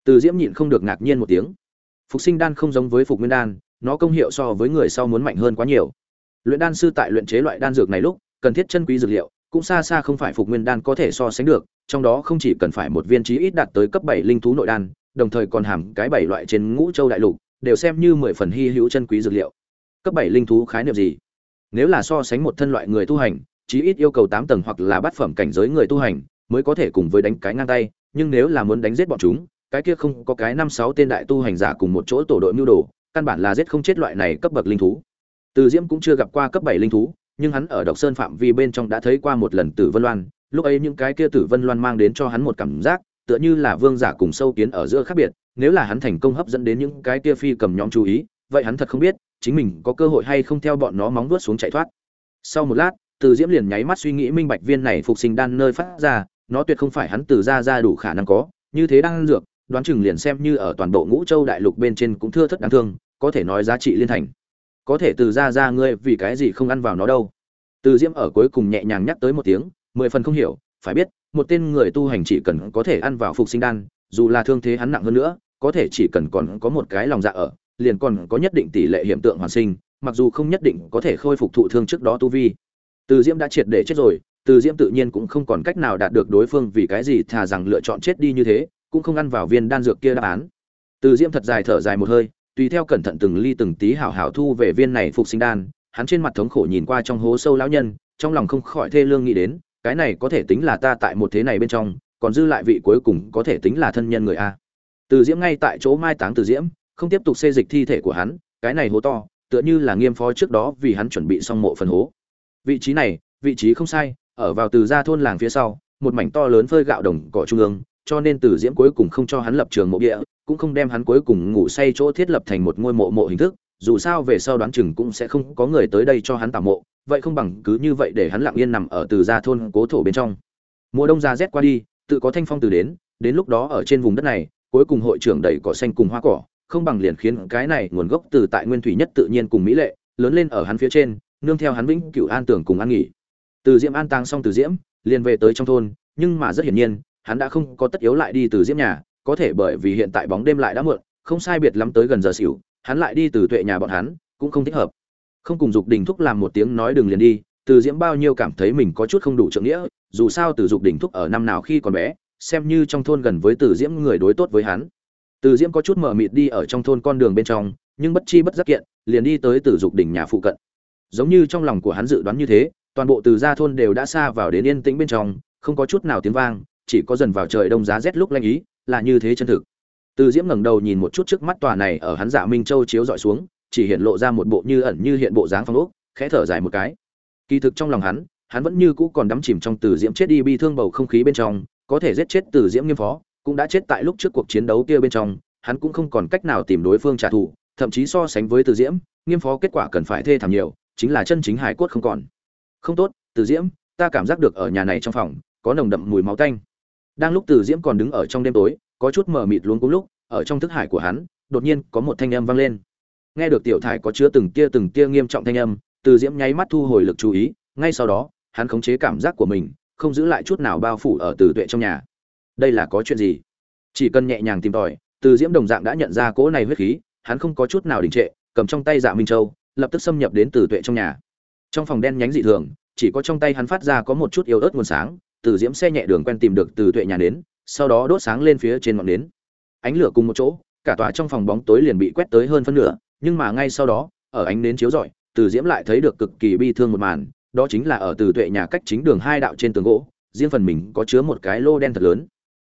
Từ Diễm nhịn không được ngạc nhiên một tiếng. Phục sinh đan không giống với phục nguyên đan, nó công hiệu so với người sau muốn mạnh hơn quá nhiều. Luyện đan sư tại luyện chế loại đan dược này lúc, cần thiết chân quý dược liệu, cũng xa xa không phải phục nguyên đan có thể so sánh được, trong đó không chỉ cần phải một viên chí ít đạt tới cấp bảy linh thú nội đan, đồng thời còn hàm cái bảy loại trên ngũ châu đại lục, đều xem như 10 phần hy hữu chân quý dược liệu. Cấp 7 linh thú khái niệm gì? Nếu là so sánh một thân loại người tu hành, chí ít yêu cầu 8 tầng hoặc là bát phẩm cảnh giới người tu hành, mới có thể cùng với đánh cái ngang tay, nhưng nếu là muốn đánh giết bọn chúng cái kia không có cái năm sáu tên đại tu hành giả cùng một chỗ tổ đội mưu đồ căn bản là giết không chết loại này cấp bậc linh thú từ diễm cũng chưa gặp qua cấp bảy linh thú nhưng hắn ở độc sơn phạm vi bên trong đã thấy qua một lần tử vân loan lúc ấy những cái kia tử vân loan mang đến cho hắn một cảm giác tựa như là vương giả cùng sâu kiến ở giữa khác biệt nếu là hắn thành công hấp dẫn đến những cái kia phi cầm nhóm chú ý vậy hắn thật không biết, chính mình có cơ hội hay không theo bọn nó móng vuốt xuống chạy thoát. Sau một lát, từ diễm liền nháy mắt suy nghĩ minh bạch viên này phục sinh đan nơi phát ra, nó tuyệt không phải hắn từ ra ra đủ khả năng có, như thế đang dược, đoán chừng liền xem như ở toàn bộ ngũ châu đại lục bên trên cũng thưa thất đáng thương, có thể nói giá trị liên thành. Có thể từ ra ra ngươi vì cái gì không ăn vào nó đâu. Từ diễm ở cuối cùng nhẹ nhàng nhắc tới một tiếng, mười phần không hiểu, phải biết, một tên người tu hành chỉ cần có thể ăn vào phục sinh đan, dù là thương thế hắn nặng hơn nữa, có thể chỉ cần còn có một cái lòng dạ ở liền còn có nhất định tỷ lệ hiện tượng hoàn sinh, mặc dù không nhất định có thể khôi phục thụ thương trước đó tu vi. Từ diễm đã triệt để chết rồi, từ diễm tự nhiên cũng không còn cách nào đạt được đối phương vì cái gì thà rằng lựa chọn chết đi như thế, cũng không ăn vào viên đan dược kia đáp án. Từ diễm thật dài thở dài một hơi, tùy theo cẩn thận từng ly từng tí hảo hảo thu về viên này phục sinh đan, hắn trên mặt thống khổ nhìn qua trong hố sâu lão nhân, trong lòng không khỏi thê lương nghĩ đến, cái này có thể tính là ta tại một thế này bên trong, còn dư lại vị cuối cùng có thể tính là thân nhân người a. Từ diễm ngay tại chỗ mai táng từ diễm không tiếp tục xê dịch thi thể của hắn, cái này hố to, tựa như là nghiêm phó trước đó vì hắn chuẩn bị xong mộ phần hố. Vị trí này, vị trí không sai, ở vào từ ra thôn làng phía sau, một mảnh to lớn phơi gạo đồng cỏ trung ương, cho nên từ diễm cuối cùng không cho hắn lập trường mộ địa, cũng không đem hắn cuối cùng ngủ say chỗ thiết lập thành một ngôi mộ mộ hình thức, dù sao về sau đoán chừng cũng sẽ không có người tới đây cho hắn tạm mộ, vậy không bằng cứ như vậy để hắn lặng yên nằm ở từ gia thôn cố thổ bên trong. Mùa đông ra rét qua đi, tự có thanh phong từ đến đến lúc đó ở trên vùng đất này, cuối cùng hội trưởng đầy cỏ xanh cùng hoa cỏ không bằng liền khiến cái này nguồn gốc từ tại nguyên thủy nhất tự nhiên cùng mỹ lệ, lớn lên ở hắn phía trên, nương theo hắn vĩnh cửu an tưởng cùng an nghỉ. Từ diễm an tang xong từ diễm, liền về tới trong thôn, nhưng mà rất hiển nhiên, hắn đã không có tất yếu lại đi từ diễm nhà, có thể bởi vì hiện tại bóng đêm lại đã muộn, không sai biệt lắm tới gần giờ xỉu, hắn lại đi từ tuệ nhà bọn hắn, cũng không thích hợp. Không cùng dục đình thúc làm một tiếng nói đừng liền đi, từ diễm bao nhiêu cảm thấy mình có chút không đủ trượng nghĩa, dù sao từ dục đình thúc ở năm nào khi còn bé, xem như trong thôn gần với từ diễm người đối tốt với hắn từ diễm có chút mở mịt đi ở trong thôn con đường bên trong, nhưng bất chi bất giác kiện, liền đi tới tử dục đỉnh nhà phụ cận. Giống như trong lòng của hắn dự đoán như thế, toàn bộ từ gia thôn đều đã xa vào đến yên tĩnh bên trong, không có chút nào tiếng vang, chỉ có dần vào trời đông giá rét lúc lanh ý, là như thế chân thực. Từ diễm ngẩng đầu nhìn một chút trước mắt tòa này ở hắn dạ minh châu chiếu dọi xuống, chỉ hiện lộ ra một bộ như ẩn như hiện bộ dáng phong ốc, khẽ thở dài một cái. Kỳ thực trong lòng hắn hắn vẫn như cũ còn đắm chìm trong từ diễm chết đi bi thương bầu không khí bên trong, có thể giết chết từ diễm nghiêm phó cũng đã chết tại lúc trước cuộc chiến đấu kia bên trong, hắn cũng không còn cách nào tìm đối phương trả thù, thậm chí so sánh với từ diễm, nghiêm phó kết quả cần phải thê thảm nhiều, chính là chân chính hải cốt không còn. Không tốt, từ diễm, ta cảm giác được ở nhà này trong phòng, có nồng đậm mùi máu tanh. Đang lúc từ diễm còn đứng ở trong đêm tối, có chút mờ mịt luống cuống lúc, ở trong thức hải của hắn, đột nhiên có một thanh âm vang lên. Nghe được tiểu thải có chứa từng tia từng tia nghiêm trọng thanh âm, từ diễm nháy mắt thu hồi lực chú ý, ngay sau đó, hắn khống chế cảm giác của mình, không giữ lại chút nào bao phủ ở từ tuệ trong nhà đây là có chuyện gì? Chỉ cần nhẹ nhàng tìm tòi, từ diễm đồng dạng đã nhận ra cỗ này huyết khí, hắn không có chút nào đình trệ, cầm trong tay dạ minh châu, lập tức xâm nhập đến từ tuệ trong nhà. Trong phòng đen nhánh dị thường, chỉ có trong tay hắn phát ra có một chút yếu ớt nguồn sáng, từ diễm xe nhẹ đường quen tìm được từ tuệ nhà đến sau đó đốt sáng lên phía trên ngọn nến. Ánh lửa cùng một chỗ, cả tòa trong phòng bóng tối liền bị quét tới hơn phân nửa, nhưng mà ngay sau đó, ở ánh nến chiếu rọi, từ diễm lại thấy được cực kỳ bi thương một màn, đó chính là ở từ tuệ nhà cách chính đường hai đạo trên tường gỗ, riêng phần mình có chứa một cái lô đen thật lớn.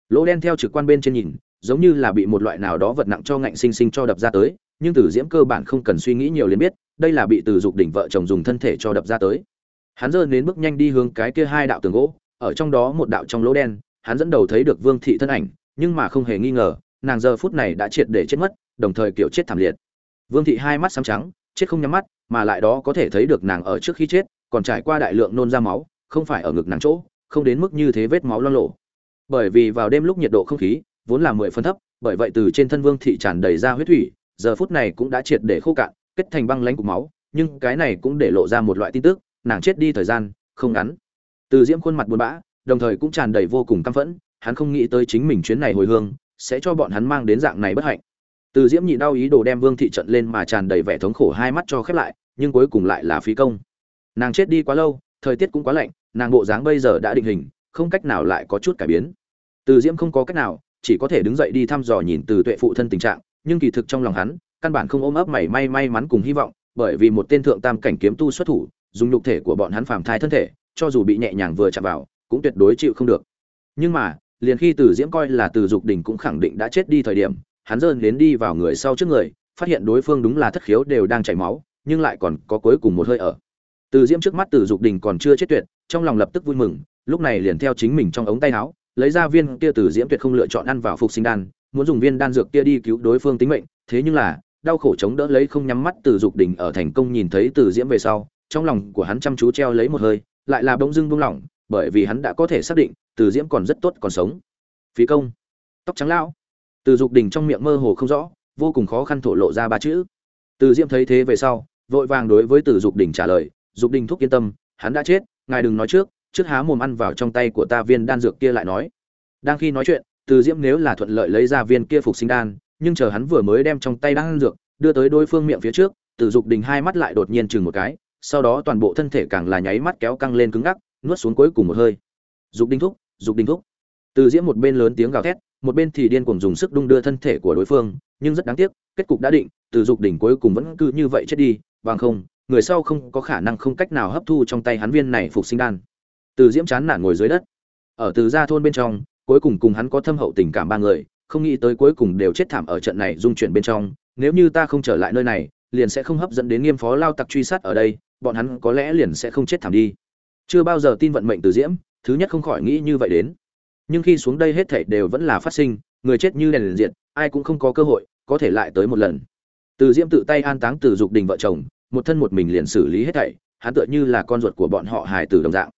Lỗ đen theo trực quan bên trên nhìn, giống như là bị một loại nào đó vật nặng cho ngạnh sinh sinh cho đập ra tới, nhưng từ diễm cơ bản không cần suy nghĩ nhiều liền biết, đây là bị từ dục đỉnh vợ chồng dùng thân thể cho đập ra tới. Hắn dơ đến bước nhanh đi hướng cái kia hai đạo tường gỗ, ở trong đó một đạo trong lỗ đen, hắn dẫn đầu thấy được vương thị thân ảnh, nhưng mà không hề nghi ngờ, nàng giờ phút này đã triệt để chết mất, đồng thời kiểu chết thảm liệt. Vương thị hai mắt xám trắng, chết không nhắm mắt, mà lại đó có thể thấy được nàng ở trước khi chết, còn trải qua đại lượng nôn ra máu, không phải ở ngực nàng chỗ, không đến mức như thế vết máu loang lộ bởi vì vào đêm lúc nhiệt độ không khí vốn là mười phân thấp, bởi vậy từ trên thân vương thị tràn đầy ra huyết thủy, giờ phút này cũng đã triệt để khô cạn, kết thành băng lánh cục máu, nhưng cái này cũng để lộ ra một loại tin tức, nàng chết đi thời gian không ngắn. Từ diễm khuôn mặt buồn bã, đồng thời cũng tràn đầy vô cùng căm phẫn, hắn không nghĩ tới chính mình chuyến này hồi hương sẽ cho bọn hắn mang đến dạng này bất hạnh. Từ diễm nhị đau ý đồ đem vương thị trận lên mà tràn đầy vẻ thống khổ hai mắt cho khép lại, nhưng cuối cùng lại là phí công. Nàng chết đi quá lâu, thời tiết cũng quá lạnh, nàng bộ dáng bây giờ đã định hình không cách nào lại có chút cải biến. Từ diễm không có cách nào, chỉ có thể đứng dậy đi thăm dò nhìn từ tuệ phụ thân tình trạng, nhưng kỳ thực trong lòng hắn, căn bản không ôm ấp mảy may may mắn cùng hy vọng, bởi vì một tên thượng tam cảnh kiếm tu xuất thủ, dùng nhục thể của bọn hắn phàm thai thân thể, cho dù bị nhẹ nhàng vừa chạm vào, cũng tuyệt đối chịu không được. Nhưng mà, liền khi từ diễm coi là từ dục Đình cũng khẳng định đã chết đi thời điểm, hắn dơn đến đi vào người sau trước người, phát hiện đối phương đúng là thất khiếu đều đang chảy máu, nhưng lại còn có cuối cùng một hơi ở. Từ diễm trước mắt từ dục đình còn chưa chết tuyệt, trong lòng lập tức vui mừng lúc này liền theo chính mình trong ống tay áo, lấy ra viên kia từ diễm tuyệt không lựa chọn ăn vào phục sinh đan, muốn dùng viên đan dược kia đi cứu đối phương tính mệnh, thế nhưng là, đau khổ chống đỡ lấy không nhắm mắt từ dục đỉnh ở thành công nhìn thấy từ diễm về sau, trong lòng của hắn chăm chú treo lấy một hơi, lại là bỗng dưng buông lỏng, bởi vì hắn đã có thể xác định, từ diễm còn rất tốt còn sống. Phí công. Tóc trắng lão. Từ dục đỉnh trong miệng mơ hồ không rõ, vô cùng khó khăn thổ lộ ra ba chữ. Từ diễm thấy thế về sau, vội vàng đối với từ dục đỉnh trả lời, dục đỉnh thúc yên tâm, hắn đã chết, ngài đừng nói trước trước há mồm ăn vào trong tay của ta viên đan dược kia lại nói. Đang khi nói chuyện, từ diễm nếu là thuận lợi lấy ra viên kia phục sinh đan, nhưng chờ hắn vừa mới đem trong tay đan dược đưa tới đối phương miệng phía trước, từ dục đình hai mắt lại đột nhiên chừng một cái, sau đó toàn bộ thân thể càng là nháy mắt kéo căng lên cứng ngắc, nuốt xuống cuối cùng một hơi. Dục đình thúc, dục đình thúc. Từ diễm một bên lớn tiếng gào thét, một bên thì điên cuồng dùng sức đung đưa thân thể của đối phương, nhưng rất đáng tiếc, kết cục đã định, từ dục đỉnh cuối cùng vẫn cứ như vậy chết đi, bằng không, người sau không có khả năng không cách nào hấp thu trong tay hắn viên này phục sinh đan từ diễm chán nản ngồi dưới đất. Ở từ gia thôn bên trong, cuối cùng cùng hắn có thâm hậu tình cảm ba người, không nghĩ tới cuối cùng đều chết thảm ở trận này dung chuyển bên trong. Nếu như ta không trở lại nơi này, liền sẽ không hấp dẫn đến nghiêm phó lao tặc truy sát ở đây, bọn hắn có lẽ liền sẽ không chết thảm đi. Chưa bao giờ tin vận mệnh từ diễm, thứ nhất không khỏi nghĩ như vậy đến. Nhưng khi xuống đây hết thảy đều vẫn là phát sinh, người chết như đèn liền diện ai cũng không có cơ hội, có thể lại tới một lần. Từ diễm tự tay an táng từ dục đình vợ chồng, một thân một mình liền xử lý hết thảy, hắn tựa như là con ruột của bọn họ hài tử đồng dạng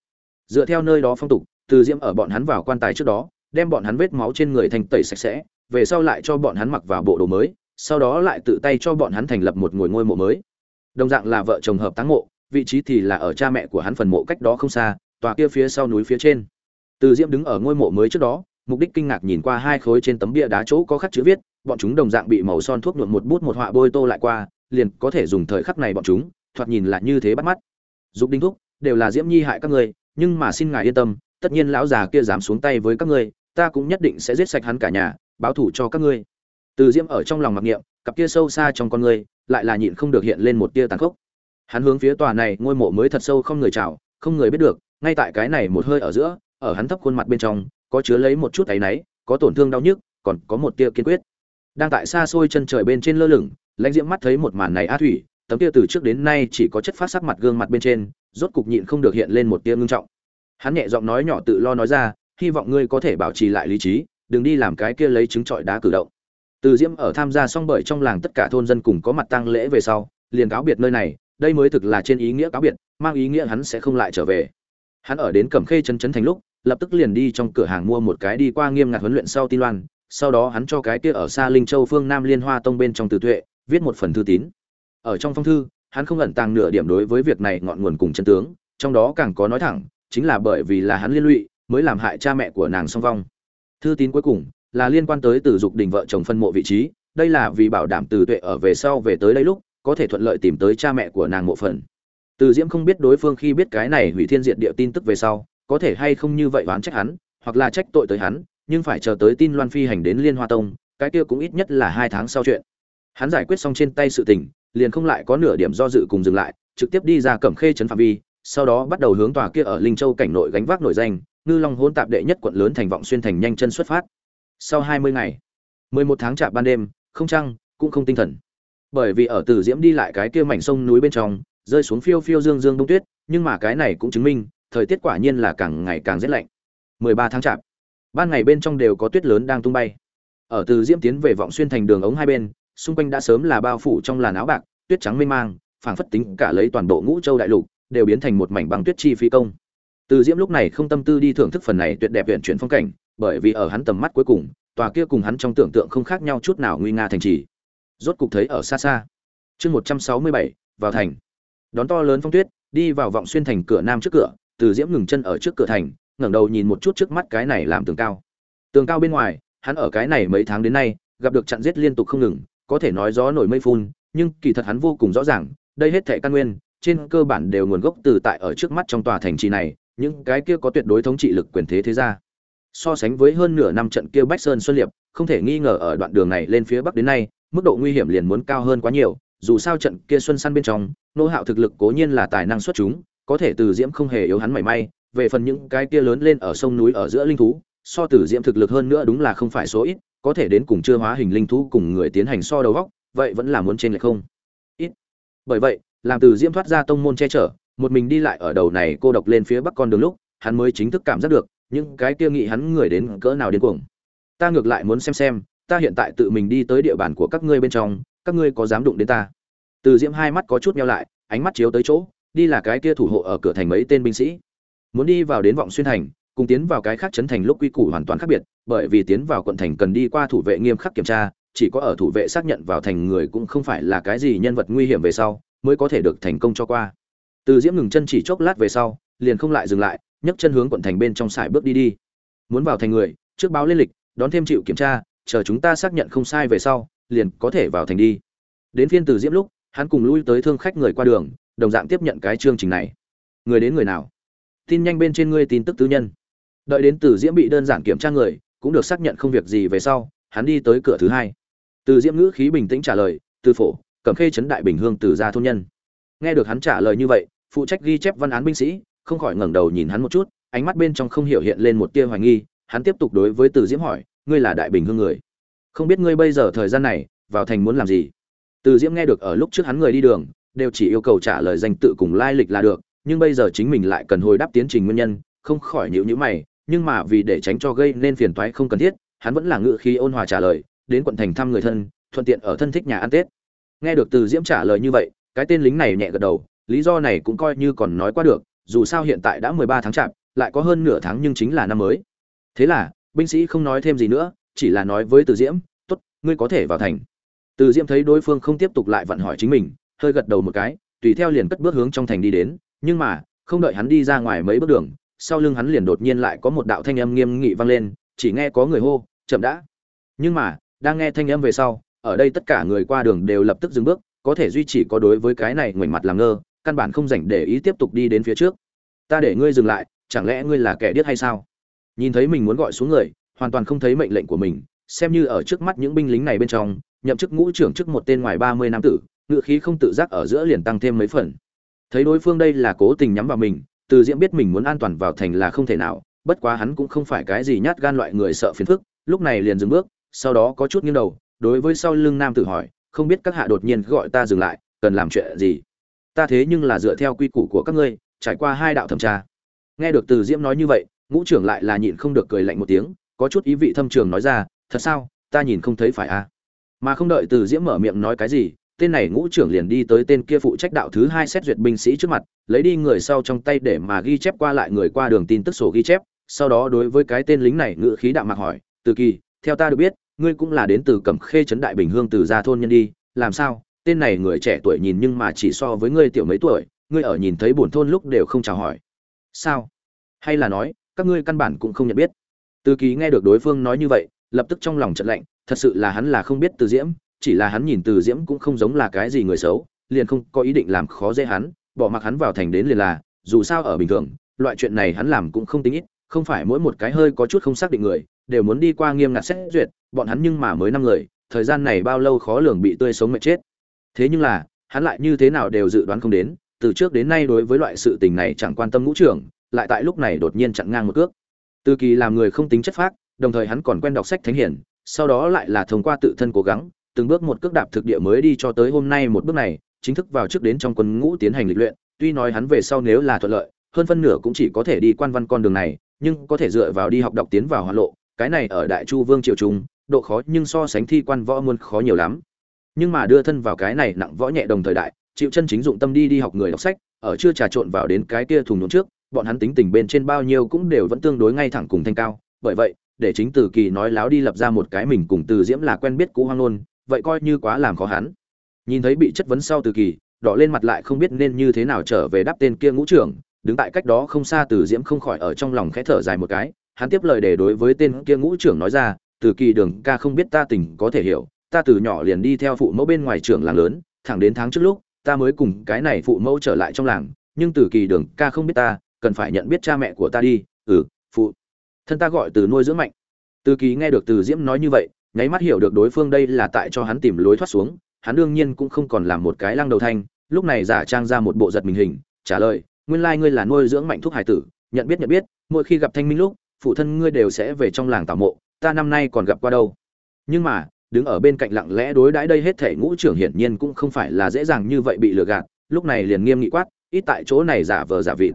dựa theo nơi đó phong tục, từ diễm ở bọn hắn vào quan tài trước đó, đem bọn hắn vết máu trên người thành tẩy sạch sẽ, về sau lại cho bọn hắn mặc vào bộ đồ mới, sau đó lại tự tay cho bọn hắn thành lập một ngôi ngôi mộ mới. Đồng dạng là vợ chồng hợp táng mộ, vị trí thì là ở cha mẹ của hắn phần mộ cách đó không xa, tòa kia phía sau núi phía trên. Từ diễm đứng ở ngôi mộ mới trước đó, mục đích kinh ngạc nhìn qua hai khối trên tấm bia đá chỗ có khắc chữ viết, bọn chúng đồng dạng bị màu son thuốc nhuộm một bút một họa bôi tô lại qua, liền có thể dùng thời khắc này bọn chúng, thoạt nhìn là như thế bắt mắt. Dục đinh thúc, đều là diễm nhi hại các ngươi nhưng mà xin ngài yên tâm, tất nhiên lão già kia dám xuống tay với các ngươi, ta cũng nhất định sẽ giết sạch hắn cả nhà, báo thủ cho các ngươi. Từ diễm ở trong lòng mặc niệm, cặp kia sâu xa trong con ngươi lại là nhịn không được hiện lên một tia tàn khốc. Hắn hướng phía tòa này ngôi mộ mới thật sâu không người chào, không người biết được, ngay tại cái này một hơi ở giữa, ở hắn thấp khuôn mặt bên trong, có chứa lấy một chút áy náy, có tổn thương đau nhức, còn có một tia kiên quyết. Đang tại xa xôi chân trời bên trên lơ lửng, lãnh diễm mắt thấy một màn này a thủy, tấm tia từ trước đến nay chỉ có chất phát sắc mặt gương mặt bên trên rốt cục nhịn không được hiện lên một tia ngưng trọng. Hắn nhẹ giọng nói nhỏ tự lo nói ra, hy vọng ngươi có thể bảo trì lại lý trí, đừng đi làm cái kia lấy trứng trọi đá cử động. Từ diễm ở tham gia xong bởi trong làng tất cả thôn dân cùng có mặt tang lễ về sau, liền cáo biệt nơi này, đây mới thực là trên ý nghĩa cáo biệt, mang ý nghĩa hắn sẽ không lại trở về. Hắn ở đến cẩm khê trấn trấn thành lúc, lập tức liền đi trong cửa hàng mua một cái đi qua nghiêm ngặt huấn luyện sau tin loan, sau đó hắn cho cái kia ở xa linh châu phương nam liên hoa tông bên trong từ tuệ, viết một phần thư tín. Ở trong phong thư hắn không ẩn tàng nửa điểm đối với việc này ngọn nguồn cùng chân tướng, trong đó càng có nói thẳng, chính là bởi vì là hắn liên lụy, mới làm hại cha mẹ của nàng song vong. Thư tín cuối cùng là liên quan tới từ dục đình vợ chồng phân mộ vị trí, đây là vì bảo đảm từ tuệ ở về sau về tới đây lúc, có thể thuận lợi tìm tới cha mẹ của nàng mộ phần. Từ diễm không biết đối phương khi biết cái này hủy thiên diệt địa tin tức về sau, có thể hay không như vậy oán trách hắn, hoặc là trách tội tới hắn, nhưng phải chờ tới tin loan phi hành đến liên hoa tông, cái kia cũng ít nhất là hai tháng sau chuyện. Hắn giải quyết xong trên tay sự tình liền không lại có nửa điểm do dự cùng dừng lại, trực tiếp đi ra cẩm khê trấn phạm vi, sau đó bắt đầu hướng tòa kia ở linh châu cảnh nội gánh vác nổi danh, ngư long hôn tạp đệ nhất quận lớn thành vọng xuyên thành nhanh chân xuất phát. Sau hai mươi ngày, mười một tháng chạp ban đêm, không trăng, cũng không tinh thần. Bởi vì ở từ diễm đi lại cái kia mảnh sông núi bên trong, rơi xuống phiêu phiêu dương dương đông tuyết, nhưng mà cái này cũng chứng minh, thời tiết quả nhiên là càng ngày càng rét lạnh. 13 tháng chạp, ban ngày bên trong đều có tuyết lớn đang tung bay. Ở từ diễm tiến về vọng xuyên thành đường ống hai bên xung quanh đã sớm là bao phủ trong làn áo bạc tuyết trắng mênh mang phảng phất tính cả lấy toàn bộ ngũ châu đại lục đều biến thành một mảnh băng tuyết chi phi công. Từ diễm lúc này không tâm tư đi thưởng thức phần này tuyệt đẹp huyện chuyển phong cảnh bởi vì ở hắn tầm mắt cuối cùng tòa kia cùng hắn trong tưởng tượng không khác nhau chút nào nguy nga thành trì. Rốt cục thấy ở xa xa. Chương 167, vào thành. Đón to lớn phong tuyết đi vào vọng xuyên thành cửa nam trước cửa từ diễm ngừng chân ở trước cửa thành ngẩng đầu nhìn một chút trước mắt cái này làm tường cao. Tường cao bên ngoài hắn ở cái này mấy tháng đến nay gặp được chặn giết liên tục không ngừng có thể nói gió nổi mây phun, nhưng kỳ thật hắn vô cùng rõ ràng, đây hết thảy căn nguyên, trên cơ bản đều nguồn gốc từ tại ở trước mắt trong tòa thành trì này, những cái kia có tuyệt đối thống trị lực quyền thế thế gia. So sánh với hơn nửa năm trận kia bách sơn xuân liệp, không thể nghi ngờ ở đoạn đường này lên phía bắc đến nay, mức độ nguy hiểm liền muốn cao hơn quá nhiều, dù sao trận kia xuân săn bên trong, nô hạo thực lực cố nhiên là tài năng xuất chúng, có thể từ diễm không hề yếu hắn mảy may, về phần những cái kia lớn lên ở sông núi ở giữa linh thú, so tử diễm thực lực hơn nữa đúng là không phải số ít có thể đến cùng chưa hóa hình linh thú cùng người tiến hành so đầu góc, vậy vẫn là muốn trên lệch không? Ít. Bởi vậy, làm từ diễm thoát ra tông môn che chở, một mình đi lại ở đầu này cô độc lên phía bắc con đường lúc, hắn mới chính thức cảm giác được, những cái kia nghĩ hắn người đến cỡ nào điên cuồng. Ta ngược lại muốn xem xem, ta hiện tại tự mình đi tới địa bàn của các ngươi bên trong, các ngươi có dám đụng đến ta? Từ diễm hai mắt có chút meo lại, ánh mắt chiếu tới chỗ, đi là cái kia thủ hộ ở cửa thành mấy tên binh sĩ. Muốn đi vào đến vọng xuyên thành cùng tiến vào cái khác chấn thành lúc quy củ hoàn toàn khác biệt, bởi vì tiến vào quận thành cần đi qua thủ vệ nghiêm khắc kiểm tra, chỉ có ở thủ vệ xác nhận vào thành người cũng không phải là cái gì nhân vật nguy hiểm về sau, mới có thể được thành công cho qua. Từ diễm ngừng chân chỉ chốc lát về sau, liền không lại dừng lại, nhấc chân hướng quận thành bên trong sải bước đi đi. Muốn vào thành người, trước báo lên lịch, đón thêm chịu kiểm tra, chờ chúng ta xác nhận không sai về sau, liền có thể vào thành đi. Đến phiên từ diễm lúc, hắn cùng lui tới thương khách người qua đường, đồng dạng tiếp nhận cái chương trình này. Người đến người nào? Tin nhanh bên trên ngươi tin tức tư nhân đợi đến từ diễm bị đơn giản kiểm tra người, cũng được xác nhận không việc gì về sau, hắn đi tới cửa thứ hai. Từ diễm ngữ khí bình tĩnh trả lời, từ phổ, cẩm khê trấn đại bình hương từ gia thôn nhân. Nghe được hắn trả lời như vậy, phụ trách ghi chép văn án binh sĩ, không khỏi ngẩng đầu nhìn hắn một chút, ánh mắt bên trong không hiểu hiện lên một tia hoài nghi, hắn tiếp tục đối với từ diễm hỏi, ngươi là đại bình hương người? Không biết ngươi bây giờ thời gian này, vào thành muốn làm gì? Từ diễm nghe được ở lúc trước hắn người đi đường, đều chỉ yêu cầu trả lời danh tự cùng lai lịch là được, nhưng bây giờ chính mình lại cần hồi đáp tiến trình nguyên nhân, không khỏi nhịu nhữ mày nhưng mà vì để tránh cho gây nên phiền toái không cần thiết hắn vẫn là ngự khí ôn hòa trả lời đến quận thành thăm người thân thuận tiện ở thân thích nhà ăn tết. Nghe được từ diễm trả lời như vậy cái tên lính này nhẹ gật đầu lý do này cũng coi như còn nói qua được dù sao hiện tại đã mười ba tháng chạp lại có hơn nửa tháng nhưng chính là năm mới. Thế là binh sĩ không nói thêm gì nữa chỉ là nói với từ diễm tốt, ngươi có thể vào thành. Từ diễm thấy đối phương không tiếp tục lại vặn hỏi chính mình hơi gật đầu một cái tùy theo liền cất bước hướng trong thành đi đến nhưng mà không đợi hắn đi ra ngoài mấy bước đường sau lưng hắn liền đột nhiên lại có một đạo thanh âm nghiêm nghị vang lên, chỉ nghe có người hô, chậm đã. Nhưng mà, đang nghe thanh âm về sau, ở đây tất cả người qua đường đều lập tức dừng bước, có thể duy trì có đối với cái này ngoảnh mặt làm ngơ, căn bản không rảnh để ý tiếp tục đi đến phía trước. Ta để ngươi dừng lại, chẳng lẽ ngươi là kẻ điếc hay sao? Nhìn thấy mình muốn gọi xuống người, hoàn toàn không thấy mệnh lệnh của mình, xem như ở trước mắt những binh lính này bên trong, nhậm chức ngũ trưởng chức một tên ngoài ba mươi năm tử, ngựa khí không tự giác ở giữa liền tăng thêm mấy phần. Thấy đối phương đây là cố tình nhắm vào mình từ diễm biết mình muốn an toàn vào thành là không thể nào, bất quá hắn cũng không phải cái gì nhát gan loại người sợ phiền phức, lúc này liền dừng bước, sau đó có chút nghiêng đầu, đối với sau lưng nam tử hỏi, không biết các hạ đột nhiên gọi ta dừng lại, cần làm chuyện gì? Ta thế nhưng là dựa theo quy củ của các ngươi, trải qua hai đạo thẩm tra. Nghe được từ diễm nói như vậy, ngũ trưởng lại là nhịn không được cười lạnh một tiếng, có chút ý vị thâm trường nói ra, thật sao? Ta nhìn không thấy phải à? Mà không đợi từ diễm mở miệng nói cái gì tên này ngũ trưởng liền đi tới tên kia phụ trách đạo thứ hai xét duyệt binh sĩ trước mặt, lấy đi người sau trong tay để mà ghi chép qua lại người qua đường tin tức sổ ghi chép, sau đó đối với cái tên lính này ngự khí đạo mạc hỏi, từ kỳ, theo ta được biết, ngươi cũng là đến từ cẩm khê trấn đại bình hương từ gia thôn nhân đi, làm sao? Tên này người trẻ tuổi nhìn nhưng mà chỉ so với ngươi tiểu mấy tuổi, ngươi ở nhìn thấy buồn thôn lúc đều không chào hỏi. Sao? Hay là nói, các ngươi căn bản cũng không nhận biết. Từ Kỳ nghe được đối phương nói như vậy, lập tức trong lòng trận lạnh, thật sự là hắn là không biết từ diễm chỉ là hắn nhìn từ diễm cũng không giống là cái gì người xấu, liền không có ý định làm khó dễ hắn, bỏ mặc hắn vào thành đến liền là, dù sao ở bình thường, loại chuyện này hắn làm cũng không tính ít, không phải mỗi một cái hơi có chút không xác định người, đều muốn đi qua nghiêm ngặt xét duyệt, bọn hắn nhưng mà mới năm người, thời gian này bao lâu khó lường bị tươi sống mệt chết. Thế nhưng là, hắn lại như thế nào đều dự đoán không đến, từ trước đến nay đối với loại sự tình này chẳng quan tâm ngũ trưởng, lại tại lúc này đột nhiên chặn ngang một cước. Từ kỳ làm người không tính chất phác, đồng thời hắn còn quen đọc sách thánh hiển, sau đó lại là thông qua tự thân cố gắng từng bước một cước đạp thực địa mới đi cho tới hôm nay một bước này, chính thức vào trước đến trong quân ngũ tiến hành lịch luyện, tuy nói hắn về sau nếu là thuận lợi, hơn phân nửa cũng chỉ có thể đi quan văn con đường này, nhưng có thể dựa vào đi học đọc tiến vào hoàn lộ, cái này ở đại chu vương triều trung, độ khó nhưng so sánh thi quan võ muôn khó nhiều lắm. Nhưng mà đưa thân vào cái này nặng võ nhẹ đồng thời đại, chịu chân chính dụng tâm đi đi học người đọc sách, ở chưa trà trộn vào đến cái kia thùng nhốn trước, bọn hắn tính tình bên trên bao nhiêu cũng đều vẫn tương đối ngay thẳng cùng thanh cao, bởi vậy, để chính từ kỳ nói láo đi lập ra một cái mình cùng từ diễm là quen biết cũ hoang luôn vậy coi như quá làm khó hắn. Nhìn thấy bị chất vấn sau từ kỳ, đỏ lên mặt lại không biết nên như thế nào trở về đáp tên kia ngũ trưởng, đứng tại cách đó không xa từ diễm không khỏi ở trong lòng khẽ thở dài một cái, hắn tiếp lời để đối với tên kia ngũ trưởng nói ra, từ kỳ đường ca không biết ta tình có thể hiểu, ta từ nhỏ liền đi theo phụ mẫu bên ngoài trưởng làng lớn, thẳng đến tháng trước lúc, ta mới cùng cái này phụ mẫu trở lại trong làng, nhưng từ kỳ đường ca không biết ta, cần phải nhận biết cha mẹ của ta đi ừ phụ. Thân ta gọi từ nuôi dưỡng mạnh. Từ kỳ nghe được từ diễm nói như vậy nháy mắt hiểu được đối phương đây là tại cho hắn tìm lối thoát xuống, hắn đương nhiên cũng không còn làm một cái lăng đầu thanh, lúc này giả trang ra một bộ giật mình hình, trả lời, nguyên lai ngươi là nuôi dưỡng mạnh thuốc hải tử, nhận biết nhận biết, mỗi khi gặp thanh minh lúc, phụ thân ngươi đều sẽ về trong làng tảo mộ, ta năm nay còn gặp qua đâu. Nhưng mà, đứng ở bên cạnh lặng lẽ đối đãi đây hết thể ngũ trưởng hiển nhiên cũng không phải là dễ dàng như vậy bị lừa gạt, lúc này liền nghiêm nghị quát, ít tại chỗ này giả vờ giả vịt.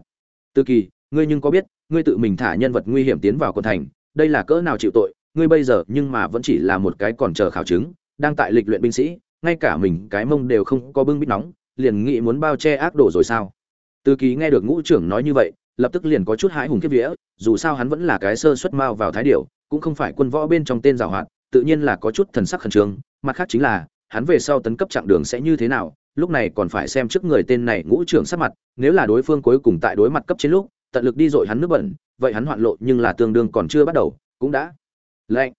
Tư kỳ, ngươi nhưng có biết, ngươi tự mình thả nhân vật nguy hiểm tiến vào quận thành, đây là cỡ nào chịu tội ngươi bây giờ nhưng mà vẫn chỉ là một cái còn chờ khảo chứng, đang tại lịch luyện binh sĩ, ngay cả mình cái mông đều không có bưng bít nóng, liền nghĩ muốn bao che ác đồ rồi sao? Tư ký nghe được ngũ trưởng nói như vậy, lập tức liền có chút hãi hùng kiếp vía, dù sao hắn vẫn là cái sơ xuất mao vào thái điểu, cũng không phải quân võ bên trong tên giàu hoạt, tự nhiên là có chút thần sắc khẩn trương, mặt khác chính là, hắn về sau tấn cấp chặng đường sẽ như thế nào, lúc này còn phải xem trước người tên này ngũ trưởng sắc mặt, nếu là đối phương cuối cùng tại đối mặt cấp trên lúc, tận lực đi dội hắn nước bẩn, vậy hắn hoạn lộ nhưng là tương đương còn chưa bắt đầu, cũng đã lạnh.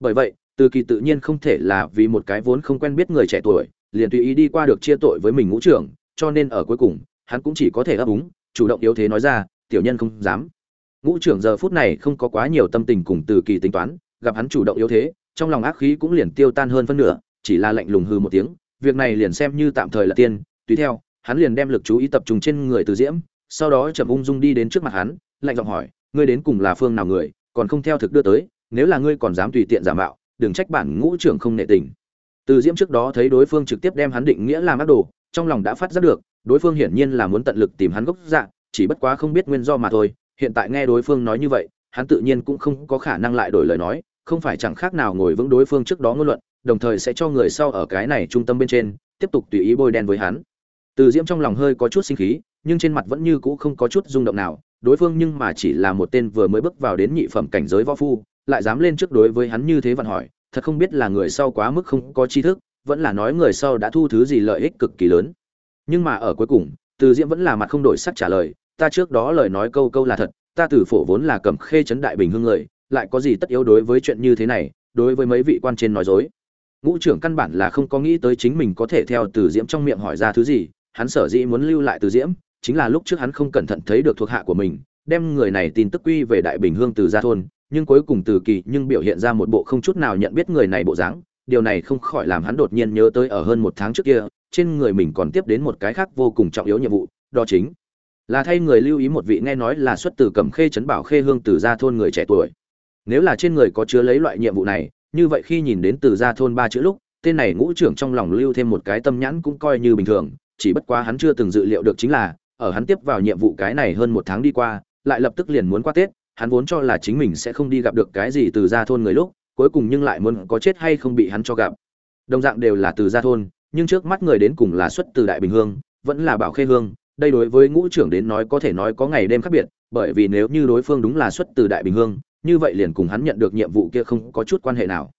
Bởi vậy, từ kỳ tự nhiên không thể là vì một cái vốn không quen biết người trẻ tuổi, liền tùy ý đi qua được chia tội với mình ngũ trưởng, cho nên ở cuối cùng, hắn cũng chỉ có thể ấp úng, chủ động yếu thế nói ra, tiểu nhân không dám. Ngũ trưởng giờ phút này không có quá nhiều tâm tình cùng từ kỳ tính toán, gặp hắn chủ động yếu thế, trong lòng ác khí cũng liền tiêu tan hơn phân nửa, chỉ là lạnh lùng hư một tiếng, việc này liền xem như tạm thời là tiên. Tùy theo, hắn liền đem lực chú ý tập trung trên người từ diễm, sau đó chậm ung dung đi đến trước mặt hắn, lạnh giọng hỏi, ngươi đến cùng là phương nào người, còn không theo thực đưa tới? Nếu là ngươi còn dám tùy tiện giả mạo, đừng trách bản ngũ trưởng không nệ tình. Từ diễm trước đó thấy đối phương trực tiếp đem hắn định nghĩa làm ác đồ, trong lòng đã phát giác được, đối phương hiển nhiên là muốn tận lực tìm hắn gốc dạ chỉ bất quá không biết nguyên do mà thôi. Hiện tại nghe đối phương nói như vậy, hắn tự nhiên cũng không có khả năng lại đổi lời nói, không phải chẳng khác nào ngồi vững đối phương trước đó ngôn luận, đồng thời sẽ cho người sau ở cái này trung tâm bên trên, tiếp tục tùy ý bôi đen với hắn. Từ diễm trong lòng hơi có chút sinh khí, nhưng trên mặt vẫn như cũ không có chút rung động nào, đối phương nhưng mà chỉ là một tên vừa mới bước vào đến nhị phẩm cảnh giới võ phu lại dám lên trước đối với hắn như thế vặn hỏi, thật không biết là người sau quá mức không có tri thức, vẫn là nói người sau đã thu thứ gì lợi ích cực kỳ lớn. Nhưng mà ở cuối cùng, từ diễm vẫn là mặt không đổi sắc trả lời, ta trước đó lời nói câu câu là thật, ta từ phổ vốn là cầm khê chấn đại bình hương người, lại có gì tất yếu đối với chuyện như thế này, đối với mấy vị quan trên nói dối. Ngũ trưởng căn bản là không có nghĩ tới chính mình có thể theo từ diễm trong miệng hỏi ra thứ gì, hắn sở dĩ muốn lưu lại từ diễm, chính là lúc trước hắn không cẩn thận thấy được thuộc hạ của mình, đem người này tin tức quy về đại bình hương từ gia thôn nhưng cuối cùng từ kỳ nhưng biểu hiện ra một bộ không chút nào nhận biết người này bộ dáng. Điều này không khỏi làm hắn đột nhiên nhớ tới ở hơn một tháng trước kia, trên người mình còn tiếp đến một cái khác vô cùng trọng yếu nhiệm vụ, đó chính là thay người lưu ý một vị nghe nói là xuất từ cẩm khê trấn bảo khê hương từ gia thôn người trẻ tuổi. Nếu là trên người có chứa lấy loại nhiệm vụ này, như vậy khi nhìn đến từ gia thôn ba chữ lúc, tên này ngũ trưởng trong lòng lưu thêm một cái tâm nhãn cũng coi như bình thường, chỉ bất quá hắn chưa từng dự liệu được chính là, ở hắn tiếp vào nhiệm vụ cái này hơn một tháng đi qua, lại lập tức liền muốn qua tết hắn vốn cho là chính mình sẽ không đi gặp được cái gì từ gia thôn người lúc, cuối cùng nhưng lại muốn có chết hay không bị hắn cho gặp. Đồng dạng đều là từ gia thôn, nhưng trước mắt người đến cùng là xuất từ đại bình hương, vẫn là bảo khê hương, đây đối với ngũ trưởng đến nói có thể nói có ngày đêm khác biệt, bởi vì nếu như đối phương đúng là xuất từ đại bình hương, như vậy liền cùng hắn nhận được nhiệm vụ kia không có chút quan hệ nào.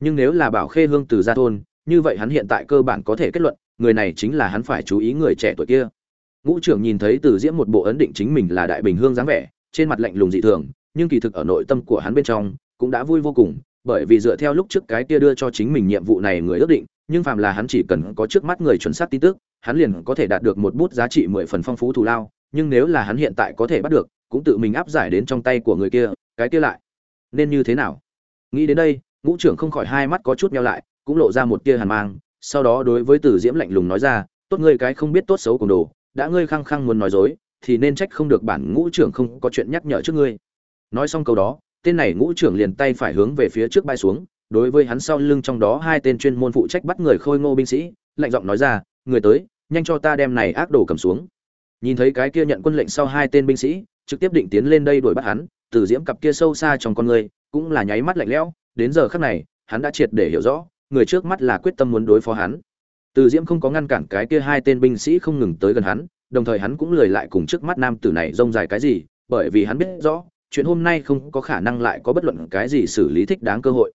Nhưng nếu là bảo khê hương từ gia thôn, như vậy hắn hiện tại cơ bản có thể kết luận, người này chính là hắn phải chú ý người trẻ tuổi kia. Ngũ trưởng nhìn thấy từ diễm một bộ ấn định chính mình là đại bình hương dáng vẻ trên mặt lạnh lùng dị thường, nhưng kỳ thực ở nội tâm của hắn bên trong cũng đã vui vô cùng, bởi vì dựa theo lúc trước cái kia đưa cho chính mình nhiệm vụ này người ước định, nhưng phàm là hắn chỉ cần có trước mắt người chuẩn xác tin tức, hắn liền có thể đạt được một bút giá trị mười phần phong phú thù lao, nhưng nếu là hắn hiện tại có thể bắt được, cũng tự mình áp giải đến trong tay của người kia, cái kia lại nên như thế nào? Nghĩ đến đây, ngũ trưởng không khỏi hai mắt có chút nheo lại, cũng lộ ra một tia hàn mang, sau đó đối với tử diễm lạnh lùng nói ra, tốt ngươi cái không biết tốt xấu cùng đồ, đã ngươi khăng khăng muốn nói dối thì nên trách không được bản ngũ trưởng không có chuyện nhắc nhở trước ngươi. Nói xong câu đó, tên này ngũ trưởng liền tay phải hướng về phía trước bay xuống, đối với hắn sau lưng trong đó hai tên chuyên môn phụ trách bắt người khôi ngô binh sĩ, lạnh giọng nói ra, người tới, nhanh cho ta đem này ác đồ cầm xuống. Nhìn thấy cái kia nhận quân lệnh sau hai tên binh sĩ, trực tiếp định tiến lên đây đuổi bắt hắn, từ diễm cặp kia sâu xa trong con người, cũng là nháy mắt lạnh lẽo, đến giờ khắc này, hắn đã triệt để hiểu rõ, người trước mắt là quyết tâm muốn đối phó hắn. Từ diễm không có ngăn cản cái kia hai tên binh sĩ không ngừng tới gần hắn đồng thời hắn cũng lười lại cùng trước mắt nam tử này rông dài cái gì, bởi vì hắn biết rõ, chuyện hôm nay không có khả năng lại có bất luận cái gì xử lý thích đáng cơ hội.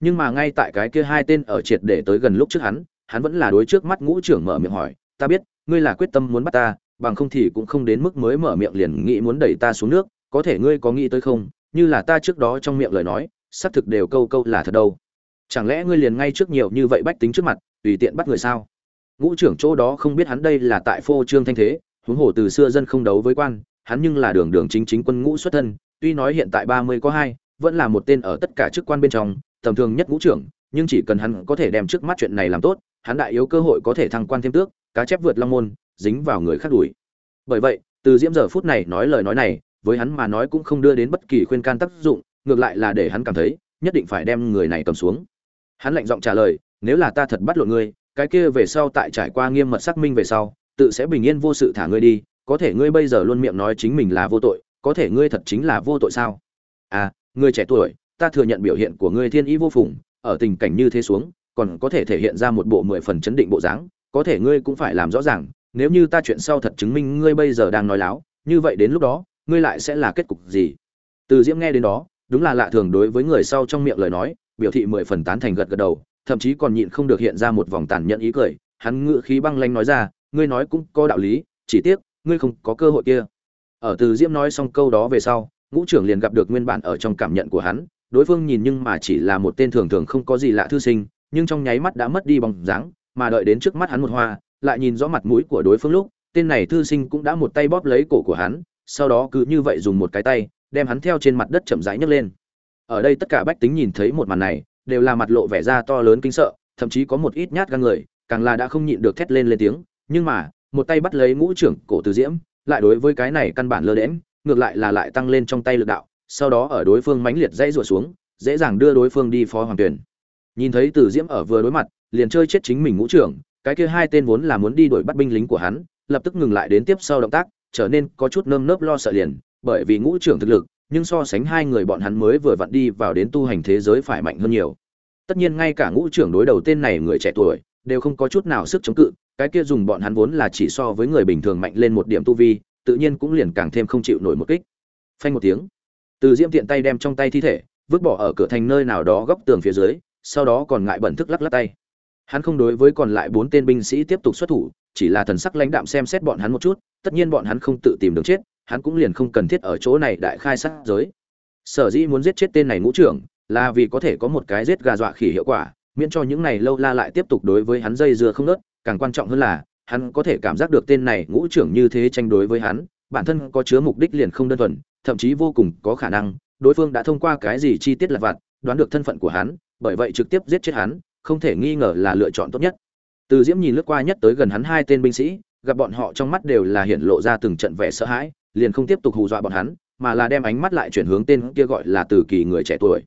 Nhưng mà ngay tại cái kia hai tên ở triệt để tới gần lúc trước hắn hắn vẫn là đối trước mắt ngũ trưởng mở miệng hỏi, ta biết, ngươi là quyết tâm muốn bắt ta, bằng không thì cũng không đến mức mới mở miệng liền nghĩ muốn đẩy ta xuống nước, có thể ngươi có nghĩ tới không? Như là ta trước đó trong miệng lời nói, xác thực đều câu câu là thật đâu. Chẳng lẽ ngươi liền ngay trước nhiều như vậy bách tính trước mặt, tùy tiện bắt người sao? Ngũ trưởng chỗ đó không biết hắn đây là tại phô trương thanh thế, huống hồ từ xưa dân không đấu với quan, hắn nhưng là đường đường chính chính quân ngũ xuất thân, tuy nói hiện tại ba mươi có hai, vẫn là một tên ở tất cả chức quan bên trong, tầm thường nhất ngũ trưởng, nhưng chỉ cần hắn có thể đem trước mắt chuyện này làm tốt, hắn đại yếu cơ hội có thể thăng quan thêm tước, cá chép vượt long môn, dính vào người khác đuổi. Bởi vậy, từ diễm giờ phút này nói lời nói này, với hắn mà nói cũng không đưa đến bất kỳ khuyên can tác dụng, ngược lại là để hắn cảm thấy, nhất định phải đem người này cầm xuống. Hắn lạnh giọng trả lời, nếu là ta thật bắt lộn ngươi cái kia về sau tại trải qua nghiêm mật xác minh về sau, tự sẽ bình yên vô sự thả ngươi đi, có thể ngươi bây giờ luôn miệng nói chính mình là vô tội, có thể ngươi thật chính là vô tội sao? À ngươi trẻ tuổi, ta thừa nhận biểu hiện của ngươi thiên ý vô phùng, ở tình cảnh như thế xuống, còn có thể thể hiện ra một bộ mười phần chấn định bộ dáng, có thể ngươi cũng phải làm rõ ràng, nếu như ta chuyện sau thật chứng minh ngươi bây giờ đang nói láo, như vậy đến lúc đó, ngươi lại sẽ là kết cục gì? Từ diễm nghe đến đó, đúng là lạ thường đối với người sau trong miệng lời nói, biểu thị mười phần tán thành gật gật đầu thậm chí còn nhịn không được hiện ra một vòng tàn nhẫn ý cười, hắn ngự khí băng lanh nói ra, ngươi nói cũng có đạo lý, chỉ tiếc, ngươi không có cơ hội kia. Ở từ diễm nói xong câu đó về sau, ngũ trưởng liền gặp được nguyên bản ở trong cảm nhận của hắn, đối phương nhìn nhưng mà chỉ là một tên thường thường không có gì lạ thư sinh, nhưng trong nháy mắt đã mất đi bóng dáng, mà đợi đến trước mắt hắn một hoa, lại nhìn rõ mặt mũi của đối phương lúc, tên này thư sinh cũng đã một tay bóp lấy cổ của hắn, sau đó cứ như vậy dùng một cái tay, đem hắn theo trên mặt đất chậm rãi nhấc lên. Ở đây tất cả bách tính nhìn thấy một màn này đều là mặt lộ vẻ ra to lớn kinh sợ, thậm chí có một ít nhát gan người, càng là đã không nhịn được thét lên lên tiếng. Nhưng mà, một tay bắt lấy ngũ trưởng cổ từ diễm, lại đối với cái này căn bản lơ đễm ngược lại là lại tăng lên trong tay lực đạo, sau đó ở đối phương mãnh liệt dãy rủa xuống, dễ dàng đưa đối phương đi phó hoàng tuyển. Nhìn thấy từ diễm ở vừa đối mặt, liền chơi chết chính mình ngũ trưởng, cái kia hai tên vốn là muốn đi đuổi bắt binh lính của hắn, lập tức ngừng lại đến tiếp sau động tác, trở nên có chút nơm nớp lo sợ liền, bởi vì ngũ trưởng thực lực nhưng so sánh hai người bọn hắn mới vừa vặn đi vào đến tu hành thế giới phải mạnh hơn nhiều. Tất nhiên ngay cả ngũ trưởng đối đầu tên này người trẻ tuổi đều không có chút nào sức chống cự, cái kia dùng bọn hắn vốn là chỉ so với người bình thường mạnh lên một điểm tu vi, tự nhiên cũng liền càng thêm không chịu nổi một kích. Phanh một tiếng, từ diễm tiện tay đem trong tay thi thể, vứt bỏ ở cửa thành nơi nào đó góc tường phía dưới, sau đó còn ngại bẩn thức lắc lắc tay. Hắn không đối với còn lại bốn tên binh sĩ tiếp tục xuất thủ, chỉ là thần sắc lãnh đạm xem xét bọn hắn một chút, tất nhiên bọn hắn không tự tìm đường chết hắn cũng liền không cần thiết ở chỗ này đại khai sát giới. Sở dĩ muốn giết chết tên này ngũ trưởng, là vì có thể có một cái giết gà dọa khỉ hiệu quả, miễn cho những này lâu la lại tiếp tục đối với hắn dây dưa không nớt, càng quan trọng hơn là, hắn có thể cảm giác được tên này ngũ trưởng như thế tranh đối với hắn, bản thân có chứa mục đích liền không đơn thuần, thậm chí vô cùng có khả năng, đối phương đã thông qua cái gì chi tiết lặt vặt, đoán được thân phận của hắn, bởi vậy trực tiếp giết chết hắn, không thể nghi ngờ là lựa chọn tốt nhất. Từ diễm nhìn lướt qua nhất tới gần hắn hai tên binh sĩ, gặp bọn họ trong mắt đều là hiện lộ ra từng trận vẻ sợ hãi liền không tiếp tục hù dọa bọn hắn, mà là đem ánh mắt lại chuyển hướng tên kia gọi là từ kỳ người trẻ tuổi.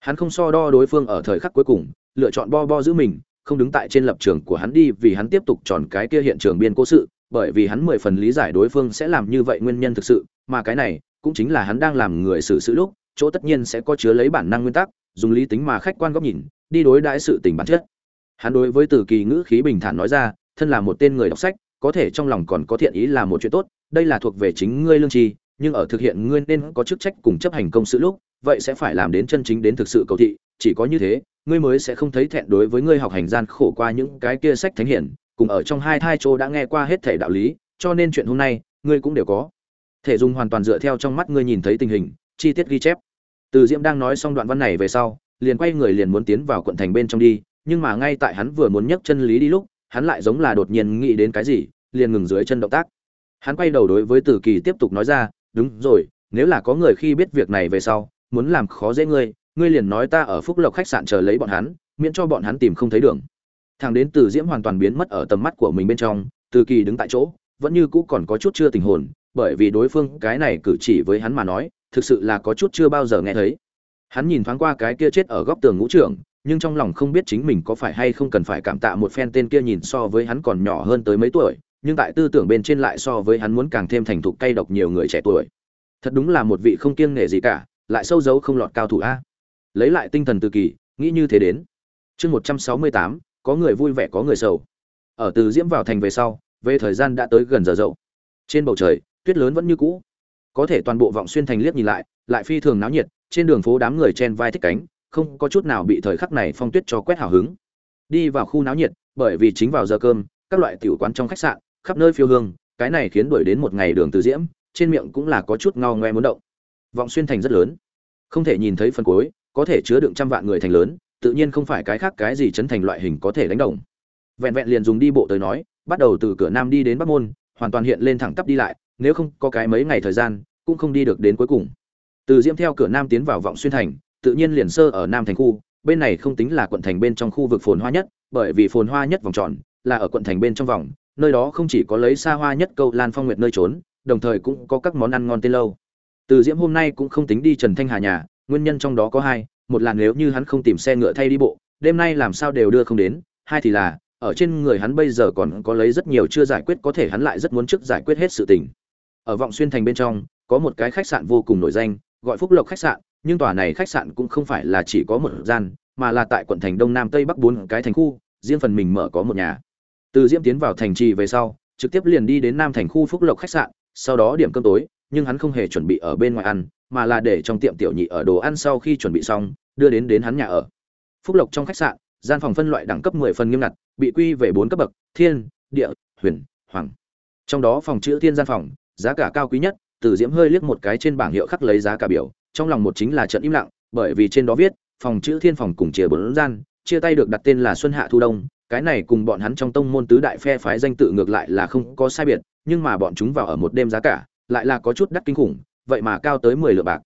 Hắn không so đo đối phương ở thời khắc cuối cùng, lựa chọn bo bo giữ mình, không đứng tại trên lập trường của hắn đi vì hắn tiếp tục tròn cái kia hiện trường biên cố sự, bởi vì hắn mười phần lý giải đối phương sẽ làm như vậy nguyên nhân thực sự, mà cái này cũng chính là hắn đang làm người xử sự lúc, chỗ tất nhiên sẽ có chứa lấy bản năng nguyên tắc, dùng lý tính mà khách quan góc nhìn, đi đối đãi sự tình bản chất. Hắn đối với từ kỳ ngữ khí bình thản nói ra, thân là một tên người đọc sách, có thể trong lòng còn có thiện ý là một chuyện tốt đây là thuộc về chính ngươi lương tri, nhưng ở thực hiện ngươi nên có chức trách cùng chấp hành công sự lúc, vậy sẽ phải làm đến chân chính đến thực sự cầu thị, chỉ có như thế, ngươi mới sẽ không thấy thẹn đối với ngươi học hành gian khổ qua những cái kia sách thánh hiển, cùng ở trong hai thai chỗ đã nghe qua hết thể đạo lý, cho nên chuyện hôm nay, ngươi cũng đều có. Thể dùng hoàn toàn dựa theo trong mắt ngươi nhìn thấy tình hình, chi tiết ghi chép. Từ diễm đang nói xong đoạn văn này về sau, liền quay người liền muốn tiến vào quận thành bên trong đi, nhưng mà ngay tại hắn vừa muốn nhấc chân lý đi lúc, hắn lại giống là đột nhiên nghĩ đến cái gì, liền ngừng dưới chân động tác hắn quay đầu đối với tử kỳ tiếp tục nói ra, đúng rồi, nếu là có người khi biết việc này về sau, muốn làm khó dễ ngươi ngươi liền nói ta ở phúc lộc khách sạn chờ lấy bọn hắn, miễn cho bọn hắn tìm không thấy đường. Thằng đến từ diễm hoàn toàn biến mất ở tầm mắt của mình bên trong, từ kỳ đứng tại chỗ, vẫn như cũ còn có chút chưa tình hồn, bởi vì đối phương cái này cử chỉ với hắn mà nói, thực sự là có chút chưa bao giờ nghe thấy. Hắn nhìn thoáng qua cái kia chết ở góc tường ngũ trưởng, nhưng trong lòng không biết chính mình có phải hay không cần phải cảm tạ một phen tên kia nhìn so với hắn còn nhỏ hơn tới mấy tuổi nhưng tại tư tưởng bên trên lại so với hắn muốn càng thêm thành thục cay độc nhiều người trẻ tuổi. Thật đúng là một vị không kiêng nể gì cả, lại sâu dấu không lọt cao thủ a. Lấy lại tinh thần từ kỳ, nghĩ như thế đến. Chương một trăm sáu mươi tám, có người vui vẻ có người sầu. Ở từ diễm vào thành về sau, về thời gian đã tới gần giờ dậu. Trên bầu trời, tuyết lớn vẫn như cũ. Có thể toàn bộ vọng xuyên thành liếc nhìn lại lại phi thường náo nhiệt, trên đường phố đám người chen vai thích cánh, không có chút nào bị thời khắc này phong tuyết cho quét hào hứng. Đi vào khu náo nhiệt, bởi vì chính vào giờ cơm, các loại tiểu quán trong khách sạn khắp nơi phiêu hương, cái này khiến đuổi đến một ngày đường từ diễm, trên miệng cũng là có chút ngao ngoe muốn động. Vọng xuyên thành rất lớn. Không thể nhìn thấy phần cuối, có thể chứa đựng trăm vạn người thành lớn, tự nhiên không phải cái khác cái gì chấn thành loại hình có thể đánh đồng. Vẹn vẹn liền dùng đi bộ tới nói, bắt đầu từ cửa nam đi đến bắc môn, hoàn toàn hiện lên thẳng tắp đi lại, nếu không có cái mấy ngày thời gian, cũng không đi được đến cuối cùng. Từ diễm theo cửa nam tiến vào vọng xuyên thành, tự nhiên liền sơ ở nam thành khu, bên này không tính là quận thành bên trong khu vực phồn hoa nhất, bởi vì phồn hoa nhất vòng tròn là ở quận thành bên trong vòng nơi đó không chỉ có lấy xa hoa nhất câu lan phong nguyệt nơi trốn, đồng thời cũng có các món ăn ngon tên lâu. Từ diễm hôm nay cũng không tính đi trần thanh hà nhà, nguyên nhân trong đó có hai, một là nếu như hắn không tìm xe ngựa thay đi bộ, đêm nay làm sao đều đưa không đến, hai thì là, ở trên người hắn bây giờ còn có lấy rất nhiều chưa giải quyết có thể hắn lại rất muốn trước giải quyết hết sự tình. Ở vọng xuyên thành bên trong, có một cái khách sạn vô cùng nổi danh, gọi phúc lộc khách sạn, nhưng tòa này khách sạn cũng không phải là chỉ có một gian, mà là tại quận thành đông nam tây bắc bốn cái thành khu, riêng phần mình mở có một nhà từ diễm tiến vào thành trì về sau, trực tiếp liền đi đến nam thành khu phúc lộc khách sạn, sau đó điểm cơm tối, nhưng hắn không hề chuẩn bị ở bên ngoài ăn, mà là để trong tiệm tiểu nhị ở đồ ăn sau khi chuẩn bị xong, đưa đến đến hắn nhà ở. Phúc lộc trong khách sạn, gian phòng phân loại đẳng cấp 10 phần nghiêm ngặt, bị quy về bốn cấp bậc, thiên, địa, huyền, hoàng. Trong đó phòng chữ thiên gian phòng, giá cả cao quý nhất, từ diễm hơi liếc một cái trên bảng hiệu khắc lấy giá cả biểu, trong lòng một chính là trận im lặng, bởi vì trên đó viết, phòng chữ thiên phòng cùng chia bốn gian, chia tay được đặt tên là xuân hạ thu đông cái này cùng bọn hắn trong tông môn tứ đại phe phái danh tự ngược lại là không có sai biệt, nhưng mà bọn chúng vào ở một đêm giá cả, lại là có chút đắt kinh khủng, vậy mà cao tới mười lượng bạc.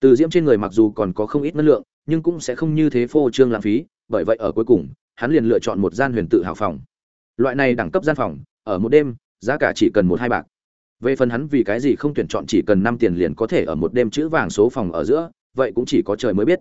Từ diễm trên người mặc dù còn có không ít năng lượng, nhưng cũng sẽ không như thế phô trương lãng phí, bởi vậy ở cuối cùng, hắn liền lựa chọn một gian huyền tự hào phòng. Loại này đẳng cấp gian phòng, ở một đêm, giá cả chỉ cần một hai bạc. Về phần hắn vì cái gì không tuyển chọn chỉ cần năm tiền liền có thể ở một đêm chữ vàng số phòng ở giữa, vậy cũng chỉ có trời mới biết.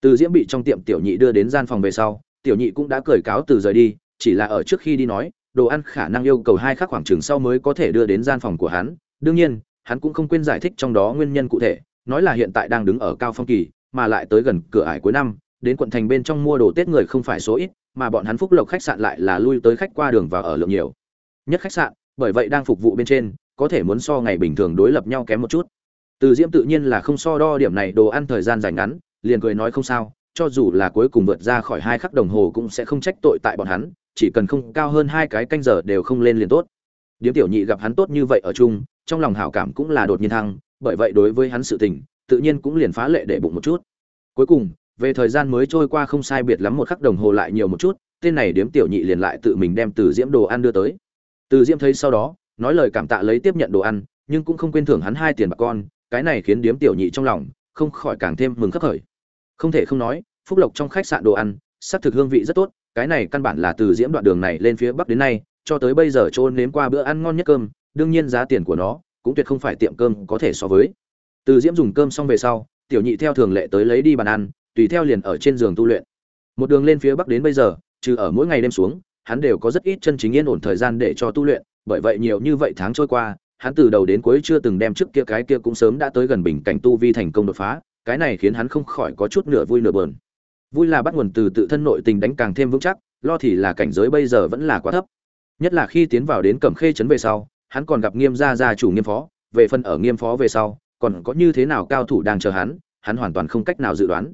Từ diễm bị trong tiệm tiểu nhị đưa đến gian phòng về sau tiểu nhị cũng đã cởi cáo từ rời đi, chỉ là ở trước khi đi nói, đồ ăn khả năng yêu cầu hai khắc khoảng chừng sau mới có thể đưa đến gian phòng của hắn. Đương nhiên, hắn cũng không quên giải thích trong đó nguyên nhân cụ thể, nói là hiện tại đang đứng ở cao phong kỳ, mà lại tới gần cửa ải cuối năm, đến quận thành bên trong mua đồ tết người không phải số ít, mà bọn hắn phúc lộc khách sạn lại là lui tới khách qua đường và ở lượng nhiều. Nhất khách sạn, bởi vậy đang phục vụ bên trên, có thể muốn so ngày bình thường đối lập nhau kém một chút. Từ diễm tự nhiên là không so đo điểm này, đồ ăn thời gian dài ngắn, liền cười nói không sao cho dù là cuối cùng vượt ra khỏi hai khắc đồng hồ cũng sẽ không trách tội tại bọn hắn, chỉ cần không cao hơn hai cái canh giờ đều không lên liền tốt. Điếm tiểu nhị gặp hắn tốt như vậy ở chung, trong lòng hảo cảm cũng là đột nhiên thăng, bởi vậy đối với hắn sự tình, tự nhiên cũng liền phá lệ để bụng một chút. Cuối cùng, về thời gian mới trôi qua không sai biệt lắm một khắc đồng hồ lại nhiều một chút, tên này điếm tiểu nhị liền lại tự mình đem từ diễm đồ ăn đưa tới. Từ diễm thấy sau đó, nói lời cảm tạ lấy tiếp nhận đồ ăn, nhưng cũng không quên thưởng hắn hai tiền bạc con, cái này khiến điếm tiểu nhị trong lòng không khỏi càng thêm mừng khắc khởi không thể không nói, phúc lộc trong khách sạn đồ ăn sắc thực hương vị rất tốt, cái này căn bản là từ diễm đoạn đường này lên phía bắc đến nay, cho tới bây giờ trôn nếm qua bữa ăn ngon nhất cơm, đương nhiên giá tiền của nó cũng tuyệt không phải tiệm cơm có thể so với. Từ diễm dùng cơm xong về sau, tiểu nhị theo thường lệ tới lấy đi bàn ăn, tùy theo liền ở trên giường tu luyện. Một đường lên phía bắc đến bây giờ, trừ ở mỗi ngày đêm xuống, hắn đều có rất ít chân chính yên ổn thời gian để cho tu luyện, bởi vậy nhiều như vậy tháng trôi qua, hắn từ đầu đến cuối chưa từng đem trước kia cái kia cũng sớm đã tới gần bình cảnh tu vi thành công đột phá cái này khiến hắn không khỏi có chút nửa vui nửa buồn. Vui là bắt nguồn từ tự thân nội tình đánh càng thêm vững chắc, lo thì là cảnh giới bây giờ vẫn là quá thấp. Nhất là khi tiến vào đến cẩm khê trấn về sau, hắn còn gặp nghiêm gia gia chủ nghiêm phó, về phần ở nghiêm phó về sau, còn có như thế nào cao thủ đang chờ hắn hắn hoàn toàn không cách nào dự đoán.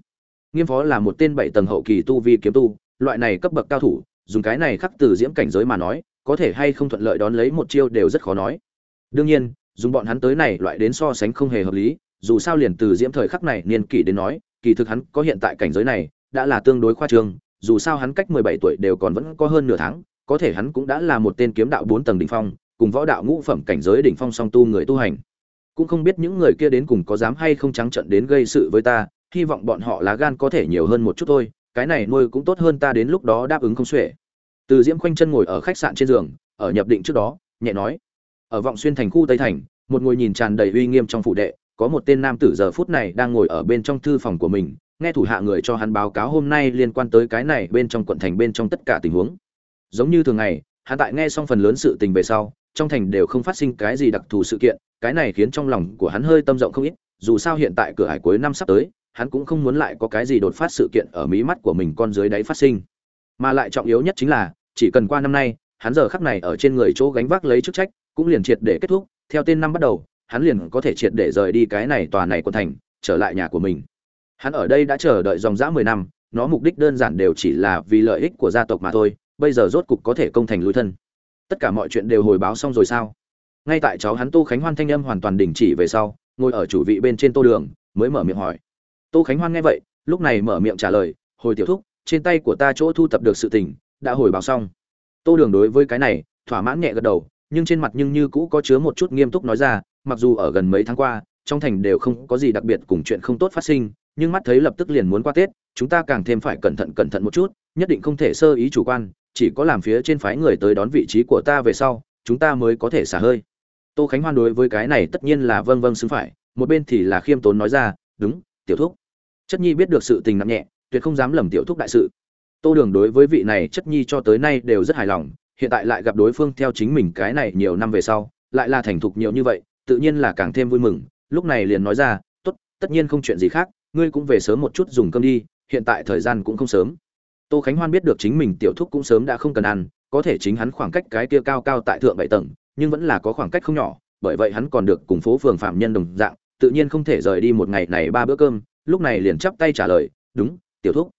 Nghiêm phó là một tên bảy tầng hậu kỳ tu vi kiếm tu, loại này cấp bậc cao thủ, dùng cái này khắc từ diễm cảnh giới mà nói, có thể hay không thuận lợi đón lấy một chiêu đều rất khó nói. Đương nhiên, dùng bọn hắn tới này loại đến so sánh không hề hợp lý dù sao liền từ diễm thời khắc này niên kỷ đến nói, kỳ thực hắn có hiện tại cảnh giới này, đã là tương đối khoa trương, dù sao hắn cách mười bảy tuổi đều còn vẫn có hơn nửa tháng, có thể hắn cũng đã là một tên kiếm đạo bốn tầng đỉnh phong, cùng võ đạo ngũ phẩm cảnh giới đỉnh phong song tu người tu hành. Cũng không biết những người kia đến cùng có dám hay không trắng trận đến gây sự với ta, hy vọng bọn họ lá gan có thể nhiều hơn một chút thôi, cái này nuôi cũng tốt hơn ta đến lúc đó đáp ứng không xuể. Từ diễm khoanh chân ngồi ở khách sạn trên giường, ở nhập định trước đó, nhẹ nói, ở vọng xuyên thành khu tây thành, một ngồi nhìn tràn đầy uy nghiêm trong phủ đệ có một tên nam tử giờ phút này đang ngồi ở bên trong thư phòng của mình, nghe thủ hạ người cho hắn báo cáo hôm nay liên quan tới cái này bên trong quận thành bên trong tất cả tình huống. Giống như thường ngày, hắn tại nghe xong phần lớn sự tình về sau, trong thành đều không phát sinh cái gì đặc thù sự kiện, cái này khiến trong lòng của hắn hơi tâm rộng không ít, dù sao hiện tại cửa hải cuối năm sắp tới, hắn cũng không muốn lại có cái gì đột phát sự kiện ở mí mắt của mình con dưới đáy phát sinh. Mà lại trọng yếu nhất chính là, chỉ cần qua năm nay, hắn giờ khắc này ở trên người chỗ gánh vác lấy chức trách, cũng liền triệt để kết thúc, theo tên năm bắt đầu hắn liền có thể triệt để rời đi cái này tòa này của thành, trở lại nhà của mình. Hắn ở đây đã chờ đợi dòng dã mười năm, nó mục đích đơn giản đều chỉ là vì lợi ích của gia tộc mà thôi, bây giờ rốt cục có thể công thành lui thân. Tất cả mọi chuyện đều hồi báo xong rồi sao? Ngay tại cháu hắn tô khánh hoan thanh âm hoàn toàn đình chỉ về sau, ngồi ở chủ vị bên trên tô đường, mới mở miệng hỏi. Tô khánh hoan nghe vậy, lúc này mở miệng trả lời, hồi tiểu thúc, trên tay của ta chỗ thu thập được sự tình, đã hồi báo xong. Tô đường đối với cái này, thỏa mãn nhẹ gật đầu, nhưng trên mặt nhưng như cũ có chứa một chút nghiêm túc nói ra mặc dù ở gần mấy tháng qua, trong thành đều không có gì đặc biệt cùng chuyện không tốt phát sinh, nhưng mắt thấy lập tức liền muốn qua tết, chúng ta càng thêm phải cẩn thận cẩn thận một chút, nhất định không thể sơ ý chủ quan, chỉ có làm phía trên phái người tới đón vị trí của ta về sau, chúng ta mới có thể xả hơi. Tô khánh hoan đối với cái này tất nhiên là vâng vâng xứng phải, một bên thì là khiêm tốn nói ra, đúng, tiểu thúc. Chất nhi biết được sự tình nặng nhẹ, tuyệt không dám lầm tiểu thúc đại sự. Tô đường đối với vị này chất nhi cho tới nay đều rất hài lòng, hiện tại lại gặp đối phương theo chính mình cái này nhiều năm về sau, lại là thành thục nhiều như vậy tự nhiên là càng thêm vui mừng, lúc này liền nói ra, tốt, tất nhiên không chuyện gì khác, ngươi cũng về sớm một chút dùng cơm đi, hiện tại thời gian cũng không sớm. Tô khánh hoan biết được chính mình tiểu thúc cũng sớm đã không cần ăn, có thể chính hắn khoảng cách cái kia cao cao tại thượng bảy tầng, nhưng vẫn là có khoảng cách không nhỏ, bởi vậy hắn còn được cùng phố phường phạm nhân đồng dạng, tự nhiên không thể rời đi một ngày này ba bữa cơm, lúc này liền chắp tay trả lời, đúng, tiểu thúc.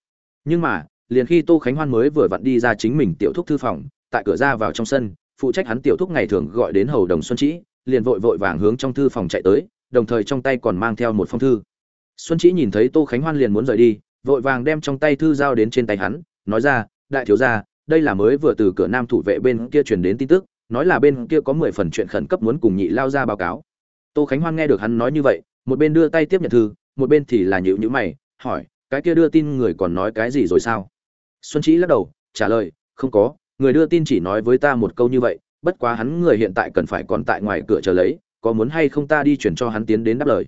Nhưng mà, liền khi tô khánh hoan mới vừa vặn đi ra chính mình tiểu thúc thư phòng, tại cửa ra vào trong sân, phụ trách hắn tiểu thúc ngày thường gọi đến hầu đồng xuân trí liền vội vội vàng hướng trong thư phòng chạy tới, đồng thời trong tay còn mang theo một phong thư. Xuân Chỉ nhìn thấy tô khánh hoan liền muốn rời đi, vội vàng đem trong tay thư giao đến trên tay hắn, nói ra, đại thiếu gia, đây là mới vừa từ cửa nam thủ vệ bên kia truyền đến tin tức, nói là bên kia có mười phần chuyện khẩn cấp muốn cùng nhị lao ra báo cáo. Tô khánh hoan nghe được hắn nói như vậy, một bên đưa tay tiếp nhận thư, một bên thì là nhịu nhữ mày, hỏi, cái kia đưa tin người còn nói cái gì rồi sao? Xuân trí lắc đầu, trả lời, không có, người đưa tin chỉ nói với ta một câu như vậy bất quá hắn người hiện tại cần phải còn tại ngoài cửa chờ lấy, có muốn hay không ta đi chuyển cho hắn tiến đến đáp lời.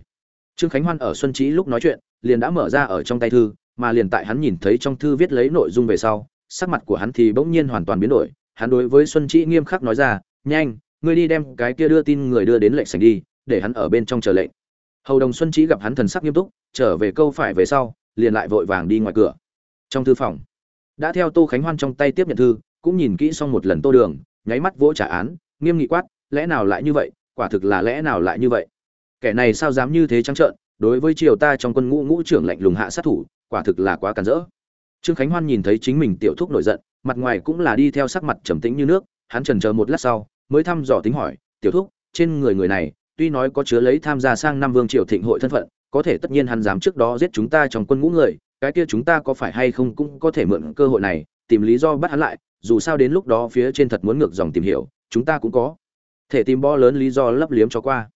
Trương khánh hoan ở xuân trí lúc nói chuyện, liền đã mở ra ở trong tay thư, mà liền tại hắn nhìn thấy trong thư viết lấy nội dung về sau, sắc mặt của hắn thì bỗng nhiên hoàn toàn biến đổi. Hắn đối với xuân trí nghiêm khắc nói ra, nhanh, ngươi đi đem cái kia đưa tin người đưa đến lệnh sảnh đi, để hắn ở bên trong chờ lệnh. Hầu đồng xuân trí gặp hắn thần sắc nghiêm túc, trở về câu phải về sau, liền lại vội vàng đi ngoài cửa. Trong thư phòng, đã theo tô khánh hoan trong tay tiếp nhận thư, cũng nhìn kỹ xong một lần tô đường nháy mắt vỗ trả án, nghiêm nghị quát, lẽ nào lại như vậy? Quả thực là lẽ nào lại như vậy? Kẻ này sao dám như thế trắng trợn? Đối với triều ta trong quân ngũ ngũ trưởng lạnh lùng hạ sát thủ, quả thực là quá cản rỡ. Trương khánh hoan nhìn thấy chính mình tiểu thúc nổi giận, mặt ngoài cũng là đi theo sắc mặt trầm tĩnh như nước, hắn trần chờ một lát sau, mới thăm dò tính hỏi, tiểu thúc, trên người người này, tuy nói có chứa lấy tham gia sang năm vương triều thịnh hội thân phận, có thể tất nhiên hắn dám trước đó giết chúng ta trong quân ngũ người, cái kia chúng ta có phải hay không cũng có thể mượn cơ hội này, tìm lý do bắt hắn lại dù sao đến lúc đó phía trên thật muốn ngược dòng tìm hiểu, chúng ta cũng có. Thể tìm bo lớn lý do lấp liếm cho qua.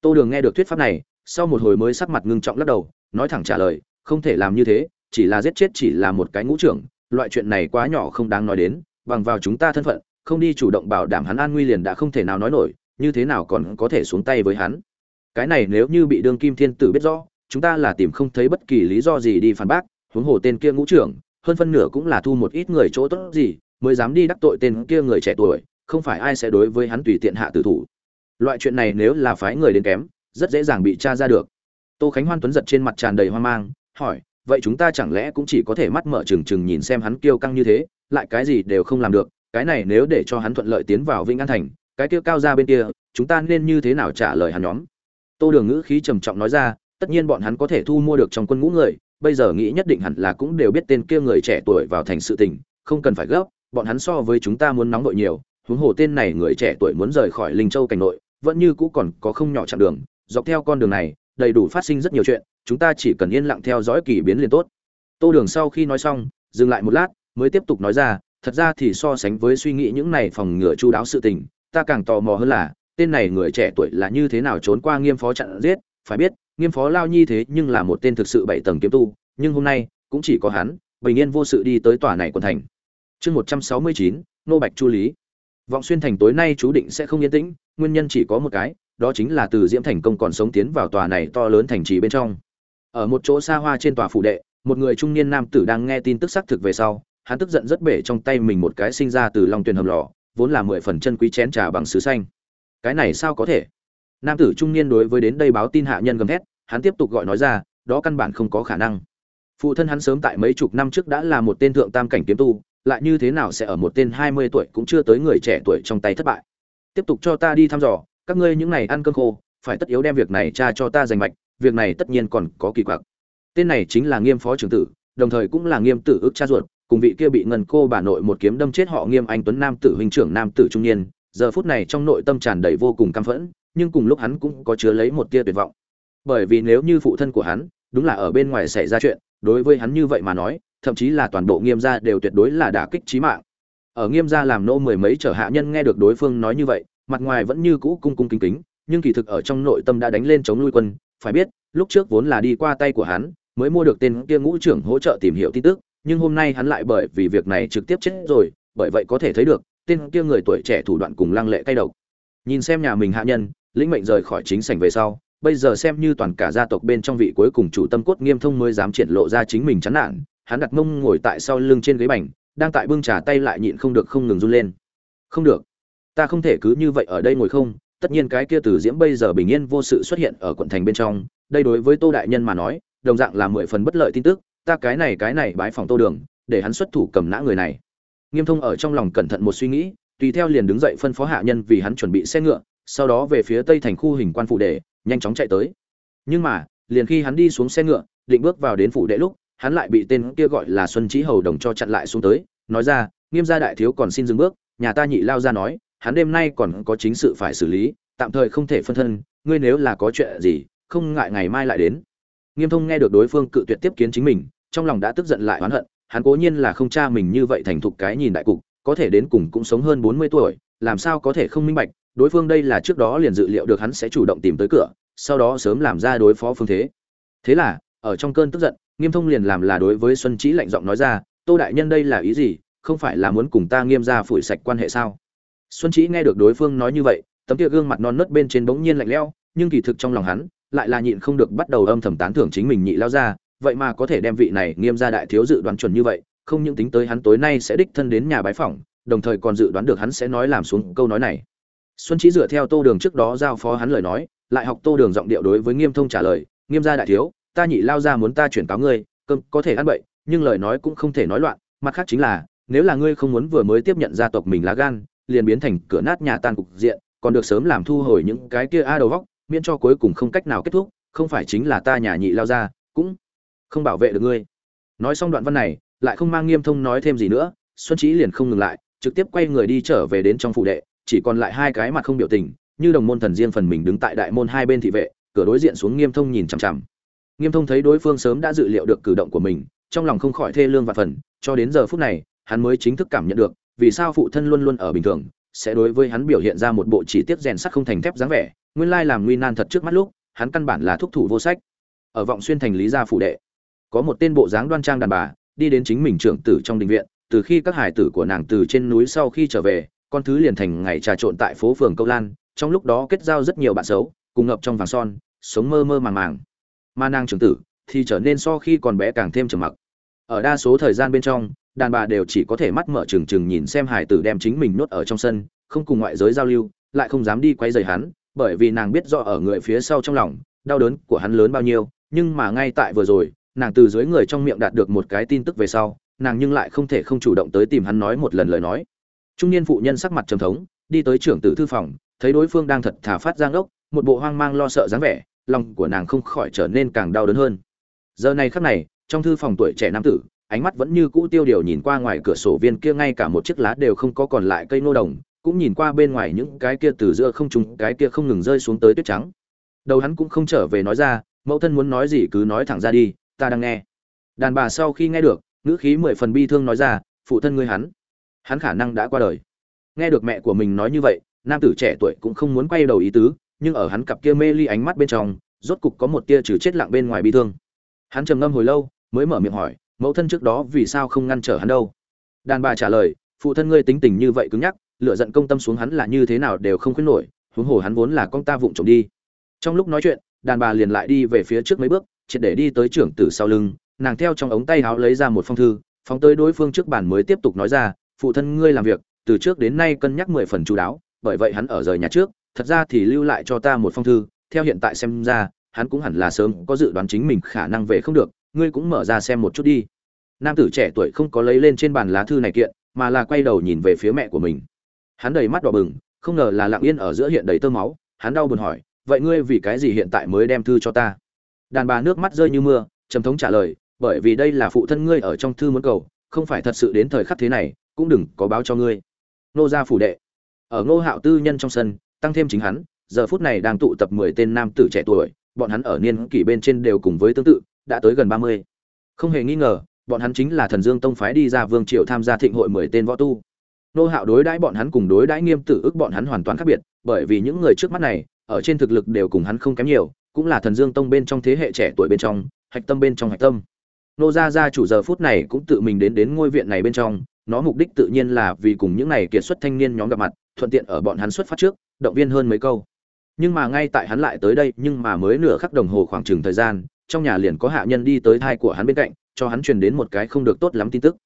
Tô đường nghe được thuyết pháp này, sau một hồi mới sắc mặt ngưng trọng lắc đầu, nói thẳng trả lời, không thể làm như thế, chỉ là giết chết chỉ là một cái ngũ trưởng, loại chuyện này quá nhỏ không đáng nói đến, bằng vào chúng ta thân phận, không đi chủ động bảo đảm hắn an nguy liền đã không thể nào nói nổi, như thế nào còn có thể xuống tay với hắn. Cái này nếu như bị đương kim thiên tử biết rõ, chúng ta là tìm không thấy bất kỳ lý do gì đi phản bác, huống hồ tên kia ngũ trưởng, hơn phân nửa cũng là thu một ít người chỗ tốt gì mới dám đi đắc tội tên kia người trẻ tuổi, không phải ai sẽ đối với hắn tùy tiện hạ tử thủ. Loại chuyện này nếu là phái người đến kém, rất dễ dàng bị tra ra được. Tô khánh hoan tuấn giật trên mặt tràn đầy hoang mang, hỏi, vậy chúng ta chẳng lẽ cũng chỉ có thể mắt mở trừng trừng nhìn xem hắn kiêu căng như thế, lại cái gì đều không làm được, cái này nếu để cho hắn thuận lợi tiến vào vĩnh an thành, cái kia cao ra bên kia, chúng ta nên như thế nào trả lời hắn nhóm? Tô đường ngữ khí trầm trọng nói ra, tất nhiên bọn hắn có thể thu mua được trong quân ngũ người, bây giờ nghĩ nhất định hẳn là cũng đều biết tên kia người trẻ tuổi vào thành sự tình, không cần phải gấp bọn hắn so với chúng ta muốn nóng nội nhiều, huống hồ tên này người trẻ tuổi muốn rời khỏi linh châu cảnh nội, vẫn như cũ còn có không nhỏ chặng đường, dọc theo con đường này, đầy đủ phát sinh rất nhiều chuyện, chúng ta chỉ cần yên lặng theo dõi kỳ biến liền tốt. Tô đường sau khi nói xong, dừng lại một lát, mới tiếp tục nói ra, thật ra thì so sánh với suy nghĩ những này phòng ngừa chu đáo sự tình, ta càng tò mò hơn là, tên này người trẻ tuổi là như thế nào trốn qua nghiêm phó chặn giết, phải biết, nghiêm phó lao nhi thế nhưng là một tên thực sự bảy tầng kiếm tu, nhưng hôm nay, cũng chỉ có hắn, bình yên vô sự đi tới tòa này quận thành chương một trăm sáu mươi chín, nô bạch chu lý. Vọng xuyên thành tối nay chú định sẽ không yên tĩnh, nguyên nhân chỉ có một cái, đó chính là từ diễm thành công còn sống tiến vào tòa này to lớn thành trì bên trong. Ở một chỗ xa hoa trên tòa phủ đệ, một người trung niên nam tử đang nghe tin tức xác thực về sau, hắn tức giận rất bể trong tay mình một cái sinh ra từ lòng tuyền hầm lò, vốn là mười phần chân quý chén trà bằng sứ xanh. Cái này sao có thể? Nam tử trung niên đối với đến đây báo tin hạ nhân gầm thét, hắn tiếp tục gọi nói ra, đó căn bản không có khả năng. Phụ thân hắn sớm tại mấy chục năm trước đã là một tên thượng tam cảnh kiếm tu lại như thế nào sẽ ở một tên hai mươi tuổi cũng chưa tới người trẻ tuổi trong tay thất bại. Tiếp tục cho ta đi thăm dò, các ngươi những này ăn cơm khô, phải tất yếu đem việc này tra cho ta giành mạch, việc này tất nhiên còn có kỳ quặc. Tên này chính là nghiêm phó trưởng tử, đồng thời cũng là nghiêm tử ước cha ruột, cùng vị kia bị ngân cô bà nội một kiếm đâm chết họ nghiêm anh tuấn nam tử huynh trưởng nam tử trung niên, giờ phút này trong nội tâm tràn đầy vô cùng căm phẫn, nhưng cùng lúc hắn cũng có chứa lấy một tia tuyệt vọng. Bởi vì nếu như phụ thân của hắn, đúng là ở bên ngoài xảy ra chuyện, đối với hắn như vậy mà nói thậm chí là toàn bộ nghiêm gia đều tuyệt đối là đả kích chí mạng. Ở nghiêm gia làm nô mười mấy trở hạ nhân nghe được đối phương nói như vậy, mặt ngoài vẫn như cũ cung cung kính kính, nhưng kỳ thực ở trong nội tâm đã đánh lên chống nuôi quân, phải biết, lúc trước vốn là đi qua tay của hắn, mới mua được tên kia ngũ trưởng hỗ trợ tìm hiểu tin tức, nhưng hôm nay hắn lại bởi vì việc này trực tiếp chết rồi, bởi vậy có thể thấy được, tên kia người tuổi trẻ thủ đoạn cùng lăng lệ cay độc. Nhìn xem nhà mình hạ nhân, lĩnh mệnh rời khỏi chính sảnh về sau, bây giờ xem như toàn cả gia tộc bên trong vị cuối cùng chủ tâm cốt nghiêm thông mới dám triển lộ ra chính mình chán nản hắn đặt mông ngồi tại sau lưng trên ghế bành, đang tại bưng trà tay lại nhịn không được không ngừng run lên. Không được. Ta không thể cứ như vậy ở đây ngồi không. Tất nhiên cái kia từ diễm bây giờ bình yên vô sự xuất hiện ở quận thành bên trong. Đây đối với tô đại nhân mà nói, đồng dạng là mười phần bất lợi tin tức. Ta cái này cái này bái phòng tô đường, để hắn xuất thủ cầm nã người này. Nghiêm thông ở trong lòng cẩn thận một suy nghĩ, tùy theo liền đứng dậy phân phó hạ nhân vì hắn chuẩn bị xe ngựa, sau đó về phía tây thành khu hình quan phủ đệ nhanh chóng chạy tới. Nhưng mà, liền khi hắn đi xuống xe ngựa, định bước vào đến phủ đệ lúc hắn lại bị tên kia gọi là xuân trí hầu đồng cho chặn lại xuống tới, nói ra, nghiêm gia đại thiếu còn xin dừng bước, nhà ta nhị lao ra nói, hắn đêm nay còn có chính sự phải xử lý, tạm thời không thể phân thân, ngươi nếu là có chuyện gì, không ngại ngày mai lại đến. Nghiêm thông nghe được đối phương cự tuyệt tiếp kiến chính mình, trong lòng đã tức giận lại oán hận, hắn cố nhiên là không cha mình như vậy thành thục cái nhìn đại cục, có thể đến cùng cũng sống hơn bốn mươi tuổi, làm sao có thể không minh bạch, đối phương đây là trước đó liền dự liệu được hắn sẽ chủ động tìm tới cửa, sau đó sớm làm ra đối phó phương thế. Thế là, ở trong cơn tức giận nghiêm thông liền làm là đối với xuân trí lạnh giọng nói ra, tô đại nhân đây là ý gì? Không phải là muốn cùng ta nghiêm ra phủi sạch quan hệ sao? Xuân trí nghe được đối phương nói như vậy, tấm kia gương mặt non nớt bên trên bỗng nhiên lạnh lẽo, nhưng kỳ thực trong lòng hắn, lại là nhịn không được bắt đầu âm thầm tán thưởng chính mình nhị lao ra vậy mà có thể đem vị này nghiêm ra đại thiếu dự đoán chuẩn như vậy, không những tính tới hắn tối nay sẽ đích thân đến nhà bái phỏng, đồng thời còn dự đoán được hắn sẽ nói làm xuống câu nói này. Xuân trí dựa theo tô đường trước đó giao phó hắn lời nói, lại học tô đường giọng điệu đối với nghiêm thông trả lời, nghiêm gia đại thiếu ta nhị lao ra muốn ta chuyển cáo ngươi, cơm có thể ăn bậy, nhưng lời nói cũng không thể nói loạn, mặt khác chính là, nếu là ngươi không muốn vừa mới tiếp nhận gia tộc mình lá gan, liền biến thành cửa nát nhà tan cục diện, còn được sớm làm thu hồi những cái kia a đầu vóc, miễn cho cuối cùng không cách nào kết thúc, không phải chính là ta nhà nhị lao ra, cũng không bảo vệ được ngươi. Nói xong đoạn văn này, lại không mang nghiêm thông nói thêm gì nữa, xuân trí liền không ngừng lại, trực tiếp quay người đi trở về đến trong phụ đệ, chỉ còn lại hai cái mặt không biểu tình, như đồng môn thần riêng phần mình đứng tại đại môn hai bên thị vệ, cửa đối diện xuống nghiêm thông nhìn chằm chằm nghiêm thông thấy đối phương sớm đã dự liệu được cử động của mình, trong lòng không khỏi thê lương và phần cho đến giờ phút này, hắn mới chính thức cảm nhận được, vì sao phụ thân luôn luôn ở bình thường, sẽ đối với hắn biểu hiện ra một bộ chỉ tiết rèn sắt không thành thép dáng vẻ, nguyên lai làm nguy nan thật trước mắt lúc, hắn căn bản là thúc thủ vô sách. Ở vọng xuyên thành lý gia phủ đệ, có một tên bộ dáng đoan trang đàn bà, đi đến chính mình trưởng tử trong đình viện, từ khi các hải tử của nàng từ trên núi sau khi trở về, con thứ liền thành ngày trà trộn tại phố phường câu lan, trong lúc đó kết giao rất nhiều bạn xấu, cùng ngập trong vàng son, sống mơ mơ màng màng mà nàng trưởng tử thì trở nên so khi còn bé càng thêm trầm mặc. Ở đa số thời gian bên trong, đàn bà đều chỉ có thể mắt mở trừng trừng nhìn xem hải tử đem chính mình nuốt ở trong sân, không cùng ngoại giới giao lưu, lại không dám đi quay rầy hắn, bởi vì nàng biết rõ ở người phía sau trong lòng, đau đớn của hắn lớn bao nhiêu, nhưng mà ngay tại vừa rồi, nàng từ dưới người trong miệng đạt được một cái tin tức về sau, nàng nhưng lại không thể không chủ động tới tìm hắn nói một lần lời nói. Trung niên phụ nhân sắc mặt trầm thống, đi tới trưởng tử thư phòng, thấy đối phương đang thật thà phát giang ốc một bộ hoang mang lo sợ dáng vẻ lòng của nàng không khỏi trở nên càng đau đớn hơn. Giờ này khắc này, trong thư phòng tuổi trẻ nam tử, ánh mắt vẫn như cũ tiêu điều nhìn qua ngoài cửa sổ viên kia ngay cả một chiếc lá đều không có còn lại cây nô đồng, cũng nhìn qua bên ngoài những cái kia từ giữa không trùng cái kia không ngừng rơi xuống tới tuyết trắng. Đầu hắn cũng không trở về nói ra, mẫu thân muốn nói gì cứ nói thẳng ra đi, ta đang nghe. Đàn bà sau khi nghe được, ngữ khí mười phần bi thương nói ra, phụ thân ngươi hắn hắn khả năng đã qua đời. Nghe được mẹ của mình nói như vậy, nam tử trẻ tuổi cũng không muốn quay đầu ý tứ nhưng ở hắn cặp kia mê ly ánh mắt bên trong, rốt cục có một tia trừ chết lặng bên ngoài bi thương. Hắn trầm ngâm hồi lâu, mới mở miệng hỏi, mẫu thân trước đó vì sao không ngăn trở hắn đâu? Đàn bà trả lời, phụ thân ngươi tính tình như vậy cứng nhắc lựa giận công tâm xuống hắn là như thế nào đều không khuyến nổi, huống hồ hắn vốn là con ta vụng trộm đi. Trong lúc nói chuyện, đàn bà liền lại đi về phía trước mấy bước, triệt để đi tới trưởng tử sau lưng, nàng theo trong ống tay áo lấy ra một phong thư, phóng tới đối phương trước bàn mới tiếp tục nói ra, phụ thân ngươi làm việc, từ trước đến nay cân nhắc mười phần chú đáo, bởi vậy hắn ở rời nhà trước thật ra thì lưu lại cho ta một phong thư, theo hiện tại xem ra, hắn cũng hẳn là sớm có dự đoán chính mình khả năng về không được, ngươi cũng mở ra xem một chút đi. Nam tử trẻ tuổi không có lấy lên trên bàn lá thư này kiện, mà là quay đầu nhìn về phía mẹ của mình. Hắn đầy mắt đỏ bừng, không ngờ là lặng yên ở giữa hiện đầy tơ máu, hắn đau buồn hỏi, vậy ngươi vì cái gì hiện tại mới đem thư cho ta? Đàn bà nước mắt rơi như mưa, trầm thống trả lời, bởi vì đây là phụ thân ngươi ở trong thư muốn cầu, không phải thật sự đến thời khắc thế này, cũng đừng có báo cho ngươi. Nô gia phủ đệ. Ở ngô hạo tư nhân trong sân tăng thêm chính hắn, giờ phút này đang tụ tập mười tên nam tử trẻ tuổi, bọn hắn ở niên kỷ bên trên đều cùng với tương tự, đã tới gần ba mươi. Không hề nghi ngờ, bọn hắn chính là thần dương tông phái đi ra vương triều tham gia thịnh hội mười tên võ tu. Nô hạo đối đãi bọn hắn cùng đối đãi nghiêm tử ức bọn hắn hoàn toàn khác biệt, bởi vì những người trước mắt này, ở trên thực lực đều cùng hắn không kém nhiều, cũng là thần dương tông bên trong thế hệ trẻ tuổi bên trong, hạch tâm bên trong hạch tâm. Nô gia gia chủ giờ phút này cũng tự mình đến đến ngôi viện này bên trong, nó mục đích tự nhiên là vì cùng những này kiệt xuất thanh niên nhóm gặp mặt thuận tiện ở bọn hắn xuất phát trước, động viên hơn mấy câu. Nhưng mà ngay tại hắn lại tới đây, nhưng mà mới nửa khắc đồng hồ khoảng chừng thời gian, trong nhà liền có hạ nhân đi tới thai của hắn bên cạnh, cho hắn truyền đến một cái không được tốt lắm tin tức.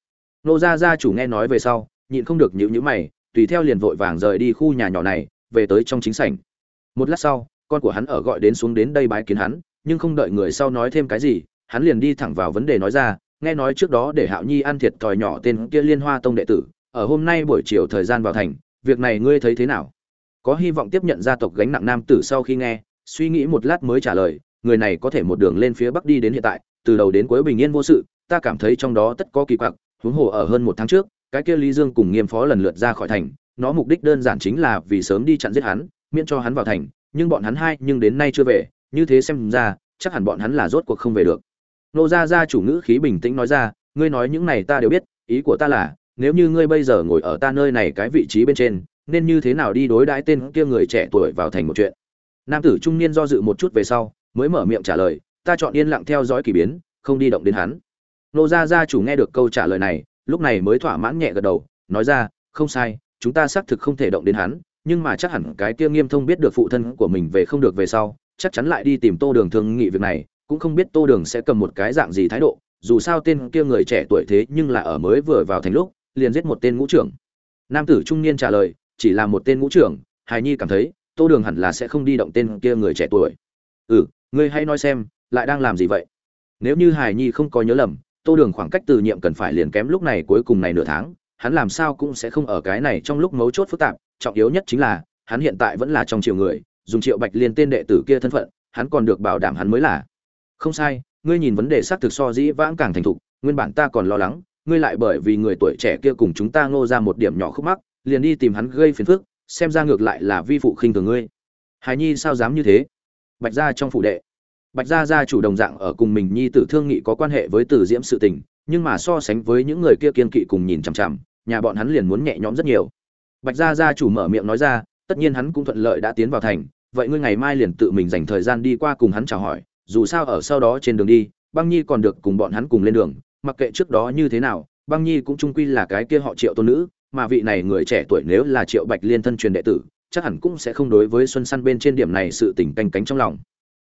Nô gia gia chủ nghe nói về sau, nhịn không được nhịu nhữ mày, tùy theo liền vội vàng rời đi khu nhà nhỏ này, về tới trong chính sảnh. Một lát sau, con của hắn ở gọi đến xuống đến đây bái kiến hắn, nhưng không đợi người sau nói thêm cái gì, hắn liền đi thẳng vào vấn đề nói ra, nghe nói trước đó để hạo nhi ăn thiệt thòi nhỏ tên kia liên hoa tông đệ tử, ở hôm nay buổi chiều thời gian vào thành việc này ngươi thấy thế nào? Có hy vọng tiếp nhận gia tộc gánh nặng nam tử sau khi nghe, suy nghĩ một lát mới trả lời, người này có thể một đường lên phía bắc đi đến hiện tại, từ đầu đến cuối bình yên vô sự, ta cảm thấy trong đó tất có kỳ quặc, huống hồ ở hơn một tháng trước, cái kia lý dương cùng nghiêm phó lần lượt ra khỏi thành, nó mục đích đơn giản chính là vì sớm đi chặn giết hắn, miễn cho hắn vào thành, nhưng bọn hắn hai nhưng đến nay chưa về, như thế xem ra, chắc hẳn bọn hắn là rốt cuộc không về được. Nô gia gia chủ ngữ khí bình tĩnh nói ra, ngươi nói những này ta đều biết, ý của ta là nếu như ngươi bây giờ ngồi ở ta nơi này cái vị trí bên trên, nên như thế nào đi đối đãi tên kia người trẻ tuổi vào thành một chuyện? Nam tử trung niên do dự một chút về sau, mới mở miệng trả lời, ta chọn yên lặng theo dõi kỳ biến, không đi động đến hắn. Nô gia gia chủ nghe được câu trả lời này, lúc này mới thỏa mãn nhẹ gật đầu, nói ra, không sai, chúng ta xác thực không thể động đến hắn, nhưng mà chắc hẳn cái kia nghiêm thông biết được phụ thân của mình về không được về sau, chắc chắn lại đi tìm tô đường thương nghị việc này, cũng không biết tô đường sẽ cầm một cái dạng gì thái độ, dù sao tên kia người trẻ tuổi thế nhưng là ở mới vừa vào thành lúc liền giết một tên ngũ trưởng. Nam tử trung niên trả lời, chỉ là một tên ngũ trưởng hài nhi cảm thấy, tô đường hẳn là sẽ không đi động tên kia người trẻ tuổi. Ừ ngươi hãy nói xem, lại đang làm gì vậy? Nếu như hài nhi không có nhớ lầm, tô đường khoảng cách từ nhiệm cần phải liền kém lúc này cuối cùng này nửa tháng, hắn làm sao cũng sẽ không ở cái này trong lúc mấu chốt phức tạp, trọng yếu nhất chính là, hắn hiện tại vẫn là trong triều người, dùng triệu bạch liên tên đệ tử kia thân phận, hắn còn được bảo đảm hắn mới là. Không sai, ngươi nhìn vấn đề xác thực so dĩ vãng càng thành thục, nguyên bản ta còn lo lắng ngươi lại bởi vì người tuổi trẻ kia cùng chúng ta ngô ra một điểm nhỏ khúc mắc, liền đi tìm hắn gây phiền phức, xem ra ngược lại là vi phụ khinh thường ngươi. Hài nhi sao dám như thế? Bạch gia trong phủ đệ. Bạch gia gia chủ đồng dạng ở cùng mình nhi tử thương nghị có quan hệ với tử diễm sự tình, nhưng mà so sánh với những người kia kiên kỵ cùng nhìn chằm chằm, nhà bọn hắn liền muốn nhẹ nhõm rất nhiều. Bạch gia gia chủ mở miệng nói ra, tất nhiên hắn cũng thuận lợi đã tiến vào thành, vậy ngươi ngày mai liền tự mình dành thời gian đi qua cùng hắn chào hỏi, dù sao ở sau đó trên đường đi, băng nhi còn được cùng bọn hắn cùng lên đường mặc kệ trước đó như thế nào, băng nhi cũng trung quy là cái kia họ triệu tôn nữ, mà vị này người trẻ tuổi nếu là triệu bạch liên thân truyền đệ tử, chắc hẳn cũng sẽ không đối với xuân săn bên trên điểm này sự tỉnh canh cánh trong lòng.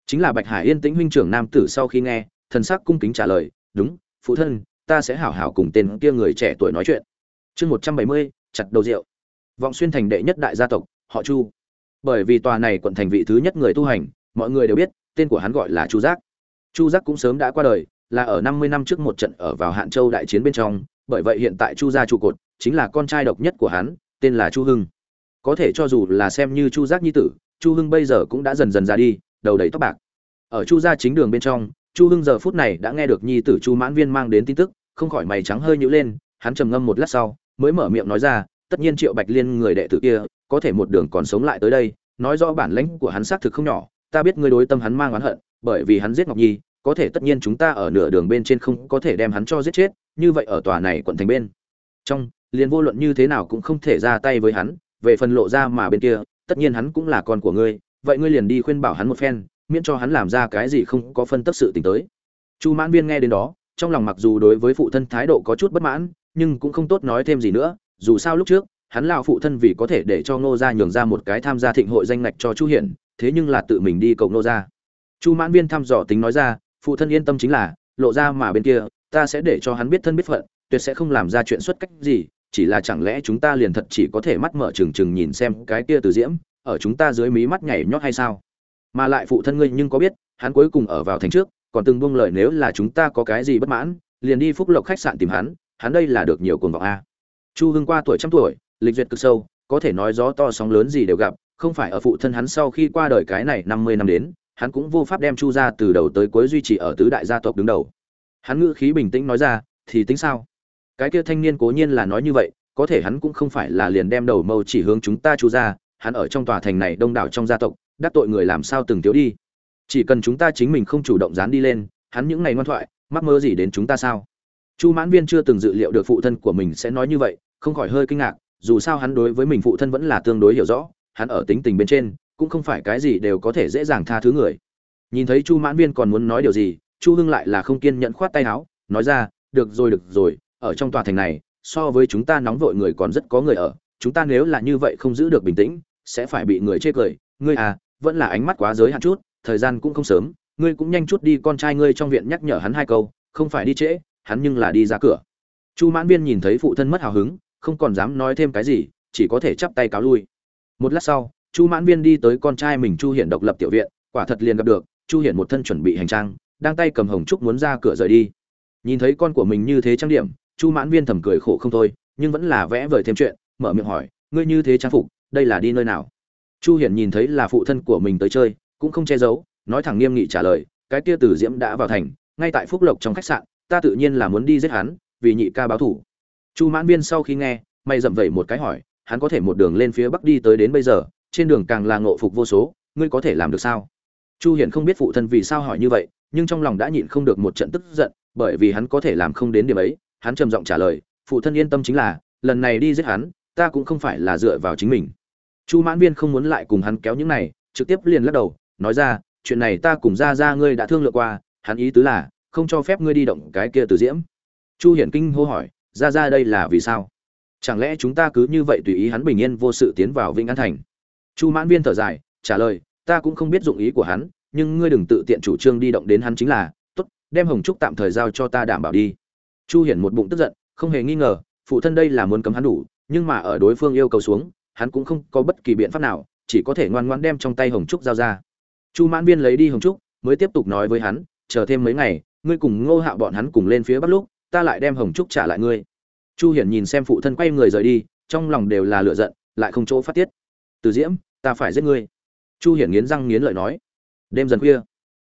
Chính là bạch hải yên tĩnh huynh trưởng nam tử sau khi nghe, thần sắc cung kính trả lời, đúng, phụ thân, ta sẽ hảo hảo cùng tên kia người trẻ tuổi nói chuyện. Chương một trăm bảy mươi, chặt đầu rượu. Vọng xuyên thành đệ nhất đại gia tộc, họ chu. Bởi vì tòa này quận thành vị thứ nhất người tu hành, mọi người đều biết, tên của hắn gọi là chu giác. Chu giác cũng sớm đã qua đời là ở năm mươi năm trước một trận ở vào hạn châu đại chiến bên trong, bởi vậy hiện tại chu gia trụ cột chính là con trai độc nhất của hắn, tên là chu hưng. Có thể cho dù là xem như chu giác nhi tử, chu hưng bây giờ cũng đã dần dần ra đi, đầu đầy tóc bạc. Ở chu gia chính đường bên trong, chu hưng giờ phút này đã nghe được nhi tử chu mãn viên mang đến tin tức, không khỏi mày trắng hơi nhíu lên, hắn trầm ngâm một lát sau, mới mở miệng nói ra, tất nhiên triệu bạch liên người đệ tử kia, có thể một đường còn sống lại tới đây, nói rõ bản lãnh của hắn xác thực không nhỏ, ta biết ngươi đối tâm hắn mang oán hận, bởi vì hắn giết ngọc nhi có thể tất nhiên chúng ta ở nửa đường bên trên không có thể đem hắn cho giết chết, như vậy ở tòa này quận thành bên. Trong, liền vô luận như thế nào cũng không thể ra tay với hắn, về phần lộ ra mà bên kia, tất nhiên hắn cũng là con của ngươi, vậy ngươi liền đi khuyên bảo hắn một phen, miễn cho hắn làm ra cái gì không có phân tất sự tình tới. Chu mãn viên nghe đến đó, trong lòng mặc dù đối với phụ thân thái độ có chút bất mãn, nhưng cũng không tốt nói thêm gì nữa, dù sao lúc trước, hắn lao phụ thân vì có thể để cho ngô gia nhường ra một cái tham gia thịnh hội danh ngạch cho chu hiển, thế nhưng là tự mình đi cầu ngô gia. Chu mãn viên thăm dò tính nói ra phụ thân yên tâm chính là, lộ ra mà bên kia, ta sẽ để cho hắn biết thân biết phận, tuyệt sẽ không làm ra chuyện xuất cách gì, chỉ là chẳng lẽ chúng ta liền thật chỉ có thể mắt mở trừng trừng nhìn xem cái kia từ diễm, ở chúng ta dưới mí mắt nhảy nhót hay sao? Mà lại phụ thân ngươi nhưng có biết, hắn cuối cùng ở vào thành trước, còn từng buông lời nếu là chúng ta có cái gì bất mãn, liền đi phúc lộc khách sạn tìm hắn hắn đây là được nhiều cuồng vọng a. Chu hưng qua tuổi trăm tuổi, lịch duyệt cực sâu, có thể nói gió to sóng lớn gì đều gặp, không phải ở phụ thân hắn sau khi qua đời cái này năm mươi năm đến hắn cũng vô pháp đem chu ra từ đầu tới cuối duy trì ở tứ đại gia tộc đứng đầu. Hắn ngữ khí bình tĩnh nói ra, thì tính sao? Cái kia thanh niên cố nhiên là nói như vậy, có thể hắn cũng không phải là liền đem đầu mâu chỉ hướng chúng ta chu ra hắn ở trong tòa thành này đông đảo trong gia tộc, đắc tội người làm sao từng thiếu đi. Chỉ cần chúng ta chính mình không chủ động dán đi lên, hắn những ngày ngoan thoại, mắc mơ gì đến chúng ta sao? Chu mãn viên chưa từng dự liệu được phụ thân của mình sẽ nói như vậy, không khỏi hơi kinh ngạc, dù sao hắn đối với mình phụ thân vẫn là tương đối hiểu rõ, hắn ở tính tình bên trên cũng không phải cái gì đều có thể dễ dàng tha thứ người. Nhìn thấy chu mãn viên còn muốn nói điều gì, chu hưng lại là không kiên nhẫn khoát tay áo, nói ra, được rồi được rồi, ở trong tòa thành này, so với chúng ta nóng vội người còn rất có người ở, chúng ta nếu là như vậy không giữ được bình tĩnh, sẽ phải bị người chê cười. Ngươi à vẫn là ánh mắt quá giới hạn chút, thời gian cũng không sớm, ngươi cũng nhanh chút đi, con trai ngươi trong viện nhắc nhở hắn hai câu, không phải đi trễ, hắn nhưng là đi ra cửa. Chu mãn viên nhìn thấy phụ thân mất hào hứng, không còn dám nói thêm cái gì, chỉ có thể chắp tay cáo lui. Một lát sau chu mãn viên đi tới con trai mình chu hiển độc lập tiểu viện, quả thật liền gặp được, chu hiển một thân chuẩn bị hành trang, đang tay cầm hồng trúc muốn ra cửa rời đi. Nhìn thấy con của mình như thế trang điểm, chu mãn viên thầm cười khổ không thôi, nhưng vẫn là vẽ vời thêm chuyện, mở miệng hỏi, ngươi như thế trang phục, đây là đi nơi nào? Chu hiển nhìn thấy là phụ thân của mình tới chơi, cũng không che giấu, nói thẳng nghiêm nghị trả lời, cái kia tử diễm đã vào thành, ngay tại phúc lộc trong khách sạn, ta tự nhiên là muốn đi giết hắn, vì nhị ca báo thủ. Chu mãn viên sau khi nghe, mày dậm vẩy một cái hỏi, hắn có thể một đường lên phía bắc đi tới đến bây giờ trên đường càng là ngộ phục vô số, ngươi có thể làm được sao? Chu hiển không biết phụ thân vì sao hỏi như vậy, nhưng trong lòng đã nhịn không được một trận tức giận, bởi vì hắn có thể làm không đến điểm ấy, hắn trầm giọng trả lời, phụ thân yên tâm chính là, lần này đi giết hắn, ta cũng không phải là dựa vào chính mình. Chu mãn viên không muốn lại cùng hắn kéo những này, trực tiếp liền lắc đầu, nói ra, chuyện này ta cùng ra ra ngươi đã thương lượng qua, hắn ý tứ là, không cho phép ngươi đi động cái kia từ diễm. Chu hiển kinh hô hỏi ra ra đây là vì sao? Chẳng lẽ chúng ta cứ như vậy tùy ý hắn bình yên vô sự tiến vào vĩnh an thành? Chu mãn viên thở dài, trả lời, ta cũng không biết dụng ý của hắn, nhưng ngươi đừng tự tiện chủ trương đi động đến hắn chính là, tốt, đem hồng trúc tạm thời giao cho ta đảm bảo đi. Chu hiển một bụng tức giận, không hề nghi ngờ, phụ thân đây là muốn cấm hắn đủ, nhưng mà ở đối phương yêu cầu xuống, hắn cũng không có bất kỳ biện pháp nào, chỉ có thể ngoan ngoãn đem trong tay hồng trúc giao ra. Chu mãn viên lấy đi hồng trúc, mới tiếp tục nói với hắn, chờ thêm mấy ngày, ngươi cùng ngô hạo bọn hắn cùng lên phía bắc lúc, ta lại đem hồng trúc trả lại ngươi. Chu hiển nhìn xem phụ thân quay người rời đi, trong lòng đều là lựa giận, lại không chỗ phát tiết từ diễm, ta phải giết ngươi. Chu hiển nghiến răng nghiến lợi nói. Đêm dần khuya,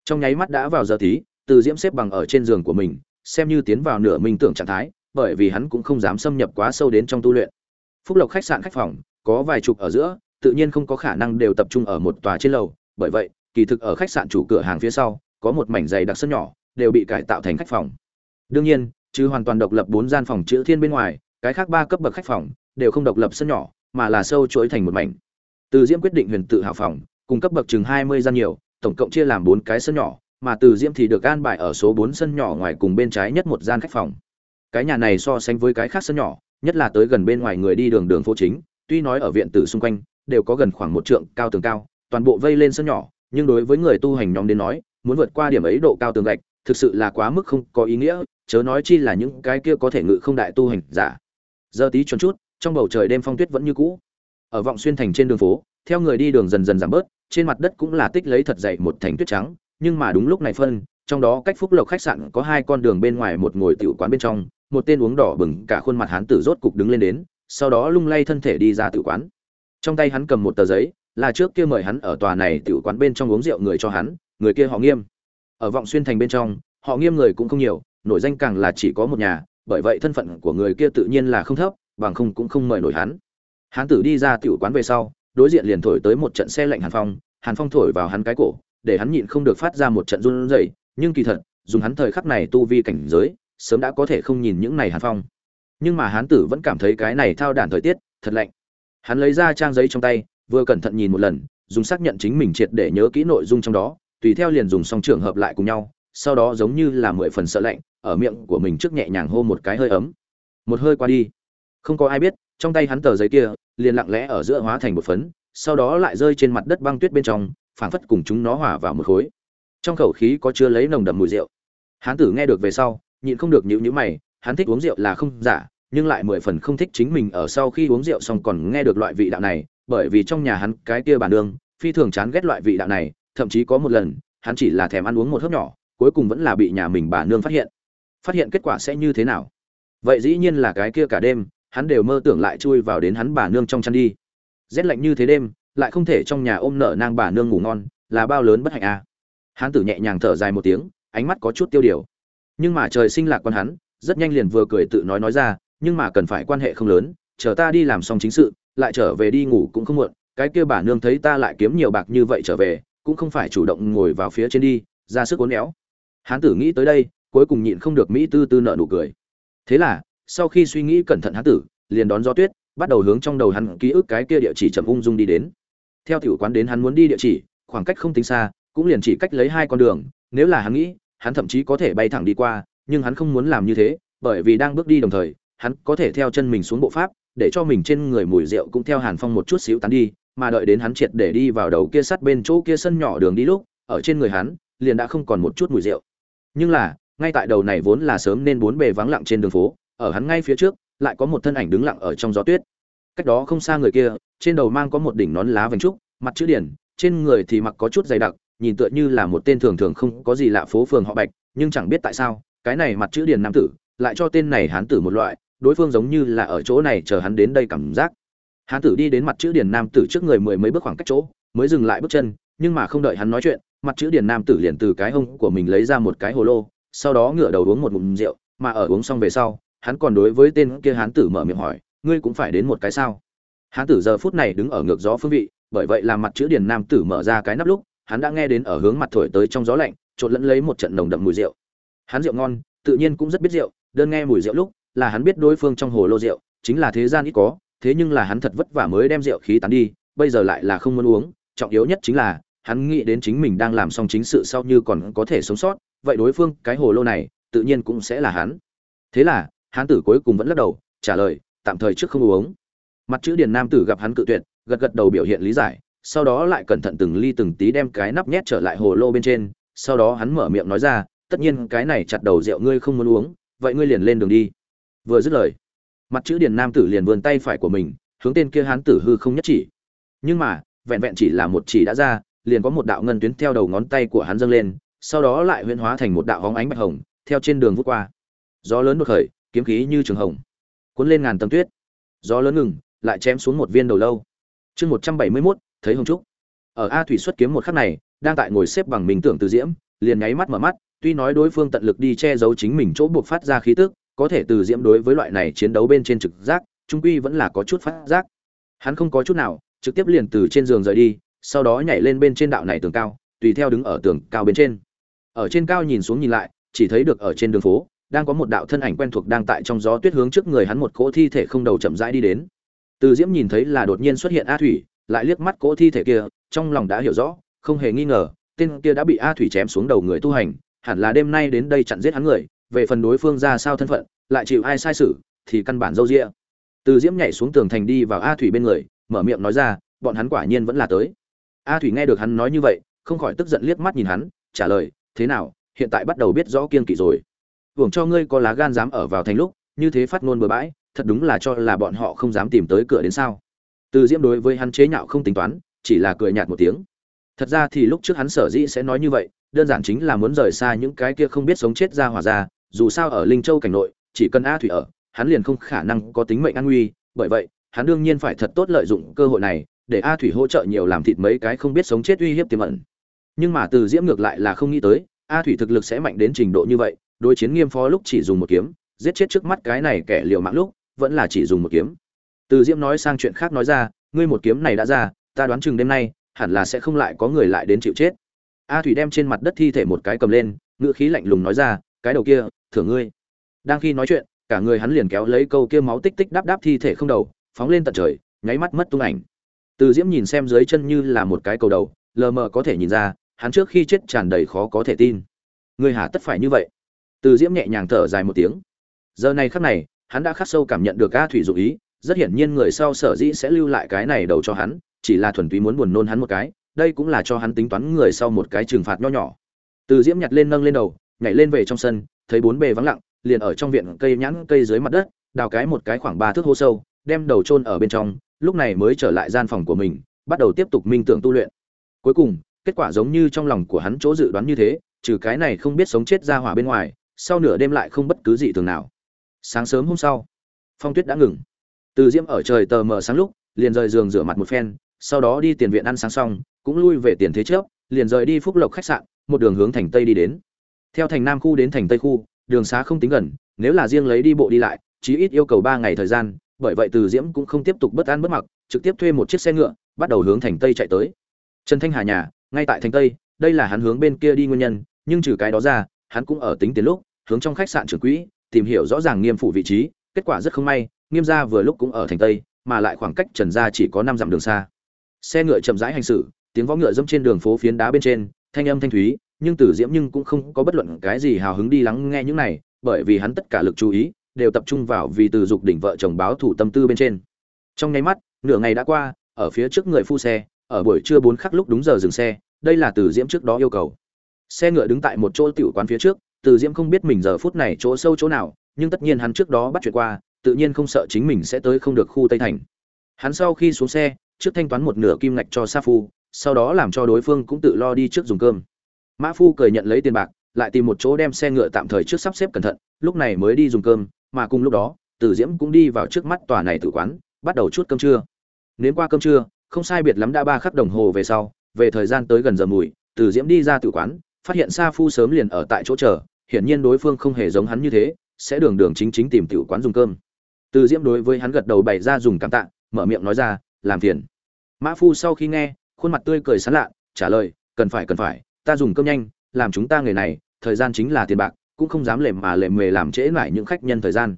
trong nháy mắt đã vào giờ tí từ diễm xếp bằng ở trên giường của mình, xem như tiến vào nửa minh tưởng trạng thái, bởi vì hắn cũng không dám xâm nhập quá sâu đến trong tu luyện. Phúc lộc khách sạn khách phòng, có vài chục ở giữa, tự nhiên không có khả năng đều tập trung ở một tòa trên lầu, bởi vậy, kỳ thực ở khách sạn chủ cửa hàng phía sau, có một mảnh dày đặc sân nhỏ, đều bị cải tạo thành khách phòng. Đương nhiên chứ hoàn toàn độc lập bốn gian phòng chữ thiên bên ngoài, cái khác ba cấp bậc khách phòng, đều không độc lập sân nhỏ, mà là sâu chuỗi thành một mảnh từ diễm quyết định huyền tự hào phòng, cung cấp bậc chừng hai mươi gian nhiều, tổng cộng chia làm bốn cái sân nhỏ, mà từ diễm thì được an bài ở số bốn sân nhỏ ngoài cùng bên trái nhất một gian khách phòng. Cái nhà này so sánh với cái khác sân nhỏ, nhất là tới gần bên ngoài người đi đường đường phố chính, tuy nói ở viện tử xung quanh, đều có gần khoảng một trượng cao tường cao, toàn bộ vây lên sân nhỏ, nhưng đối với người tu hành nhóm đến nói, muốn vượt qua điểm ấy độ cao tường gạch, thực sự là quá mức không có ý nghĩa, chớ nói chi là những cái kia có thể ngự không đại tu hành giả. Giờ tí chuẩn chút, trong bầu trời đêm phong tuyết vẫn như cũ ở vọng xuyên thành trên đường phố, theo người đi đường dần dần giảm bớt, trên mặt đất cũng là tích lấy thật dày một thành tuyết trắng, nhưng mà đúng lúc này phân, trong đó cách phúc lộc khách sạn có hai con đường bên ngoài một ngồi tiểu quán bên trong, một tên uống đỏ bừng, cả khuôn mặt hán tử rốt cục đứng lên đến, sau đó lung lay thân thể đi ra tiểu quán. Trong tay hắn cầm một tờ giấy, là trước kia mời hắn ở tòa này tiểu quán bên trong uống rượu người cho hắn, người kia họ nghiêm. Ở vọng xuyên thành bên trong, họ nghiêm người cũng không nhiều, nổi danh càng là chỉ có một nhà, bởi vậy thân phận của người kia tự nhiên là không thấp, bằng không cũng không mời nổi hắn hán tử đi ra tiểu quán về sau, đối diện liền thổi tới một trận xe lạnh hàn phong hàn phong thổi vào hắn cái cổ, để hắn nhịn không được phát ra một trận run rẩy, nhưng kỳ thật, dùng hắn thời khắc này tu vi cảnh giới, sớm đã có thể không nhìn những này hàn phong. Nhưng mà hán tử vẫn cảm thấy cái này thao đản thời tiết, thật lạnh. Hắn lấy ra trang giấy trong tay, vừa cẩn thận nhìn một lần, dùng xác nhận chính mình triệt để nhớ kỹ nội dung trong đó, tùy theo liền dùng xong trường hợp lại cùng nhau, sau đó giống như là mười phần sợ lạnh, ở miệng của mình trước nhẹ nhàng hô một cái hơi ấm. Một hơi qua đi. Không có ai biết, trong tay hắn tờ giấy kia liền lặng lẽ ở giữa hóa thành một phấn, sau đó lại rơi trên mặt đất băng tuyết bên trong, phảng phất cùng chúng nó hòa vào một khối. Trong khẩu khí có chứa lấy nồng đậm mùi rượu. Hán tử nghe được về sau, nhịn không được nhíu nhíu mày, hắn thích uống rượu là không giả, nhưng lại mười phần không thích chính mình ở sau khi uống rượu xong còn nghe được loại vị đạo này, bởi vì trong nhà hắn cái kia bản đường phi thường chán ghét loại vị đạo này, thậm chí có một lần, hắn chỉ là thèm ăn uống một hớp nhỏ, cuối cùng vẫn là bị nhà mình bà nương phát hiện. Phát hiện kết quả sẽ như thế nào? Vậy dĩ nhiên là cái kia cả đêm hắn đều mơ tưởng lại chui vào đến hắn bà nương trong chăn đi. Rét lạnh như thế đêm, lại không thể trong nhà ôm nợ nang bà nương ngủ ngon, là bao lớn bất hạnh à. hắn tử nhẹ nhàng thở dài một tiếng, ánh mắt có chút tiêu điều. Nhưng mà trời sinh lạc quan hắn, rất nhanh liền vừa cười tự nói nói ra, nhưng mà cần phải quan hệ không lớn, chờ ta đi làm xong chính sự, lại trở về đi ngủ cũng không muộn, cái kia bà nương thấy ta lại kiếm nhiều bạc như vậy trở về, cũng không phải chủ động ngồi vào phía trên đi, ra sức uốn éo. Hán tử nghĩ tới đây, cuối cùng nhịn không được mỹ tư tư nợ nụ cười. Thế là sau khi suy nghĩ cẩn thận hắn tử, liền đón gió tuyết, bắt đầu hướng trong đầu hắn ký ức cái kia địa chỉ chậm ung dung đi đến. Theo tiểu quán đến hắn muốn đi địa chỉ, khoảng cách không tính xa, cũng liền chỉ cách lấy hai con đường, nếu là hắn nghĩ, hắn thậm chí có thể bay thẳng đi qua, nhưng hắn không muốn làm như thế, bởi vì đang bước đi đồng thời, hắn có thể theo chân mình xuống bộ pháp, để cho mình trên người mùi rượu cũng theo hàn phong một chút xíu tán đi, mà đợi đến hắn triệt để đi vào đầu kia sắt bên chỗ kia sân nhỏ đường đi lúc, ở trên người hắn, liền đã không còn một chút mùi rượu. Nhưng là, ngay tại đầu này vốn là sớm nên bốn bề vắng lặng trên đường phố ở hắn ngay phía trước, lại có một thân ảnh đứng lặng ở trong gió tuyết. Cách đó không xa người kia, trên đầu mang có một đỉnh nón lá vành trúc, mặt chữ điển, trên người thì mặc có chút dày đặc, nhìn tựa như là một tên thường thường không có gì lạ phố phường họ bạch, nhưng chẳng biết tại sao, cái này mặt chữ điển nam tử, lại cho tên này hán tử một loại, đối phương giống như là ở chỗ này chờ hắn đến đây cảm giác. Hán tử đi đến mặt chữ điển nam tử trước người mười mấy bước khoảng cách chỗ, mới dừng lại bước chân, nhưng mà không đợi hắn nói chuyện, mặt chữ điển nam tử liền từ cái hông của mình lấy ra một cái hồ lô, sau đó ngửa đầu uống một ngụm rượu, mà ở uống xong về sau hắn còn đối với tên kia hán tử mở miệng hỏi, ngươi cũng phải đến một cái sao? Hán tử giờ phút này đứng ở ngược gió phương vị, bởi vậy làm mặt chữ điển nam tử mở ra cái nắp lúc, hắn đã nghe đến ở hướng mặt thổi tới trong gió lạnh, trộn lẫn lấy một trận nồng đậm mùi rượu. Hắn rượu ngon, tự nhiên cũng rất biết rượu, đơn nghe mùi rượu lúc, là hắn biết đối phương trong hồ lô rượu, chính là thế gian ít có, thế nhưng là hắn thật vất vả mới đem rượu khí tán đi, bây giờ lại là không muốn uống, trọng yếu nhất chính là, hắn nghĩ đến chính mình đang làm xong chính sự sau như còn có thể sống sót, vậy đối phương cái hồ lô này, tự nhiên cũng sẽ là hắn. Thế là Hán tử cuối cùng vẫn lắc đầu, trả lời, tạm thời trước không uống. Mặt chữ điền nam tử gặp hắn cự tuyệt, gật gật đầu biểu hiện lý giải, sau đó lại cẩn thận từng ly từng tí đem cái nắp nhét trở lại hồ lô bên trên, sau đó hắn mở miệng nói ra, tất nhiên, cái này chặt đầu rượu ngươi không muốn uống, vậy ngươi liền lên đường đi. Vừa dứt lời, mặt chữ điền nam tử liền vươn tay phải của mình, hướng tên kia hán tử hư không nhất chỉ. Nhưng mà, vẹn vẹn chỉ là một chỉ đã ra, liền có một đạo ngân tuyến theo đầu ngón tay của hắn dâng lên, sau đó lại huyễn hóa thành một đạo hóng ánh bạch hồng, theo trên đường vút qua. Gió lớn đột khởi kiếm khí như trường hồng, cuốn lên ngàn tầng tuyết. Gió lớn ngừng, lại chém xuống một viên đầu lâu. Chương một trăm bảy mươi mốt, thấy hồng trúc. Ở a thủy xuất kiếm một khắc này, đang tại ngồi xếp bằng mình tưởng từ diễm, liền nháy mắt mở mắt, tuy nói đối phương tận lực đi che giấu chính mình chỗ buộc phát ra khí tức, có thể từ diễm đối với loại này chiến đấu bên trên trực giác, trung quy vẫn là có chút phát giác. Hắn không có chút nào, trực tiếp liền từ trên giường rời đi, sau đó nhảy lên bên trên đạo này tường cao, tùy theo đứng ở tường cao bên trên. Ở trên cao nhìn xuống nhìn lại, chỉ thấy được ở trên đường phố đang có một đạo thân ảnh quen thuộc đang tại trong gió tuyết hướng trước người hắn một cỗ thi thể không đầu chậm rãi đi đến. Từ diễm nhìn thấy là đột nhiên xuất hiện a thủy, lại liếc mắt cỗ thi thể kia, trong lòng đã hiểu rõ, không hề nghi ngờ, tên kia đã bị a thủy chém xuống đầu người tu hành, hẳn là đêm nay đến đây chặn giết hắn người, về phần đối phương ra sao thân phận, lại chịu ai sai sử thì căn bản dâu dịa. từ diễm nhảy xuống tường thành đi vào a thủy bên người, mở miệng nói ra, bọn hắn quả nhiên vẫn là tới. A thủy nghe được hắn nói như vậy, không khỏi tức giận liếc mắt nhìn hắn, trả lời, thế nào, hiện tại bắt đầu biết rõ kiên kỵ rồi hưởng cho ngươi có lá gan dám ở vào thành lúc, như thế phát ngôn bừa bãi, thật đúng là cho là bọn họ không dám tìm tới cửa đến sao. Từ diễm đối với hắn chế nhạo không tính toán, chỉ là cười nhạt một tiếng. Thật ra thì lúc trước hắn sở dĩ sẽ nói như vậy, đơn giản chính là muốn rời xa những cái kia không biết sống chết ra hỏa ra, dù sao ở linh châu cảnh nội, chỉ cần a thủy ở, hắn liền không khả năng có tính mệnh an nguy, bởi vậy, hắn đương nhiên phải thật tốt lợi dụng cơ hội này, để a thủy hỗ trợ nhiều làm thịt mấy cái không biết sống chết uy hiếp tiềm ẩn. Nhưng mà từ diễm ngược lại là không nghĩ tới, a thủy thực lực sẽ mạnh đến trình độ như vậy đối chiến nghiêm phó lúc chỉ dùng một kiếm, giết chết trước mắt cái này kẻ liều mạng lúc, vẫn là chỉ dùng một kiếm. Từ diễm nói sang chuyện khác nói ra, ngươi một kiếm này đã ra, ta đoán chừng đêm nay, hẳn là sẽ không lại có người lại đến chịu chết. A thủy đem trên mặt đất thi thể một cái cầm lên, ngữ khí lạnh lùng nói ra, cái đầu kia, thưởng ngươi. Đang khi nói chuyện, cả người hắn liền kéo lấy câu kia máu tích tích đáp đáp thi thể không đầu, phóng lên tận trời, nháy mắt mất tung ảnh. Từ diễm nhìn xem dưới chân như là một cái cầu đầu, lờ mờ có thể nhìn ra, hắn trước khi chết tràn đầy khó có thể tin. Người hà tất phải như vậy từ diễm nhẹ nhàng thở dài một tiếng. Giờ này khắc này, hắn đã khắc sâu cảm nhận được a thủy dụ ý, rất hiển nhiên người sau sở dĩ sẽ lưu lại cái này đầu cho hắn, chỉ là thuần túy muốn buồn nôn hắn một cái, đây cũng là cho hắn tính toán người sau một cái trừng phạt nho nhỏ. Từ diễm nhặt lên nâng lên đầu, nhảy lên về trong sân, thấy bốn bề vắng lặng, liền ở trong viện cây nhãn cây dưới mặt đất, đào cái một cái khoảng ba thước hố sâu, đem đầu chôn ở bên trong, lúc này mới trở lại gian phòng của mình, bắt đầu tiếp tục minh tưởng tu luyện. Cuối cùng, kết quả giống như trong lòng của hắn chỗ dự đoán như thế, trừ cái này không biết sống chết ra hỏa bên ngoài sau nửa đêm lại không bất cứ gì thường nào. Sáng sớm hôm sau, phong tuyết đã ngừng. Từ diễm ở trời tờ mờ sáng lúc, liền rời giường rửa mặt một phen, sau đó đi tiền viện ăn sáng xong, cũng lui về tiền thế trước, liền rời đi phúc lộc khách sạn, một đường hướng thành tây đi đến. Theo thành nam khu đến thành tây khu, đường xá không tính gần, nếu là riêng lấy đi bộ đi lại, chí ít yêu cầu ba ngày thời gian, bởi vậy từ diễm cũng không tiếp tục bất an bất mặc, trực tiếp thuê một chiếc xe ngựa, bắt đầu hướng thành tây chạy tới. Trần thanh hà nhà, ngay tại thành tây, đây là hắn hướng bên kia đi nguyên nhân, nhưng trừ cái đó ra, hắn cũng ở tính tiền lúc hướng trong khách sạn trưởng quỹ, tìm hiểu rõ ràng nghiêm phủ vị trí, kết quả rất không may, nghiêm gia vừa lúc cũng ở thành tây, mà lại khoảng cách trần gia chỉ có năm dặm đường xa. Xe ngựa chậm rãi hành xử, tiếng võ ngựa dẫm trên đường phố phiến đá bên trên, thanh âm thanh thúy, nhưng tử diễm nhưng cũng không có bất luận cái gì hào hứng đi lắng nghe những này, bởi vì hắn tất cả lực chú ý đều tập trung vào vì từ dục đỉnh vợ chồng báo thủ tâm tư bên trên. Trong nháy mắt, nửa ngày đã qua, ở phía trước người phu xe, ở buổi trưa bốn khắc lúc đúng giờ dừng xe, đây là từ diễm trước đó yêu cầu. Xe ngựa đứng tại một chỗ tiểu quán phía trước từ diễm không biết mình giờ phút này chỗ sâu chỗ nào, nhưng tất nhiên hắn trước đó bắt chuyện qua, tự nhiên không sợ chính mình sẽ tới không được khu tây thành. Hắn sau khi xuống xe, trước thanh toán một nửa kim ngạch cho sa phu, sau đó làm cho đối phương cũng tự lo đi trước dùng cơm. Mã phu cười nhận lấy tiền bạc, lại tìm một chỗ đem xe ngựa tạm thời trước sắp xếp cẩn thận, lúc này mới đi dùng cơm, mà cùng lúc đó, từ diễm cũng đi vào trước mắt tòa này tử quán, bắt đầu chút cơm trưa. Nến qua cơm trưa, không sai biệt lắm đã ba khắc đồng hồ về sau, về thời gian tới gần giờ mùi, từ diễm đi ra tử quán, phát hiện sa phu sớm liền ở tại chỗ chờ hiển nhiên đối phương không hề giống hắn như thế, sẽ đường đường chính chính tìm tiểu quán dùng cơm. Từ diễm đối với hắn gật đầu bày ra dùng cảm tạ, mở miệng nói ra, làm phiền. Mã phu sau khi nghe, khuôn mặt tươi cười sán lạ, trả lời, cần phải cần phải, ta dùng cơm nhanh, làm chúng ta người này, thời gian chính là tiền bạc, cũng không dám lềm mà lềm mề làm trễ nải những khách nhân thời gian.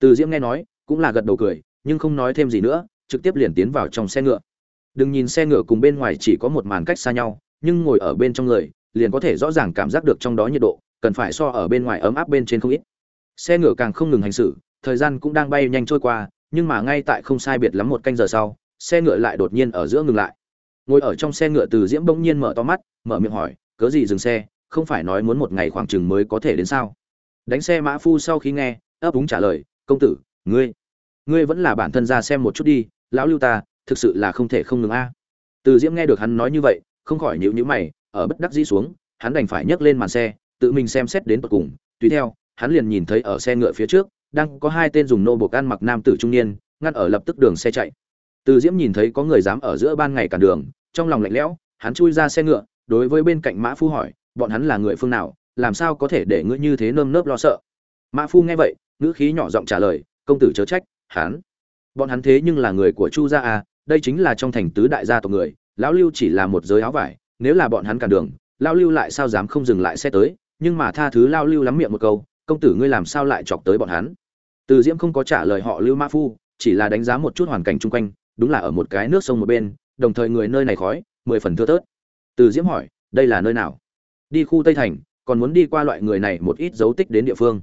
Từ diễm nghe nói, cũng là gật đầu cười, nhưng không nói thêm gì nữa, trực tiếp liền tiến vào trong xe ngựa. Đừng nhìn xe ngựa cùng bên ngoài chỉ có một màn cách xa nhau, nhưng ngồi ở bên trong người, liền có thể rõ ràng cảm giác được trong đó nhiệt độ cần phải so ở bên ngoài ấm áp bên trên không ít. Xe ngựa càng không ngừng hành xử, thời gian cũng đang bay nhanh trôi qua, nhưng mà ngay tại không sai biệt lắm một canh giờ sau, xe ngựa lại đột nhiên ở giữa ngừng lại. Ngồi ở trong xe ngựa từ diễm bỗng nhiên mở to mắt, mở miệng hỏi, cớ gì dừng xe? Không phải nói muốn một ngày khoảng chừng mới có thể đến sao? Đánh xe mã phu sau khi nghe, ấp úng trả lời, công tử, ngươi ngươi vẫn là bản thân ra xem một chút đi, lão lưu ta, thực sự là không thể không ngừng a. Từ diễm nghe được hắn nói như vậy, không khỏi nhịu nhữ mày, ở bất đắc dĩ xuống, hắn đành phải nhấc lên màn xe tự mình xem xét đến tận cùng. Tùy theo, hắn liền nhìn thấy ở xe ngựa phía trước, đang có hai tên dùng nô buộc ăn mặc nam tử trung niên, ngăn ở lập tức đường xe chạy. Từ diễm nhìn thấy có người dám ở giữa ban ngày cản đường, trong lòng lạnh lẽo, hắn chui ra xe ngựa, đối với bên cạnh mã phu hỏi, bọn hắn là người phương nào, làm sao có thể để ngươi như thế nơm nớp lo sợ? Mã phu nghe vậy, ngữ khí nhỏ giọng trả lời, công tử chớ trách, hắn, bọn hắn thế nhưng là người của chu gia à đây chính là trong thành tứ đại gia tộc người, lão lưu chỉ là một giới áo vải, nếu là bọn hắn cản đường, lão lưu lại sao dám không dừng lại xe tới? Nhưng mà tha thứ lão lưu lắm miệng một câu, công tử ngươi làm sao lại chọc tới bọn hắn? Từ diễm không có trả lời họ lưu mã phu, chỉ là đánh giá một chút hoàn cảnh chung quanh, đúng là ở một cái nước sông một bên, đồng thời người nơi này khói, mười phần thưa tớt từ diễm hỏi, đây là nơi nào? Đi khu tây thành, còn muốn đi qua loại người này một ít dấu tích đến địa phương.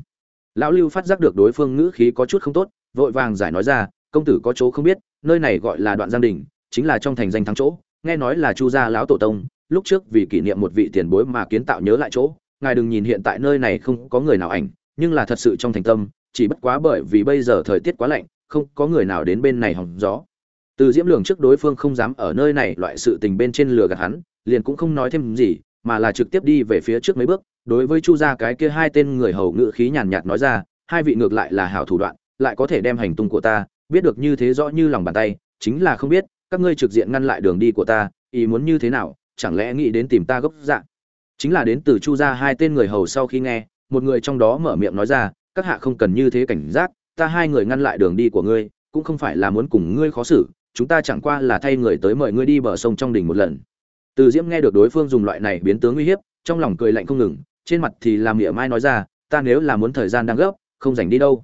Lão lưu phát giác được đối phương ngữ khí có chút không tốt, vội vàng giải nói ra, công tử có chỗ không biết, nơi này gọi là đoạn giang đình, chính là trong thành danh thắng chỗ, nghe nói là chu gia lão tổ tông, lúc trước vì kỷ niệm một vị tiền bối mà kiến tạo nhớ lại chỗ ngài đừng nhìn hiện tại nơi này không có người nào ảnh, nhưng là thật sự trong thành tâm, chỉ bất quá bởi vì bây giờ thời tiết quá lạnh, không có người nào đến bên này hòng gió. Từ diễm lường trước đối phương không dám ở nơi này, loại sự tình bên trên lừa gạt hắn, liền cũng không nói thêm gì, mà là trực tiếp đi về phía trước mấy bước, đối với chu gia cái kia hai tên người hầu ngự khí nhàn nhạt nói ra, hai vị ngược lại là hảo thủ đoạn, lại có thể đem hành tung của ta, biết được như thế rõ như lòng bàn tay, chính là không biết, các ngươi trực diện ngăn lại đường đi của ta, ý muốn như thế nào, chẳng lẽ nghĩ đến tìm ta gốc dạ? Chính là đến từ chu gia hai tên người hầu sau khi nghe, một người trong đó mở miệng nói ra, các hạ không cần như thế cảnh giác, ta hai người ngăn lại đường đi của ngươi, cũng không phải là muốn cùng ngươi khó xử, chúng ta chẳng qua là thay người tới mời ngươi đi bờ sông trong đỉnh một lần. Từ diễm nghe được đối phương dùng loại này biến tướng uy hiếp, trong lòng cười lạnh không ngừng, trên mặt thì làm mỉa mai nói ra, ta nếu là muốn thời gian đang gấp, không dành đi đâu.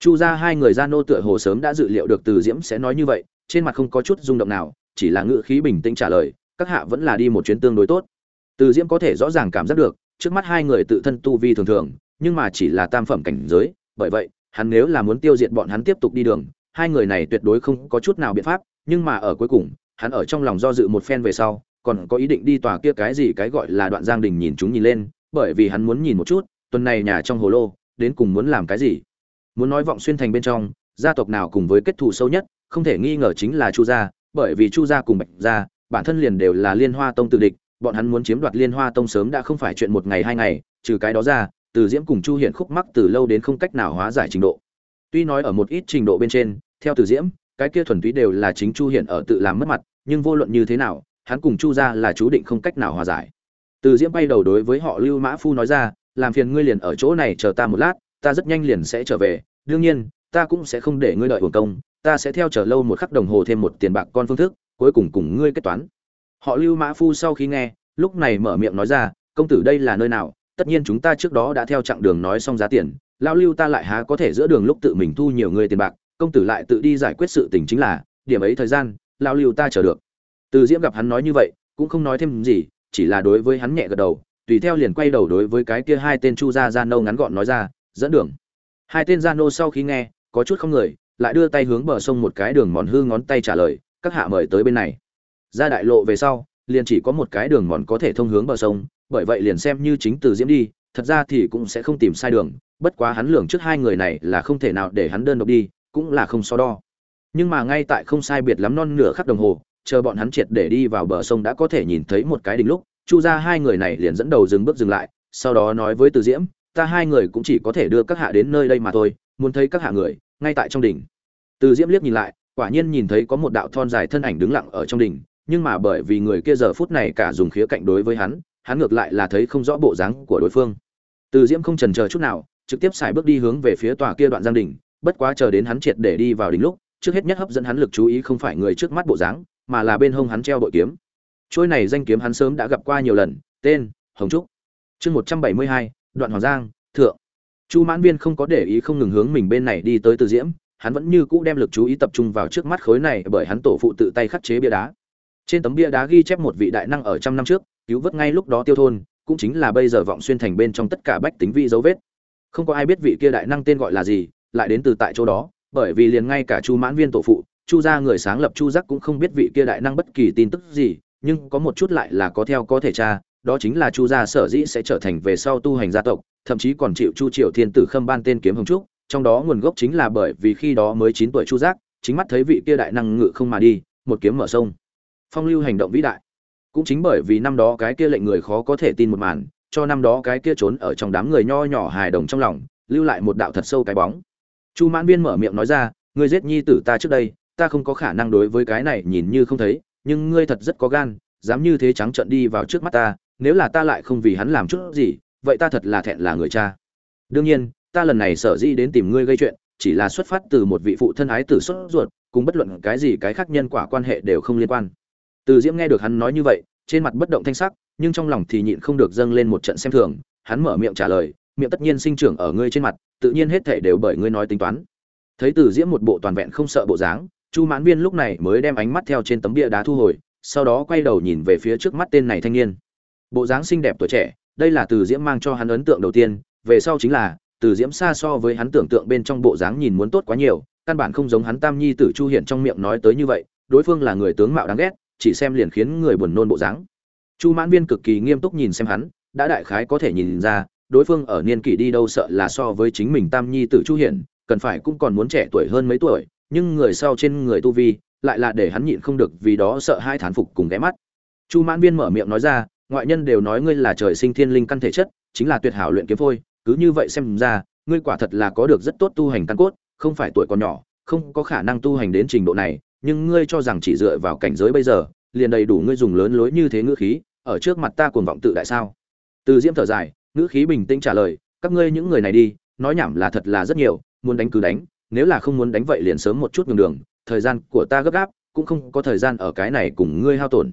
Chu ra hai người ra nô tựa hồ sớm đã dự liệu được từ diễm sẽ nói như vậy, trên mặt không có chút rung động nào, chỉ là ngự khí bình tĩnh trả lời, các hạ vẫn là đi một chuyến tương đối tốt từ diễm có thể rõ ràng cảm giác được, trước mắt hai người tự thân tu vi thường thường, nhưng mà chỉ là tam phẩm cảnh giới, bởi vậy, hắn nếu là muốn tiêu diệt bọn hắn tiếp tục đi đường, hai người này tuyệt đối không có chút nào biện pháp, nhưng mà ở cuối cùng, hắn ở trong lòng do dự một phen về sau, còn có ý định đi tòa kia cái gì cái gọi là đoạn giang đình nhìn chúng nhìn lên, bởi vì hắn muốn nhìn một chút, tuần này nhà trong hồ lô, đến cùng muốn làm cái gì. Muốn nói vọng xuyên thành bên trong, gia tộc nào cùng với kết thù sâu nhất, không thể nghi ngờ chính là chu gia, bởi vì chu gia cùng bạch gia, bản thân liền đều là liên hoa tông tự địch bọn hắn muốn chiếm đoạt liên hoa tông sớm đã không phải chuyện một ngày hai ngày, trừ cái đó ra, từ diễm cùng chu hiện khúc mắc từ lâu đến không cách nào hóa giải trình độ. Tuy nói ở một ít trình độ bên trên, theo từ diễm, cái kia thuần túy đều là chính chu hiện ở tự làm mất mặt, nhưng vô luận như thế nào, hắn cùng chu gia là chú định không cách nào hòa giải. Từ diễm bay đầu đối với họ lưu mã phu nói ra, làm phiền ngươi liền ở chỗ này chờ ta một lát, ta rất nhanh liền sẽ trở về. Đương nhiên, ta cũng sẽ không để ngươi đợi hồn công, ta sẽ theo chờ lâu một khắc đồng hồ thêm một tiền bạc con phương thức, cuối cùng cùng ngươi kết toán họ lưu mã phu sau khi nghe, lúc này mở miệng nói ra, công tử đây là nơi nào? Tất nhiên chúng ta trước đó đã theo chặng đường nói xong giá tiền. Lao lưu ta lại há có thể giữa đường lúc tự mình thu nhiều người tiền bạc. Công tử lại tự đi giải quyết sự tình chính là, điểm ấy thời gian lao lưu ta chờ được. Từ diễm gặp hắn nói như vậy, cũng không nói thêm gì, chỉ là đối với hắn nhẹ gật đầu, tùy theo liền quay đầu đối với cái kia hai tên chu gia gia nâu ngắn gọn nói ra, dẫn đường. Hai tên gia nô sau khi nghe, có chút không người, lại đưa tay hướng bờ sông một cái đường mòn hư ngón tay trả lời, các hạ mời tới bên này ra đại lộ về sau, liền chỉ có một cái đường mòn có thể thông hướng bờ sông, bởi vậy liền xem như chính từ diễm đi, thật ra thì cũng sẽ không tìm sai đường, bất quá hắn lường trước hai người này là không thể nào để hắn đơn độc đi, cũng là không so đo. Nhưng mà ngay tại không sai biệt lắm non nửa khắc đồng hồ, chờ bọn hắn triệt để đi vào bờ sông đã có thể nhìn thấy một cái đỉnh lúc, chu ra hai người này liền dẫn đầu dừng bước dừng lại, sau đó nói với từ diễm, ta hai người cũng chỉ có thể đưa các hạ đến nơi đây mà thôi, muốn thấy các hạ người, ngay tại trong đỉnh. Từ diễm liếc nhìn lại, quả nhiên nhìn thấy có một đạo thon dài thân ảnh đứng lặng ở trong đỉnh nhưng mà bởi vì người kia giờ phút này cả dùng khía cạnh đối với hắn hắn ngược lại là thấy không rõ bộ dáng của đối phương. Từ diễm không trần chờ chút nào, trực tiếp xài bước đi hướng về phía tòa kia đoạn giang đỉnh, bất quá chờ đến hắn triệt để đi vào đỉnh lúc, trước hết nhất hấp dẫn hắn lực chú ý không phải người trước mắt bộ dáng, mà là bên hông hắn treo bội kiếm. Trôi này danh kiếm hắn sớm đã gặp qua nhiều lần, tên, hồng trúc. Chương một trăm bảy mươi hai, đoạn hoàng giang, thượng. Chu mãn viên không có để ý không ngừng hướng mình bên này đi tới từ diễm, hắn vẫn như cũ đem lực chú ý tập trung vào trước mắt khối này bởi hắn tổ phụ tự tay khắc chế bia đá trên tấm bia đá ghi chép một vị đại năng ở trăm năm trước, cứu vớt ngay lúc đó tiêu thôn, cũng chính là bây giờ vọng xuyên thành bên trong tất cả bách tính vị dấu vết. Không có ai biết vị kia đại năng tên gọi là gì, lại đến từ tại chỗ đó, bởi vì liền ngay cả chu mãn viên tổ phụ, chu gia người sáng lập chu giác cũng không biết vị kia đại năng bất kỳ tin tức gì, nhưng có một chút lại là có theo có thể tra, đó chính là chu gia sở dĩ sẽ trở thành về sau tu hành gia tộc, thậm chí còn chịu chu triều thiên tử khâm ban tên kiếm hồng trúc, trong đó nguồn gốc chính là bởi vì khi đó mới chín tuổi chu giác, chính mắt thấy vị kia đại năng ngự không mà đi, một kiếm mở sông phong lưu hành động vĩ đại. Cũng chính bởi vì năm đó cái kia lệnh người khó có thể tin một màn, cho năm đó cái kia trốn ở trong đám người nho nhỏ hài đồng trong lòng, lưu lại một đạo thật sâu cái bóng. Chu mãn viên mở miệng nói ra, ngươi giết nhi tử ta trước đây, ta không có khả năng đối với cái này nhìn như không thấy, nhưng ngươi thật rất có gan, dám như thế trắng trợn đi vào trước mắt ta, nếu là ta lại không vì hắn làm chút gì, vậy ta thật là thẹn là người cha. Đương nhiên, ta lần này sở dĩ đến tìm ngươi gây chuyện, chỉ là xuất phát từ một vị phụ thân ái tử xuất ruột, cùng bất luận cái gì cái khác nhân quả quan hệ đều không liên quan từ diễm nghe được hắn nói như vậy, trên mặt bất động thanh sắc, nhưng trong lòng thì nhịn không được dâng lên một trận xem thường, hắn mở miệng trả lời, miệng tất nhiên sinh trưởng ở ngươi trên mặt, tự nhiên hết thể đều bởi ngươi nói tính toán. Thấy từ diễm một bộ toàn vẹn không sợ bộ dáng, chu mãn viên lúc này mới đem ánh mắt theo trên tấm bia đá thu hồi, sau đó quay đầu nhìn về phía trước mắt tên này thanh niên. Bộ dáng xinh đẹp tuổi trẻ, đây là từ diễm mang cho hắn ấn tượng đầu tiên, về sau chính là, từ diễm xa so với hắn tưởng tượng bên trong bộ dáng nhìn muốn tốt quá nhiều, căn bản không giống hắn tam nhi tử chu Hiển trong miệng nói tới như vậy, đối phương là người tướng mạo đáng ghét chỉ xem liền khiến người buồn nôn bộ dáng. Chu mãn viên cực kỳ nghiêm túc nhìn xem hắn, đã đại khái có thể nhìn ra, đối phương ở niên kỷ đi đâu sợ là so với chính mình tam nhi tử chu hiển, cần phải cũng còn muốn trẻ tuổi hơn mấy tuổi, nhưng người sau trên người tu vi, lại là để hắn nhịn không được vì đó sợ hai thán phục cùng ghé mắt. Chu mãn viên mở miệng nói ra, ngoại nhân đều nói ngươi là trời sinh thiên linh căn thể chất, chính là tuyệt hảo luyện kiếm phôi, cứ như vậy xem ra, ngươi quả thật là có được rất tốt tu hành căn cốt, không phải tuổi còn nhỏ, không có khả năng tu hành đến trình độ này nhưng ngươi cho rằng chỉ dựa vào cảnh giới bây giờ, liền đầy đủ ngươi dùng lớn lối như thế ngữ khí, ở trước mặt ta cuồng vọng tự đại sao? Từ diễm thở dài, ngữ khí bình tĩnh trả lời, các ngươi những người này đi, nói nhảm là thật là rất nhiều, muốn đánh cứ đánh, nếu là không muốn đánh vậy liền sớm một chút ngừng đường, thời gian của ta gấp gáp, cũng không có thời gian ở cái này cùng ngươi hao tổn.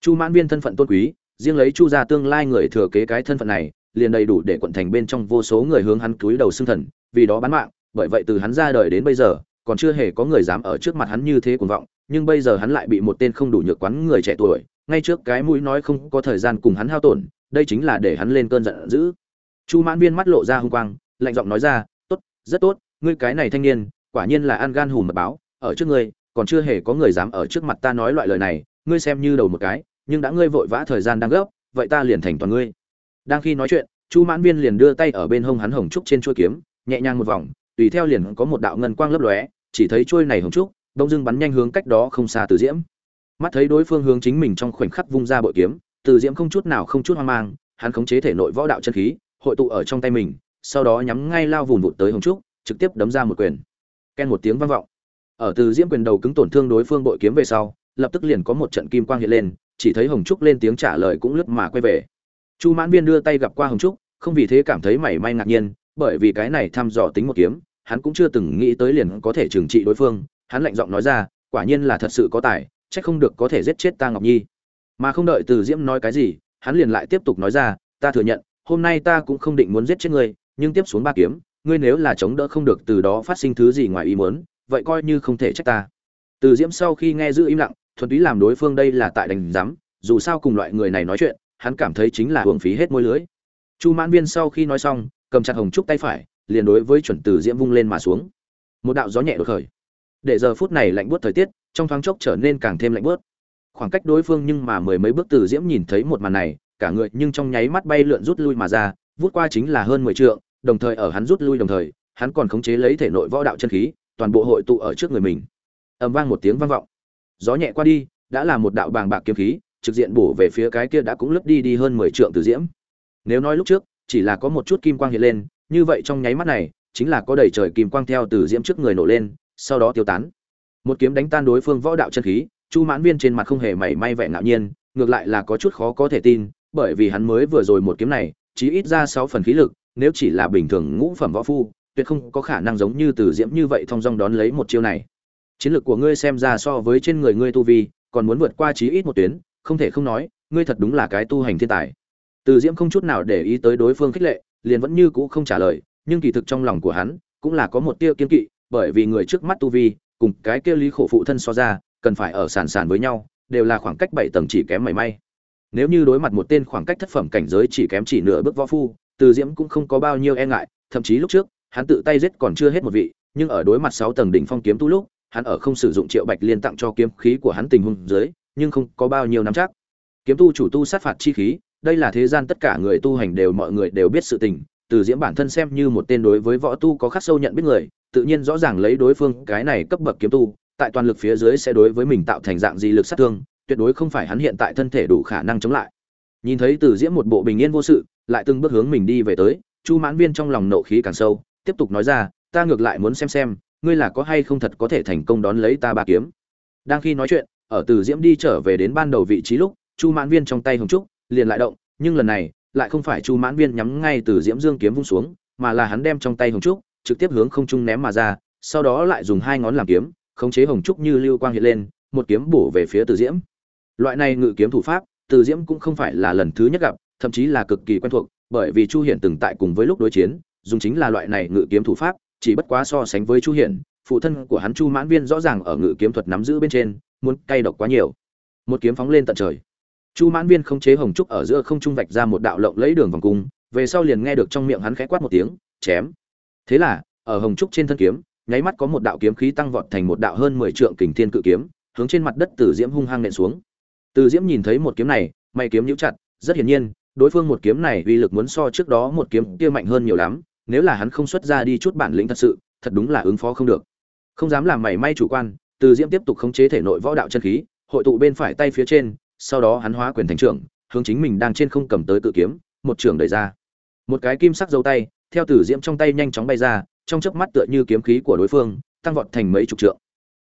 Chu mãn viên thân phận tôn quý, riêng lấy chu gia tương lai người thừa kế cái thân phận này, liền đầy đủ để quận thành bên trong vô số người hướng hắn cúi đầu xưng thần, vì đó bán mạng, bởi vậy từ hắn ra đời đến bây giờ còn chưa hề có người dám ở trước mặt hắn như thế cuồng vọng, nhưng bây giờ hắn lại bị một tên không đủ nhược quán người trẻ tuổi, ngay trước cái mũi nói không có thời gian cùng hắn hao tổn, đây chính là để hắn lên cơn giận dữ. Chu mãn viên mắt lộ ra hung quang, lạnh giọng nói ra, tốt, rất tốt, ngươi cái này thanh niên, quả nhiên là ăn gan hùm mật báo, ở trước ngươi, còn chưa hề có người dám ở trước mặt ta nói loại lời này, ngươi xem như đầu một cái, nhưng đã ngươi vội vã thời gian đang gấp, vậy ta liền thành toàn ngươi. Đang khi nói chuyện, chu mãn viên liền đưa tay ở bên hông hắn hồng trúc trên chuôi kiếm, nhẹ nhàng một vòng tùy theo liền có một đạo ngân quang lấp lóe, chỉ thấy chuôi này hồng trúc, đông dưng bắn nhanh hướng cách đó không xa từ diễm. Mắt thấy đối phương hướng chính mình trong khoảnh khắc vung ra bội kiếm, từ diễm không chút nào không chút hoang mang, hắn khống chế thể nội võ đạo chân khí, hội tụ ở trong tay mình, sau đó nhắm ngay lao vụn vụt tới hồng trúc, trực tiếp đấm ra một quyền. Ken một tiếng vang vọng. Ở từ diễm quyền đầu cứng tổn thương đối phương bội kiếm về sau, lập tức liền có một trận kim quang hiện lên, chỉ thấy hồng trúc lên tiếng trả lời cũng lướt mà quay về. Chu mãn viên đưa tay gặp qua hồng trúc, không vì thế cảm thấy mảy may ngạc nhiên bởi vì cái này thăm dò tính một kiếm, hắn cũng chưa từng nghĩ tới liền có thể trừng trị đối phương, hắn lạnh giọng nói ra, quả nhiên là thật sự có tài, chắc không được có thể giết chết ta ngọc nhi. Mà không đợi từ diễm nói cái gì, hắn liền lại tiếp tục nói ra, ta thừa nhận, hôm nay ta cũng không định muốn giết chết ngươi, nhưng tiếp xuống ba kiếm, ngươi nếu là chống đỡ không được từ đó phát sinh thứ gì ngoài ý muốn, vậy coi như không thể trách ta. Từ diễm sau khi nghe giữ im lặng, thuần túy làm đối phương đây là tại đành giám, dù sao cùng loại người này nói chuyện, hắn cảm thấy chính là uổng phí hết môi lưới. Chu mãn viên sau khi nói xong cầm chặt hồng trúc tay phải, liền đối với chuẩn từ diễm vung lên mà xuống. Một đạo gió nhẹ đột khởi. Để giờ phút này lạnh buốt thời tiết, trong thoáng chốc trở nên càng thêm lạnh bớt khoảng cách đối phương nhưng mà mười mấy bước từ diễm nhìn thấy một màn này, cả người nhưng trong nháy mắt bay lượn rút lui mà ra, vút qua chính là hơn mười trượng, đồng thời ở hắn rút lui đồng thời, hắn còn khống chế lấy thể nội võ đạo chân khí, toàn bộ hội tụ ở trước người mình. Ầm vang một tiếng vang vọng. Gió nhẹ qua đi, đã là một đạo bàng bạc kiếm khí, trực diện bổ về phía cái kia đã cũng lướt đi đi hơn mười trượng từ diễm. Nếu nói lúc trước chỉ là có một chút kim quang hiện lên, như vậy trong nháy mắt này, chính là có đầy trời kim quang theo từ diễm trước người nổ lên, sau đó tiêu tán. Một kiếm đánh tan đối phương võ đạo chân khí, chu mãn viên trên mặt không hề mảy may vẻ ngạo nhiên, ngược lại là có chút khó có thể tin, bởi vì hắn mới vừa rồi một kiếm này chỉ ít ra sáu phần khí lực, nếu chỉ là bình thường ngũ phẩm võ phu, tuyệt không có khả năng giống như từ diễm như vậy thong dong đón lấy một chiêu này. Chiến lược của ngươi xem ra so với trên người ngươi tu vi, còn muốn vượt qua chí ít một tuyến, không thể không nói, ngươi thật đúng là cái tu hành thiên tài từ diễm không chút nào để ý tới đối phương khích lệ, liền vẫn như cũ không trả lời, nhưng kỳ thực trong lòng của hắn cũng là có một tia kiên kỵ, bởi vì người trước mắt tu vi, cùng cái kia lý khổ phụ thân so ra, cần phải ở sàn sàn với nhau, đều là khoảng cách bảy tầng chỉ kém mảy may. Nếu như đối mặt một tên khoảng cách thất phẩm cảnh giới chỉ kém chỉ nửa bước võ phu, từ diễm cũng không có bao nhiêu e ngại, thậm chí lúc trước, hắn tự tay giết còn chưa hết một vị, nhưng ở đối mặt sáu tầng đỉnh phong kiếm tu lúc, hắn ở không sử dụng triệu bạch liên tặng cho kiếm khí của hắn tình huống dưới, nhưng không có bao nhiêu nắm chắc. Kiếm tu chủ tu sát phạt chi khí đây là thế gian tất cả người tu hành đều mọi người đều biết sự tình, từ diễm bản thân xem như một tên đối với võ tu có khắc sâu nhận biết người, tự nhiên rõ ràng lấy đối phương cái này cấp bậc kiếm tu, tại toàn lực phía dưới sẽ đối với mình tạo thành dạng gì lực sát thương, tuyệt đối không phải hắn hiện tại thân thể đủ khả năng chống lại. Nhìn thấy từ diễm một bộ bình yên vô sự, lại từng bước hướng mình đi về tới, chu mãn viên trong lòng nộ khí càng sâu, tiếp tục nói ra, ta ngược lại muốn xem xem, ngươi là có hay không thật có thể thành công đón lấy ta ba kiếm. Đang khi nói chuyện, ở từ diễm đi trở về đến ban đầu vị trí lúc, chu mãn viên trong tay hồng trúc liền lại động, nhưng lần này, lại không phải chu mãn viên nhắm ngay từ diễm dương kiếm vung xuống, mà là hắn đem trong tay hồng trúc, trực tiếp hướng không trung ném mà ra, sau đó lại dùng hai ngón làm kiếm, khống chế hồng trúc như lưu quang hiện lên, một kiếm bổ về phía từ diễm. Loại này ngự kiếm thủ pháp, từ diễm cũng không phải là lần thứ nhất gặp, thậm chí là cực kỳ quen thuộc, bởi vì chu hiển từng tại cùng với lúc đối chiến, dùng chính là loại này ngự kiếm thủ pháp, chỉ bất quá so sánh với chu hiển, phụ thân của hắn chu mãn viên rõ ràng ở ngự kiếm thuật nắm giữ bên trên, muốn cay độc quá nhiều. Một kiếm phóng lên tận trời chu mãn viên không chế hồng trúc ở giữa không trung vạch ra một đạo lộng lấy đường vòng cung, về sau liền nghe được trong miệng hắn khẽ quát một tiếng, chém. Thế là, ở hồng trúc trên thân kiếm, nháy mắt có một đạo kiếm khí tăng vọt thành một đạo hơn mười trượng kình thiên cự kiếm, hướng trên mặt đất từ diễm hung hăng nện xuống. Từ diễm nhìn thấy một kiếm này may kiếm nhũ chặt, rất hiển nhiên, đối phương một kiếm này uy lực muốn so trước đó một kiếm kia mạnh hơn nhiều lắm, nếu là hắn không xuất ra đi chút bản lĩnh thật sự, thật đúng là ứng phó không được. Không dám làm mảy may chủ quan, từ diễm tiếp tục khống chế thể nội võ đạo chân khí, hội tụ bên phải tay phía trên sau đó hắn hóa quyền thành trưởng, hướng chính mình đang trên không cầm tới cự kiếm, một trường đẩy ra. Một cái kim sắc dấu tay, theo tử diễm trong tay nhanh chóng bay ra, trong chớp mắt tựa như kiếm khí của đối phương, tăng vọt thành mấy chục trượng.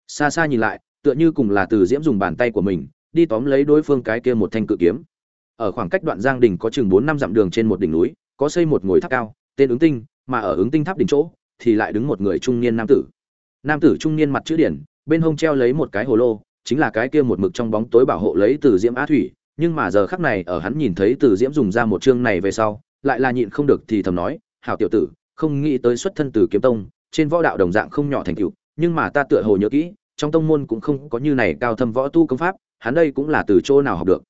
Xa xa nhìn lại, tựa như cùng là tử diễm dùng bàn tay của mình, đi tóm lấy đối phương cái kia một thanh cự kiếm. Ở khoảng cách đoạn giang đỉnh có chừng bốn năm dặm đường trên một đỉnh núi, có xây một ngôi tháp cao, tên ứng tinh, mà ở ứng tinh tháp đỉnh chỗ, thì lại đứng một người trung niên nam tử. Nam tử trung niên mặt chữ điển, bên hông treo lấy một cái hồ lô chính là cái kia một mực trong bóng tối bảo hộ lấy từ diễm á thủy, nhưng mà giờ khắc này ở hắn nhìn thấy từ diễm dùng ra một chương này về sau, lại là nhịn không được thì thầm nói, hảo tiểu tử, không nghĩ tới xuất thân từ kiếm tông, trên võ đạo đồng dạng không nhỏ thành tựu, nhưng mà ta tựa hồ nhớ kỹ, trong tông môn cũng không có như này cao thâm võ tu công pháp, hắn đây cũng là từ chỗ nào học được?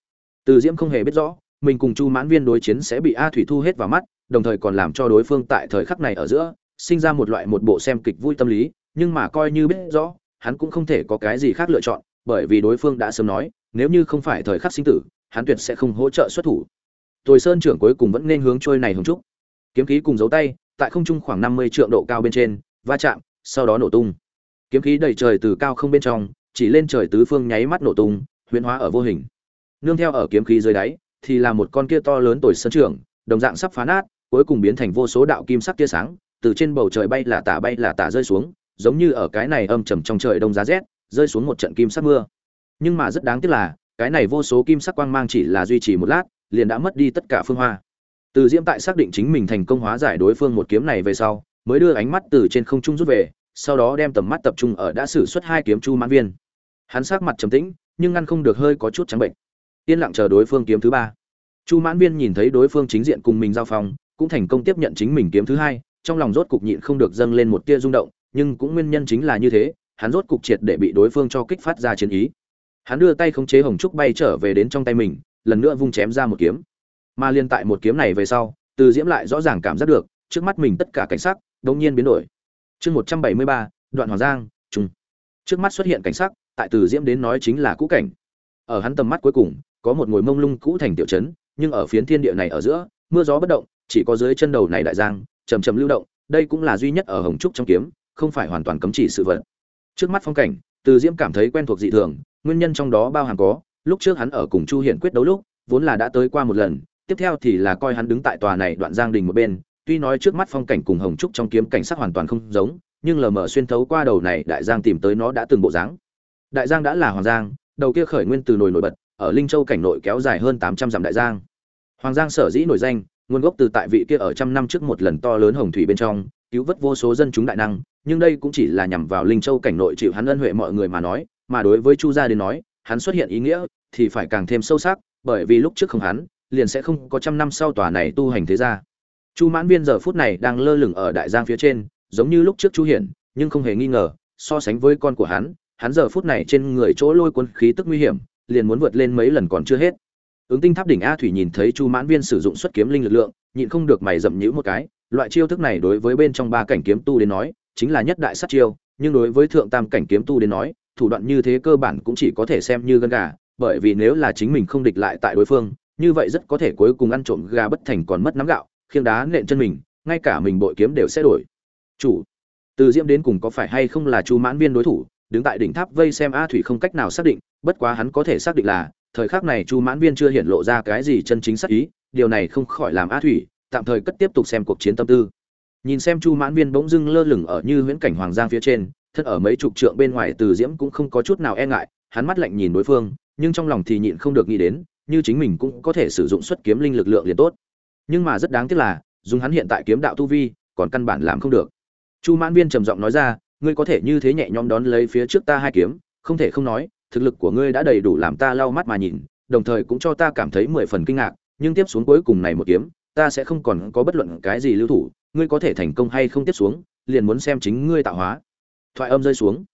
Từ diễm không hề biết rõ, mình cùng chu mãn viên đối chiến sẽ bị a thủy thu hết vào mắt, đồng thời còn làm cho đối phương tại thời khắc này ở giữa, sinh ra một loại một bộ xem kịch vui tâm lý, nhưng mà coi như biết rõ, hắn cũng không thể có cái gì khác lựa chọn bởi vì đối phương đã sớm nói, nếu như không phải thời khắc sinh tử, hắn tuyệt sẽ không hỗ trợ xuất thủ. Tồi sơn trưởng cuối cùng vẫn nên hướng trôi này hồng trúc. Kiếm khí cùng dấu tay, tại không trung khoảng năm mươi triệu độ cao bên trên, va chạm, sau đó nổ tung. Kiếm khí đầy trời từ cao không bên trong, chỉ lên trời tứ phương nháy mắt nổ tung, huyễn hóa ở vô hình. Nương theo ở kiếm khí dưới đáy, thì là một con kia to lớn tồi sơn trưởng, đồng dạng sắp phá nát, cuối cùng biến thành vô số đạo kim sắc tia sáng, từ trên bầu trời bay là tả bay là tả rơi xuống, giống như ở cái này âm trầm trong trời đông giá rét rơi xuống một trận kim sắc mưa. Nhưng mà rất đáng tiếc là cái này vô số kim sắc quang mang chỉ là duy trì một lát liền đã mất đi tất cả phương hoa. Từ diễm tại xác định chính mình thành công hóa giải đối phương một kiếm này về sau mới đưa ánh mắt từ trên không trung rút về sau đó đem tầm mắt tập trung ở đã xử suất hai kiếm chu mãn viên. Hắn sắc mặt trầm tĩnh nhưng ngăn không được hơi có chút trắng bệnh. Yên lặng chờ đối phương kiếm thứ ba. Chu mãn viên nhìn thấy đối phương chính diện cùng mình giao phòng, cũng thành công tiếp nhận chính mình kiếm thứ hai trong lòng rốt cục nhịn không được dâng lên một tia rung động nhưng cũng nguyên nhân chính là như thế hắn rốt cục triệt để bị đối phương cho kích phát ra chiến ý. Hắn đưa tay khống chế hồng trúc bay trở về đến trong tay mình, lần nữa vung chém ra một kiếm. Mà liên tại một kiếm này về sau, từ diễm lại rõ ràng cảm giác được, trước mắt mình tất cả cảnh sắc đống nhiên biến đổi. Chương một trăm bảy mươi ba, đoạn hoàng giang trung trước mắt xuất hiện cảnh sắc, tại từ diễm đến nói chính là cũ cảnh. Ở hắn tầm mắt cuối cùng, có một ngồi mông lung cũ thành tiểu trấn, nhưng ở phiến thiên địa này ở giữa, mưa gió bất động, chỉ có dưới chân đầu này đại giang, chậm chậm lưu động, đây cũng là duy nhất ở hồng trúc trong kiếm, không phải hoàn toàn cấm chỉ sự vật trước mắt phong cảnh, từ diễm cảm thấy quen thuộc dị thường, nguyên nhân trong đó bao hàm có, lúc trước hắn ở cùng chu hiển quyết đấu lúc, vốn là đã tới qua một lần, tiếp theo thì là coi hắn đứng tại tòa này đoạn giang đình một bên, tuy nói trước mắt phong cảnh cùng hồng trúc trong kiếm cảnh sắc hoàn toàn không giống, nhưng lờ mờ xuyên thấu qua đầu này đại giang tìm tới nó đã từng bộ dáng. Đại giang đã là hoàng giang, đầu kia khởi nguyên từ nồi nổi bật, ở linh châu cảnh nội kéo dài hơn tám trăm dặm đại giang. Hoàng giang sở dĩ nổi danh, nguồn gốc từ tại vị kia ở trăm năm trước một lần to lớn hồng thủy bên trong, cứu vớt vô số dân chúng đại năng nhưng đây cũng chỉ là nhằm vào linh châu cảnh nội chịu hắn ân huệ mọi người mà nói, mà đối với chu gia đến nói, hắn xuất hiện ý nghĩa thì phải càng thêm sâu sắc, bởi vì lúc trước không hắn, liền sẽ không có trăm năm sau tòa này tu hành thế gia. Chu mãn viên giờ phút này đang lơ lửng ở đại giang phía trên, giống như lúc trước chu hiển, nhưng không hề nghi ngờ, so sánh với con của hắn hắn giờ phút này trên người chỗ lôi quân khí tức nguy hiểm, liền muốn vượt lên mấy lần còn chưa hết. Ứng tinh tháp đỉnh a thủy nhìn thấy chu mãn viên sử dụng xuất kiếm linh lực lượng, nhịn không được mày dậm nhữ một cái, loại chiêu thức này đối với bên trong ba cảnh kiếm tu đến nói chính là nhất đại sát chiêu, nhưng đối với thượng tam cảnh kiếm tu đến nói, thủ đoạn như thế cơ bản cũng chỉ có thể xem như gân gà, bởi vì nếu là chính mình không địch lại tại đối phương, như vậy rất có thể cuối cùng ăn trộm gà bất thành còn mất nắm gạo, khiêng đá nện chân mình, ngay cả mình bội kiếm đều sẽ đổi. Chủ, từ diễm đến cùng có phải hay không là chu mãn viên đối thủ, đứng tại đỉnh tháp vây xem a thủy không cách nào xác định, bất quá hắn có thể xác định là, thời khắc này chu mãn viên chưa hiện lộ ra cái gì chân chính sắc ý, điều này không khỏi làm a thủy tạm thời cất tiếp tục xem cuộc chiến tâm tư nhìn xem chu mãn viên bỗng dưng lơ lửng ở như huyễn cảnh hoàng giang phía trên thân ở mấy chục trượng bên ngoài từ diễm cũng không có chút nào e ngại, hắn mắt lạnh nhìn đối phương, nhưng trong lòng thì nhịn không được nghĩ đến, như chính mình cũng có thể sử dụng xuất kiếm linh lực lượng liền tốt. Nhưng mà rất đáng tiếc là, dùng hắn hiện tại kiếm đạo tu vi, còn căn bản làm không được. Chu mãn viên trầm giọng nói ra, ngươi có thể như thế nhẹ nhõm đón lấy phía trước ta hai kiếm, không thể không nói, thực lực của ngươi đã đầy đủ làm ta lau mắt mà nhìn, đồng thời cũng cho ta cảm thấy mười phần kinh ngạc, nhưng tiếp xuống cuối cùng này một kiếm, ta sẽ không còn có bất luận cái gì lưu thủ ngươi có thể thành công hay không tiếp xuống, liền muốn xem chính ngươi tạo hóa. Thoại âm rơi xuống.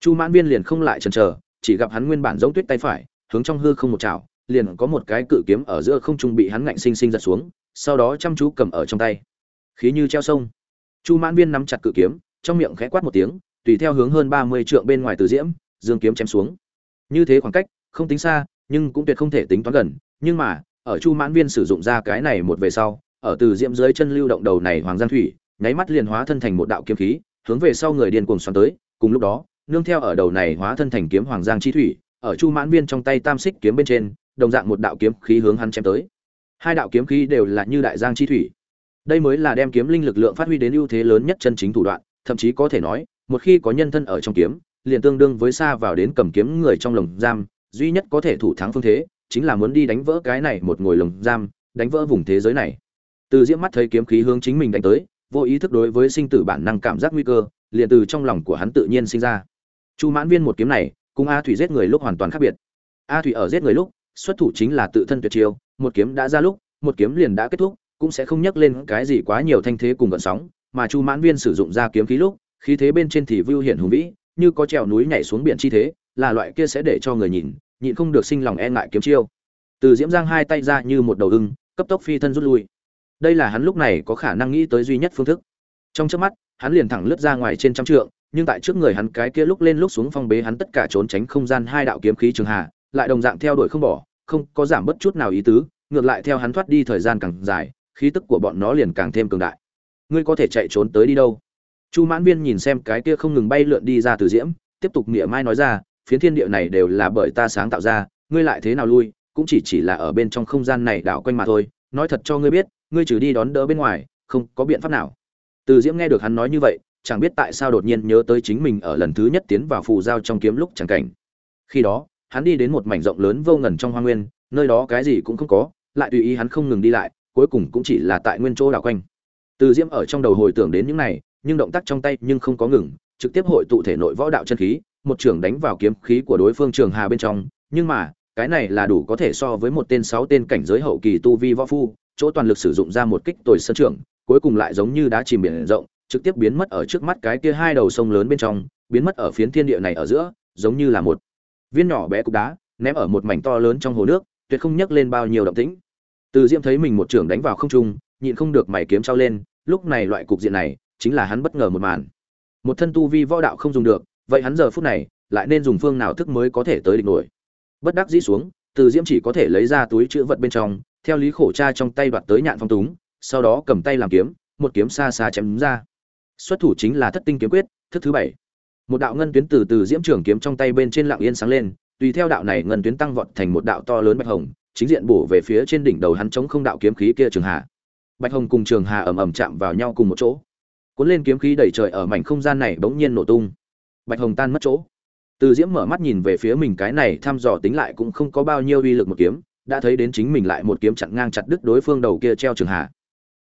Chu mãn viên liền không lại chần chờ, chỉ gặp hắn nguyên bản giống tuyết tay phải, hướng trong hư không một chảo, liền có một cái cự kiếm ở giữa không trung bị hắn ngạnh sinh sinh giật xuống, sau đó chăm chú cầm ở trong tay. Khí như treo sông. Chu mãn viên nắm chặt cự kiếm, trong miệng khẽ quát một tiếng, tùy theo hướng hơn ba mươi trượng bên ngoài từ diễm, dương kiếm chém xuống. Như thế khoảng cách, không tính xa, nhưng cũng tuyệt không thể tính toán gần, nhưng mà, ở chu mãn viên sử dụng ra cái này một về sau ở từ diễm dưới chân lưu động đầu này hoàng giang thủy, nháy mắt liền hóa thân thành một đạo kiếm khí, hướng về sau người điên cuồng xoắn tới, cùng lúc đó, nương theo ở đầu này hóa thân thành kiếm hoàng giang chi thủy, ở chu mãn viên trong tay tam xích kiếm bên trên, đồng dạng một đạo kiếm khí hướng hắn chém tới. Hai đạo kiếm khí đều là như đại giang chi thủy. Đây mới là đem kiếm linh lực lượng phát huy đến ưu thế lớn nhất chân chính thủ đoạn, thậm chí có thể nói, một khi có nhân thân ở trong kiếm, liền tương đương với xa vào đến cầm kiếm người trong lồng giam, duy nhất có thể thủ thắng phương thế, chính là muốn đi đánh vỡ cái này một ngồi lồng giam, đánh vỡ vùng thế giới này từ diễm mắt thấy kiếm khí hướng chính mình đánh tới, vô ý thức đối với sinh tử bản năng cảm giác nguy cơ, liền từ trong lòng của hắn tự nhiên sinh ra. Chu mãn viên một kiếm này, cùng a thủy giết người lúc hoàn toàn khác biệt. A thủy ở giết người lúc, xuất thủ chính là tự thân tuyệt chiêu, một kiếm đã ra lúc, một kiếm liền đã kết thúc, cũng sẽ không nhắc lên cái gì quá nhiều thanh thế cùng gợn sóng, mà chu mãn viên sử dụng ra kiếm khí lúc, khí thế bên trên thì vưu hiển hùng vĩ, như có trèo núi nhảy xuống biển chi thế, là loại kia sẽ để cho người nhìn, nhịn không được sinh lòng e ngại kiếm chiêu. Từ diễm giang hai tay ra như một đầu ưng, cấp tốc phi thân rút lui đây là hắn lúc này có khả năng nghĩ tới duy nhất phương thức. Trong trước mắt, hắn liền thẳng lướt ra ngoài trên trăm trượng, nhưng tại trước người hắn cái kia lúc lên lúc xuống phong bế hắn tất cả trốn tránh không gian hai đạo kiếm khí trường hạ lại đồng dạng theo đuổi không bỏ, không có giảm bất chút nào ý tứ, ngược lại theo hắn thoát đi thời gian càng dài, khí tức của bọn nó liền càng thêm cường đại. Ngươi có thể chạy trốn tới đi đâu? Chu mãn viên nhìn xem cái kia không ngừng bay lượn đi ra từ diễm, tiếp tục nghĩa mai nói ra, phiến thiên địa này đều là bởi ta sáng tạo ra, ngươi lại thế nào lui, cũng chỉ chỉ là ở bên trong không gian này đảo quanh mà thôi, nói thật cho ngươi biết ngươi trừ đi đón đỡ bên ngoài, không có biện pháp nào. Từ diễm nghe được hắn nói như vậy, chẳng biết tại sao đột nhiên nhớ tới chính mình ở lần thứ nhất tiến vào phù giao trong kiếm lúc chẳng cảnh. Khi đó, hắn đi đến một mảnh rộng lớn vô ngần trong hoa nguyên, nơi đó cái gì cũng không có, lại tùy ý hắn không ngừng đi lại, cuối cùng cũng chỉ là tại nguyên chỗ đảo quanh. Từ diễm ở trong đầu hồi tưởng đến những này, nhưng động tác trong tay nhưng không có ngừng, trực tiếp hội tụ thể nội võ đạo chân khí, một trường đánh vào kiếm khí của đối phương trường hà bên trong, nhưng mà, cái này là đủ có thể so với một tên sáu tên cảnh giới hậu kỳ tu vi võ phu chỗ toàn lực sử dụng ra một kích tồi sân trưởng cuối cùng lại giống như đá chìm biển rộng, trực tiếp biến mất ở trước mắt cái kia hai đầu sông lớn bên trong, biến mất ở phiến thiên địa này ở giữa, giống như là một viên nhỏ bé cục đá, ném ở một mảnh to lớn trong hồ nước, tuyệt không nhấc lên bao nhiêu động tĩnh. Từ diễm thấy mình một trưởng đánh vào không trung, nhịn không được mày kiếm trao lên, lúc này loại cục diện này, chính là hắn bất ngờ một màn. Một thân tu vi võ đạo không dùng được, vậy hắn giờ phút này, lại nên dùng phương nào thức mới có thể tới địch nổi? Bất đắc dĩ xuống, từ diễm chỉ có thể lấy ra túi chữ vật bên trong theo lý khổ cha trong tay đoạt tới nhạn phong túng, sau đó cầm tay làm kiếm, một kiếm xa xa chém ra. Xuất thủ chính là thất tinh kiếm quyết, thức thứ bảy. Một đạo ngân tuyến từ từ diễm trường kiếm trong tay bên trên lặng yên sáng lên, tùy theo đạo này ngân tuyến tăng vọt thành một đạo to lớn bạch hồng, chính diện bổ về phía trên đỉnh đầu hắn chống không đạo kiếm khí kia trường hà bạch hồng cùng trường hà ầm ầm chạm vào nhau cùng một chỗ. Cuốn lên kiếm khí đầy trời ở mảnh không gian này bỗng nhiên nổ tung. Bạch hồng tan mất chỗ. Từ diễm mở mắt nhìn về phía mình cái này thăm dò tính lại cũng không có bao nhiêu uy lực một kiếm đã thấy đến chính mình lại một kiếm chặn ngang chặt đứt đối phương đầu kia treo trường hà